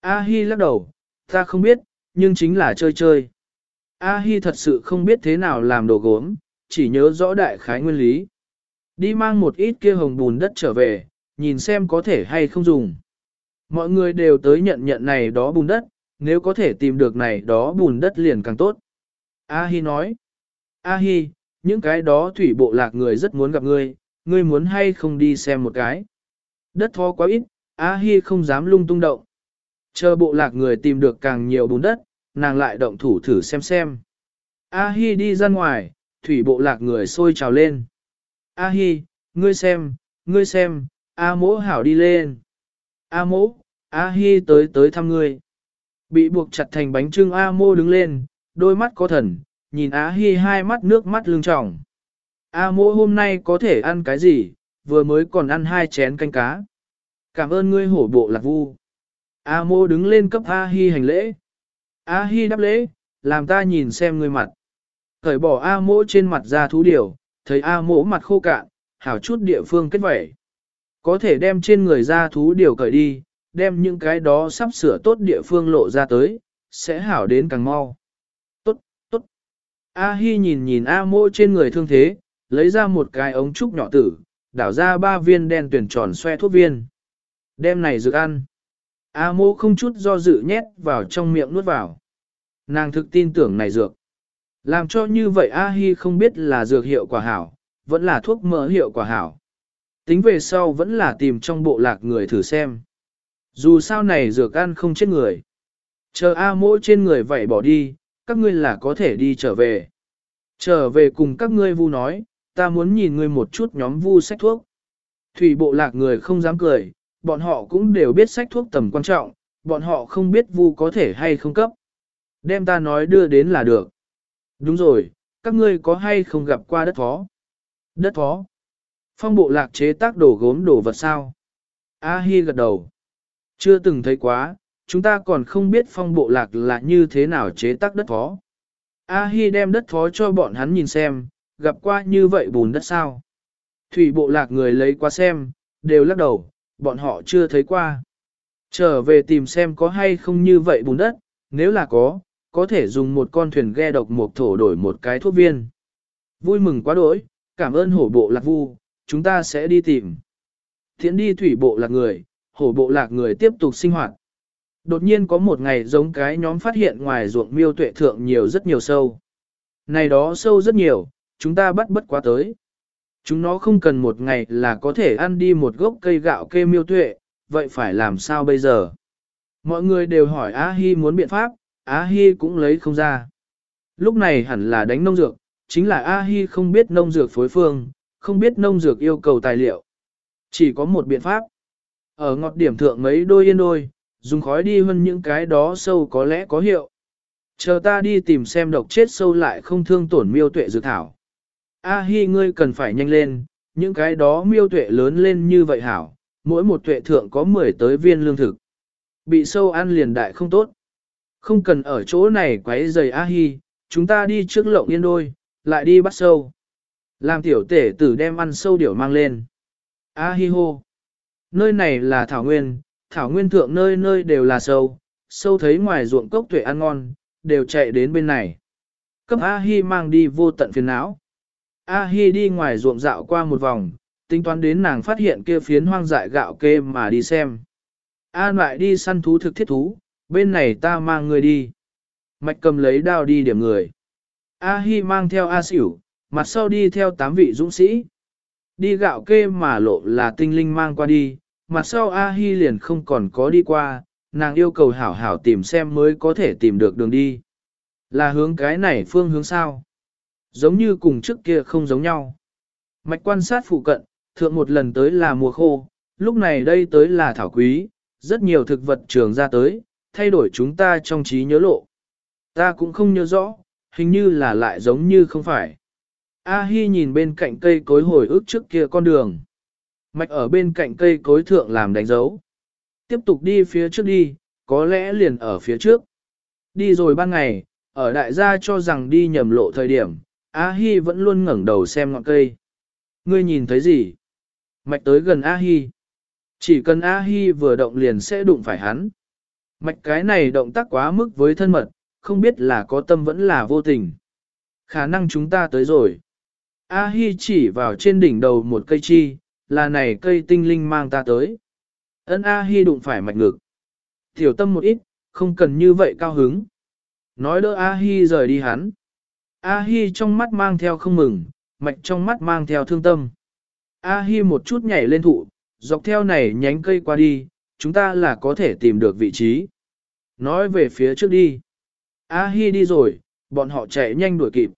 A Hi lắc đầu, ta không biết, nhưng chính là chơi chơi. A Hi thật sự không biết thế nào làm đồ gốm, chỉ nhớ rõ đại khái nguyên lý. Đi mang một ít kia hồng bùn đất trở về, nhìn xem có thể hay không dùng. Mọi người đều tới nhận nhận này đó bùn đất, nếu có thể tìm được này đó bùn đất liền càng tốt. A-hi nói, A-hi, những cái đó thủy bộ lạc người rất muốn gặp ngươi, ngươi muốn hay không đi xem một cái. Đất thó quá ít, A-hi không dám lung tung động. Chờ bộ lạc người tìm được càng nhiều bùn đất, nàng lại động thủ thử xem xem. A-hi đi ra ngoài, thủy bộ lạc người sôi trào lên. A-hi, ngươi xem, ngươi xem, A mỗ hảo đi lên. A mỗ, A hi tới tới thăm ngươi. Bị buộc chặt thành bánh trưng A mô đứng lên, đôi mắt có thần, nhìn Á hi hai mắt nước mắt lưng tròng. A mô hôm nay có thể ăn cái gì, vừa mới còn ăn hai chén canh cá. Cảm ơn ngươi hổ bộ lạc vu. A mô đứng lên cấp A hi hành lễ. A hi đáp lễ, làm ta nhìn xem ngươi mặt. Cởi bỏ A mô trên mặt ra thú điều, thấy A mô mặt khô cạn, hảo chút địa phương kết vẩy. Có thể đem trên người ra thú điều cởi đi, đem những cái đó sắp sửa tốt địa phương lộ ra tới, sẽ hảo đến càng mau. A Hi nhìn nhìn A mô trên người thương thế, lấy ra một cái ống trúc nhỏ tử, đảo ra ba viên đen tuyển tròn xoe thuốc viên. Đem này dược ăn. A mô không chút do dự nhét vào trong miệng nuốt vào. Nàng thực tin tưởng này dược. Làm cho như vậy A Hi không biết là dược hiệu quả hảo, vẫn là thuốc mỡ hiệu quả hảo. Tính về sau vẫn là tìm trong bộ lạc người thử xem. Dù sao này dược ăn không chết người. Chờ A Mỗ trên người vậy bỏ đi, các ngươi là có thể đi trở về. Trở về cùng các ngươi vu nói, ta muốn nhìn ngươi một chút nhóm vu sách thuốc. Thủy bộ lạc người không dám cười, bọn họ cũng đều biết sách thuốc tầm quan trọng, bọn họ không biết vu có thể hay không cấp. Đem ta nói đưa đến là được. Đúng rồi, các ngươi có hay không gặp qua đất phó? Đất phó. Phong bộ lạc chế tác đồ gốm đồ vật sao? A Hi gật đầu. Chưa từng thấy quá, chúng ta còn không biết phong bộ lạc là như thế nào chế tác đất phó. A Hi đem đất phó cho bọn hắn nhìn xem, gặp qua như vậy bùn đất sao. Thủy bộ lạc người lấy qua xem, đều lắc đầu, bọn họ chưa thấy qua. Trở về tìm xem có hay không như vậy bùn đất, nếu là có, có thể dùng một con thuyền ghe độc một thổ đổi một cái thuốc viên. Vui mừng quá đỗi, cảm ơn hổ bộ lạc vu, chúng ta sẽ đi tìm. Thiện đi thủy bộ lạc người, hổ bộ lạc người tiếp tục sinh hoạt. Đột nhiên có một ngày giống cái nhóm phát hiện ngoài ruộng miêu tuệ thượng nhiều rất nhiều sâu. Này đó sâu rất nhiều, chúng ta bắt bất quá tới. Chúng nó không cần một ngày là có thể ăn đi một gốc cây gạo kê miêu tuệ, vậy phải làm sao bây giờ? Mọi người đều hỏi Á Hi muốn biện pháp, Á Hi cũng lấy không ra. Lúc này hẳn là đánh nông dược, chính là A Hi không biết nông dược phối phương, không biết nông dược yêu cầu tài liệu. Chỉ có một biện pháp. Ở ngọt điểm thượng mấy đôi yên đôi, dùng khói đi hơn những cái đó sâu có lẽ có hiệu. Chờ ta đi tìm xem độc chết sâu lại không thương tổn miêu tuệ dược thảo. A hi ngươi cần phải nhanh lên, những cái đó miêu tuệ lớn lên như vậy hảo, mỗi một tuệ thượng có 10 tới viên lương thực. Bị sâu ăn liền đại không tốt. Không cần ở chỗ này quấy rầy A hi, chúng ta đi trước lộng yên đôi, lại đi bắt sâu. Làm tiểu tể tử đem ăn sâu điểu mang lên. A hi hô. Nơi này là thảo nguyên, thảo nguyên thượng nơi nơi đều là sâu, sâu thấy ngoài ruộng cốc tuệ ăn ngon, đều chạy đến bên này. Cấp A-hi mang đi vô tận phiền não. A-hi đi ngoài ruộng dạo qua một vòng, tính toán đến nàng phát hiện kia phiến hoang dại gạo kê mà đi xem. An lại đi săn thú thực thiết thú, bên này ta mang người đi. Mạch cầm lấy đao đi điểm người. A-hi mang theo A xỉu, mặt sau đi theo tám vị dũng sĩ. Đi gạo kê mà lộ là tinh linh mang qua đi, mặt sau A-hi liền không còn có đi qua, nàng yêu cầu hảo hảo tìm xem mới có thể tìm được đường đi. Là hướng cái này phương hướng sao? Giống như cùng trước kia không giống nhau. Mạch quan sát phụ cận, thượng một lần tới là mùa khô, lúc này đây tới là thảo quý, rất nhiều thực vật trường ra tới, thay đổi chúng ta trong trí nhớ lộ. Ta cũng không nhớ rõ, hình như là lại giống như không phải. A-hi nhìn bên cạnh cây cối hồi ức trước kia con đường. Mạch ở bên cạnh cây cối thượng làm đánh dấu. Tiếp tục đi phía trước đi, có lẽ liền ở phía trước. Đi rồi ban ngày, ở đại gia cho rằng đi nhầm lộ thời điểm, A-hi vẫn luôn ngẩng đầu xem ngọn cây. Ngươi nhìn thấy gì? Mạch tới gần A-hi. Chỉ cần A-hi vừa động liền sẽ đụng phải hắn. Mạch cái này động tác quá mức với thân mật, không biết là có tâm vẫn là vô tình. Khả năng chúng ta tới rồi. A-hi chỉ vào trên đỉnh đầu một cây chi, là này cây tinh linh mang ta tới. Ân A-hi đụng phải mạch ngực. Tiểu tâm một ít, không cần như vậy cao hứng. Nói đỡ A-hi rời đi hắn. A-hi trong mắt mang theo không mừng, mạch trong mắt mang theo thương tâm. A-hi một chút nhảy lên thụ, dọc theo này nhánh cây qua đi, chúng ta là có thể tìm được vị trí. Nói về phía trước đi. A-hi đi rồi, bọn họ chạy nhanh đuổi kịp.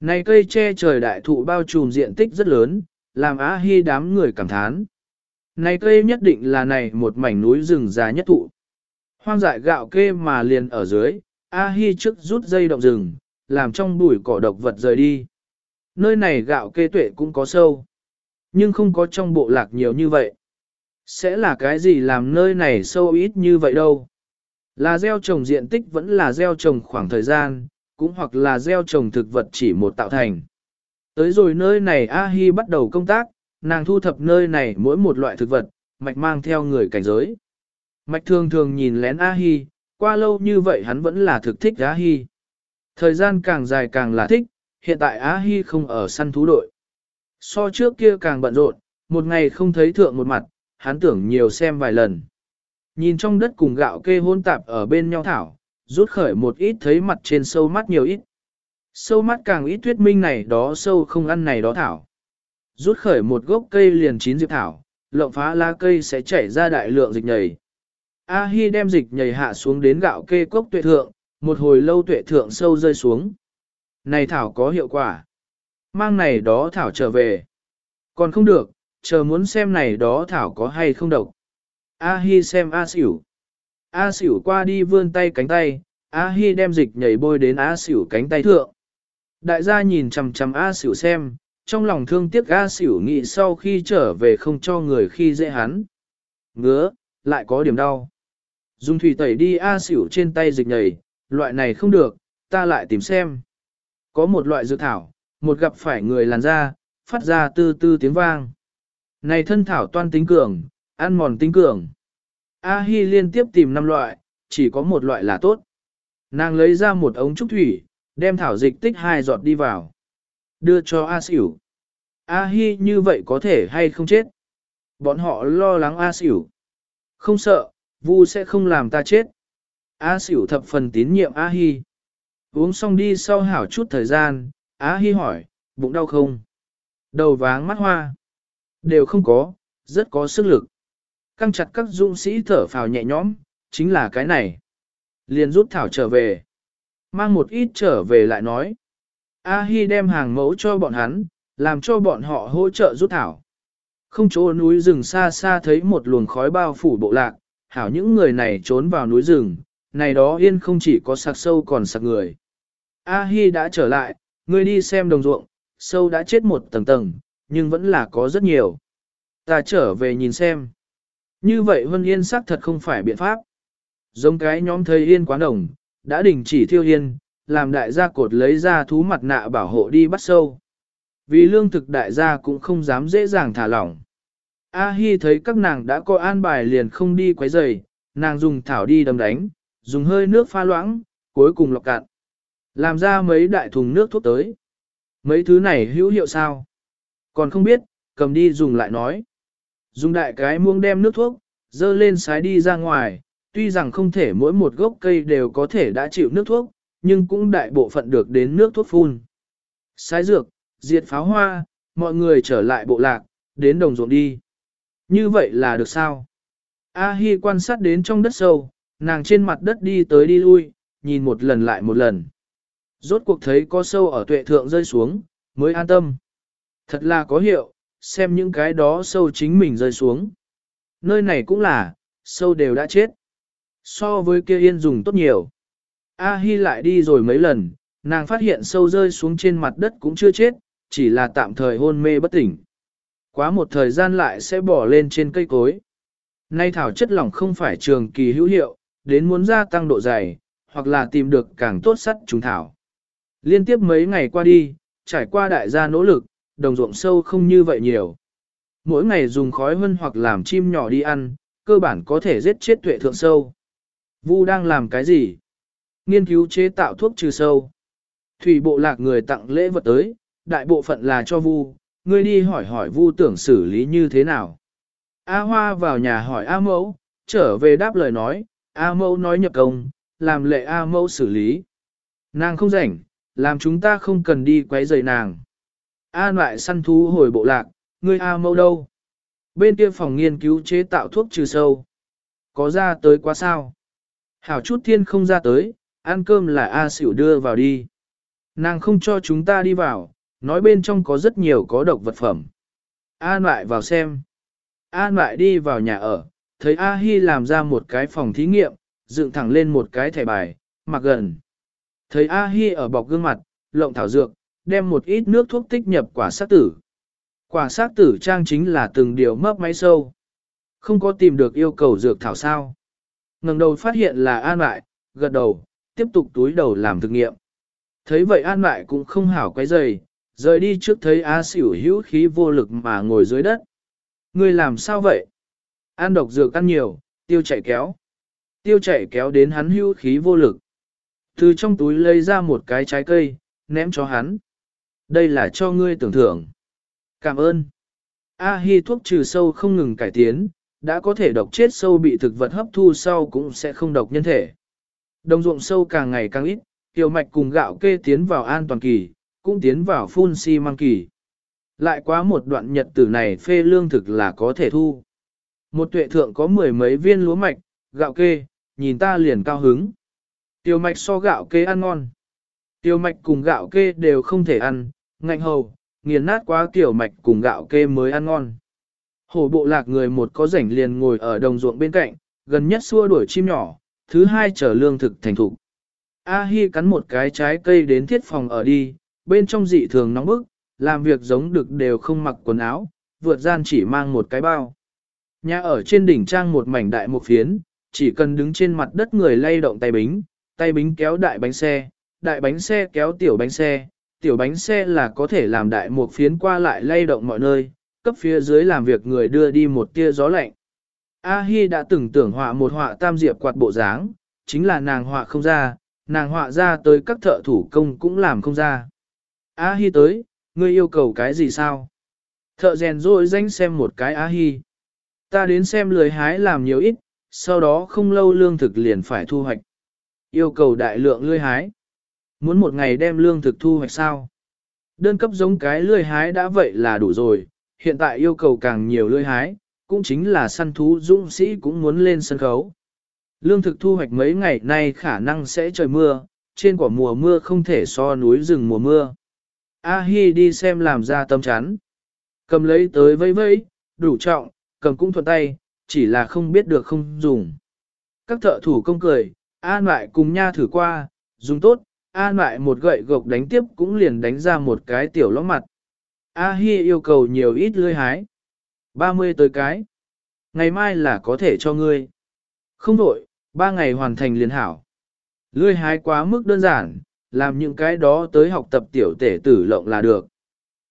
Này cây che trời đại thụ bao trùm diện tích rất lớn, làm A-hi đám người cảm thán. Này cây nhất định là này một mảnh núi rừng già nhất thụ. Hoang dại gạo kê mà liền ở dưới, A-hi trước rút dây động rừng, làm trong bụi cỏ độc vật rời đi. Nơi này gạo kê tuệ cũng có sâu, nhưng không có trong bộ lạc nhiều như vậy. Sẽ là cái gì làm nơi này sâu ít như vậy đâu? Là gieo trồng diện tích vẫn là gieo trồng khoảng thời gian, cũng hoặc là gieo trồng thực vật chỉ một tạo thành. Tới rồi nơi này A-hi bắt đầu công tác, nàng thu thập nơi này mỗi một loại thực vật, mạch mang theo người cảnh giới. Mạch thường thường nhìn lén A-hi, qua lâu như vậy hắn vẫn là thực thích A-hi. Thời gian càng dài càng là thích, hiện tại A-hi không ở săn thú đội. So trước kia càng bận rộn, một ngày không thấy thượng một mặt, hắn tưởng nhiều xem vài lần. Nhìn trong đất cùng gạo kê hôn tạp ở bên nhau thảo, rút khởi một ít thấy mặt trên sâu mắt nhiều ít. Sâu mắt càng ít thuyết minh này đó sâu không ăn này đó thảo. Rút khởi một gốc cây liền chín diệp thảo, lộng phá lá cây sẽ chảy ra đại lượng dịch nhầy. A-hi đem dịch nhầy hạ xuống đến gạo kê cốc tuệ thượng, một hồi lâu tuệ thượng sâu rơi xuống. Này thảo có hiệu quả. Mang này đó thảo trở về. Còn không được, chờ muốn xem này đó thảo có hay không độc. A-hi xem A xỉu. A xỉu qua đi vươn tay cánh tay, A-hi đem dịch nhảy bôi đến A xỉu cánh tay thượng. Đại gia nhìn chằm chằm A xỉu xem, trong lòng thương tiếc A xỉu nghĩ sau khi trở về không cho người khi dễ hắn. Ngứa, lại có điểm đau. Dùng thủy tẩy đi A xỉu trên tay dịch nhảy, loại này không được, ta lại tìm xem. Có một loại dược thảo, một gặp phải người làn da, phát ra tư tư tiếng vang. Này thân thảo toan tính cường, ăn mòn tính cường. A-hi liên tiếp tìm năm loại, chỉ có một loại là tốt. Nàng lấy ra một ống trúc thủy, đem thảo dịch tích hai giọt đi vào. Đưa cho A xỉu. A-hi như vậy có thể hay không chết? Bọn họ lo lắng A xỉu. Không sợ, vu sẽ không làm ta chết. A xỉu thập phần tín nhiệm A hi. Uống xong đi sau hảo chút thời gian, A hi hỏi, bụng đau không? Đầu váng mắt hoa. Đều không có, rất có sức lực. Căng chặt các dũng sĩ thở phào nhẹ nhõm, chính là cái này. Liền rút thảo trở về. Mang một ít trở về lại nói. A Hi đem hàng mẫu cho bọn hắn, làm cho bọn họ hỗ trợ rút thảo. Không chỗ núi rừng xa xa thấy một luồng khói bao phủ bộ lạc, hảo những người này trốn vào núi rừng, này đó yên không chỉ có sạc sâu còn sạc người. A Hi đã trở lại, người đi xem đồng ruộng, sâu đã chết một tầng tầng, nhưng vẫn là có rất nhiều. Ta trở về nhìn xem. Như vậy Vân Yên xác thật không phải biện pháp. Giống cái nhóm thầy Yên quán đồng, đã đình chỉ thiêu Hiên làm đại gia cột lấy ra thú mặt nạ bảo hộ đi bắt sâu. Vì lương thực đại gia cũng không dám dễ dàng thả lỏng. A Hi thấy các nàng đã có an bài liền không đi quấy rầy, nàng dùng thảo đi đầm đánh, dùng hơi nước pha loãng, cuối cùng lọc cạn. Làm ra mấy đại thùng nước thuốc tới. Mấy thứ này hữu hiệu sao? Còn không biết, cầm đi dùng lại nói. Dùng đại cái muông đem nước thuốc, dơ lên sái đi ra ngoài, tuy rằng không thể mỗi một gốc cây đều có thể đã chịu nước thuốc, nhưng cũng đại bộ phận được đến nước thuốc phun. Sái dược, diệt pháo hoa, mọi người trở lại bộ lạc, đến đồng ruộng đi. Như vậy là được sao? A Hi quan sát đến trong đất sâu, nàng trên mặt đất đi tới đi lui, nhìn một lần lại một lần. Rốt cuộc thấy có sâu ở tuệ thượng rơi xuống, mới an tâm. Thật là có hiệu, xem những cái đó sâu chính mình rơi xuống. Nơi này cũng là, sâu đều đã chết. So với kia yên dùng tốt nhiều. A Hi lại đi rồi mấy lần, nàng phát hiện sâu rơi xuống trên mặt đất cũng chưa chết, chỉ là tạm thời hôn mê bất tỉnh. Quá một thời gian lại sẽ bỏ lên trên cây cối. Nay thảo chất lỏng không phải trường kỳ hữu hiệu, đến muốn gia tăng độ dày, hoặc là tìm được càng tốt sắt trùng thảo. Liên tiếp mấy ngày qua đi, trải qua đại gia nỗ lực, đồng ruộng sâu không như vậy nhiều. Mỗi ngày dùng khói vân hoặc làm chim nhỏ đi ăn, cơ bản có thể giết chết tuệ thượng sâu. Vu đang làm cái gì? Nghiên cứu chế tạo thuốc trừ sâu. Thủy bộ lạc người tặng lễ vật tới, đại bộ phận là cho Vu, ngươi đi hỏi hỏi Vu tưởng xử lý như thế nào. A Hoa vào nhà hỏi A Mẫu, trở về đáp lời nói, A mẫu nói nhập công, làm lệ A mẫu xử lý. Nàng không rảnh, làm chúng ta không cần đi quấy rầy nàng. A lại săn thú hồi bộ lạc, ngươi A mẫu đâu? Bên kia phòng nghiên cứu chế tạo thuốc trừ sâu. Có ra tới quá sao? Hảo chút thiên không ra tới, ăn cơm là A xỉu đưa vào đi. Nàng không cho chúng ta đi vào, nói bên trong có rất nhiều có độc vật phẩm. A lại vào xem. A lại đi vào nhà ở, thấy A Hi làm ra một cái phòng thí nghiệm, dựng thẳng lên một cái thẻ bài, mặc gần. Thấy A Hi ở bọc gương mặt, lộng thảo dược, đem một ít nước thuốc tích nhập quả sát tử. Quả sát tử trang chính là từng điều mấp máy sâu. Không có tìm được yêu cầu dược thảo sao ngẩng đầu phát hiện là An lại, gật đầu, tiếp tục túi đầu làm thực nghiệm. Thấy vậy An lại cũng không hảo quấy rầy, rời đi trước thấy A xỉu hữu khí vô lực mà ngồi dưới đất. Ngươi làm sao vậy? An độc dược ăn nhiều, tiêu chạy kéo. Tiêu chạy kéo đến hắn hữu khí vô lực. Từ trong túi lấy ra một cái trái cây, ném cho hắn. Đây là cho ngươi tưởng thưởng. Cảm ơn. A Hi thuốc trừ sâu không ngừng cải tiến, đã có thể độc chết sâu bị thực vật hấp thu sau cũng sẽ không độc nhân thể. Đồng ruộng sâu càng ngày càng ít, tiểu mạch cùng gạo kê tiến vào an toàn kỳ, cũng tiến vào phun si mang kỳ. Lại quá một đoạn nhật tử này phê lương thực là có thể thu. Một tuệ thượng có mười mấy viên lúa mạch, gạo kê, nhìn ta liền cao hứng. Tiểu mạch so gạo kê ăn ngon. Tiểu mạch cùng gạo kê đều không thể ăn, ngạnh hầu, nghiền nát quá tiểu mạch cùng gạo kê mới ăn ngon. Hổ bộ lạc người một có rảnh liền ngồi ở đồng ruộng bên cạnh, gần nhất xua đuổi chim nhỏ, thứ hai chở lương thực thành thục. A Hi cắn một cái trái cây đến thiết phòng ở đi, bên trong dị thường nóng bức, làm việc giống được đều không mặc quần áo, vượt gian chỉ mang một cái bao. Nhà ở trên đỉnh trang một mảnh đại một phiến, chỉ cần đứng trên mặt đất người lay động tay bính, tay bính kéo đại bánh xe, đại bánh xe kéo tiểu bánh xe, tiểu bánh xe là có thể làm đại một phiến qua lại lay động mọi nơi, cấp phía dưới làm việc người đưa đi một tia gió lạnh. A Hi đã từng tưởng họa một họa tam diệp quạt bộ dáng, chính là nàng họa không ra, nàng họa ra tới các thợ thủ công cũng làm không ra. A Hi tới, ngươi yêu cầu cái gì sao? Thợ rèn rồi danh xem một cái A Hi. Ta đến xem lười hái làm nhiều ít, sau đó không lâu lương thực liền phải thu hoạch. Yêu cầu đại lượng lươi hái. Muốn một ngày đem lương thực thu hoạch sao? Đơn cấp giống cái lươi hái đã vậy là đủ rồi, hiện tại yêu cầu càng nhiều lưỡi hái, cũng chính là săn thú dũng sĩ cũng muốn lên sân khấu. Lương thực thu hoạch mấy ngày nay khả năng sẽ trời mưa, trên quả mùa mưa không thể so núi rừng mùa mưa. A-hi đi xem làm ra tâm chán, Cầm lấy tới vây vây, đủ trọng, cầm cũng thuận tay, chỉ là không biết được không dùng. Các thợ thủ công cười, an lại cùng nha thử qua, dùng tốt, an lại một gậy gộc đánh tiếp cũng liền đánh ra một cái tiểu lõm mặt. A-hi yêu cầu nhiều ít lươi hái. 30 tới cái. Ngày mai là có thể cho ngươi. Không đổi, ba ngày hoàn thành liền hảo. Lươi hái quá mức đơn giản, làm những cái đó tới học tập tiểu tể tử lộng là được.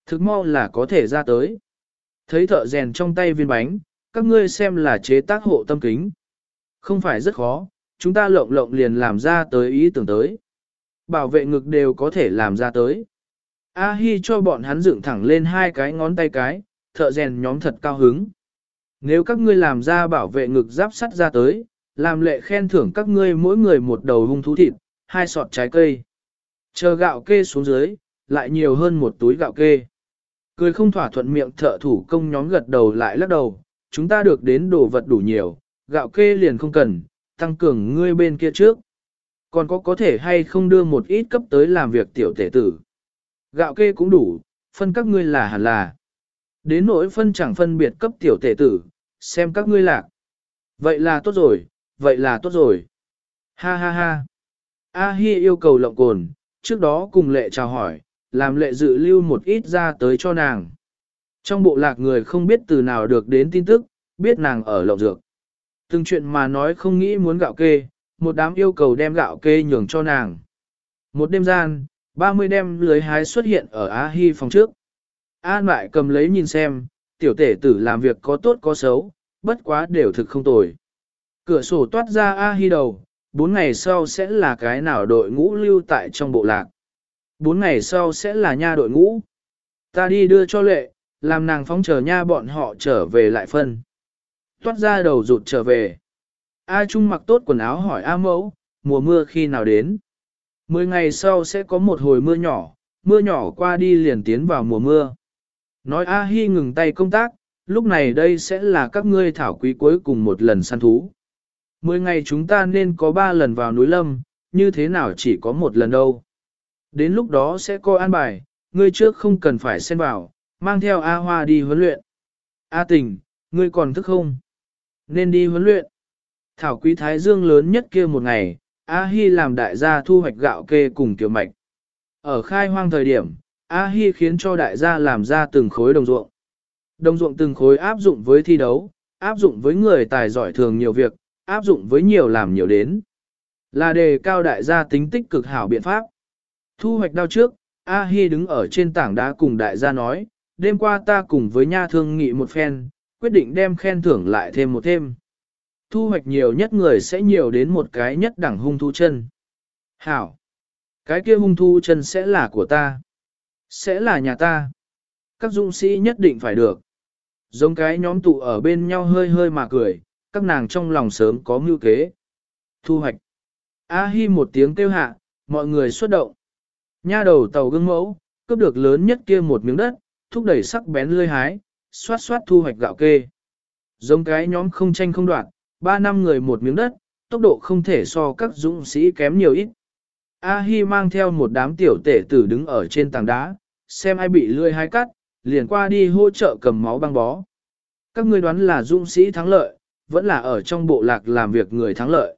Thực mau là có thể ra tới. Thấy thợ rèn trong tay viên bánh, các ngươi xem là chế tác hộ tâm kính. Không phải rất khó, chúng ta lộng lộng liền làm ra tới ý tưởng tới. Bảo vệ ngực đều có thể làm ra tới. A Hi cho bọn hắn dựng thẳng lên hai cái ngón tay cái, thợ rèn nhóm thật cao hứng. Nếu các ngươi làm ra bảo vệ ngực giáp sắt ra tới, làm lệ khen thưởng các ngươi mỗi người một đầu hung thú thịt, hai sọt trái cây. Chờ gạo kê xuống dưới, lại nhiều hơn một túi gạo kê. Cười không thỏa thuận miệng thợ thủ công nhóm gật đầu lại lắc đầu, chúng ta được đến đồ vật đủ nhiều, gạo kê liền không cần, tăng cường ngươi bên kia trước. Còn có có thể hay không đưa một ít cấp tới làm việc tiểu tể tử. Gạo kê cũng đủ, phân các ngươi là hẳn là. Đến nỗi phân chẳng phân biệt cấp tiểu tể tử, xem các ngươi lạc. Vậy là tốt rồi, vậy là tốt rồi. Ha ha ha. A Hi yêu cầu lộng cồn, trước đó cùng lệ chào hỏi, làm lệ dự lưu một ít ra tới cho nàng. Trong bộ lạc người không biết từ nào được đến tin tức, biết nàng ở lộng dược. Từng chuyện mà nói không nghĩ muốn gạo kê, một đám yêu cầu đem gạo kê nhường cho nàng. Một đêm gian, 30 đem lưới hái xuất hiện ở A Hi phòng trước. An lại cầm lấy nhìn xem, tiểu tể tử làm việc có tốt có xấu, bất quá đều thực không tồi. Cửa sổ toát ra A Hi đầu, bốn ngày sau sẽ là cái nào đội ngũ lưu tại trong bộ lạc. Bốn ngày sau sẽ là nha đội ngũ. Ta đi đưa cho lệ, làm nàng phóng chờ nha bọn họ trở về lại phân. Toát ra đầu rụt trở về. A Trung mặc tốt quần áo hỏi A mẫu, mùa mưa khi nào đến? Mười ngày sau sẽ có một hồi mưa nhỏ, mưa nhỏ qua đi liền tiến vào mùa mưa. Nói A Hi ngừng tay công tác, lúc này đây sẽ là các ngươi thảo quý cuối cùng một lần săn thú. Mười ngày chúng ta nên có ba lần vào núi lâm, như thế nào chỉ có một lần đâu. Đến lúc đó sẽ coi an bài, ngươi trước không cần phải xen vào, mang theo A Hoa đi huấn luyện. A tình, ngươi còn thức không? Nên đi huấn luyện. Thảo quý thái dương lớn nhất kia một ngày, A Hi làm đại gia thu hoạch gạo kê cùng tiểu mạch. Ở khai hoang thời điểm, A Hi khiến cho đại gia làm ra từng khối đồng ruộng. Đồng ruộng từng khối áp dụng với thi đấu, áp dụng với người tài giỏi thường nhiều việc, áp dụng với nhiều làm nhiều đến. Là đề cao đại gia tính tích cực hảo biện pháp. Thu hoạch đau trước, A Hi đứng ở trên tảng đá cùng đại gia nói, đêm qua ta cùng với nha thương nghị một phen, quyết định đem khen thưởng lại thêm một thêm. Thu hoạch nhiều nhất người sẽ nhiều đến một cái nhất đẳng hung thu chân. Hảo! Cái kia hung thu chân sẽ là của ta. Sẽ là nhà ta. Các dũng sĩ nhất định phải được. Giống cái nhóm tụ ở bên nhau hơi hơi mà cười, các nàng trong lòng sớm có mưu kế. Thu hoạch. A hi một tiếng kêu hạ, mọi người xuất động. Nha đầu tàu gương mẫu, cướp được lớn nhất kia một miếng đất, thúc đẩy sắc bén lươi hái, xoát xoát thu hoạch gạo kê. Giống cái nhóm không tranh không đoạn, ba năm người một miếng đất, tốc độ không thể so các dũng sĩ kém nhiều ít. A-hi mang theo một đám tiểu tể tử đứng ở trên tảng đá, xem ai bị lươi hái cắt, liền qua đi hỗ trợ cầm máu băng bó. Các ngươi đoán là dũng sĩ thắng lợi, vẫn là ở trong bộ lạc làm việc người thắng lợi.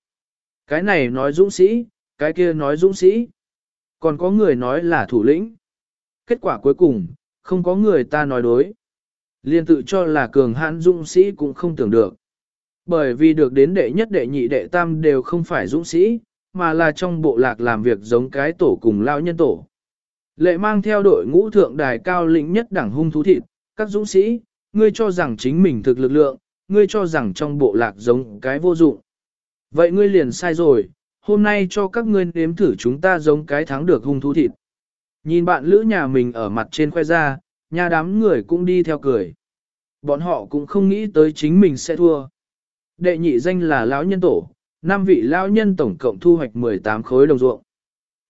Cái này nói dũng sĩ, cái kia nói dũng sĩ. Còn có người nói là thủ lĩnh. Kết quả cuối cùng, không có người ta nói đối. Liên tự cho là cường hãn dũng sĩ cũng không tưởng được. Bởi vì được đến đệ nhất đệ nhị đệ tam đều không phải dũng sĩ, mà là trong bộ lạc làm việc giống cái tổ cùng lao nhân tổ. Lệ mang theo đội ngũ thượng đài cao lĩnh nhất đẳng hung thú thịt, các dũng sĩ, ngươi cho rằng chính mình thực lực lượng, ngươi cho rằng trong bộ lạc giống cái vô dụng. Vậy ngươi liền sai rồi, hôm nay cho các ngươi nếm thử chúng ta giống cái thắng được hung thú thịt. Nhìn bạn lữ nhà mình ở mặt trên khoe ra, nhà đám người cũng đi theo cười. Bọn họ cũng không nghĩ tới chính mình sẽ thua. Đệ nhị danh là lão nhân tổ, năm vị lão nhân tổng cộng thu hoạch 18 khối đồng ruộng.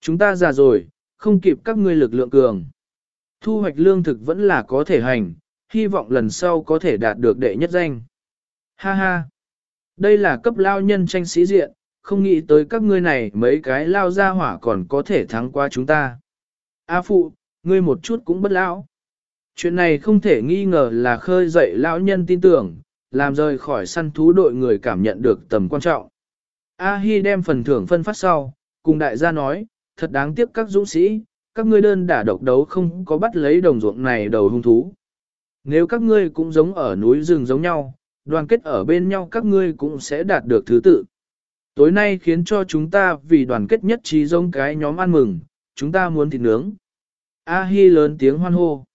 Chúng ta già rồi, không kịp các ngươi lực lượng cường. Thu hoạch lương thực vẫn là có thể hành, hy vọng lần sau có thể đạt được đệ nhất danh. Ha ha! Đây là cấp lao nhân tranh sĩ diện, không nghĩ tới các ngươi này mấy cái lao ra hỏa còn có thể thắng qua chúng ta. A phụ, ngươi một chút cũng bất lão. Chuyện này không thể nghi ngờ là khơi dậy lão nhân tin tưởng, làm rời khỏi săn thú đội người cảm nhận được tầm quan trọng. A Hi đem phần thưởng phân phát sau, cùng đại gia nói, thật đáng tiếc các dũng sĩ, các ngươi đơn đả độc đấu không có bắt lấy đồng ruộng này đầu hung thú. Nếu các ngươi cũng giống ở núi rừng giống nhau, đoàn kết ở bên nhau các ngươi cũng sẽ đạt được thứ tự. Tối nay khiến cho chúng ta vì đoàn kết nhất trí giống cái nhóm ăn mừng, chúng ta muốn thịt nướng. A Hi lớn tiếng hoan hô.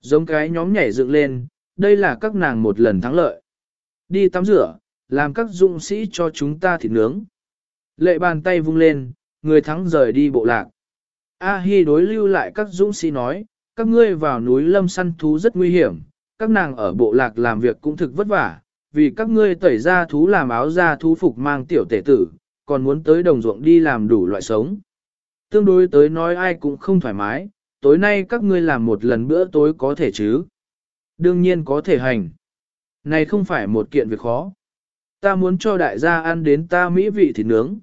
Giống cái nhóm nhảy dựng lên, đây là các nàng một lần thắng lợi. Đi tắm rửa, làm các dũng sĩ cho chúng ta thịt nướng. Lệ bàn tay vung lên, người thắng rời đi bộ lạc. A Hi đối lưu lại các dũng sĩ nói, các ngươi vào núi lâm săn thú rất nguy hiểm, các nàng ở bộ lạc làm việc cũng thực vất vả, vì các ngươi tẩy ra thú làm áo ra thú phục mang tiểu tể tử, còn muốn tới đồng ruộng đi làm đủ loại sống. Tương đối tới nói ai cũng không thoải mái, tối nay các ngươi làm một lần bữa tối có thể chứ? Đương nhiên có thể hành. Này không phải một kiện việc khó. Ta muốn cho đại gia ăn đến ta mỹ vị thịt nướng.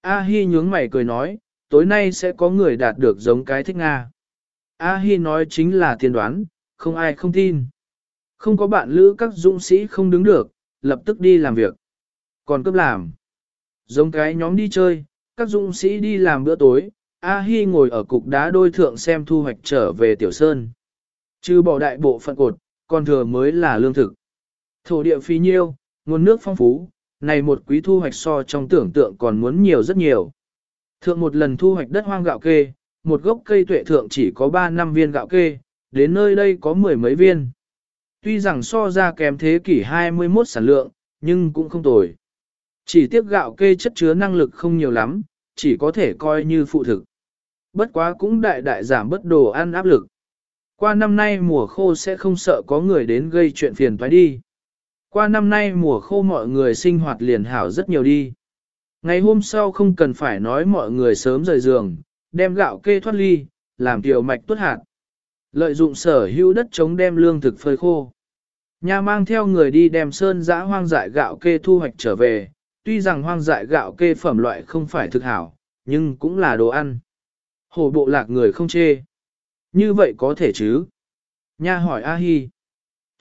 A Hi nhướng mày cười nói, tối nay sẽ có người đạt được giống cái thích Nga. A Hi nói chính là tiên đoán, không ai không tin. Không có bạn lữ các dũng sĩ không đứng được, lập tức đi làm việc. Còn cấp làm. Giống cái nhóm đi chơi, các dũng sĩ đi làm bữa tối, A Hi ngồi ở cục đá đôi thượng xem thu hoạch trở về Tiểu Sơn. Trừ bỏ đại bộ phận cột, còn thừa mới là lương thực. Thổ địa phi nhiêu, nguồn nước phong phú, này một quý thu hoạch so trong tưởng tượng còn muốn nhiều rất nhiều. Thượng một lần thu hoạch đất hoang gạo kê, một gốc cây tuệ thượng chỉ có 3 năm viên gạo kê, đến nơi đây có mười mấy viên. Tuy rằng so ra kém thế kỷ 21 sản lượng, nhưng cũng không tồi. Chỉ tiếc gạo kê chất chứa năng lực không nhiều lắm, chỉ có thể coi như phụ thực. Bất quá cũng đại đại giảm bất đồ ăn áp lực. Qua năm nay mùa khô sẽ không sợ có người đến gây chuyện phiền toái đi. Qua năm nay mùa khô mọi người sinh hoạt liền hảo rất nhiều đi. Ngày hôm sau không cần phải nói mọi người sớm rời giường, đem gạo kê thoát ly, làm tiểu mạch tuốt hạt. Lợi dụng sở hữu đất chống đem lương thực phơi khô. Nhà mang theo người đi đem sơn giã hoang dại gạo kê thu hoạch trở về, tuy rằng hoang dại gạo kê phẩm loại không phải thực hảo, nhưng cũng là đồ ăn. Hồ bộ lạc người không chê. Như vậy có thể chứ? Nha hỏi A Hi.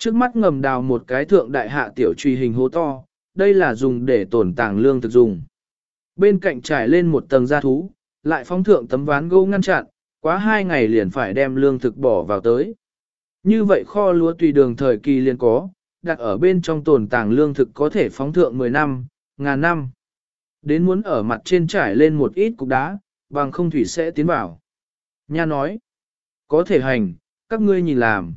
Trước mắt ngầm đào một cái thượng đại hạ tiểu truy hình hố to, đây là dùng để tổn tàng lương thực dùng. Bên cạnh trải lên một tầng da thú, lại phóng thượng tấm ván gỗ ngăn chặn, quá hai ngày liền phải đem lương thực bỏ vào tới. Như vậy kho lúa tùy đường thời kỳ liền có, đặt ở bên trong tồn tàng lương thực có thể phóng thượng 10 năm, ngàn năm. Đến muốn ở mặt trên trải lên một ít cục đá, bằng không thủy sẽ tiến vào. Nha nói, có thể hành, các ngươi nhìn làm.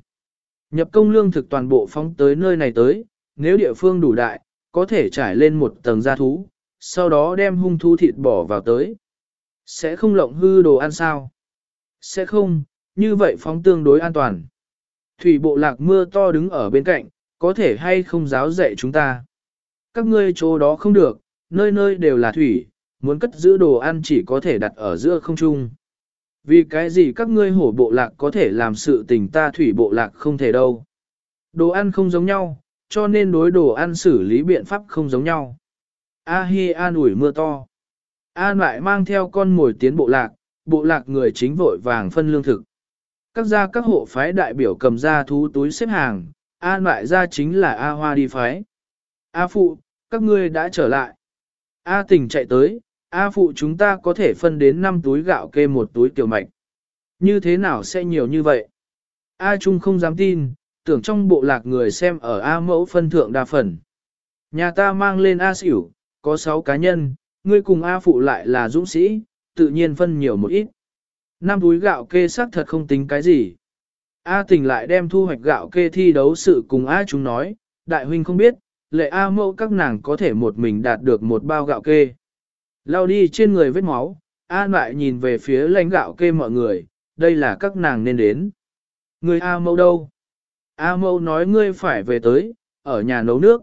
Nhập công lương thực toàn bộ phóng tới nơi này tới, nếu địa phương đủ đại, có thể trải lên một tầng da thú, sau đó đem hung thú thịt bỏ vào tới. Sẽ không lộng hư đồ ăn sao? Sẽ không, như vậy phóng tương đối an toàn. Thủy bộ lạc mưa to đứng ở bên cạnh, có thể hay không giáo dạy chúng ta. Các ngươi chỗ đó không được, nơi nơi đều là thủy, muốn cất giữ đồ ăn chỉ có thể đặt ở giữa không trung. Vì cái gì các ngươi hổ bộ lạc có thể làm sự tình ta thủy bộ lạc không thể đâu. Đồ ăn không giống nhau, cho nên đối đồ ăn xử lý biện pháp không giống nhau. A-hi an ủi mưa to. An lại mang theo con mồi tiến bộ lạc, bộ lạc người chính vội vàng phân lương thực. Các gia các hộ phái đại biểu cầm ra thú túi xếp hàng, An lại ra chính là A Hoa đi phái. A Phụ, các ngươi đã trở lại. A Tình chạy tới, A Phụ chúng ta có thể phân đến 5 túi gạo kê một túi tiểu mạch. Như thế nào sẽ nhiều như vậy? A Trung không dám tin, tưởng trong bộ lạc người xem ở A mẫu phân thượng đa phần. Nhà ta mang lên A xỉu, có 6 cá nhân, ngươi cùng A Phụ lại là dũng sĩ, tự nhiên phân nhiều một ít. Năm túi gạo kê xác thật không tính cái gì. A tình lại đem thu hoạch gạo kê thi đấu sự cùng A chúng nói, đại huynh không biết, lệ A mẫu các nàng có thể một mình đạt được một bao gạo kê. Lao đi trên người vết máu, A lại nhìn về phía lãnh gạo kê mọi người, đây là các nàng nên đến. Người A mâu đâu? A mâu nói ngươi phải về tới, ở nhà nấu nước.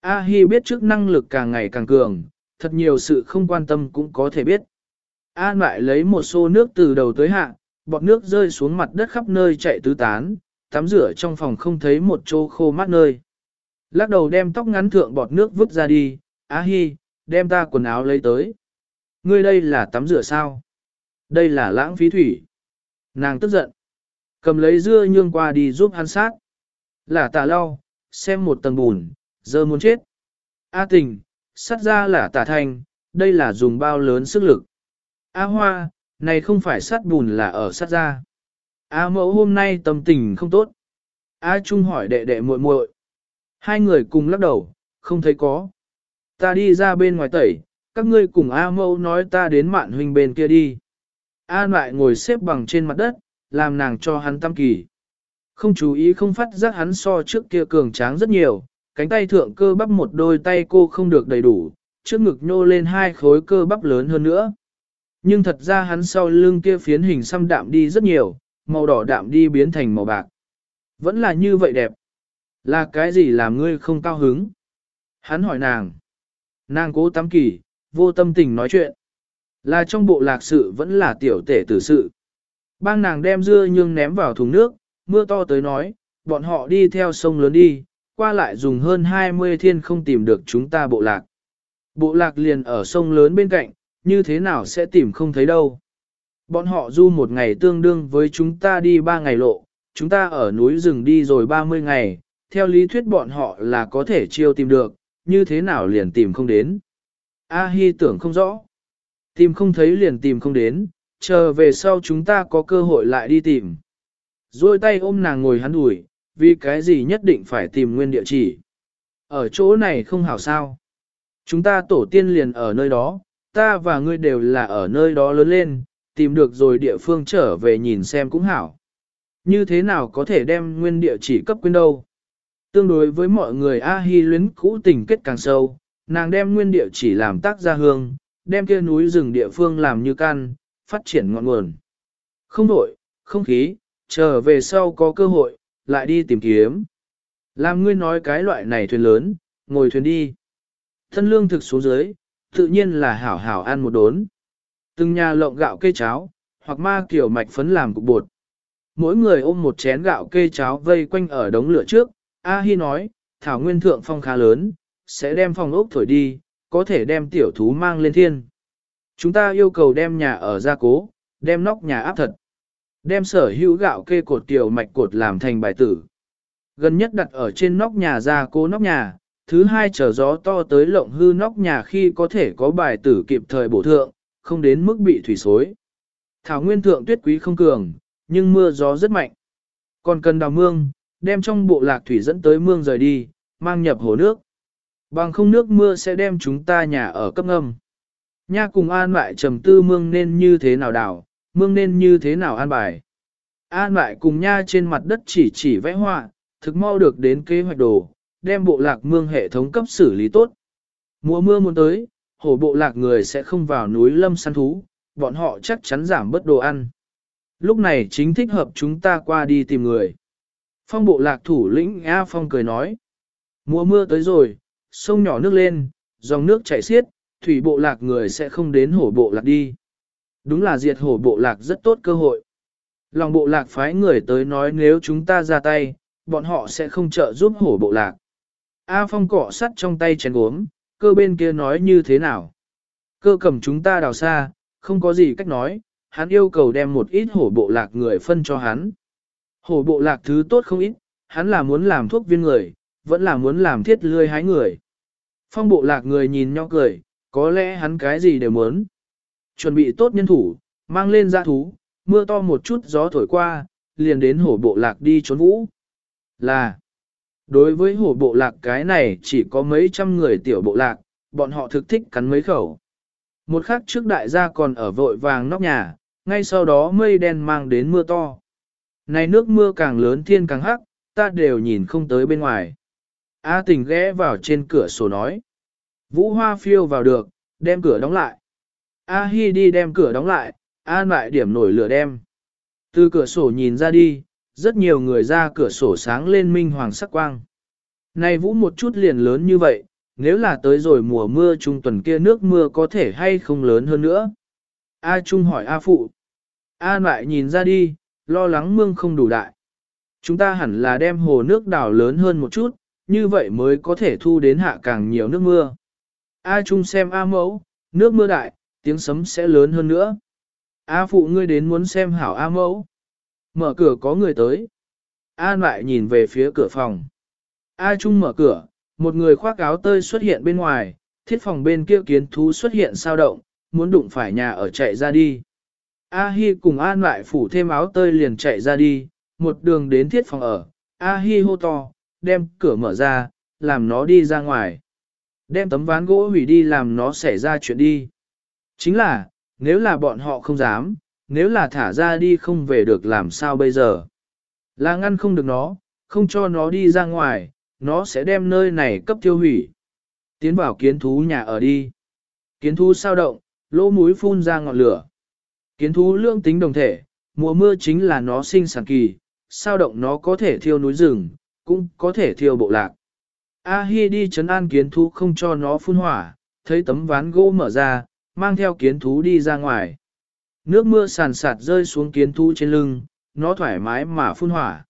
A Hi biết trước năng lực càng ngày càng cường, thật nhiều sự không quan tâm cũng có thể biết. An lại lấy một xô nước từ đầu tới hạ, bọt nước rơi xuống mặt đất khắp nơi chạy tứ tán, tắm rửa trong phòng không thấy một chỗ khô mát nơi. Lắc đầu đem tóc ngắn thượng bọt nước vứt ra đi, A hi, đem ta quần áo lấy tới. Ngươi đây là tắm rửa sao? Đây là lãng phí thủy. Nàng tức giận. Cầm lấy dưa nhương qua đi giúp hắn sát. Là tà lau, xem một tầng bùn, giờ muốn chết. A tình, sát ra là tà thành, đây là dùng bao lớn sức lực. A hoa, này không phải sát bùn là ở sát ra. A mẫu hôm nay tâm tình không tốt. A trung hỏi đệ đệ muội muội. Hai người cùng lắc đầu, không thấy có. Ta đi ra bên ngoài tẩy, các ngươi cùng A mẫu nói ta đến mạn huynh bên kia đi. A lại ngồi xếp bằng trên mặt đất, làm nàng cho hắn tâm kỳ. Không chú ý không phát giác hắn so trước kia cường tráng rất nhiều, cánh tay thượng cơ bắp một đôi tay cô không được đầy đủ, trước ngực nhô lên hai khối cơ bắp lớn hơn nữa. Nhưng thật ra hắn sau lưng kia phiến hình xăm đạm đi rất nhiều, màu đỏ đạm đi biến thành màu bạc. Vẫn là như vậy đẹp. Là cái gì làm ngươi không cao hứng? Hắn hỏi nàng. Nàng cố tắm kỳ, vô tâm tình nói chuyện. Là trong bộ lạc sự vẫn là tiểu tể tử sự. Bang nàng đem dưa nhưng ném vào thùng nước, mưa to tới nói, bọn họ đi theo sông lớn đi, qua lại dùng hơn 20 thiên không tìm được chúng ta bộ lạc. Bộ lạc liền ở sông lớn bên cạnh, như thế nào sẽ tìm không thấy đâu. Bọn họ du một ngày tương đương với chúng ta đi ba ngày lộ, chúng ta ở núi rừng đi rồi 30 ngày, theo lý thuyết bọn họ là có thể chiêu tìm được, như thế nào liền tìm không đến. A Hi tưởng không rõ. Tìm không thấy liền tìm không đến, chờ về sau chúng ta có cơ hội lại đi tìm. Rồi tay ôm nàng ngồi hắn đuổi, vì cái gì nhất định phải tìm nguyên địa chỉ. Ở chỗ này không hảo sao. Chúng ta tổ tiên liền ở nơi đó, ta và ngươi đều là ở nơi đó lớn lên, tìm được rồi địa phương trở về nhìn xem cũng hảo. Như thế nào có thể đem nguyên địa chỉ cấp quên đâu? Tương đối với mọi người A Hi luyến cũ tình kết càng sâu, nàng đem nguyên địa chỉ làm tác gia hương, đem kia núi rừng địa phương làm như căn, phát triển ngọn nguồn. Không đổi, không khí, trở về sau có cơ hội, lại đi tìm kiếm. Làm ngươi nói cái loại này thuyền lớn, ngồi thuyền đi. Thân lương thực xuống dưới, tự nhiên là hảo hảo ăn một đốn. Từng nhà lộng gạo cây cháo, hoặc ma kiểu mạch phấn làm cục bột. Mỗi người ôm một chén gạo cây cháo vây quanh ở đống lửa trước. A Hi nói, Thảo Nguyên Thượng phong khá lớn, sẽ đem phòng ốc thổi đi, có thể đem tiểu thú mang lên thiên. Chúng ta yêu cầu đem nhà ở gia cố, đem nóc nhà áp thật. Đem sở hữu gạo kê cột tiểu mạch cột làm thành bài tử. Gần nhất đặt ở trên nóc nhà gia cố nóc nhà, thứ hai chờ gió to tới lộng hư nóc nhà khi có thể có bài tử kịp thời bổ thượng, không đến mức bị thủy xối. Thảo nguyên thượng tuyết quý không cường, nhưng mưa gió rất mạnh. Còn cần đào mương, đem trong bộ lạc thủy dẫn tới mương rời đi, mang nhập hồ nước. Bằng không nước mưa sẽ đem chúng ta nhà ở cấp ngâm. Nha cùng an lại trầm tư mương nên như thế nào đảo mương nên như thế nào an bài. An lại cùng nha trên mặt đất chỉ chỉ vẽ họa, thực mau được đến kế hoạch đồ, đem bộ lạc mương hệ thống cấp xử lý tốt. Mùa mưa muốn tới, hổ bộ lạc người sẽ không vào núi lâm săn thú, bọn họ chắc chắn giảm bớt đồ ăn. Lúc này chính thích hợp chúng ta qua đi tìm người. Phong bộ lạc thủ lĩnh A Phong cười nói. Mùa mưa tới rồi, sông nhỏ nước lên, dòng nước chảy xiết, thủy bộ lạc người sẽ không đến hổ bộ lạc đi. Đúng là diệt hổ bộ lạc rất tốt cơ hội. Lòng bộ lạc phái người tới nói nếu chúng ta ra tay, bọn họ sẽ không trợ giúp hổ bộ lạc. A Phong cọ sắt trong tay chén gốm, cơ bên kia nói như thế nào. Cơ cầm chúng ta đào xa, không có gì cách nói, hắn yêu cầu đem một ít hổ bộ lạc người phân cho hắn. Hổ bộ lạc thứ tốt không ít, hắn là muốn làm thuốc viên người, vẫn là muốn làm thiết lươi hái người. Phong bộ lạc người nhìn nhau cười, có lẽ hắn cái gì đều muốn. Chuẩn bị tốt nhân thủ, mang lên ra thú, mưa to một chút gió thổi qua, liền đến hổ bộ lạc đi trốn vũ. Là, đối với hổ bộ lạc cái này chỉ có mấy trăm người tiểu bộ lạc, bọn họ thực thích cắn mấy khẩu. Một khắc trước đại gia còn ở vội vàng nóc nhà, ngay sau đó mây đen mang đến mưa to. Này nước mưa càng lớn thiên càng hắc, ta đều nhìn không tới bên ngoài. A tình ghé vào trên cửa sổ nói. Vũ hoa phiêu vào được, đem cửa đóng lại. A Hi đi đem cửa đóng lại, an lại điểm nổi lửa đem. Từ cửa sổ nhìn ra đi, rất nhiều người ra cửa sổ sáng lên minh hoàng sắc quang. Này vũ một chút liền lớn như vậy, nếu là tới rồi mùa mưa trung tuần kia nước mưa có thể hay không lớn hơn nữa. A Trung hỏi A Phụ. A lại nhìn ra đi, lo lắng mương không đủ đại. Chúng ta hẳn là đem hồ nước đảo lớn hơn một chút, như vậy mới có thể thu đến hạ càng nhiều nước mưa. A Trung xem A mẫu, nước mưa đại, tiếng sấm sẽ lớn hơn nữa. A Phụ ngươi đến muốn xem hảo A mẫu. Mở cửa có người tới. A lại nhìn về phía cửa phòng. A Trung mở cửa, một người khoác áo tơi xuất hiện bên ngoài, thiết phòng bên kia kiến thú xuất hiện sao động, muốn đụng phải nhà ở chạy ra đi. A Hi cùng An lại phủ thêm áo tơi liền chạy ra đi, một đường đến thiết phòng ở, A Hi hô to, đem cửa mở ra, làm nó đi ra ngoài. Đem tấm ván gỗ hủy đi làm nó xảy ra chuyện đi. Chính là, nếu là bọn họ không dám, nếu là thả ra đi không về được làm sao bây giờ. Là ngăn không được nó, không cho nó đi ra ngoài, nó sẽ đem nơi này cấp tiêu hủy. Tiến vào kiến thú nhà ở đi. Kiến thú sao động, lỗ mũi phun ra ngọn lửa. Kiến thú lương tính đồng thể, mùa mưa chính là nó sinh sản kỳ, sao động nó có thể thiêu núi rừng, cũng có thể thiêu bộ lạc. A Hi đi chấn an kiến thú không cho nó phun hỏa, thấy tấm ván gỗ mở ra, mang theo kiến thú đi ra ngoài. Nước mưa sàn sạt rơi xuống kiến thú trên lưng, nó thoải mái mà phun hỏa.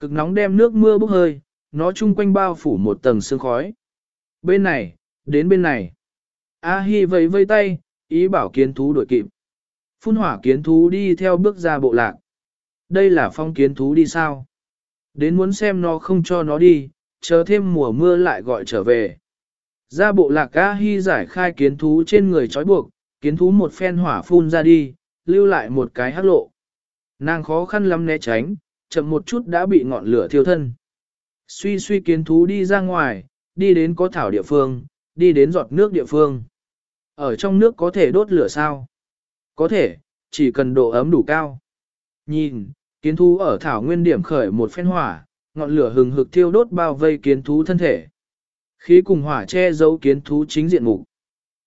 Cực nóng đem nước mưa bốc hơi, nó chung quanh bao phủ một tầng sương khói. Bên này, đến bên này. A Hi vẫy vây tay, ý bảo kiến thú đuổi kịp. Phun hỏa kiến thú đi theo bước ra bộ lạc. Đây là phong kiến thú đi sao? Đến muốn xem nó không cho nó đi, chờ thêm mùa mưa lại gọi trở về. Ra bộ lạc A Hi giải khai kiến thú trên người trói buộc, kiến thú một phen hỏa phun ra đi, lưu lại một cái hắc lộ. Nàng khó khăn lắm né tránh, chậm một chút đã bị ngọn lửa thiêu thân. Suy suy kiến thú đi ra ngoài, đi đến có thảo địa phương, đi đến giọt nước địa phương. Ở trong nước có thể đốt lửa sao? Có thể, chỉ cần độ ấm đủ cao. Nhìn, kiến thú ở thảo nguyên điểm khởi một phen hỏa, ngọn lửa hừng hực thiêu đốt bao vây kiến thú thân thể. Khí cùng hỏa che giấu kiến thú chính diện mục.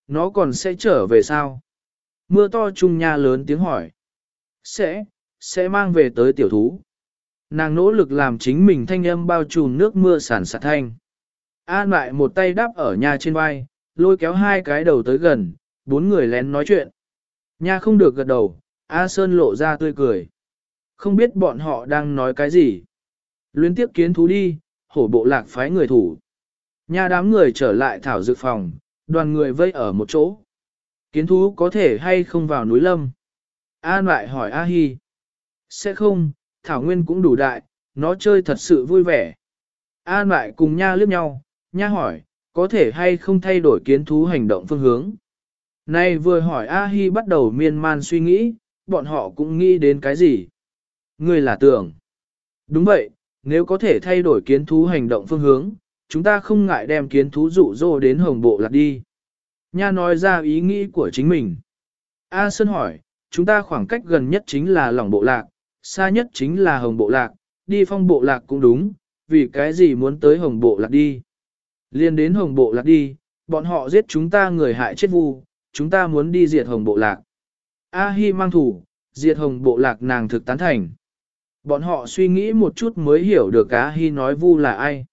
Nó còn sẽ trở về sao? Mưa to trung nha lớn tiếng hỏi. Sẽ, sẽ mang về tới tiểu thú. Nàng nỗ lực làm chính mình thanh âm bao trùm nước mưa sản sạt thanh. An lại một tay đáp ở nhà trên vai, lôi kéo hai cái đầu tới gần, bốn người lén nói chuyện. Nha không được gật đầu, A Sơn lộ ra tươi cười. Không biết bọn họ đang nói cái gì. Luyến tiếp kiến thú đi, hổ bộ lạc phái người thủ. Nha đám người trở lại thảo dược phòng, đoàn người vây ở một chỗ. Kiến thú có thể hay không vào núi lâm? An lại hỏi A Hi. Sẽ không, Thảo Nguyên cũng đủ đại, nó chơi thật sự vui vẻ. An lại cùng Nha liếc nhau, Nha hỏi, có thể hay không thay đổi kiến thú hành động phương hướng? Nay vừa hỏi A Hi bắt đầu miên man suy nghĩ, bọn họ cũng nghĩ đến cái gì? Ngươi là tưởng. Đúng vậy, nếu có thể thay đổi kiến thú hành động phương hướng, chúng ta không ngại đem kiến thú dụ dỗ đến hồng bộ lạc đi. Nha nói ra ý nghĩ của chính mình. A Sơn hỏi, chúng ta khoảng cách gần nhất chính là lòng bộ lạc, xa nhất chính là hồng bộ lạc, đi phong bộ lạc cũng đúng, vì cái gì muốn tới hồng bộ lạc đi. Liên đến hồng bộ lạc đi, bọn họ giết chúng ta người hại chết vu, chúng ta muốn đi diệt hồng bộ lạc. A Hi mang thủ, diệt hồng bộ lạc nàng thực tán thành. Bọn họ suy nghĩ một chút mới hiểu được A Hi nói vu là ai.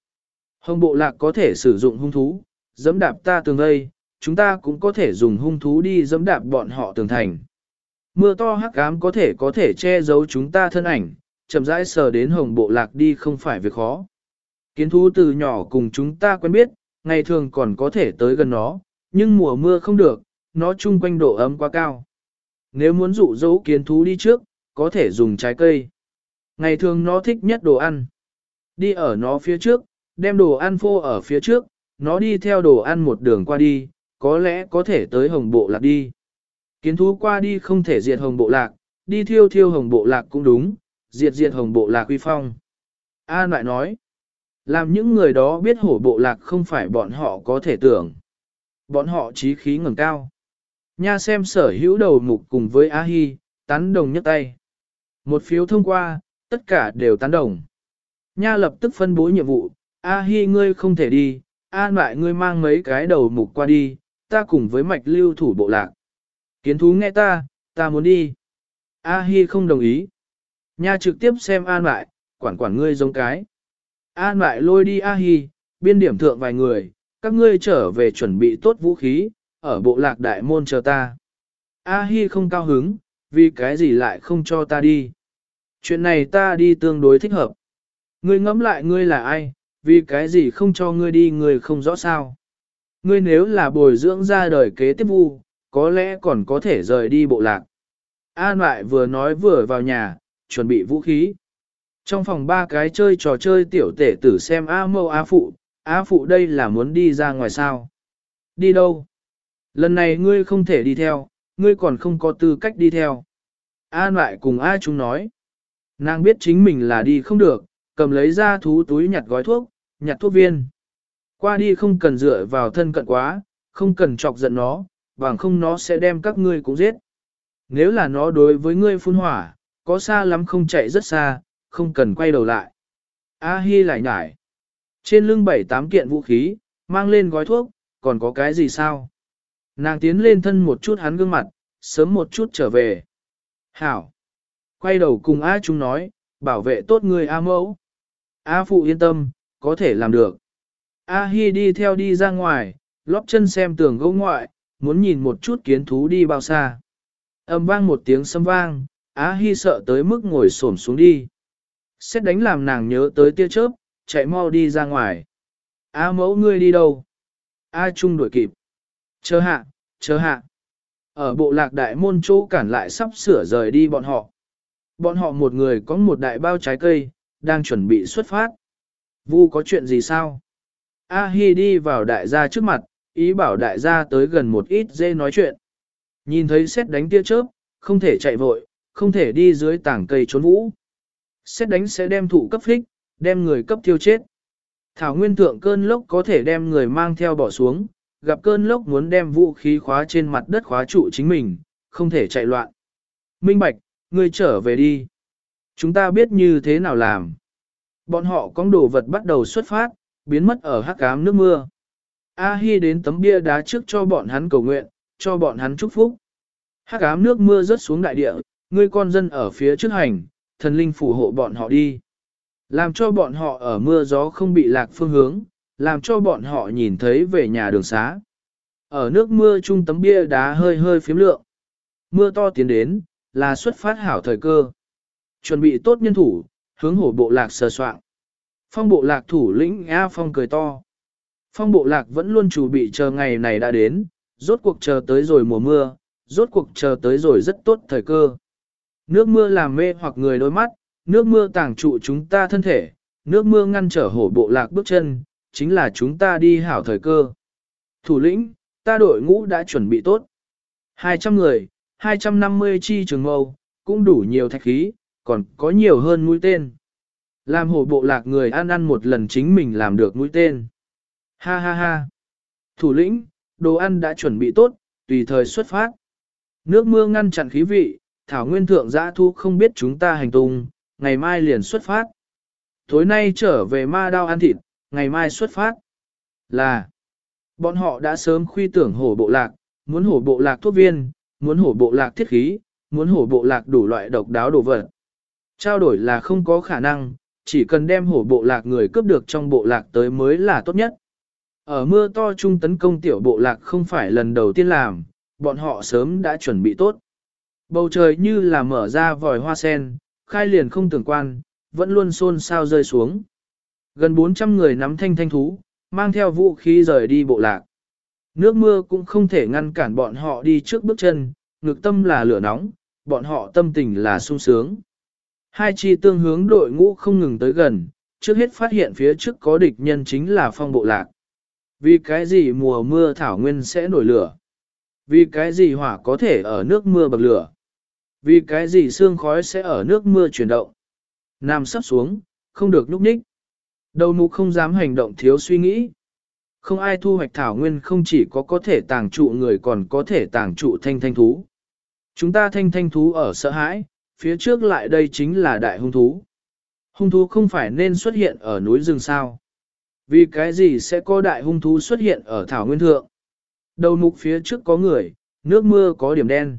Hồng bộ lạc có thể sử dụng hung thú, dẫm đạp ta tường vây, chúng ta cũng có thể dùng hung thú đi dẫm đạp bọn họ tường thành. Mưa to hắc ám có thể có thể che giấu chúng ta thân ảnh, chậm rãi sờ đến hồng bộ lạc đi không phải việc khó. Kiến thú từ nhỏ cùng chúng ta quen biết, ngày thường còn có thể tới gần nó, nhưng mùa mưa không được, nó chung quanh độ ấm quá cao. Nếu muốn dụ dỗ kiến thú đi trước, có thể dùng trái cây. Ngày thường nó thích nhất đồ ăn. Đi ở nó phía trước, đem đồ ăn phô ở phía trước, nó đi theo đồ ăn một đường qua đi, có lẽ có thể tới hồng bộ lạc đi. Kiến thú qua đi không thể diệt hồng bộ lạc, đi thiêu thiêu hồng bộ lạc cũng đúng, diệt diệt hồng bộ lạc uy phong. An lại nói, làm những người đó biết hổ bộ lạc không phải bọn họ có thể tưởng. Bọn họ trí khí ngẩng cao. Nha xem sở hữu đầu mục cùng với A Hi, tán đồng nhấc tay. Một phiếu thông qua, tất cả đều tán đồng. Nha lập tức phân bố nhiệm vụ, A Hi ngươi không thể đi, an lại ngươi mang mấy cái đầu mục qua đi, ta cùng với mạch lưu thủ bộ lạc. Kiến thú nghe ta, ta muốn đi. A Hi không đồng ý. Nha trực tiếp xem an lại, quản quản ngươi giống cái. An lại lôi đi A Hi, biên điểm thượng vài người, các ngươi trở về chuẩn bị tốt vũ khí, ở bộ lạc đại môn chờ ta. A Hi không cao hứng, vì cái gì lại không cho ta đi. Chuyện này ta đi tương đối thích hợp. Ngươi ngẫm lại ngươi là ai, vì cái gì không cho ngươi đi ngươi không rõ sao. Ngươi nếu là bồi dưỡng ra đời kế tiếp vu, có lẽ còn có thể rời đi bộ lạc. An lại vừa nói vừa vào nhà, chuẩn bị vũ khí. Trong phòng ba cái chơi trò chơi tiểu tể tử xem A mâu A phụ, A phụ đây là muốn đi ra ngoài sao. Đi đâu? Lần này ngươi không thể đi theo, ngươi còn không có tư cách đi theo. An lại cùng A chúng nói. Nàng biết chính mình là đi không được, cầm lấy ra thú túi nhặt gói thuốc, nhặt thuốc viên. Qua đi không cần dựa vào thân cận quá, không cần chọc giận nó, bằng không nó sẽ đem các ngươi cũng giết. Nếu là nó đối với ngươi phun hỏa, có xa lắm không chạy rất xa, không cần quay đầu lại. A Hi lại nhải. Trên lưng bảy tám kiện vũ khí, mang lên gói thuốc, còn có cái gì sao? Nàng tiến lên thân một chút hắn gương mặt, sớm một chút trở về. Hảo. Quay đầu cùng A chúng nói, bảo vệ tốt người A mẫu. A phụ yên tâm, có thể làm được. A Hi đi theo đi ra ngoài, lóp chân xem tường gỗ ngoại, muốn nhìn một chút kiến thú đi bao xa. Âm vang một tiếng sâm vang, A Hi sợ tới mức ngồi xổm xuống đi. Xét đánh làm nàng nhớ tới tia chớp, chạy mau đi ra ngoài. A mẫu ngươi đi đâu? A Trung đuổi kịp. Chờ hạ, chờ hạ. Ở bộ lạc đại môn chỗ cản lại sắp sửa rời đi bọn họ. Bọn họ một người có một đại bao trái cây, đang chuẩn bị xuất phát. Vu có chuyện gì sao? A Hi đi vào đại gia trước mặt, ý bảo đại gia tới gần một ít dê nói chuyện. Nhìn thấy xét đánh tia chớp, không thể chạy vội, không thể đi dưới tảng cây trốn vũ. Xét đánh sẽ đem thụ cấp phích, đem người cấp thiêu chết. Thảo nguyên thượng cơn lốc có thể đem người mang theo bỏ xuống, gặp cơn lốc muốn đem vũ khí khóa trên mặt đất khóa trụ chính mình, không thể chạy loạn. Minh Bạch, ngươi trở về đi. Chúng ta biết như thế nào làm. Bọn họ con đồ vật bắt đầu xuất phát, biến mất ở hắc ám nước mưa. A Hi đến tấm bia đá trước cho bọn hắn cầu nguyện, cho bọn hắn chúc phúc. Hắc ám nước mưa rớt xuống đại địa, ngươi con dân ở phía trước hành, thần linh phù hộ bọn họ đi. Làm cho bọn họ ở mưa gió không bị lạc phương hướng, làm cho bọn họ nhìn thấy về nhà đường xá. Ở nước mưa trung tấm bia đá hơi hơi phím lượng. Mưa to tiến đến, là xuất phát hảo thời cơ. Chuẩn bị tốt nhân thủ, hướng hổ bộ lạc sờ soạn. Phong bộ lạc thủ lĩnh A Phong cười to. Phong bộ lạc vẫn luôn chuẩn bị chờ ngày này đã đến, rốt cuộc chờ tới rồi mùa mưa, rốt cuộc chờ tới rồi rất tốt thời cơ. Nước mưa làm mê hoặc người đôi mắt, nước mưa tàng trụ chúng ta thân thể, nước mưa ngăn trở hổ bộ lạc bước chân, chính là chúng ta đi hảo thời cơ. Thủ lĩnh, ta đội ngũ đã chuẩn bị tốt. 200 người, 250 chi trường mâu, cũng đủ nhiều thạch khí, còn có nhiều hơn mũi tên. Làm hổ bộ lạc người ăn ăn một lần chính mình làm được mũi tên. Ha ha ha. Thủ lĩnh, đồ ăn đã chuẩn bị tốt, tùy thời xuất phát. Nước mưa ngăn chặn khí vị, thảo nguyên thượng giã thu không biết chúng ta hành tung, ngày mai liền xuất phát. Tối nay trở về ma đao ăn thịt, ngày mai xuất phát. Là, bọn họ đã sớm khuy tưởng hổ bộ lạc, muốn hổ bộ lạc thuốc viên, muốn hổ bộ lạc thiết khí, muốn hổ bộ lạc đủ loại độc đáo đồ vật. Trao đổi là không có khả năng, chỉ cần đem hổ bộ lạc người cướp được trong bộ lạc tới mới là tốt nhất. Ở mưa to trung tấn công tiểu bộ lạc không phải lần đầu tiên làm, bọn họ sớm đã chuẩn bị tốt. Bầu trời như là mở ra vòi hoa sen, khai liền không tưởng quan, vẫn luôn xôn sao rơi xuống. Gần 400 người nắm thanh thanh thú, mang theo vũ khí rời đi bộ lạc. Nước mưa cũng không thể ngăn cản bọn họ đi trước bước chân, ngực tâm là lửa nóng, bọn họ tâm tình là sung sướng. Hai chi tương hướng đội ngũ không ngừng tới gần, trước hết phát hiện phía trước có địch nhân chính là phong bộ lạc. Vì cái gì mùa mưa thảo nguyên sẽ nổi lửa? Vì cái gì hỏa có thể ở nước mưa bậc lửa? Vì cái gì xương khói sẽ ở nước mưa chuyển động? Nam sắp xuống, không được núp ních. Đầu mục không dám hành động thiếu suy nghĩ. Không ai thu hoạch thảo nguyên không chỉ có có thể tàng trụ người còn có thể tàng trụ thanh thanh thú. Chúng ta thanh thanh thú ở sợ hãi, phía trước lại đây chính là đại hung thú. Hung thú không phải nên xuất hiện ở núi rừng sao. Vì cái gì sẽ có đại hung thú xuất hiện ở thảo nguyên thượng? Đầu mục phía trước có người, nước mưa có điểm đen.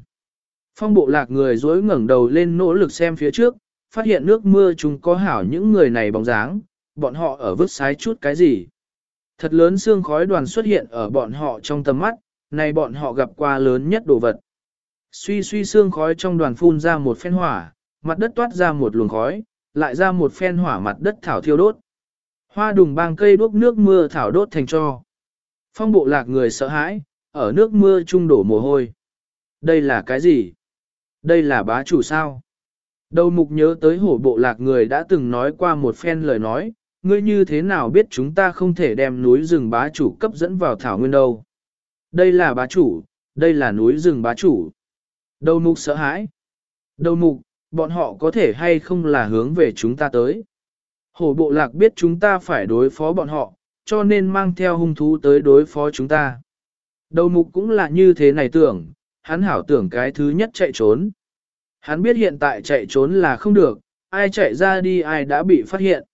Phong bộ lạc người dối ngẩng đầu lên nỗ lực xem phía trước, phát hiện nước mưa chúng có hảo những người này bóng dáng, bọn họ ở vứt sái chút cái gì. Thật lớn xương khói đoàn xuất hiện ở bọn họ trong tầm mắt, này bọn họ gặp qua lớn nhất đồ vật. Suy suy xương khói trong đoàn phun ra một phen hỏa, mặt đất toát ra một luồng khói, lại ra một phen hỏa mặt đất thảo thiêu đốt. Hoa đùng bang cây đuốc nước mưa thảo đốt thành cho. Phong bộ lạc người sợ hãi, ở nước mưa trung đổ mồ hôi. Đây là cái gì? Đây là bá chủ sao? Đầu mục nhớ tới hổ bộ lạc người đã từng nói qua một phen lời nói, ngươi như thế nào biết chúng ta không thể đem núi rừng bá chủ cấp dẫn vào thảo nguyên đâu? Đây là bá chủ, đây là núi rừng bá chủ. Đầu mục sợ hãi. Đầu mục, bọn họ có thể hay không là hướng về chúng ta tới. Hổ bộ lạc biết chúng ta phải đối phó bọn họ, cho nên mang theo hung thú tới đối phó chúng ta. Đầu mục cũng là như thế này tưởng, hắn hảo tưởng cái thứ nhất chạy trốn. Hắn biết hiện tại chạy trốn là không được, ai chạy ra đi ai đã bị phát hiện.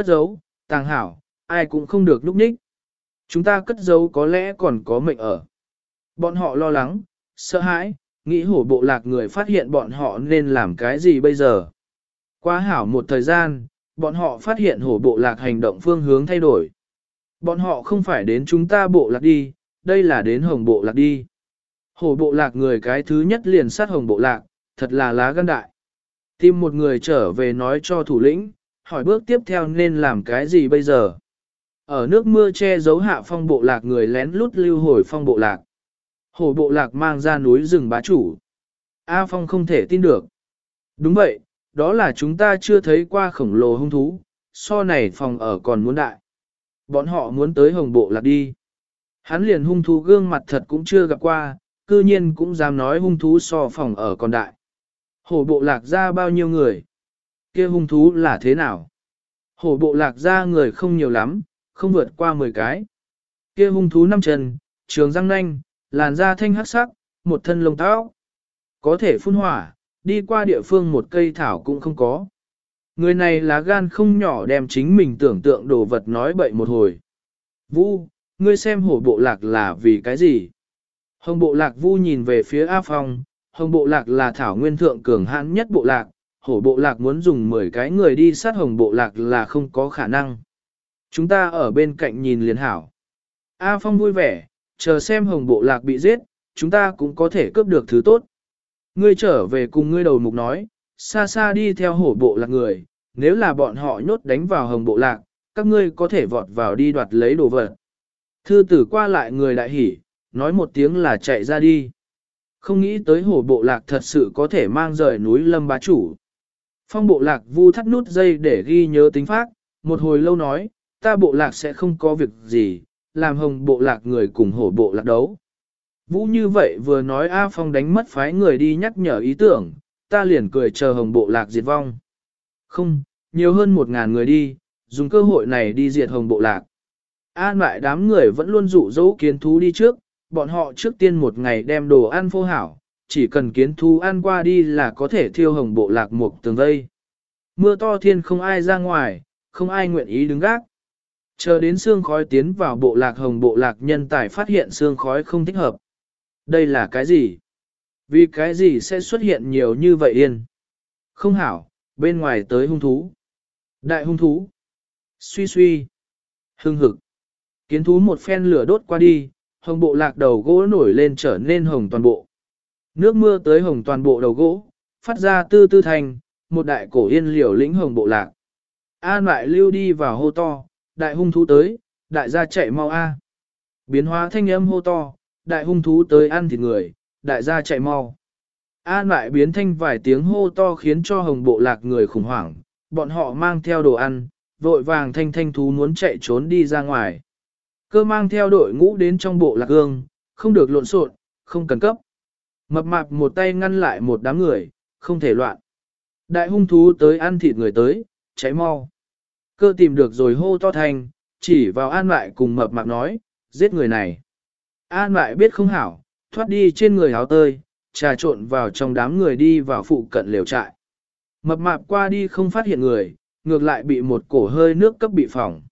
Cất giấu, tàng hảo, ai cũng không được núp ních. Chúng ta cất giấu có lẽ còn có mệnh ở. Bọn họ lo lắng, sợ hãi, nghĩ hổ bộ lạc người phát hiện bọn họ nên làm cái gì bây giờ. Qua hảo một thời gian, bọn họ phát hiện hổ bộ lạc hành động phương hướng thay đổi. Bọn họ không phải đến chúng ta bộ lạc đi, đây là đến hồng bộ lạc đi. Hổ bộ lạc người cái thứ nhất liền sát hồng bộ lạc, thật là lá gan đại. Tìm một người trở về nói cho thủ lĩnh, hỏi bước tiếp theo nên làm cái gì bây giờ. Ở nước mưa che giấu hạ phong bộ lạc người lén lút lưu hồi phong bộ lạc. Hồ bộ lạc mang ra núi rừng bá chủ. A Phong không thể tin được. Đúng vậy, đó là chúng ta chưa thấy qua khổng lồ hung thú, so này phòng ở còn muốn đại. Bọn họ muốn tới hồng bộ lạc đi. Hắn liền hung thú gương mặt thật cũng chưa gặp qua, cư nhiên cũng dám nói hung thú so phòng ở còn đại. Hổ bộ lạc ra bao nhiêu người? Kia hung thú là thế nào? Hổ bộ lạc ra người không nhiều lắm, không vượt qua 10 cái. kia hung thú năm chân, trường răng nanh, làn da thanh hắc sắc, một thân lông táo. Có thể phun hỏa, đi qua địa phương một cây thảo cũng không có. Người này là gan không nhỏ đem chính mình tưởng tượng đồ vật nói bậy một hồi. Vu, ngươi xem hổ bộ lạc là vì cái gì? Hồng bộ lạc vu nhìn về phía A Phong, hồng bộ lạc là thảo nguyên thượng cường hãn nhất bộ lạc, hổ bộ lạc muốn dùng 10 cái người đi sát hồng bộ lạc là không có khả năng. Chúng ta ở bên cạnh nhìn liền hảo. A Phong vui vẻ, chờ xem hồng bộ lạc bị giết, chúng ta cũng có thể cướp được thứ tốt. Ngươi trở về cùng ngươi đầu mục nói, xa xa đi theo hổ bộ lạc người, nếu là bọn họ nhốt đánh vào hồng bộ lạc, các ngươi có thể vọt vào đi đoạt lấy đồ vật. Thư tử qua lại người đại hỉ, nói một tiếng là chạy ra đi. Không nghĩ tới hổ bộ lạc thật sự có thể mang rời núi lâm bá chủ. Phong bộ lạc vu thắt nút dây để ghi nhớ tính pháp, một hồi lâu nói, ta bộ lạc sẽ không có việc gì, làm hồng bộ lạc người cùng hổ bộ lạc đấu. Vũ như vậy vừa nói A Phong đánh mất phái người đi nhắc nhở ý tưởng, ta liền cười chờ hồng bộ lạc diệt vong. Không, nhiều hơn một ngàn người đi, dùng cơ hội này đi diệt hồng bộ lạc. An lại đám người vẫn luôn dụ dỗ kiến thú đi trước, bọn họ trước tiên một ngày đem đồ ăn phô hảo, chỉ cần kiến thú ăn qua đi là có thể thiêu hồng bộ lạc mục tường vây. Mưa to thiên không ai ra ngoài, không ai nguyện ý đứng gác. Chờ đến xương khói tiến vào bộ lạc hồng bộ lạc nhân tài phát hiện xương khói không thích hợp. Đây là cái gì? Vì cái gì sẽ xuất hiện nhiều như vậy yên? Không hảo, bên ngoài tới hung thú. Đại hung thú. Suy suy. Hưng hực. Kiến thú một phen lửa đốt qua đi, hồng bộ lạc đầu gỗ nổi lên trở nên hồng toàn bộ. Nước mưa tới hồng toàn bộ đầu gỗ, phát ra tư tư thành, một đại cổ yên liều lĩnh hồng bộ lạc. An lại lưu đi vào hô to, đại hung thú tới, đại gia chạy mau a. Biến hóa thanh âm hô to, đại hung thú tới ăn thịt người, đại gia chạy mau. An lại biến thanh vài tiếng hô to khiến cho hồng bộ lạc người khủng hoảng, bọn họ mang theo đồ ăn, vội vàng thanh thanh thú muốn chạy trốn đi ra ngoài. Cơ mang theo đội ngũ đến trong bộ lạc gương, không được lộn xộn, không cần cấp. Mập mạp một tay ngăn lại một đám người, không thể loạn. Đại hung thú tới ăn thịt người tới, cháy mau. Cơ tìm được rồi hô to thành, chỉ vào an lại cùng mập mạp nói, giết người này. An lại biết không hảo, thoát đi trên người áo tơi, trà trộn vào trong đám người đi vào phụ cận liều trại. Mập mạp qua đi không phát hiện người, ngược lại bị một cổ hơi nước cấp bị phỏng.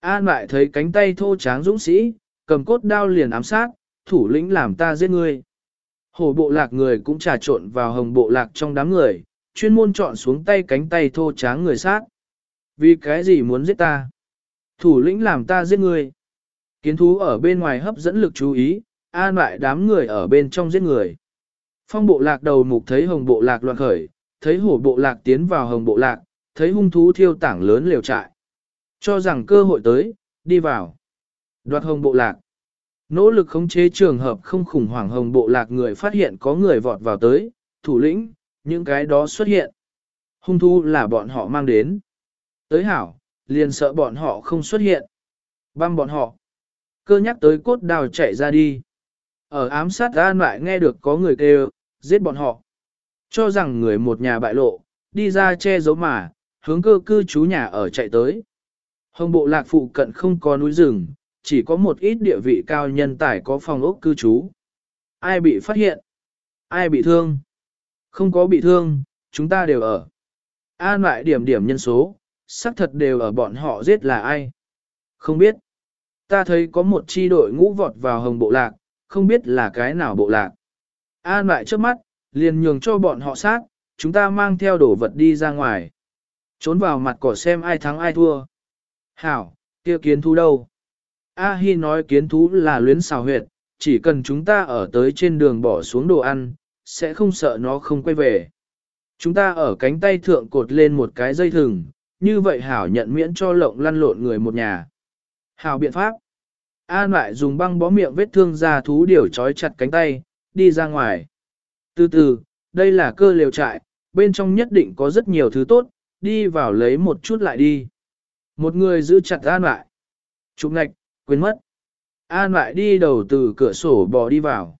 An lại thấy cánh tay thô tráng dũng sĩ, cầm cốt đao liền ám sát, thủ lĩnh làm ta giết ngươi. Hổ bộ lạc người cũng trà trộn vào hồng bộ lạc trong đám người, chuyên môn chọn xuống tay cánh tay thô tráng người sát. Vì cái gì muốn giết ta? Thủ lĩnh làm ta giết người. Kiến thú ở bên ngoài hấp dẫn lực chú ý, an lại đám người ở bên trong giết người. Phong bộ lạc đầu mục thấy hồng bộ lạc loạn khởi, thấy hổ bộ lạc tiến vào hồng bộ lạc, thấy hung thú thiêu tảng lớn liều trại. Cho rằng cơ hội tới, đi vào. Đoạt hồng bộ lạc. Nỗ lực khống chế trường hợp không khủng hoảng hồng bộ lạc người phát hiện có người vọt vào tới, thủ lĩnh, những cái đó xuất hiện. Hung thu là bọn họ mang đến. Tới hảo, liền sợ bọn họ không xuất hiện. Băm bọn họ. Cơ nhắc tới cốt đào chạy ra đi. Ở ám sát an lại nghe được có người kêu, giết bọn họ. Cho rằng người một nhà bại lộ, đi ra che giấu mà, hướng cơ cư chú nhà ở chạy tới. Hồng bộ lạc phụ cận không có núi rừng, chỉ có một ít địa vị cao nhân tài có phòng ốc cư trú. Ai bị phát hiện? Ai bị thương? Không có bị thương, chúng ta đều ở. An lại điểm điểm nhân số, xác thật đều ở bọn họ giết là ai? Không biết. Ta thấy có một chi đội ngũ vọt vào hồng bộ lạc, không biết là cái nào bộ lạc. An lại trước mắt, liền nhường cho bọn họ sát, chúng ta mang theo đồ vật đi ra ngoài. Trốn vào mặt cỏ xem ai thắng ai thua. Hảo, kia kiến thu đâu? A Hi nói kiến thú là luyến xào huyệt, chỉ cần chúng ta ở tới trên đường bỏ xuống đồ ăn, sẽ không sợ nó không quay về. Chúng ta ở cánh tay thượng cột lên một cái dây thừng, như vậy Hảo nhận miễn cho lộng lăn lộn người một nhà. Hảo biện pháp. An lại dùng băng bó miệng vết thương ra thú điều trói chặt cánh tay, đi ra ngoài. Từ từ, đây là cơ liều trại, bên trong nhất định có rất nhiều thứ tốt, đi vào lấy một chút lại đi. Một người giữ chặt An lại. Chụp ngạch, quên mất. An lại đi đầu từ cửa sổ bò đi vào.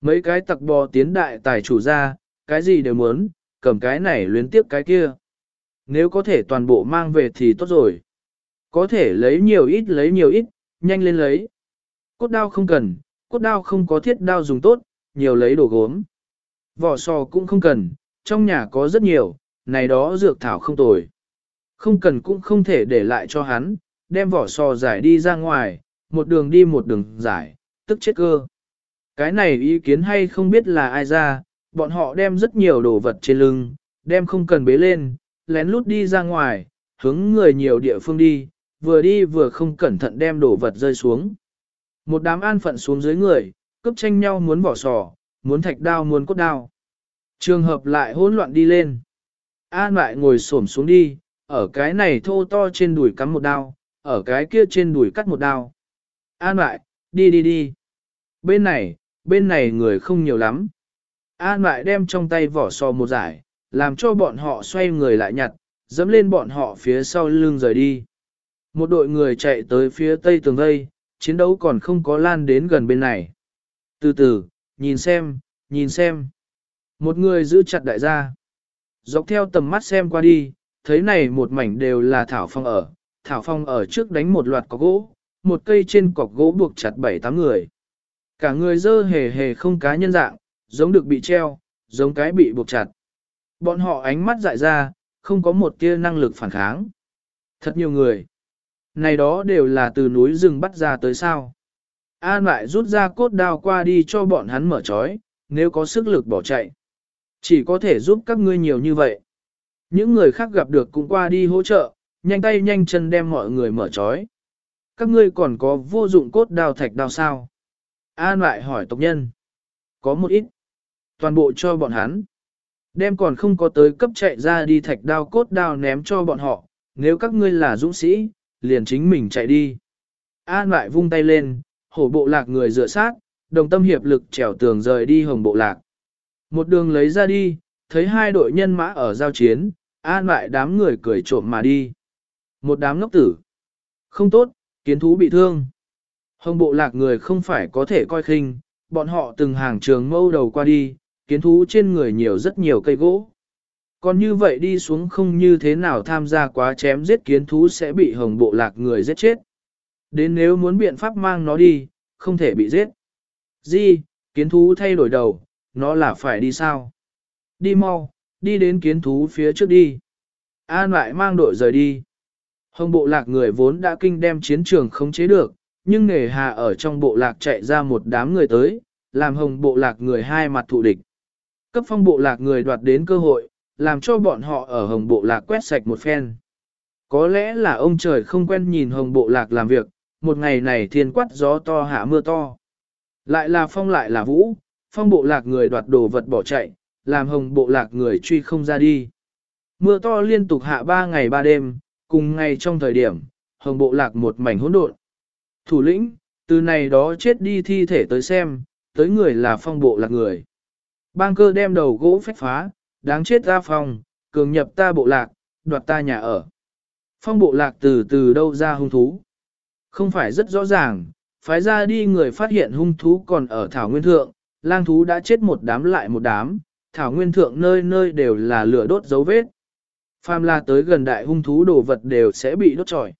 Mấy cái tặc bò tiến đại tài chủ ra, cái gì đều muốn, cầm cái này luyến tiếp cái kia. Nếu có thể toàn bộ mang về thì tốt rồi. Có thể lấy nhiều ít lấy nhiều ít, nhanh lên lấy. Cốt đao không cần, cốt đao không có thiết đao dùng tốt, nhiều lấy đồ gốm. Vỏ sò cũng không cần, trong nhà có rất nhiều, này đó dược thảo không tồi. Không cần cũng không thể để lại cho hắn, đem vỏ sò giải đi ra ngoài, một đường đi một đường giải, tức chết cơ. Cái này ý kiến hay không biết là ai ra, bọn họ đem rất nhiều đồ vật trên lưng, đem không cần bế lên, lén lút đi ra ngoài, hướng người nhiều địa phương đi, vừa đi vừa không cẩn thận đem đồ vật rơi xuống. Một đám an phận xuống dưới người, cướp tranh nhau muốn vỏ sò, muốn thạch đao muốn cốt đao. Trường hợp lại hỗn loạn đi lên. An lại ngồi xổm xuống đi, ở cái này thô to trên đùi cắm một đao, ở cái kia trên đùi cắt một đao. An lại, đi đi đi. Bên này, bên này người không nhiều lắm. An lại đem trong tay vỏ sò một giải, làm cho bọn họ xoay người lại nhặt, dẫm lên bọn họ phía sau lưng rời đi. Một đội người chạy tới phía tây tường vây, chiến đấu còn không có lan đến gần bên này. Từ từ, nhìn xem, nhìn xem. Một người giữ chặt đại gia. Dọc theo tầm mắt xem qua đi, thấy này một mảnh đều là Thảo Phong ở. Thảo Phong ở trước đánh một loạt cọc gỗ, một cây trên cọc gỗ buộc chặt bảy tám người. Cả người dơ hề hề không cá nhân dạng, giống được bị treo, giống cái bị buộc chặt. Bọn họ ánh mắt dại ra, không có một tia năng lực phản kháng. Thật nhiều người. Này đó đều là từ núi rừng bắt ra tới sao. An lại rút ra cốt đao qua đi cho bọn hắn mở trói, nếu có sức lực bỏ chạy. Chỉ có thể giúp các ngươi nhiều như vậy. Những người khác gặp được cũng qua đi hỗ trợ, nhanh tay nhanh chân đem mọi người mở trói. Các ngươi còn có vô dụng cốt đao thạch đao sao? An lại hỏi tộc nhân. Có một ít. Toàn bộ cho bọn hắn. Đem còn không có tới cấp chạy ra đi thạch đao cốt đao ném cho bọn họ. Nếu các ngươi là dũng sĩ, liền chính mình chạy đi. An lại vung tay lên, hổ bộ lạc người dựa sát, đồng tâm hiệp lực trèo tường rời đi hồng bộ lạc. Một đường lấy ra đi, thấy hai đội nhân mã ở giao chiến, an lại đám người cười trộm mà đi. Một đám ngốc tử. Không tốt, kiến thú bị thương. Hồng bộ lạc người không phải có thể coi khinh, bọn họ từng hàng trường mâu đầu qua đi, kiến thú trên người nhiều rất nhiều cây gỗ. Còn như vậy đi xuống không như thế nào tham gia quá chém giết kiến thú sẽ bị hồng bộ lạc người giết chết. Đến nếu muốn biện pháp mang nó đi, không thể bị giết. Di, kiến thú thay đổi đầu, nó là phải đi sao? Đi mau, đi đến kiến thú phía trước đi. An lại mang đội rời đi. Hồng bộ lạc người vốn đã kinh đem chiến trường khống chế được, nhưng nghề hà ở trong bộ lạc chạy ra một đám người tới, làm hồng bộ lạc người hai mặt thụ địch. Cấp phong bộ lạc người đoạt đến cơ hội, làm cho bọn họ ở hồng bộ lạc quét sạch một phen. Có lẽ là ông trời không quen nhìn hồng bộ lạc làm việc, một ngày này thiên quát gió to hạ mưa to. Lại là phong lại là vũ, phong bộ lạc người đoạt đồ vật bỏ chạy, làm hồng bộ lạc người truy không ra đi. Mưa to liên tục hạ ba ngày ba đêm, cùng ngày trong thời điểm, hồng bộ lạc một mảnh hỗn độn. Thủ lĩnh, từ này đó chết đi thi thể tới xem, tới người là phong bộ lạc người. Bang cơ đem đầu gỗ phách phá, đáng chết ra phòng cường nhập ta bộ lạc, đoạt ta nhà ở. Phong bộ lạc từ từ đâu ra hung thú. Không phải rất rõ ràng, phái ra đi người phát hiện hung thú còn ở Thảo Nguyên Thượng, lang thú đã chết một đám lại một đám, Thảo Nguyên Thượng nơi nơi đều là lửa đốt dấu vết. Phàm là tới gần đại hung thú đồ vật đều sẽ bị đốt trọi.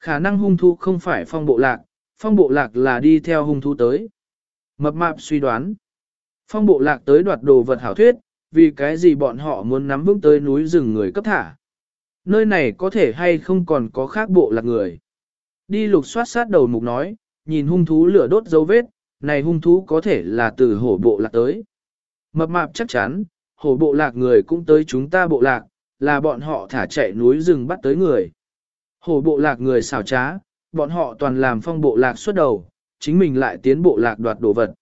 Khả năng hung thú không phải phong bộ lạc, phong bộ lạc là đi theo hung thú tới. Mập mạp suy đoán. Phong bộ lạc tới đoạt đồ vật hảo thuyết, vì cái gì bọn họ muốn nắm vững tới núi rừng người cấp thả. Nơi này có thể hay không còn có khác bộ lạc người. Đi lục soát sát đầu mục nói, nhìn hung thú lửa đốt dấu vết, này hung thú có thể là từ hổ bộ lạc tới. Mập mạp chắc chắn, hổ bộ lạc người cũng tới chúng ta bộ lạc, là bọn họ thả chạy núi rừng bắt tới người. Hổ bộ lạc người xảo trá, bọn họ toàn làm phong bộ lạc xuất đầu, chính mình lại tiến bộ lạc đoạt đồ vật.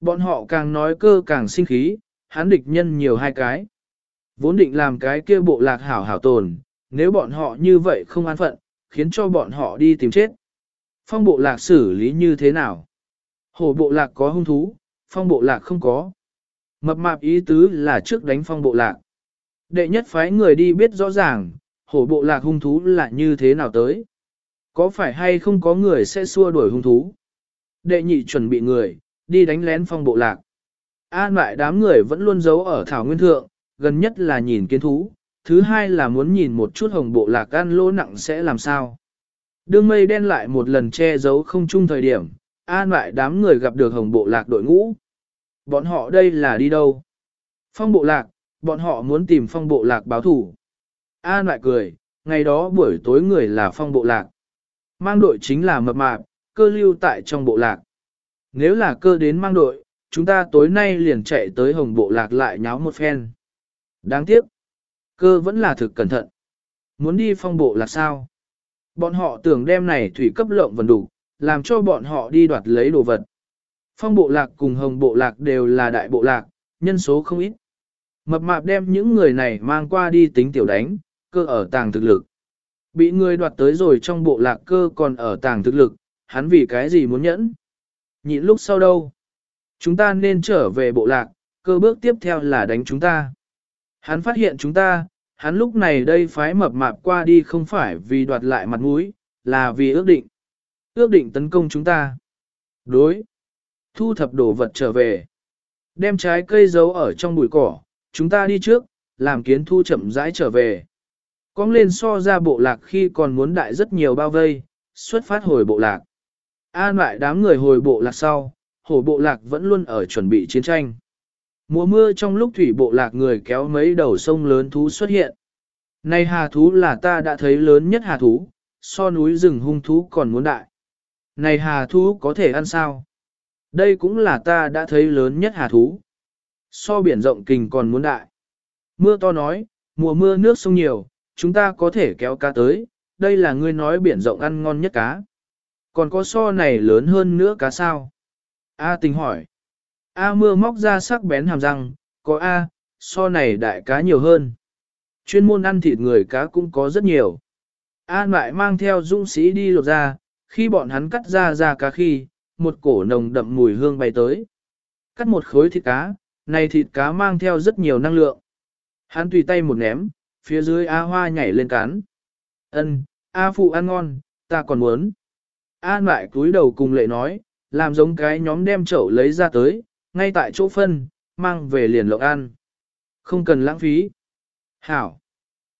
Bọn họ càng nói cơ càng sinh khí, hắn địch nhân nhiều hai cái. Vốn định làm cái kia bộ lạc hảo hảo tồn, nếu bọn họ như vậy không an phận, khiến cho bọn họ đi tìm chết. Phong bộ lạc xử lý như thế nào? Hổ bộ lạc có hung thú, phong bộ lạc không có. Mập mạp ý tứ là trước đánh phong bộ lạc. Đệ nhất phái người đi biết rõ ràng, hổ bộ lạc hung thú là như thế nào tới. Có phải hay không có người sẽ xua đuổi hung thú? Đệ nhị chuẩn bị người, đi đánh lén phong bộ lạc. An lại đám người vẫn luôn giấu ở thảo nguyên thượng, gần nhất là nhìn kiến thú, thứ hai là muốn nhìn một chút hồng bộ lạc ăn lỗ nặng sẽ làm sao. Đương mây đen lại một lần che giấu không chung thời điểm, an lại đám người gặp được hồng bộ lạc đội ngũ. Bọn họ đây là đi đâu? Phong bộ lạc, bọn họ muốn tìm phong bộ lạc báo thủ. An lại cười, ngày đó buổi tối người là phong bộ lạc. Mang đội chính là mập mạp, cơ lưu tại trong bộ lạc. Nếu là cơ đến mang đội, chúng ta tối nay liền chạy tới hồng bộ lạc lại nháo một phen. Đáng tiếc, Cơ vẫn là thực cẩn thận. Muốn đi phong bộ là sao? Bọn họ tưởng đem này thủy cấp lộng vần đủ, làm cho bọn họ đi đoạt lấy đồ vật. Phong bộ lạc cùng hồng bộ lạc đều là đại bộ lạc, nhân số không ít. Mập mạp đem những người này mang qua đi tính tiểu đánh, cơ ở tàng thực lực. Bị người đoạt tới rồi trong bộ lạc cơ còn ở tàng thực lực, hắn vì cái gì muốn nhẫn? Nhịn lúc sau đâu? Chúng ta nên trở về bộ lạc, cơ bước tiếp theo là đánh chúng ta. Hắn phát hiện chúng ta, hắn lúc này đây phái mập mạp qua đi không phải vì đoạt lại mặt mũi, là vì ước định. Ước định tấn công chúng ta. Đối. Thu thập đồ vật trở về. Đem trái cây giấu ở trong bụi cỏ, chúng ta đi trước, làm kiến thu chậm rãi trở về. Cong lên so ra bộ lạc khi còn muốn đại rất nhiều bao vây, xuất phát hồi bộ lạc. An lại đám người hồi bộ lạc sau, hồ bộ lạc vẫn luôn ở chuẩn bị chiến tranh. Mùa mưa trong lúc thủy bộ lạc người kéo mấy đầu sông lớn thú xuất hiện. Này hà thú là ta đã thấy lớn nhất hà thú, so núi rừng hung thú còn muốn đại. Này hà thú có thể ăn sao? Đây cũng là ta đã thấy lớn nhất hà thú. So biển rộng kình còn muốn đại. Mưa to nói, mùa mưa nước sông nhiều, chúng ta có thể kéo cá tới, đây là ngươi nói biển rộng ăn ngon nhất cá. Còn có so này lớn hơn nữa cá sao? A tình hỏi. A mưa móc ra sắc bén hàm răng, có A, so này đại cá nhiều hơn. Chuyên môn ăn thịt người cá cũng có rất nhiều. A lại mang theo dũng sĩ đi lột ra, khi bọn hắn cắt ra ra cá khi, một cổ nồng đậm mùi hương bay tới. Cắt một khối thịt cá, này thịt cá mang theo rất nhiều năng lượng. Hắn tùy tay một ném, phía dưới A hoa nhảy lên cán. Ân, A phụ ăn ngon, ta còn muốn. A lại cúi đầu cùng lệ nói, làm giống cái nhóm đem chậu lấy ra tới, ngay tại chỗ phân, mang về liền lộng ăn. Không cần lãng phí. Hảo.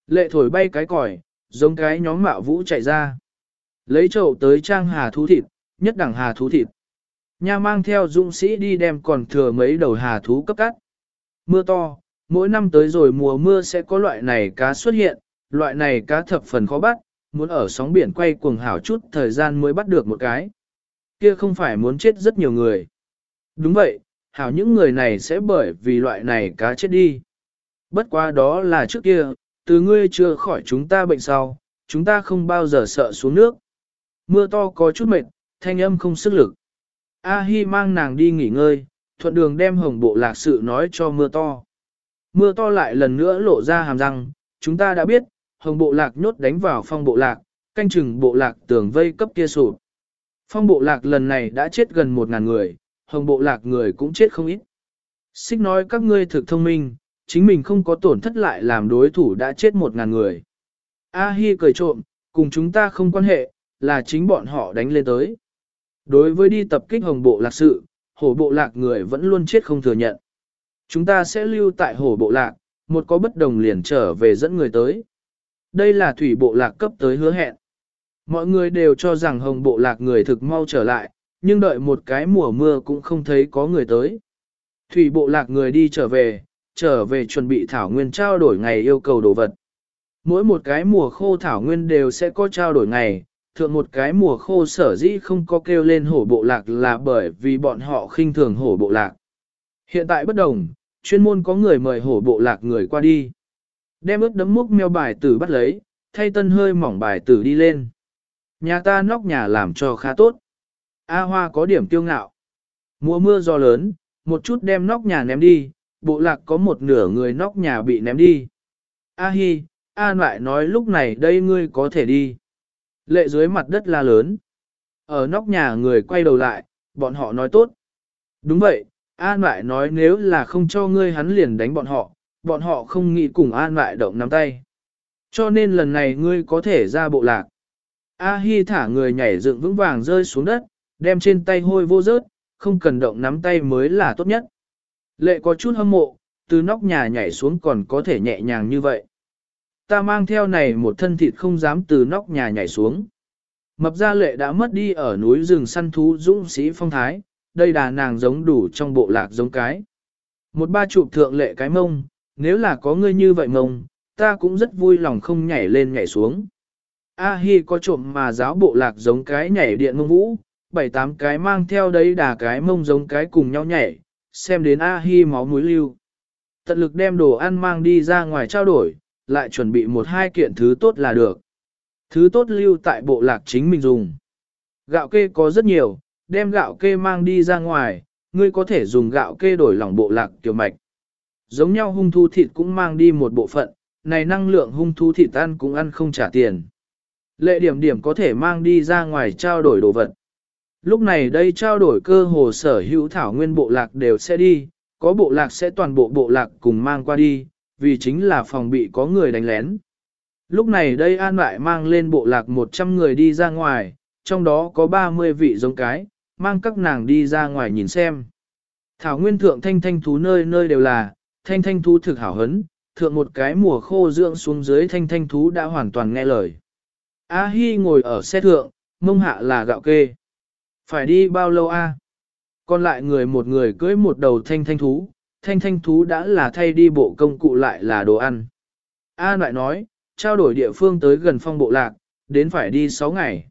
Lệ thổi bay cái còi, giống cái nhóm mạo vũ chạy ra. Lấy chậu tới trang hà thú thịt, nhất đẳng hà thú thịt. Nha mang theo dũng sĩ đi đem còn thừa mấy đầu hà thú cấp cắt. Mưa to, mỗi năm tới rồi mùa mưa sẽ có loại này cá xuất hiện, loại này cá thập phần khó bắt, muốn ở sóng biển quay cuồng hảo chút thời gian mới bắt được một cái. Kia không phải muốn chết rất nhiều người. Đúng vậy, hảo những người này sẽ bởi vì loại này cá chết đi. Bất quá đó là trước kia, từ ngươi chưa khỏi chúng ta bệnh sau, chúng ta không bao giờ sợ xuống nước. Mưa to có chút mệt, thanh âm không sức lực. A Hi mang nàng đi nghỉ ngơi, thuận đường đem hồng bộ lạc sự nói cho mưa to. Mưa to lại lần nữa lộ ra hàm răng, chúng ta đã biết, hồng bộ lạc nhốt đánh vào phong bộ lạc, canh chừng bộ lạc tường vây cấp kia sụp. Phong bộ lạc lần này đã chết gần một ngàn người, hồng bộ lạc người cũng chết không ít. Xích nói các ngươi thực thông minh, chính mình không có tổn thất lại làm đối thủ đã chết một ngàn người. A Hi cười trộm, cùng chúng ta không quan hệ, là chính bọn họ đánh lên tới. Đối với đi tập kích hồng bộ lạc sự, hổ bộ lạc người vẫn luôn chết không thừa nhận. Chúng ta sẽ lưu tại hổ bộ lạc, một có bất đồng liền trở về dẫn người tới. Đây là thủy bộ lạc cấp tới hứa hẹn. Mọi người đều cho rằng hồng bộ lạc người thực mau trở lại, nhưng đợi một cái mùa mưa cũng không thấy có người tới. Thủy bộ lạc người đi trở về, trở về chuẩn bị thảo nguyên trao đổi ngày yêu cầu đồ vật. Mỗi một cái mùa khô thảo nguyên đều sẽ có trao đổi ngày, thượng một cái mùa khô sở dĩ không có kêu lên hổ bộ lạc là bởi vì bọn họ khinh thường hổ bộ lạc. Hiện tại bất đồng, chuyên môn có người mời hổ bộ lạc người qua đi. Đem ướt đấm múc meo bài tử bắt lấy, thay tân hơi mỏng bài tử đi lên. Nhà ta nóc nhà làm cho khá tốt. A Hoa có điểm tiêu ngạo. Mùa mưa gió lớn, một chút đem nóc nhà ném đi, bộ lạc có một nửa người nóc nhà bị ném đi. A Hi, a lại nói lúc này đây ngươi có thể đi. Lệ dưới mặt đất la lớn. Ở nóc nhà người quay đầu lại, bọn họ nói tốt. Đúng vậy, An lại nói nếu là không cho ngươi hắn liền đánh bọn họ, bọn họ không nghĩ cùng An lại động nắm tay. Cho nên lần này ngươi có thể ra bộ lạc. A Hi thả người nhảy dựng vững vàng rơi xuống đất, đem trên tay hôi vô rớt, không cần động nắm tay mới là tốt nhất. Lệ có chút hâm mộ, từ nóc nhà nhảy xuống còn có thể nhẹ nhàng như vậy. Ta mang theo này một thân thịt không dám từ nóc nhà nhảy xuống. Mập gia lệ đã mất đi ở núi rừng săn thú dũng sĩ phong thái, đây đà nàng giống đủ trong bộ lạc giống cái. Một ba chụp thượng lệ cái mông, nếu là có ngươi như vậy mông, ta cũng rất vui lòng không nhảy lên nhảy xuống. A Hi có trộm mà giáo bộ lạc giống cái nhảy điện mông vũ, bảy tám cái mang theo đấy đà cái mông giống cái cùng nhau nhảy, xem đến A Hi máu mũi lưu. Tận lực đem đồ ăn mang đi ra ngoài trao đổi, lại chuẩn bị một hai kiện thứ tốt là được. Thứ tốt lưu tại bộ lạc chính mình dùng. Gạo kê có rất nhiều, đem gạo kê mang đi ra ngoài, ngươi có thể dùng gạo kê đổi lỏng bộ lạc tiểu mạch. Giống nhau hung thú thịt cũng mang đi một bộ phận, này năng lượng hung thú thịt ăn cũng ăn không trả tiền. Lệ điểm điểm có thể mang đi ra ngoài trao đổi đồ vật. Lúc này đây trao đổi cơ hồ sở hữu thảo nguyên bộ lạc đều sẽ đi, có bộ lạc sẽ toàn bộ bộ lạc cùng mang qua đi, vì chính là phòng bị có người đánh lén. Lúc này đây an lại mang lên bộ lạc 100 người đi ra ngoài, trong đó có 30 vị giống cái, mang các nàng đi ra ngoài nhìn xem. Thảo nguyên thượng thanh thanh thú nơi nơi đều là, thanh thanh thú thực hảo hấn, thượng một cái mùa khô dưỡng xuống dưới thanh thanh thú đã hoàn toàn nghe lời. A Hi ngồi ở xe thượng, mông hạ là gạo kê. Phải đi bao lâu a? Còn lại người một người cưới một đầu thanh thanh thú, thanh thanh thú đã là thay đi bộ công cụ lại là đồ ăn. A lại nói, trao đổi địa phương tới gần phong bộ lạc, đến phải đi 6 ngày.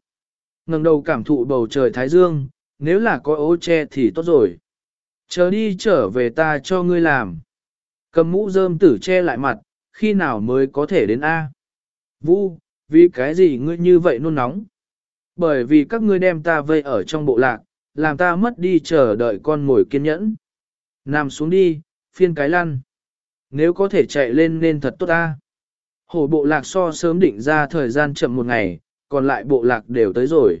ngẩng đầu cảm thụ bầu trời Thái Dương, nếu là có ô che thì tốt rồi. Chờ đi trở về ta cho ngươi làm. Cầm mũ rơm tử che lại mặt, khi nào mới có thể đến A. Vu, vì cái gì ngươi như vậy nôn nóng? Bởi vì các ngươi đem ta vây ở trong bộ lạc, làm ta mất đi chờ đợi con ngồi kiên nhẫn. Nằm xuống đi, phiên cái lăn. Nếu có thể chạy lên nên thật tốt ta. Hổ bộ lạc so sớm định ra thời gian chậm một ngày, còn lại bộ lạc đều tới rồi.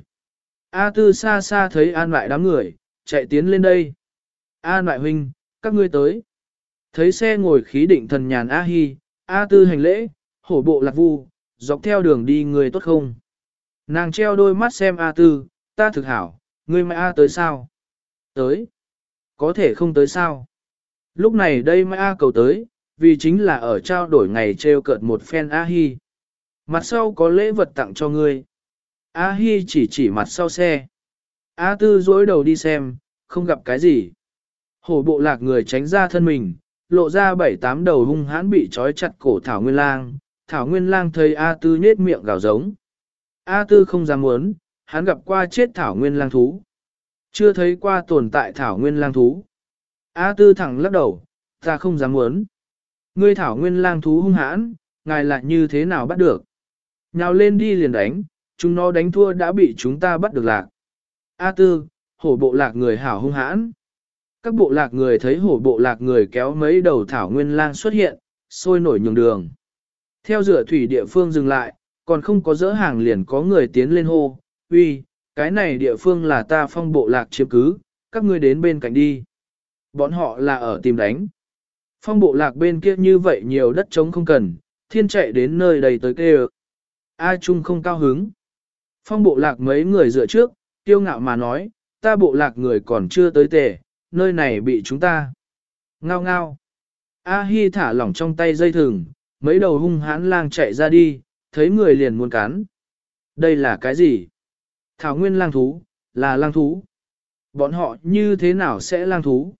A tư xa xa thấy an lại đám người, chạy tiến lên đây. An lại huynh, các ngươi tới. Thấy xe ngồi khí định thần nhàn A hi, A tư hành lễ, hổ bộ lạc vu, dọc theo đường đi người tốt không? Nàng treo đôi mắt xem A tư, ta thực hảo, ngươi mai A tới sao? Tới. Có thể không tới sao? Lúc này đây mai A cầu tới, vì chính là ở trao đổi ngày treo cợt một phen A hi. Mặt sau có lễ vật tặng cho ngươi. A hi chỉ chỉ mặt sau xe. A tư dối đầu đi xem, không gặp cái gì. Hổ bộ lạc người tránh ra thân mình, lộ ra bảy tám đầu hung hãn bị trói chặt cổ Thảo Nguyên Lang. Thảo Nguyên Lang thấy A Tư nhết miệng gào giống. A Tư không dám muốn, hắn gặp qua chết Thảo Nguyên Lang thú. Chưa thấy qua tồn tại Thảo Nguyên Lang thú. A Tư thẳng lắc đầu, ta không dám muốn. Ngươi Thảo Nguyên Lang thú hung hãn, ngài lại như thế nào bắt được? Nhào lên đi liền đánh, chúng nó đánh thua đã bị chúng ta bắt được lạc. A Tư, hổ bộ lạc người hảo hung hãn. Các bộ lạc người thấy hổ bộ lạc người kéo mấy đầu thảo nguyên lang xuất hiện, sôi nổi nhường đường. Theo dựa thủy địa phương dừng lại, còn không có dỡ hàng liền có người tiến lên hô, uy, cái này địa phương là ta phong bộ lạc chiếm cứ, các ngươi đến bên cạnh đi. Bọn họ là ở tìm đánh. Phong bộ lạc bên kia như vậy nhiều đất trống không cần, thiên chạy đến nơi đầy tới kêu. A Trung không cao hứng. Phong bộ lạc mấy người dựa trước, tiêu ngạo mà nói, ta bộ lạc người còn chưa tới tề, nơi này bị chúng ta. Ngao ngao. A Hi thả lỏng trong tay dây thừng, mấy đầu hung hãn lang chạy ra đi, thấy người liền muốn cắn. Đây là cái gì? Thảo nguyên lang thú, là lang thú. Bọn họ như thế nào sẽ lang thú?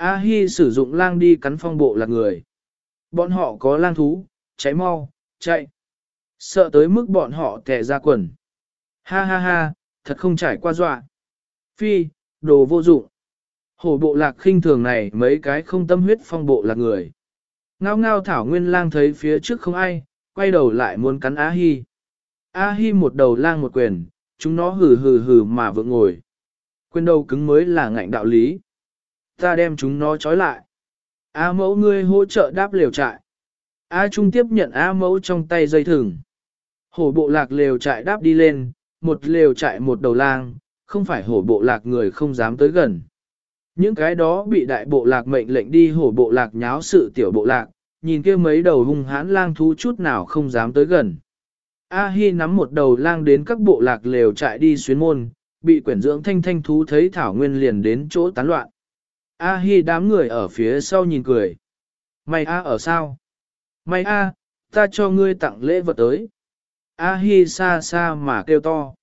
A Hi sử dụng lang đi cắn phong bộ là người. Bọn họ có lang thú, cháy mau, chạy. Sợ tới mức bọn họ tè ra quần. Ha ha ha, thật không trải qua dọa. Phi, đồ vô dụng. Hổ bộ lạc khinh thường này mấy cái không tâm huyết phong bộ lạc người. Ngao ngao thảo nguyên lang thấy phía trước không ai, quay đầu lại muốn cắn A Hi. A Hi một đầu lang một quyền, chúng nó hừ hừ hừ mà vượng ngồi. Quyền đầu cứng mới là ngạnh đạo lý. Ta đem chúng nó trói lại. A mẫu ngươi hỗ trợ đáp liều trại. A Trung tiếp nhận A mẫu trong tay dây thừng. Hổ bộ lạc lều trại đáp đi lên, một lều trại một đầu lang, không phải hổ bộ lạc người không dám tới gần. Những cái đó bị đại bộ lạc mệnh lệnh đi hổ bộ lạc nháo sự tiểu bộ lạc, nhìn kia mấy đầu hung hãn lang thú chút nào không dám tới gần. A Hi nắm một đầu lang đến các bộ lạc lều trại đi xuyến môn, bị quyển dưỡng thanh thanh thú thấy Thảo Nguyên liền đến chỗ tán loạn. A Hi đám người ở phía sau nhìn cười. Mày A ở sao? Mày A, ta cho ngươi tặng lễ vật tới. A Hi xa xa mà kêu to.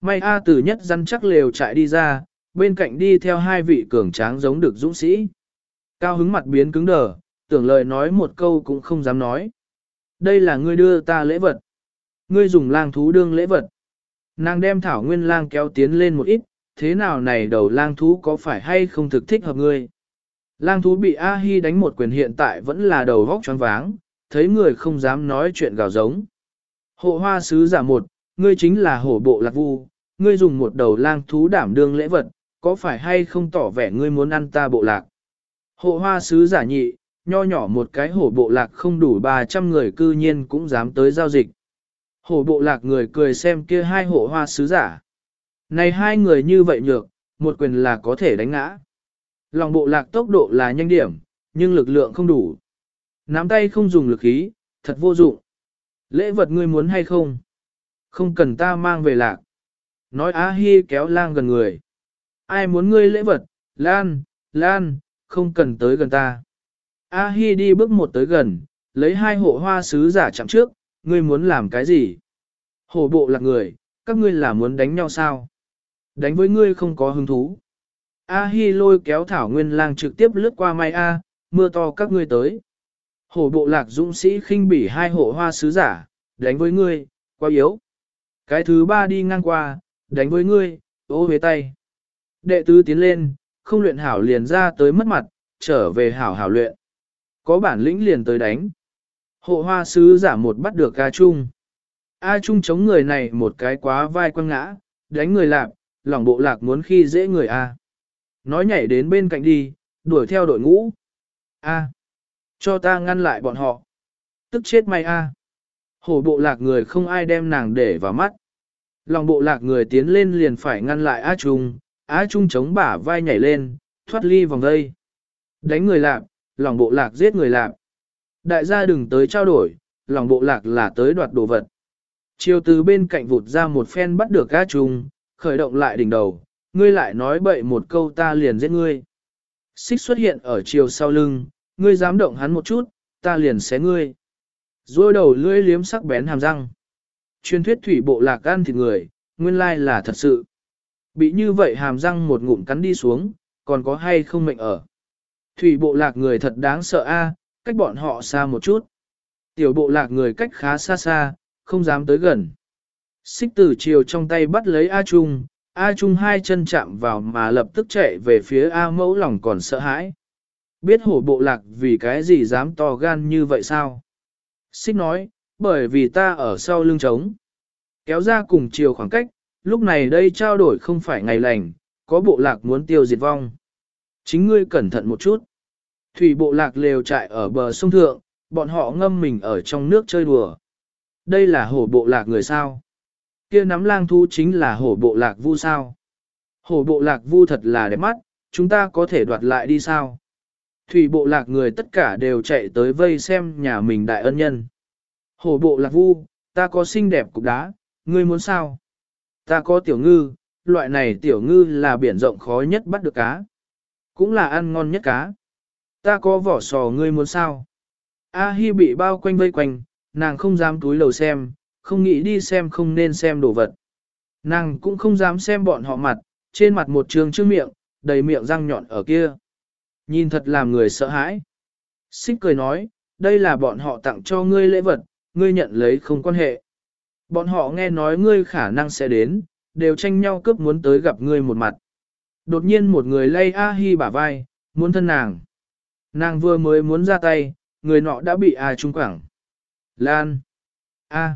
May A từ nhất rắn chắc lều chạy đi ra, bên cạnh đi theo hai vị cường tráng giống được dũng sĩ. Cao hứng mặt biến cứng đờ, tưởng lời nói một câu cũng không dám nói. Đây là ngươi đưa ta lễ vật. Ngươi dùng lang thú đương lễ vật. Nàng đem thảo nguyên lang kéo tiến lên một ít, thế nào này đầu lang thú có phải hay không thực thích hợp ngươi? Lang thú bị A-hi đánh một quyền hiện tại vẫn là đầu vóc choáng váng, thấy người không dám nói chuyện gào giống. Hộ hoa sứ giả một, ngươi chính là hổ bộ lạc vu, ngươi dùng một đầu lang thú đảm đương lễ vật, có phải hay không tỏ vẻ ngươi muốn ăn ta bộ lạc? Hộ hoa sứ giả nhị, nho nhỏ một cái hổ bộ lạc không đủ 300 người cư nhiên cũng dám tới giao dịch. Hổ bộ lạc người cười xem kia hai hộ hoa sứ giả. Này hai người như vậy nhược, một quyền là có thể đánh ngã. Lòng bộ lạc tốc độ là nhanh điểm, nhưng lực lượng không đủ. Nắm tay không dùng lực khí, thật vô dụng. Lễ vật ngươi muốn hay không? Không cần ta mang về lạc. Nói Á Hi kéo lang gần người. Ai muốn ngươi lễ vật? Lan, Lan, không cần tới gần ta. A Hi đi bước một tới gần, lấy hai hộ hoa sứ giả chạm trước, ngươi muốn làm cái gì? Hổ bộ lạc người, các ngươi là muốn đánh nhau sao? Đánh với ngươi không có hứng thú. A Hi lôi kéo Thảo Nguyên Lang trực tiếp lướt qua mai A, mưa to các ngươi tới. Hổ bộ lạc dũng sĩ khinh bỉ hai hộ hoa sứ giả, đánh với ngươi, quá yếu. Cái thứ ba đi ngang qua, đánh với ngươi, ô huế tay. Đệ tứ tiến lên, không luyện hảo liền ra tới mất mặt, trở về hảo hảo luyện. Có bản lĩnh liền tới đánh. Hộ hoa sứ giả một bắt được A Trung. A Trung chống người này một cái quá vai quăng ngã, đánh người lạc, lòng bộ lạc muốn khi dễ người A. Nói nhảy đến bên cạnh đi, đuổi theo đội ngũ. A. Cho ta ngăn lại bọn họ. Tức chết may A. Hổ bộ lạc người không ai đem nàng để vào mắt. Lòng bộ lạc người tiến lên liền phải ngăn lại A Trung, A Trung chống bả vai nhảy lên, thoát ly vòng dây. Đánh người lạc, lòng bộ lạc giết người lạc. Đại gia đừng tới trao đổi, lòng bộ lạc là tới đoạt đồ vật. Chiều từ bên cạnh vụt ra một phen bắt được A Trung, khởi động lại đỉnh đầu, ngươi lại nói bậy một câu ta liền giết ngươi. Xích xuất hiện ở chiều sau lưng, ngươi dám động hắn một chút, ta liền xé ngươi. Rồi đầu lưỡi liếm sắc bén hàm răng. Truyền thuyết thủy bộ lạc ăn thịt người, nguyên lai là thật sự. Bị như vậy hàm răng một ngụm cắn đi xuống, còn có hay không mệnh ở. Thủy bộ lạc người thật đáng sợ a, cách bọn họ xa một chút. Tiểu bộ lạc người cách khá xa xa, không dám tới gần. Xích tử chiều trong tay bắt lấy A Trung, A Trung hai chân chạm vào mà lập tức chạy về phía A mẫu lòng còn sợ hãi. Biết hổ bộ lạc vì cái gì dám to gan như vậy sao? Xích nói, bởi vì ta ở sau lưng trống. Kéo ra cùng chiều khoảng cách, lúc này đây trao đổi không phải ngày lành, có bộ lạc muốn tiêu diệt vong. Chính ngươi cẩn thận một chút. Thủy bộ lạc lều trại ở bờ sông thượng, bọn họ ngâm mình ở trong nước chơi đùa. Đây là hổ bộ lạc người sao? Kia nắm lang thu chính là hổ bộ lạc vu sao? Hổ bộ lạc vu thật là đẹp mắt, chúng ta có thể đoạt lại đi sao? Thủy bộ lạc người tất cả đều chạy tới vây xem nhà mình đại ân nhân. Hổ bộ lạc vu, ta có xinh đẹp cục đá, ngươi muốn sao? Ta có tiểu ngư, loại này tiểu ngư là biển rộng khó nhất bắt được cá. Cũng là ăn ngon nhất cá. Ta có vỏ sò ngươi muốn sao? A Hi bị bao quanh vây quanh, nàng không dám túi lầu xem, không nghĩ đi xem không nên xem đồ vật. Nàng cũng không dám xem bọn họ mặt, trên mặt một trường trước miệng, đầy miệng răng nhọn ở kia. Nhìn thật làm người sợ hãi. Xích cười nói, đây là bọn họ tặng cho ngươi lễ vật, ngươi nhận lấy không quan hệ. Bọn họ nghe nói ngươi khả năng sẽ đến, đều tranh nhau cướp muốn tới gặp ngươi một mặt. Đột nhiên một người lay A Hi bả vai, muốn thân nàng. Nàng vừa mới muốn ra tay, người nọ đã bị A trung quảng. Lan. A.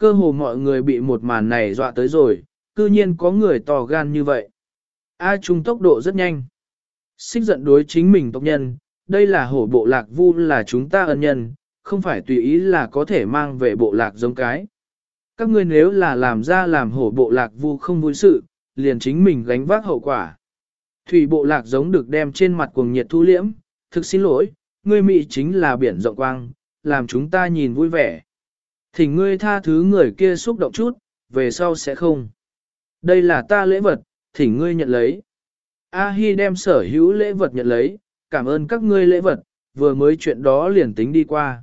Cơ hồ mọi người bị một màn này dọa tới rồi, cư nhiên có người to gan như vậy. A trung tốc độ rất nhanh. Xích giận đối chính mình tộc nhân, đây là hổ bộ lạc vu là chúng ta ân nhân, không phải tùy ý là có thể mang về bộ lạc giống cái. Các ngươi nếu là làm ra làm hổ bộ lạc vu không vui sự, liền chính mình gánh vác hậu quả. Thủy bộ lạc giống được đem trên mặt cuồng nhiệt thu liễm, thực xin lỗi, ngươi mị chính là biển rộng quang, làm chúng ta nhìn vui vẻ. Thỉnh ngươi tha thứ người kia xúc động chút, về sau sẽ không. Đây là ta lễ vật, thỉnh ngươi nhận lấy. A Hi đem sở hữu lễ vật nhận lấy, cảm ơn các ngươi lễ vật, vừa mới chuyện đó liền tính đi qua.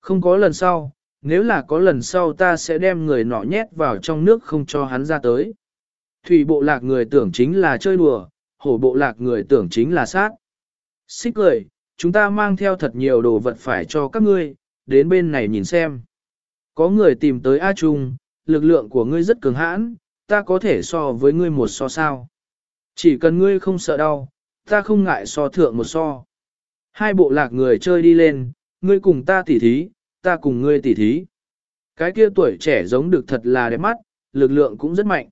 Không có lần sau, nếu là có lần sau ta sẽ đem người nọ nhét vào trong nước không cho hắn ra tới. Thủy bộ lạc người tưởng chính là chơi đùa, hổ bộ lạc người tưởng chính là sát. Xích cười, chúng ta mang theo thật nhiều đồ vật phải cho các ngươi, đến bên này nhìn xem. Có người tìm tới A Trung, lực lượng của ngươi rất cường hãn, ta có thể so với ngươi một so sao. Chỉ cần ngươi không sợ đau, ta không ngại so thượng một so. Hai bộ lạc người chơi đi lên, ngươi cùng ta tỉ thí, ta cùng ngươi tỉ thí. Cái kia tuổi trẻ giống được thật là đẹp mắt, lực lượng cũng rất mạnh.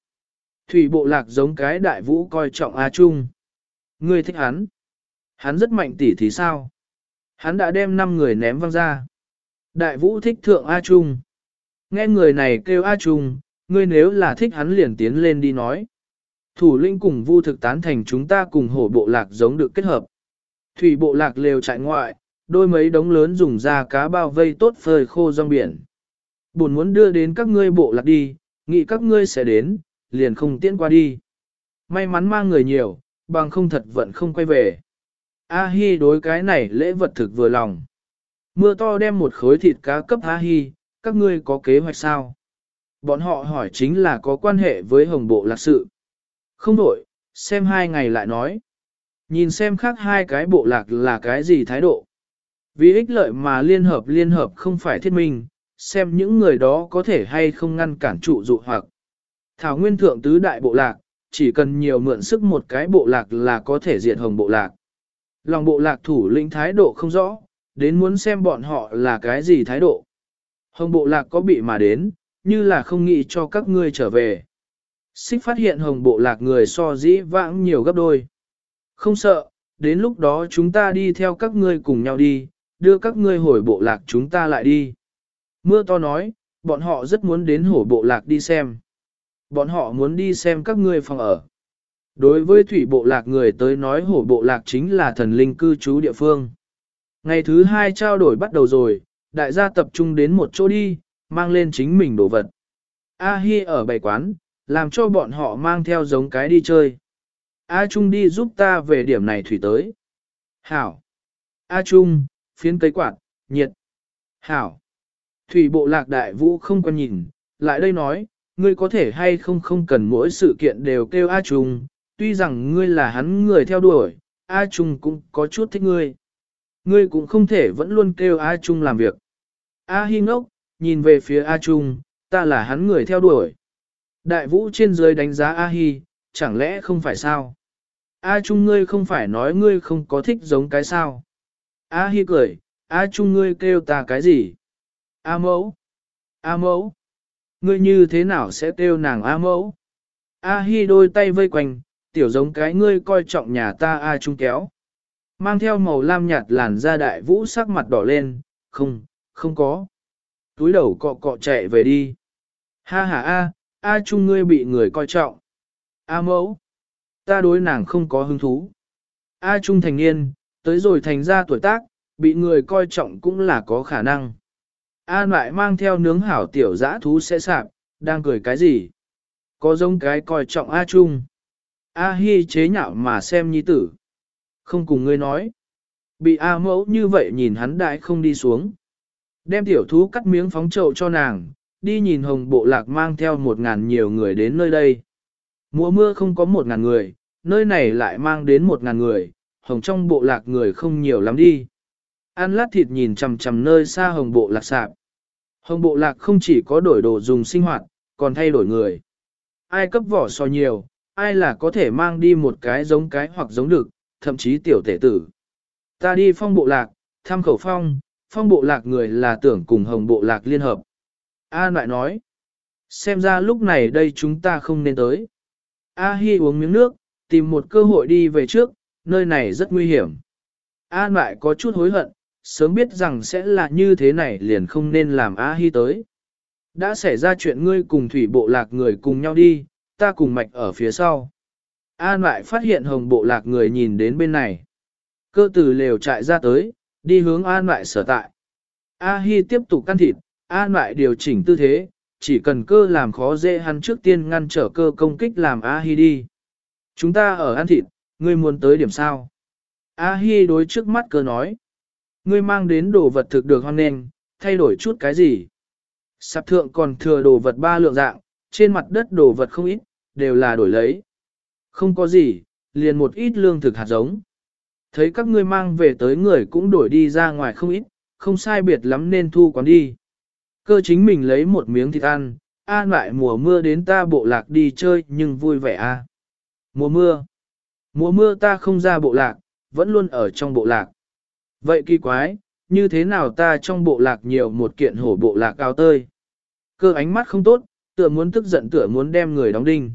Thủy bộ lạc giống cái đại vũ coi trọng A Trung. Ngươi thích hắn. Hắn rất mạnh tỉ thí sao? Hắn đã đem 5 người ném văng ra. Đại vũ thích thượng A Trung. Nghe người này kêu A Trung, ngươi nếu là thích hắn liền tiến lên đi nói. Thủ lĩnh cùng vu thực tán thành chúng ta cùng hổ bộ lạc giống được kết hợp. Thủy bộ lạc lều trại ngoại, đôi mấy đống lớn dùng da cá bao vây tốt phơi khô rong biển. Buồn muốn đưa đến các ngươi bộ lạc đi, nghĩ các ngươi sẽ đến, liền không tiễn qua đi. May mắn mang người nhiều, bằng không thật vẫn không quay về. A-hi đối cái này lễ vật thực vừa lòng. Mưa to đem một khối thịt cá cấp A-hi, các ngươi có kế hoạch sao? Bọn họ hỏi chính là có quan hệ với hồng bộ lạc sự. Không đổi, xem hai ngày lại nói. Nhìn xem khác hai cái bộ lạc là cái gì thái độ. Vì ích lợi mà liên hợp liên hợp không phải thiết minh, xem những người đó có thể hay không ngăn cản trụ dụ hoặc. Thảo nguyên thượng tứ đại bộ lạc, chỉ cần nhiều mượn sức một cái bộ lạc là có thể diệt hồng bộ lạc. Lòng bộ lạc thủ lĩnh thái độ không rõ, đến muốn xem bọn họ là cái gì thái độ. Hồng bộ lạc có bị mà đến, như là không nghĩ cho các ngươi trở về. Xích phát hiện hồng bộ lạc người so dĩ vãng nhiều gấp đôi. Không sợ, đến lúc đó chúng ta đi theo các ngươi cùng nhau đi, đưa các ngươi hồi bộ lạc chúng ta lại đi. Mưa to nói, bọn họ rất muốn đến hổ bộ lạc đi xem. Bọn họ muốn đi xem các ngươi phòng ở. Đối với thủy bộ lạc người tới nói hổ bộ lạc chính là thần linh cư trú địa phương. Ngày thứ hai trao đổi bắt đầu rồi, đại gia tập trung đến một chỗ đi, mang lên chính mình đồ vật. A-hi ở bày quán, làm cho bọn họ mang theo giống cái đi chơi. A Trung đi giúp ta về điểm này thủy tới. Hảo. A Trung, phiến cây quạt, nhiệt. Hảo. Thủy bộ lạc đại vũ không quan nhìn, lại đây nói, ngươi có thể hay không không cần mỗi sự kiện đều kêu A Trung, tuy rằng ngươi là hắn người theo đuổi, A Trung cũng có chút thích ngươi. Ngươi cũng không thể vẫn luôn kêu A Trung làm việc. A Hi ngốc, nhìn về phía A Trung, ta là hắn người theo đuổi. Đại vũ trên dưới đánh giá A Hi, chẳng lẽ không phải sao? A Trung ngươi không phải nói ngươi không có thích giống cái sao? A Hi cười, A Trung ngươi kêu ta cái gì? A mẫu? A mẫu? Ngươi như thế nào sẽ kêu nàng A mẫu? A Hi đôi tay vây quanh, tiểu giống cái ngươi coi trọng nhà ta A Trung kéo. Mang theo màu lam nhạt làn da đại vũ sắc mặt đỏ lên, không, không có. Túi đầu cọ cọ chạy về đi. Ha ha A, A Trung ngươi bị người coi trọng. A mẫu, ta đối nàng không có hứng thú. A Trung thành niên, tới rồi thành ra tuổi tác, bị người coi trọng cũng là có khả năng. A lại mang theo nướng hảo tiểu dã thú sẽ sạp, đang cười cái gì? Có giống cái coi trọng A Trung. A Hi chế nhạo mà xem nhi tử. Không cùng ngươi nói. Bị A mẫu như vậy nhìn hắn đại không đi xuống. Đem tiểu thú cắt miếng phóng trậu cho nàng, đi nhìn hồng bộ lạc mang theo một ngàn nhiều người đến nơi đây. Mùa mưa không có một ngàn người, nơi này lại mang đến một ngàn người, hồng trong bộ lạc người không nhiều lắm đi. Ăn lát thịt nhìn chằm chằm nơi xa hồng bộ lạc sạp. Hồng bộ lạc không chỉ có đổi đồ dùng sinh hoạt, còn thay đổi người. Ai cấp vỏ so nhiều, ai là có thể mang đi một cái giống cái hoặc giống được, thậm chí tiểu tể tử. Ta đi phong bộ lạc, thăm khẩu phong, phong bộ lạc người là tưởng cùng hồng bộ lạc liên hợp. A lại nói, xem ra lúc này đây chúng ta không nên tới. A Hi uống miếng nước, tìm một cơ hội đi về trước, nơi này rất nguy hiểm. A lại có chút hối hận, sớm biết rằng sẽ là như thế này liền không nên làm A Hi tới. Đã xảy ra chuyện ngươi cùng thủy bộ lạc người cùng nhau đi, ta cùng mạch ở phía sau. An lại phát hiện hồng bộ lạc người nhìn đến bên này. Cơ tử lều chạy ra tới, đi hướng an lại sở tại. A Hi tiếp tục căn thịt, an lại điều chỉnh tư thế, chỉ cần cơ làm khó dễ hắn trước tiên ngăn trở cơ công kích làm A Hi đi. Chúng ta ở ăn thịt, ngươi muốn tới điểm sao? A Hi đối trước mắt cơ nói. Ngươi mang đến đồ vật thực được hoan nền, thay đổi chút cái gì? Sạp thượng còn thừa đồ vật ba lượng dạng, trên mặt đất đồ vật không ít, đều là đổi lấy. Không có gì, liền một ít lương thực hạt giống. Thấy các ngươi mang về tới người cũng đổi đi ra ngoài không ít, không sai biệt lắm nên thu quán đi. Cơ chính mình lấy một miếng thịt ăn, an lại mùa mưa đến ta bộ lạc đi chơi nhưng vui vẻ a. À. Mùa mưa. Mùa mưa ta không ra bộ lạc, vẫn luôn ở trong bộ lạc. Vậy kỳ quái, như thế nào ta trong bộ lạc nhiều một kiện hổ bộ lạc cao tơi. Cơ ánh mắt không tốt, tựa muốn tức giận tựa muốn đem người đóng đinh.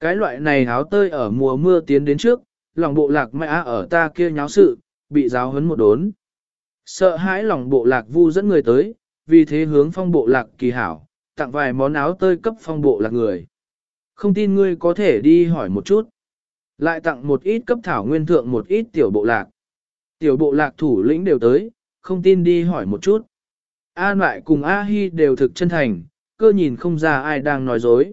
Cái loại này áo tơi ở mùa mưa tiến đến trước, lòng bộ lạc mẹ ở ta kia nháo sự, bị giáo hấn một đốn. Sợ hãi lòng bộ lạc vu dẫn người tới, vì thế hướng phong bộ lạc kỳ hảo, tặng vài món áo tơi cấp phong bộ lạc người. Không tin ngươi có thể đi hỏi một chút. Lại tặng một ít cấp thảo nguyên thượng một ít tiểu bộ lạc. Tiểu bộ lạc thủ lĩnh đều tới, không tin đi hỏi một chút. An lại cùng A Hi đều thực chân thành, cơ nhìn không ra ai đang nói dối.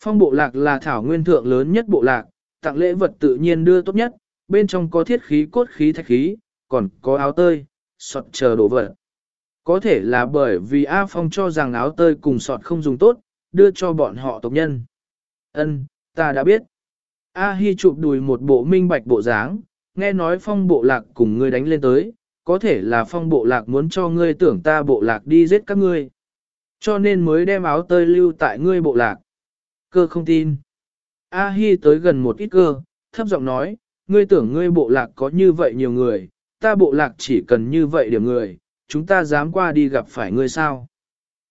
Phong bộ lạc là thảo nguyên thượng lớn nhất bộ lạc, tặng lễ vật tự nhiên đưa tốt nhất, bên trong có thiết khí cốt khí thạch khí, còn có áo tơi, sọt chờ đồ vật. Có thể là bởi vì A Phong cho rằng áo tơi cùng sọt không dùng tốt, đưa cho bọn họ tộc nhân. Ân, ta đã biết. A Hi chụp đùi một bộ minh bạch bộ dáng, nghe nói phong bộ lạc cùng ngươi đánh lên tới, có thể là phong bộ lạc muốn cho ngươi tưởng ta bộ lạc đi giết các ngươi. Cho nên mới đem áo tơi lưu tại ngươi bộ lạc. Cơ không tin. A Hi tới gần một ít cơ, thấp giọng nói, ngươi tưởng ngươi bộ lạc có như vậy nhiều người, ta bộ lạc chỉ cần như vậy điểm người, chúng ta dám qua đi gặp phải ngươi sao.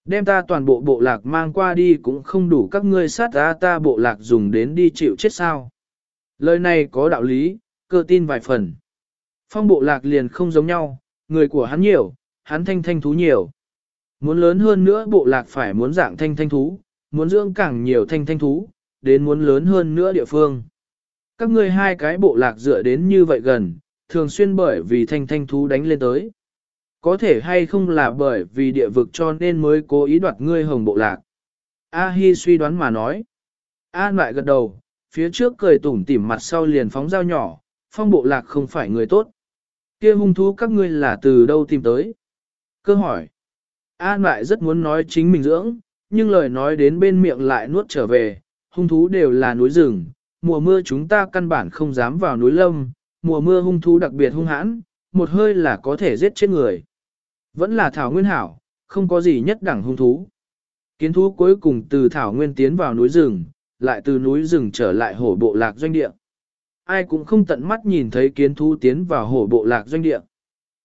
Đem ta toàn bộ bộ lạc mang qua đi cũng không đủ các ngươi sát ta ta bộ lạc dùng đến đi chịu chết sao. Lời này có đạo lý, cơ tin vài phần. Phong bộ lạc liền không giống nhau, người của hắn nhiều, hắn thanh thanh thú nhiều. Muốn lớn hơn nữa bộ lạc phải muốn dạng thanh thanh thú, muốn dưỡng càng nhiều thanh thanh thú, đến muốn lớn hơn nữa địa phương. Các ngươi hai cái bộ lạc dựa đến như vậy gần, thường xuyên bởi vì thanh thanh thú đánh lên tới. Có thể hay không là bởi vì địa vực cho nên mới cố ý đoạt ngươi hồng bộ lạc. A Hi suy đoán mà nói. An lại gật đầu, phía trước cười tủm tỉm mặt sau liền phóng dao nhỏ, phong bộ lạc không phải người tốt. kia hung thú các ngươi là từ đâu tìm tới? Cơ hỏi. An lại rất muốn nói chính mình dưỡng, nhưng lời nói đến bên miệng lại nuốt trở về, hung thú đều là núi rừng, mùa mưa chúng ta căn bản không dám vào núi lâm, mùa mưa hung thú đặc biệt hung hãn, một hơi là có thể giết chết người. Vẫn là thảo nguyên hảo, không có gì nhất đẳng hung thú. Kiến thú cuối cùng từ thảo nguyên tiến vào núi rừng, lại từ núi rừng trở lại hổ bộ lạc doanh địa. Ai cũng không tận mắt nhìn thấy kiến thú tiến vào hổ bộ lạc doanh địa.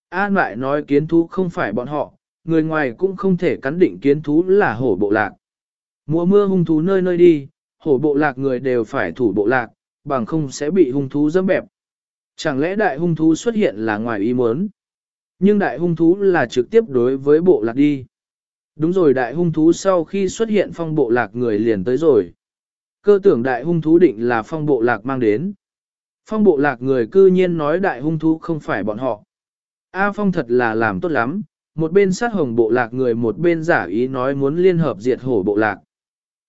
An lại nói kiến thú không phải bọn họ, người ngoài cũng không thể cắn định kiến thú là hổ bộ lạc. Mùa mưa hung thú nơi nơi đi, hổ bộ lạc người đều phải thủ bộ lạc, bằng không sẽ bị hung thú dâm bẹp. Chẳng lẽ đại hung thú xuất hiện là ngoài ý muốn? Nhưng đại hung thú là trực tiếp đối với bộ lạc đi. Đúng rồi đại hung thú sau khi xuất hiện phong bộ lạc người liền tới rồi. Cơ tưởng đại hung thú định là phong bộ lạc mang đến. Phong bộ lạc người cư nhiên nói đại hung thú không phải bọn họ. A phong thật là làm tốt lắm, một bên sát hồng bộ lạc người một bên giả ý nói muốn liên hợp diệt hổ bộ lạc.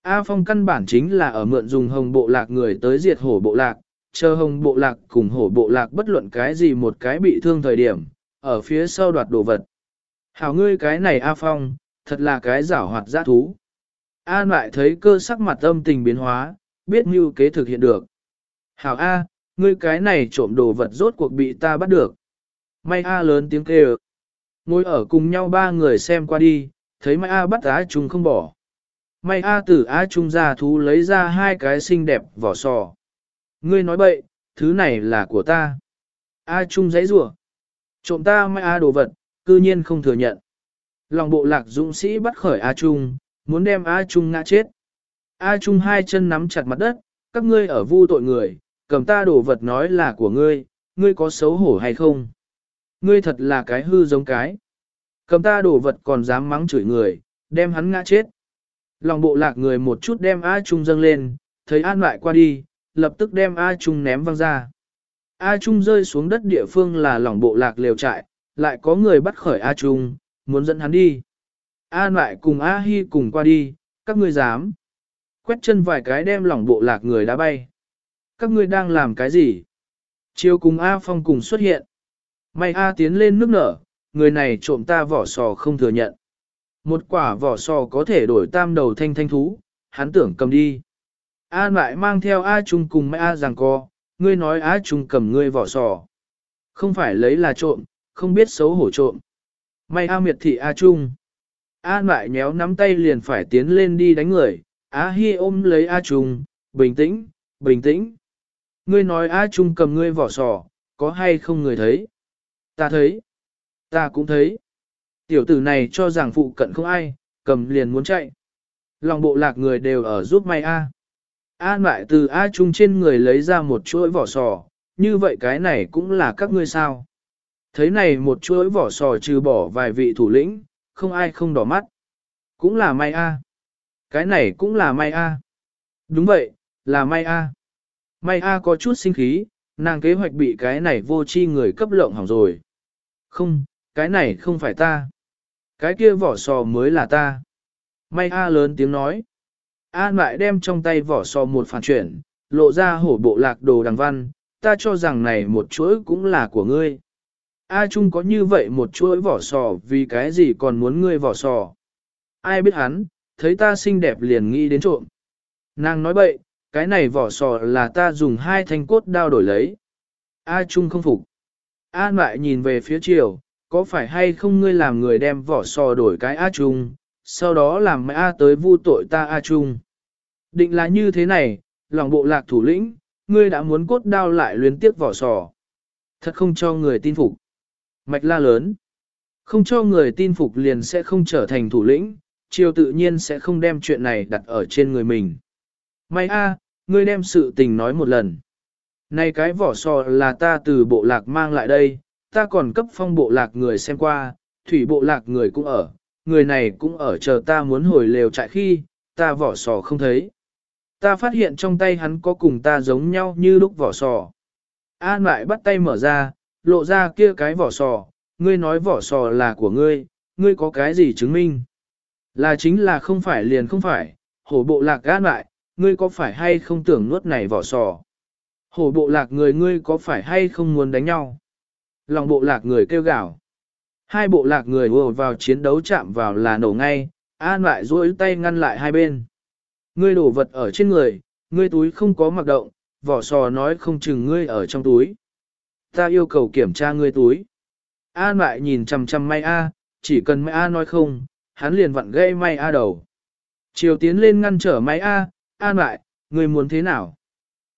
A phong căn bản chính là ở mượn dùng hồng bộ lạc người tới diệt hổ bộ lạc, chờ hồng bộ lạc cùng hổ bộ lạc bất luận cái gì một cái bị thương thời điểm, ở phía sau đoạt đồ vật. Hảo ngươi cái này A Phong, thật là cái giảo hoạt giã thú. An lại thấy cơ sắc mặt âm tình biến hóa, biết mưu kế thực hiện được. Hảo A, ngươi cái này trộm đồ vật rốt cuộc bị ta bắt được. May A lớn tiếng kêu. Ngồi ở cùng nhau ba người xem qua đi, thấy May A bắt á chung không bỏ. May A Tử á Trung ra thú lấy ra hai cái xinh đẹp vỏ sò. Ngươi nói bậy, thứ này là của ta. A Trung giấy rủa Trộm ta May A đồ vật, cư nhiên không thừa nhận. Lòng bộ lạc dũng sĩ bắt khởi A Trung, muốn đem A Trung ngã chết. A Trung hai chân nắm chặt mặt đất, các ngươi ở vu tội người, cầm ta đồ vật nói là của ngươi, ngươi có xấu hổ hay không? Ngươi thật là cái hư giống cái. Cầm ta đồ vật còn dám mắng chửi người, đem hắn ngã chết. Lòng bộ lạc người một chút đem A Trung dâng lên, thấy an lại qua đi, lập tức đem A Trung ném văng ra. A Trung rơi xuống đất địa phương là lòng bộ lạc lều trại, lại có người bắt khởi A Trung, muốn dẫn hắn đi. A lại cùng A Hi cùng qua đi, các ngươi dám. Quét chân vài cái đem lòng bộ lạc người đã bay. Các ngươi đang làm cái gì? Chiều cùng A Phong cùng xuất hiện. May A tiến lên nước nở, người này trộm ta vỏ sò không thừa nhận. Một quả vỏ sò có thể đổi tam đầu thanh thanh thú, hắn tưởng cầm đi. A lại mang theo A Trung cùng mẹ A rằng co, ngươi nói A Trung cầm ngươi vỏ sò. Không phải lấy là trộm, không biết xấu hổ trộm. May A miệt thị A Trung. A lại nhéo nắm tay liền phải tiến lên đi đánh người. A Hi ôm lấy A Trung, bình tĩnh, bình tĩnh. Ngươi nói A Trung cầm ngươi vỏ sò, có hay không người thấy? Ta thấy. Ta cũng thấy. Tiểu tử này cho rằng phụ cận không ai, cầm liền muốn chạy. Lòng bộ lạc người đều ở giúp may A. An lại từ A Trung trên người lấy ra một chuỗi vỏ sò, như vậy cái này cũng là các ngươi sao. Thấy này một chuỗi vỏ sò trừ bỏ vài vị thủ lĩnh, không ai không đỏ mắt. Cũng là may A. Cái này cũng là may A. Đúng vậy, là may A. May A có chút sinh khí, nàng kế hoạch bị cái này vô chi người cấp lộng hỏng rồi. Không, cái này không phải ta. Cái kia vỏ sò mới là ta. May A lớn tiếng nói. An lại đem trong tay vỏ sò một phản chuyển, lộ ra hổ bộ lạc đồ đằng văn, ta cho rằng này một chuỗi cũng là của ngươi. A Trung có như vậy một chuỗi vỏ sò vì cái gì còn muốn ngươi vỏ sò. Ai biết hắn, thấy ta xinh đẹp liền nghĩ đến trộm. Nàng nói bậy, cái này vỏ sò là ta dùng hai thanh cốt đao đổi lấy. A Trung không phục. An lại nhìn về phía chiều, có phải hay không ngươi làm người đem vỏ sò đổi cái A Trung, sau đó làm mẹ A tới vu tội ta A Trung. Định là như thế này, lòng bộ lạc thủ lĩnh, ngươi đã muốn cốt đao lại luyến tiếc vỏ sò. Thật không cho người tin phục. Mạch la lớn. Không cho người tin phục liền sẽ không trở thành thủ lĩnh, triều tự nhiên sẽ không đem chuyện này đặt ở trên người mình. May a, ngươi đem sự tình nói một lần. Này cái vỏ sò là ta từ bộ lạc mang lại đây, ta còn cấp phong bộ lạc người xem qua, thủy bộ lạc người cũng ở, người này cũng ở chờ ta muốn hồi lều trại khi, ta vỏ sò không thấy. Ta phát hiện trong tay hắn có cùng ta giống nhau như lúc vỏ sò. An lại bắt tay mở ra, lộ ra kia cái vỏ sò, ngươi nói vỏ sò là của ngươi, ngươi có cái gì chứng minh? Là chính là không phải liền không phải, hổ bộ lạc gán lại, ngươi có phải hay không tưởng nuốt này vỏ sò? Hổ bộ lạc người ngươi có phải hay không muốn đánh nhau? Lòng bộ lạc người kêu gào. Hai bộ lạc người ùa vào chiến đấu chạm vào là nổ ngay, an lại duỗi tay ngăn lại hai bên. Ngươi đổ vật ở trên người, ngươi túi không có mặc động, vỏ sò nói không chừng ngươi ở trong túi. Ta yêu cầu kiểm tra ngươi túi. An lại nhìn chằm chằm may A, chỉ cần may A nói không, hắn liền vặn gây may A đầu. Chiều tiến lên ngăn trở may A, an lại, ngươi muốn thế nào?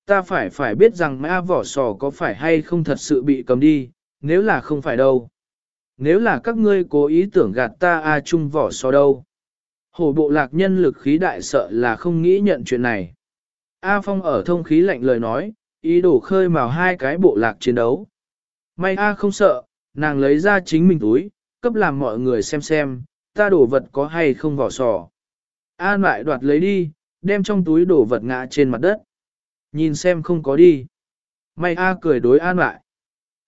Ta phải phải biết rằng may A vỏ sò có phải hay không thật sự bị cầm đi, nếu là không phải đâu. Nếu là các ngươi cố ý tưởng gạt ta A chung vỏ sò đâu. Hổ bộ lạc nhân lực khí đại sợ là không nghĩ nhận chuyện này. A Phong ở thông khí lạnh lời nói, ý đồ khơi mào hai cái bộ lạc chiến đấu. May A không sợ, nàng lấy ra chính mình túi, cấp làm mọi người xem xem, ta đổ vật có hay không vỏ sò. A lại đoạt lấy đi, đem trong túi đổ vật ngã trên mặt đất. Nhìn xem không có đi. May A cười đối An lại.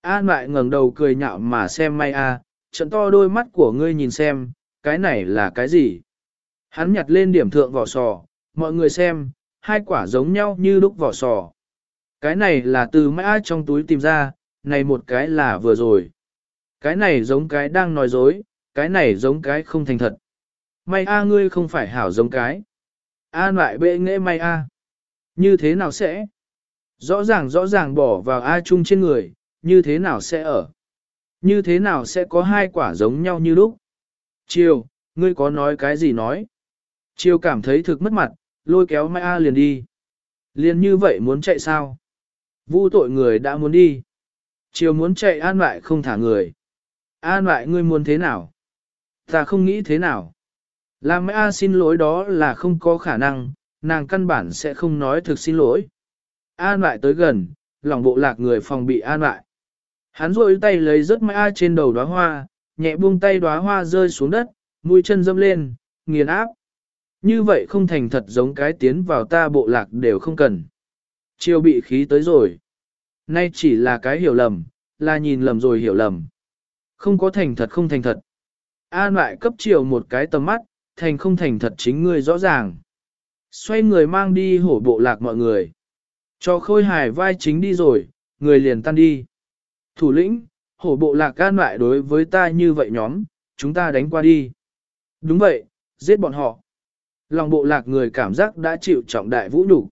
An lại ngẩng đầu cười nhạo mà xem May A, trận to đôi mắt của ngươi nhìn xem, cái này là cái gì? Hắn nhặt lên điểm thượng vỏ sò, mọi người xem, hai quả giống nhau như lúc vỏ sò. Cái này là từ mã trong túi tìm ra, này một cái là vừa rồi. Cái này giống cái đang nói dối, cái này giống cái không thành thật. May a ngươi không phải hảo giống cái. An lại bệ nghệ may a. Như thế nào sẽ? Rõ ràng rõ ràng bỏ vào A chung trên người, như thế nào sẽ ở? Như thế nào sẽ có hai quả giống nhau như lúc? Chiều, ngươi có nói cái gì nói? Chiều cảm thấy thực mất mặt, lôi kéo Mai A liền đi. Liền như vậy muốn chạy sao? Vu tội người đã muốn đi. Chiều muốn chạy an lại không thả người. An lại ngươi muốn thế nào? Ta không nghĩ thế nào. Làm Mai A xin lỗi đó là không có khả năng, nàng căn bản sẽ không nói thực xin lỗi. An lại tới gần, lòng bộ lạc người phòng bị an lại. Hắn rôi tay lấy rớt Mai trên đầu đóa hoa, nhẹ buông tay đóa hoa rơi xuống đất, mũi chân dâm lên, nghiền áp. Như vậy không thành thật giống cái tiến vào ta bộ lạc đều không cần. Chiêu bị khí tới rồi. Nay chỉ là cái hiểu lầm, là nhìn lầm rồi hiểu lầm. Không có thành thật không thành thật. An lại cấp chiều một cái tầm mắt, thành không thành thật chính ngươi rõ ràng. Xoay người mang đi hổ bộ lạc mọi người. Cho khôi hài vai chính đi rồi, người liền tan đi. Thủ lĩnh, hổ bộ lạc gan lại đối với ta như vậy nhóm, chúng ta đánh qua đi. Đúng vậy, giết bọn họ. Lòng bộ lạc người cảm giác đã chịu trọng đại vũ đủ.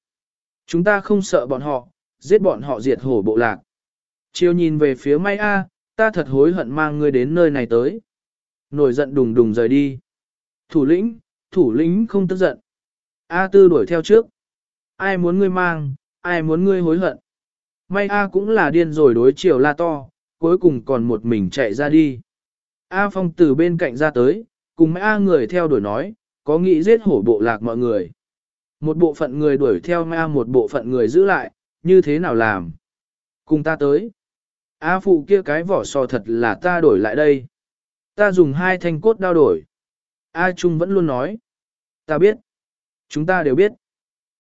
Chúng ta không sợ bọn họ, giết bọn họ diệt hổ bộ lạc. Chiều nhìn về phía may A, ta thật hối hận mang ngươi đến nơi này tới. Nổi giận đùng đùng rời đi. Thủ lĩnh, thủ lĩnh không tức giận. A tư đuổi theo trước. Ai muốn ngươi mang, ai muốn ngươi hối hận. May A cũng là điên rồi đối chiều la to, cuối cùng còn một mình chạy ra đi. A Phong từ bên cạnh ra tới, cùng A người theo đuổi nói, có nghĩ giết hổ bộ lạc mọi người. Một bộ phận người đuổi theo A một bộ phận người giữ lại, như thế nào làm? Cùng ta tới. A phụ kia cái vỏ sò thật là ta đổi lại đây. Ta dùng hai thanh cốt đao đổi. A Trung vẫn luôn nói. Ta biết. Chúng ta đều biết.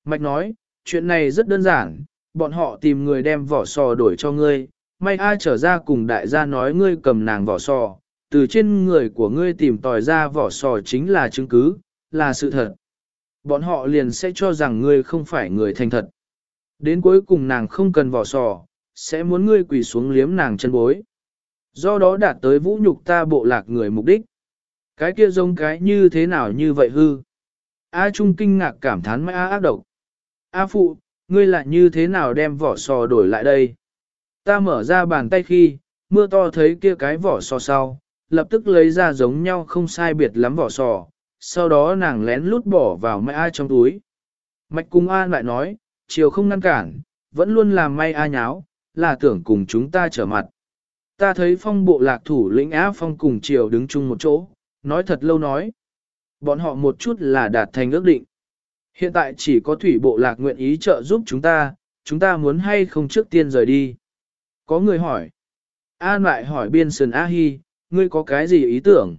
Mạch nói, chuyện này rất đơn giản, bọn họ tìm người đem vỏ sò đổi cho ngươi. May ai trở ra cùng đại gia nói ngươi cầm nàng vỏ sò, từ trên người của ngươi tìm tòi ra vỏ sò chính là chứng cứ, là sự thật. Bọn họ liền sẽ cho rằng ngươi không phải người thành thật. Đến cuối cùng nàng không cần vỏ sò, sẽ muốn ngươi quỳ xuống liếm nàng chân bối. Do đó đạt tới vũ nhục ta bộ lạc người mục đích. Cái kia giống cái như thế nào như vậy hư. A Trung kinh ngạc cảm thán mãi A ác độc. A Phụ, ngươi lại như thế nào đem vỏ sò đổi lại đây? Ta mở ra bàn tay khi, mưa to thấy kia cái vỏ sò sau, lập tức lấy ra giống nhau không sai biệt lắm vỏ sò, sau đó nàng lén lút bỏ vào mai A trong túi. Mạch cung An lại nói, chiều không ngăn cản, vẫn luôn làm may A nháo, là tưởng cùng chúng ta trở mặt. Ta thấy phong bộ lạc thủ lĩnh Á Phong cùng chiều đứng chung một chỗ, nói thật lâu nói. Bọn họ một chút là đạt thành ước định. Hiện tại chỉ có thủy bộ lạc nguyện ý trợ giúp chúng ta, chúng ta muốn hay không trước tiên rời đi. Có người hỏi. An lại hỏi biên sườn A-hi, ngươi có cái gì ý tưởng?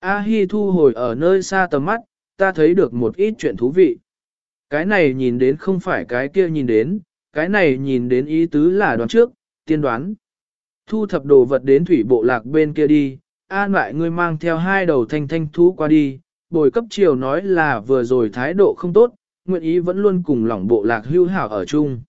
A-hi thu hồi ở nơi xa tầm mắt, ta thấy được một ít chuyện thú vị. Cái này nhìn đến không phải cái kia nhìn đến, cái này nhìn đến ý tứ là đoán trước, tiên đoán. Thu thập đồ vật đến thủy bộ lạc bên kia đi, an lại ngươi mang theo hai đầu thanh thanh thú qua đi, bồi cấp triều nói là vừa rồi thái độ không tốt, nguyện ý vẫn luôn cùng lỏng bộ lạc hưu hảo ở chung.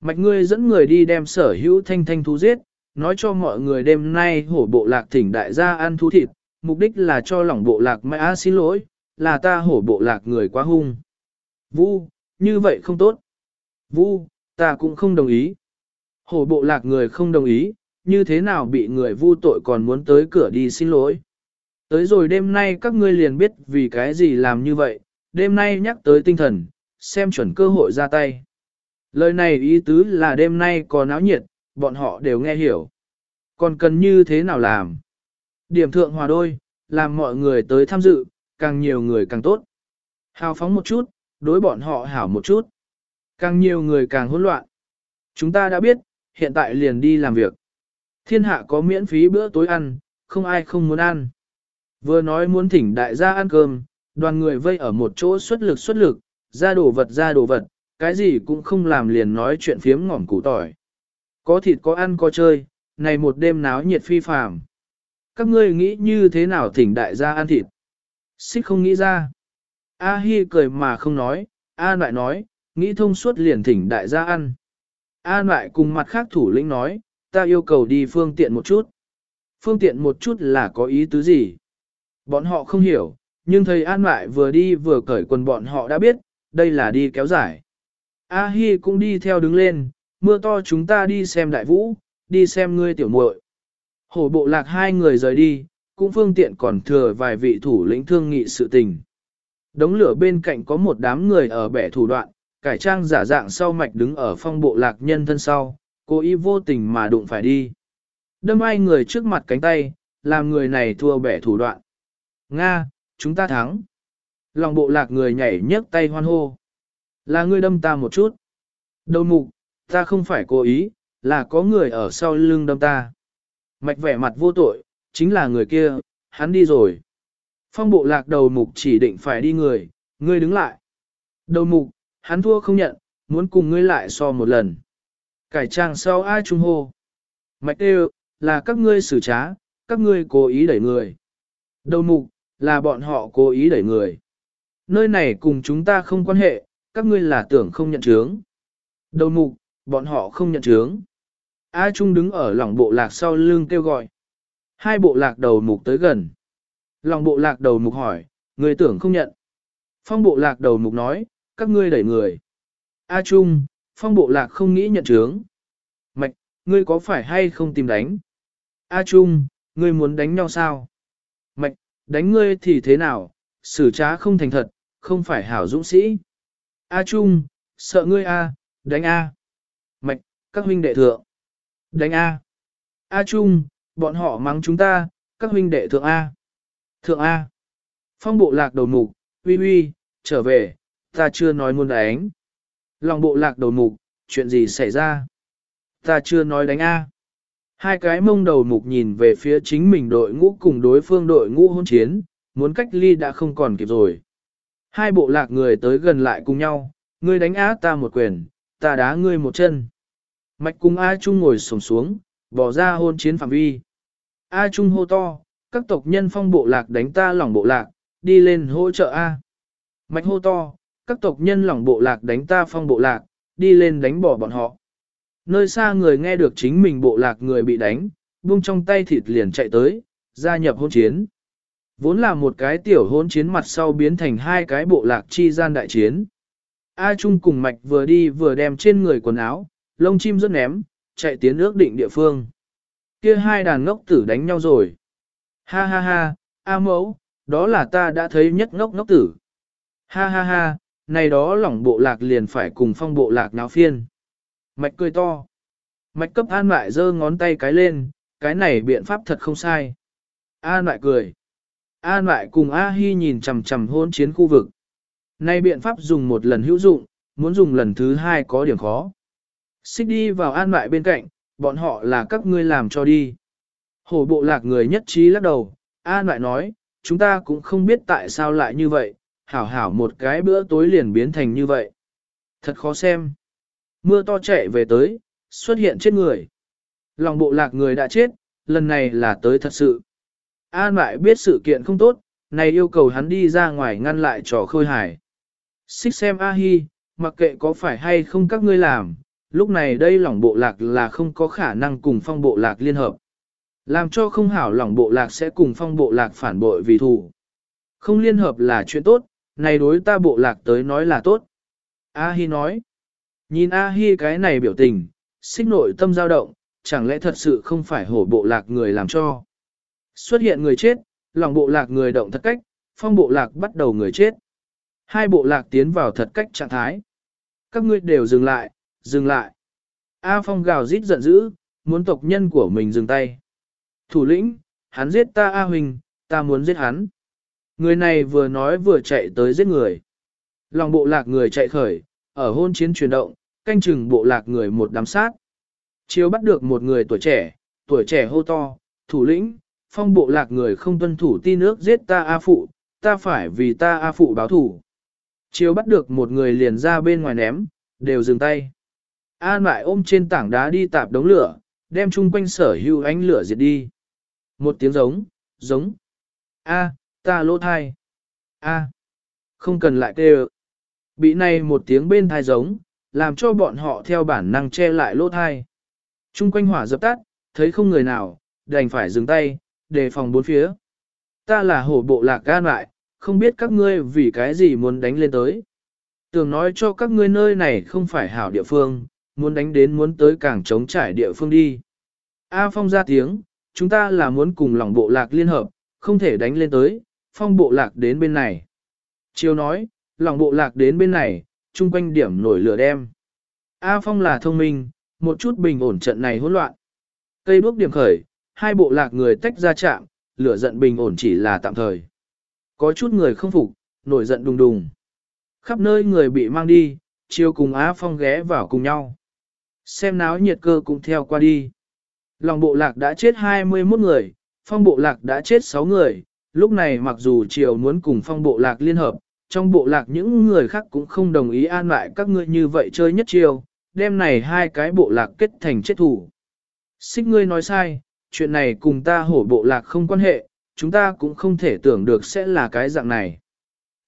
Mạch ngươi dẫn người đi đem sở hữu thanh thanh thú giết, nói cho mọi người đêm nay hổ bộ lạc thỉnh đại gia ăn thú thịt, mục đích là cho lỏng bộ lạc mẹ xin lỗi, là ta hổ bộ lạc người quá hung. Vu, như vậy không tốt. Vu, ta cũng không đồng ý. Hổ bộ lạc người không đồng ý, như thế nào bị người vu tội còn muốn tới cửa đi xin lỗi. Tới rồi đêm nay các ngươi liền biết vì cái gì làm như vậy, đêm nay nhắc tới tinh thần, xem chuẩn cơ hội ra tay. Lời này ý tứ là đêm nay có náo nhiệt, bọn họ đều nghe hiểu. Còn cần như thế nào làm? Điểm thượng hòa đôi, làm mọi người tới tham dự, càng nhiều người càng tốt. Hào phóng một chút, đối bọn họ hảo một chút. Càng nhiều người càng hỗn loạn. Chúng ta đã biết, hiện tại liền đi làm việc. Thiên hạ có miễn phí bữa tối ăn, không ai không muốn ăn. Vừa nói muốn thỉnh đại gia ăn cơm, đoàn người vây ở một chỗ xuất lực xuất lực, ra đồ vật ra đồ vật, cái gì cũng không làm liền nói chuyện phiếm ngỏm củ tỏi. Có thịt có ăn có chơi, này một đêm náo nhiệt phi phàm. Các ngươi nghĩ như thế nào thỉnh đại gia ăn thịt? Xích không nghĩ ra. A Hi cười mà không nói, A lại nói, nghĩ thông suốt liền thỉnh đại gia ăn. A lại cùng mặt khác thủ lĩnh nói, ta yêu cầu đi phương tiện một chút. Phương tiện một chút là có ý tứ gì? Bọn họ không hiểu, nhưng thầy An lại vừa đi vừa cởi quần bọn họ đã biết, đây là đi kéo giải. A Hi cũng đi theo đứng lên, mưa to chúng ta đi xem đại vũ, đi xem ngươi tiểu muội. Hổ bộ lạc hai người rời đi, cũng phương tiện còn thừa vài vị thủ lĩnh thương nghị sự tình. Đống lửa bên cạnh có một đám người ở bẻ thủ đoạn, cải trang giả dạng sau mạch đứng ở phong bộ lạc nhân thân sau, cố ý vô tình mà đụng phải đi. Đâm ai người trước mặt cánh tay, làm người này thua bẻ thủ đoạn. Nga, chúng ta thắng. Lòng bộ lạc người nhảy nhấc tay hoan hô. Là ngươi đâm ta một chút. Đầu mục, ta không phải cố ý, là có người ở sau lưng đâm ta. Mạch vẻ mặt vô tội, chính là người kia, hắn đi rồi. Phong bộ lạc đầu mục chỉ định phải đi người, ngươi đứng lại. Đầu mục, hắn thua không nhận, muốn cùng ngươi lại so một lần. Cải trang sau ai trung hô. Mạch đều, là các ngươi xử trá, các ngươi cố ý đẩy người. Đầu mục, là bọn họ cố ý đẩy người. Nơi này cùng chúng ta không quan hệ, các ngươi là tưởng không nhận chướng. Đầu mục, bọn họ không nhận chướng. A Trung đứng ở lòng bộ lạc sau lưng kêu gọi. Hai bộ lạc đầu mục tới gần. Lòng bộ lạc đầu mục hỏi, người tưởng không nhận. Phong bộ lạc đầu mục nói, các ngươi đẩy người. A Trung, phong bộ lạc không nghĩ nhận chướng. Mạch, ngươi có phải hay không tìm đánh? A Trung, ngươi muốn đánh nhau sao? Đánh ngươi thì thế nào? Xử trá không thành thật, không phải hảo dũng sĩ. A Trung, sợ ngươi A, đánh A. Mạch, các huynh đệ thượng. Đánh A. A Trung, bọn họ mắng chúng ta, các huynh đệ thượng A. Thượng A. Phong bộ lạc đầu mục, uy uy, trở về, ta chưa nói muốn đánh. Lòng bộ lạc đầu mục, chuyện gì xảy ra? Ta chưa nói đánh A. Hai cái mông đầu mục nhìn về phía chính mình đội ngũ cùng đối phương đội ngũ hôn chiến, muốn cách ly đã không còn kịp rồi. Hai bộ lạc người tới gần lại cùng nhau, ngươi đánh á ta một quyền, ta đá ngươi một chân. Mạch cùng A Trung ngồi sổng xuống, bỏ ra hôn chiến phạm vi. A Trung hô to, các tộc nhân phong bộ lạc đánh ta lỏng bộ lạc, đi lên hỗ trợ A. Mạch hô to, các tộc nhân lỏng bộ lạc đánh ta phong bộ lạc, đi lên đánh bỏ bọn họ. Nơi xa người nghe được chính mình bộ lạc người bị đánh, buông trong tay thịt liền chạy tới, gia nhập hôn chiến. Vốn là một cái tiểu hôn chiến mặt sau biến thành hai cái bộ lạc chi gian đại chiến. A Trung cùng Mạch vừa đi vừa đem trên người quần áo, lông chim rất ném, chạy tiến ước định địa phương. Kia hai đàn ngốc tử đánh nhau rồi. Ha ha ha, A mẫu, đó là ta đã thấy nhất ngốc ngốc tử. Ha ha ha, này đó lỏng bộ lạc liền phải cùng phong bộ lạc náo phiên. Mạch cười to. Mạch cấp an lại giơ ngón tay cái lên, cái này biện pháp thật không sai. An lại cười. An lại cùng A Hi nhìn chằm chằm hôn chiến khu vực. Nay biện pháp dùng một lần hữu dụng, muốn dùng lần thứ hai có điểm khó. Xích đi vào an lại bên cạnh, bọn họ là các ngươi làm cho đi. Hổ bộ lạc người nhất trí lắc đầu, an lại nói, chúng ta cũng không biết tại sao lại như vậy, hảo hảo một cái bữa tối liền biến thành như vậy. Thật khó xem. Mưa to chạy về tới, xuất hiện chết người. Lòng bộ lạc người đã chết, lần này là tới thật sự. An lại biết sự kiện không tốt, này yêu cầu hắn đi ra ngoài ngăn lại trò khôi hài. Xích xem A-hi, mặc kệ có phải hay không các ngươi làm, lúc này đây lòng bộ lạc là không có khả năng cùng phong bộ lạc liên hợp. Làm cho không hảo lòng bộ lạc sẽ cùng phong bộ lạc phản bội vì thù. Không liên hợp là chuyện tốt, này đối ta bộ lạc tới nói là tốt. A-hi nói, nhìn A-hi cái này biểu tình, xích nội tâm dao động, chẳng lẽ thật sự không phải hổ bộ lạc người làm cho. Xuất hiện người chết, lòng bộ lạc người động thật cách, phong bộ lạc bắt đầu người chết. Hai bộ lạc tiến vào thật cách trạng thái. Các ngươi đều dừng lại, dừng lại. A Phong gào rít giận dữ, muốn tộc nhân của mình dừng tay. Thủ lĩnh, hắn giết ta A Huỳnh, ta muốn giết hắn. Người này vừa nói vừa chạy tới giết người. Lòng bộ lạc người chạy khởi, ở hôn chiến chuyển động, canh chừng bộ lạc người một đám sát. Chiếu bắt được một người tuổi trẻ, tuổi trẻ hô to, thủ lĩnh, phong bộ lạc người không tuân thủ ti nước giết ta A Phụ, ta phải vì ta A Phụ báo thủ. Chiếu bắt được một người liền ra bên ngoài ném, đều dừng tay. An lại ôm trên tảng đá đi tạp đống lửa, đem chung quanh sở hữu ánh lửa diệt đi. Một tiếng giống, giống. A, ta lỗ thai. A, không cần lại kêu. Bị này một tiếng bên thai giống, làm cho bọn họ theo bản năng che lại lỗ thai. Chung quanh hỏa dập tắt, thấy không người nào, đành phải dừng tay, đề phòng bốn phía. Ta là hổ bộ lạc gan lại, không biết các ngươi vì cái gì muốn đánh lên tới. Tưởng nói cho các ngươi nơi này không phải hảo địa phương, muốn đánh đến muốn tới càng chống trải địa phương đi. A Phong ra tiếng, chúng ta là muốn cùng lòng bộ lạc liên hợp, không thể đánh lên tới, Phong bộ lạc đến bên này. Chiêu nói, lòng bộ lạc đến bên này, chung quanh điểm nổi lửa đem. A Phong là thông minh, một chút bình ổn trận này hỗn loạn. Cây đuốc điểm khởi, hai bộ lạc người tách ra chạm, lửa giận bình ổn chỉ là tạm thời. Có chút người không phục, nổi giận đùng đùng. Khắp nơi người bị mang đi, chiều cùng Á Phong ghé vào cùng nhau. Xem náo nhiệt cơ cũng theo qua đi. Lòng bộ lạc đã chết 21 người, phong bộ lạc đã chết 6 người. Lúc này mặc dù triều muốn cùng phong bộ lạc liên hợp, trong bộ lạc những người khác cũng không đồng ý an lại các ngươi như vậy chơi nhất chiêu đêm này hai cái bộ lạc kết thành chết thủ. Xích ngươi nói sai, chuyện này cùng ta hổ bộ lạc không quan hệ, chúng ta cũng không thể tưởng được sẽ là cái dạng này.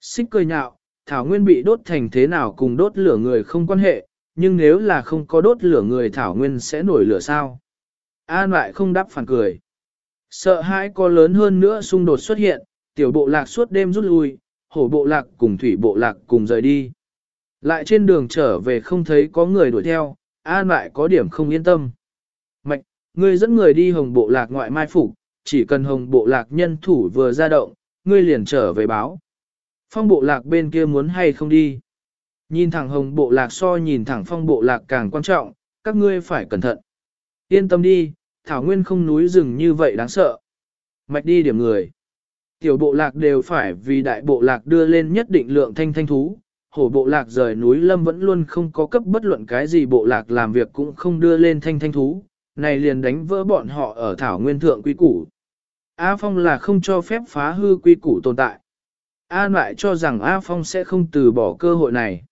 Xích cười nhạo, Thảo Nguyên bị đốt thành thế nào cùng đốt lửa người không quan hệ, nhưng nếu là không có đốt lửa người Thảo Nguyên sẽ nổi lửa sao? An lại không đáp phản cười. Sợ hãi có lớn hơn nữa xung đột xuất hiện, tiểu bộ lạc suốt đêm rút lui, hổ bộ lạc cùng thủy bộ lạc cùng rời đi. Lại trên đường trở về không thấy có người đuổi theo, An lại có điểm không yên tâm. Mạch, ngươi dẫn người đi hồng bộ lạc ngoại mai phục, chỉ cần hồng bộ lạc nhân thủ vừa ra động, ngươi liền trở về báo. Phong bộ lạc bên kia muốn hay không đi. Nhìn thẳng hồng bộ lạc so nhìn thẳng phong bộ lạc càng quan trọng, các ngươi phải cẩn thận. Yên tâm đi, Thảo Nguyên không núi rừng như vậy đáng sợ. mạch đi điểm người. Tiểu bộ lạc đều phải vì đại bộ lạc đưa lên nhất định lượng thanh thanh thú, hổ bộ lạc rời núi lâm vẫn luôn không có cấp bất luận cái gì bộ lạc làm việc cũng không đưa lên thanh thanh thú, này liền đánh vỡ bọn họ ở thảo nguyên thượng quy củ. A Phong là không cho phép phá hư quy củ tồn tại. A lại cho rằng A Phong sẽ không từ bỏ cơ hội này.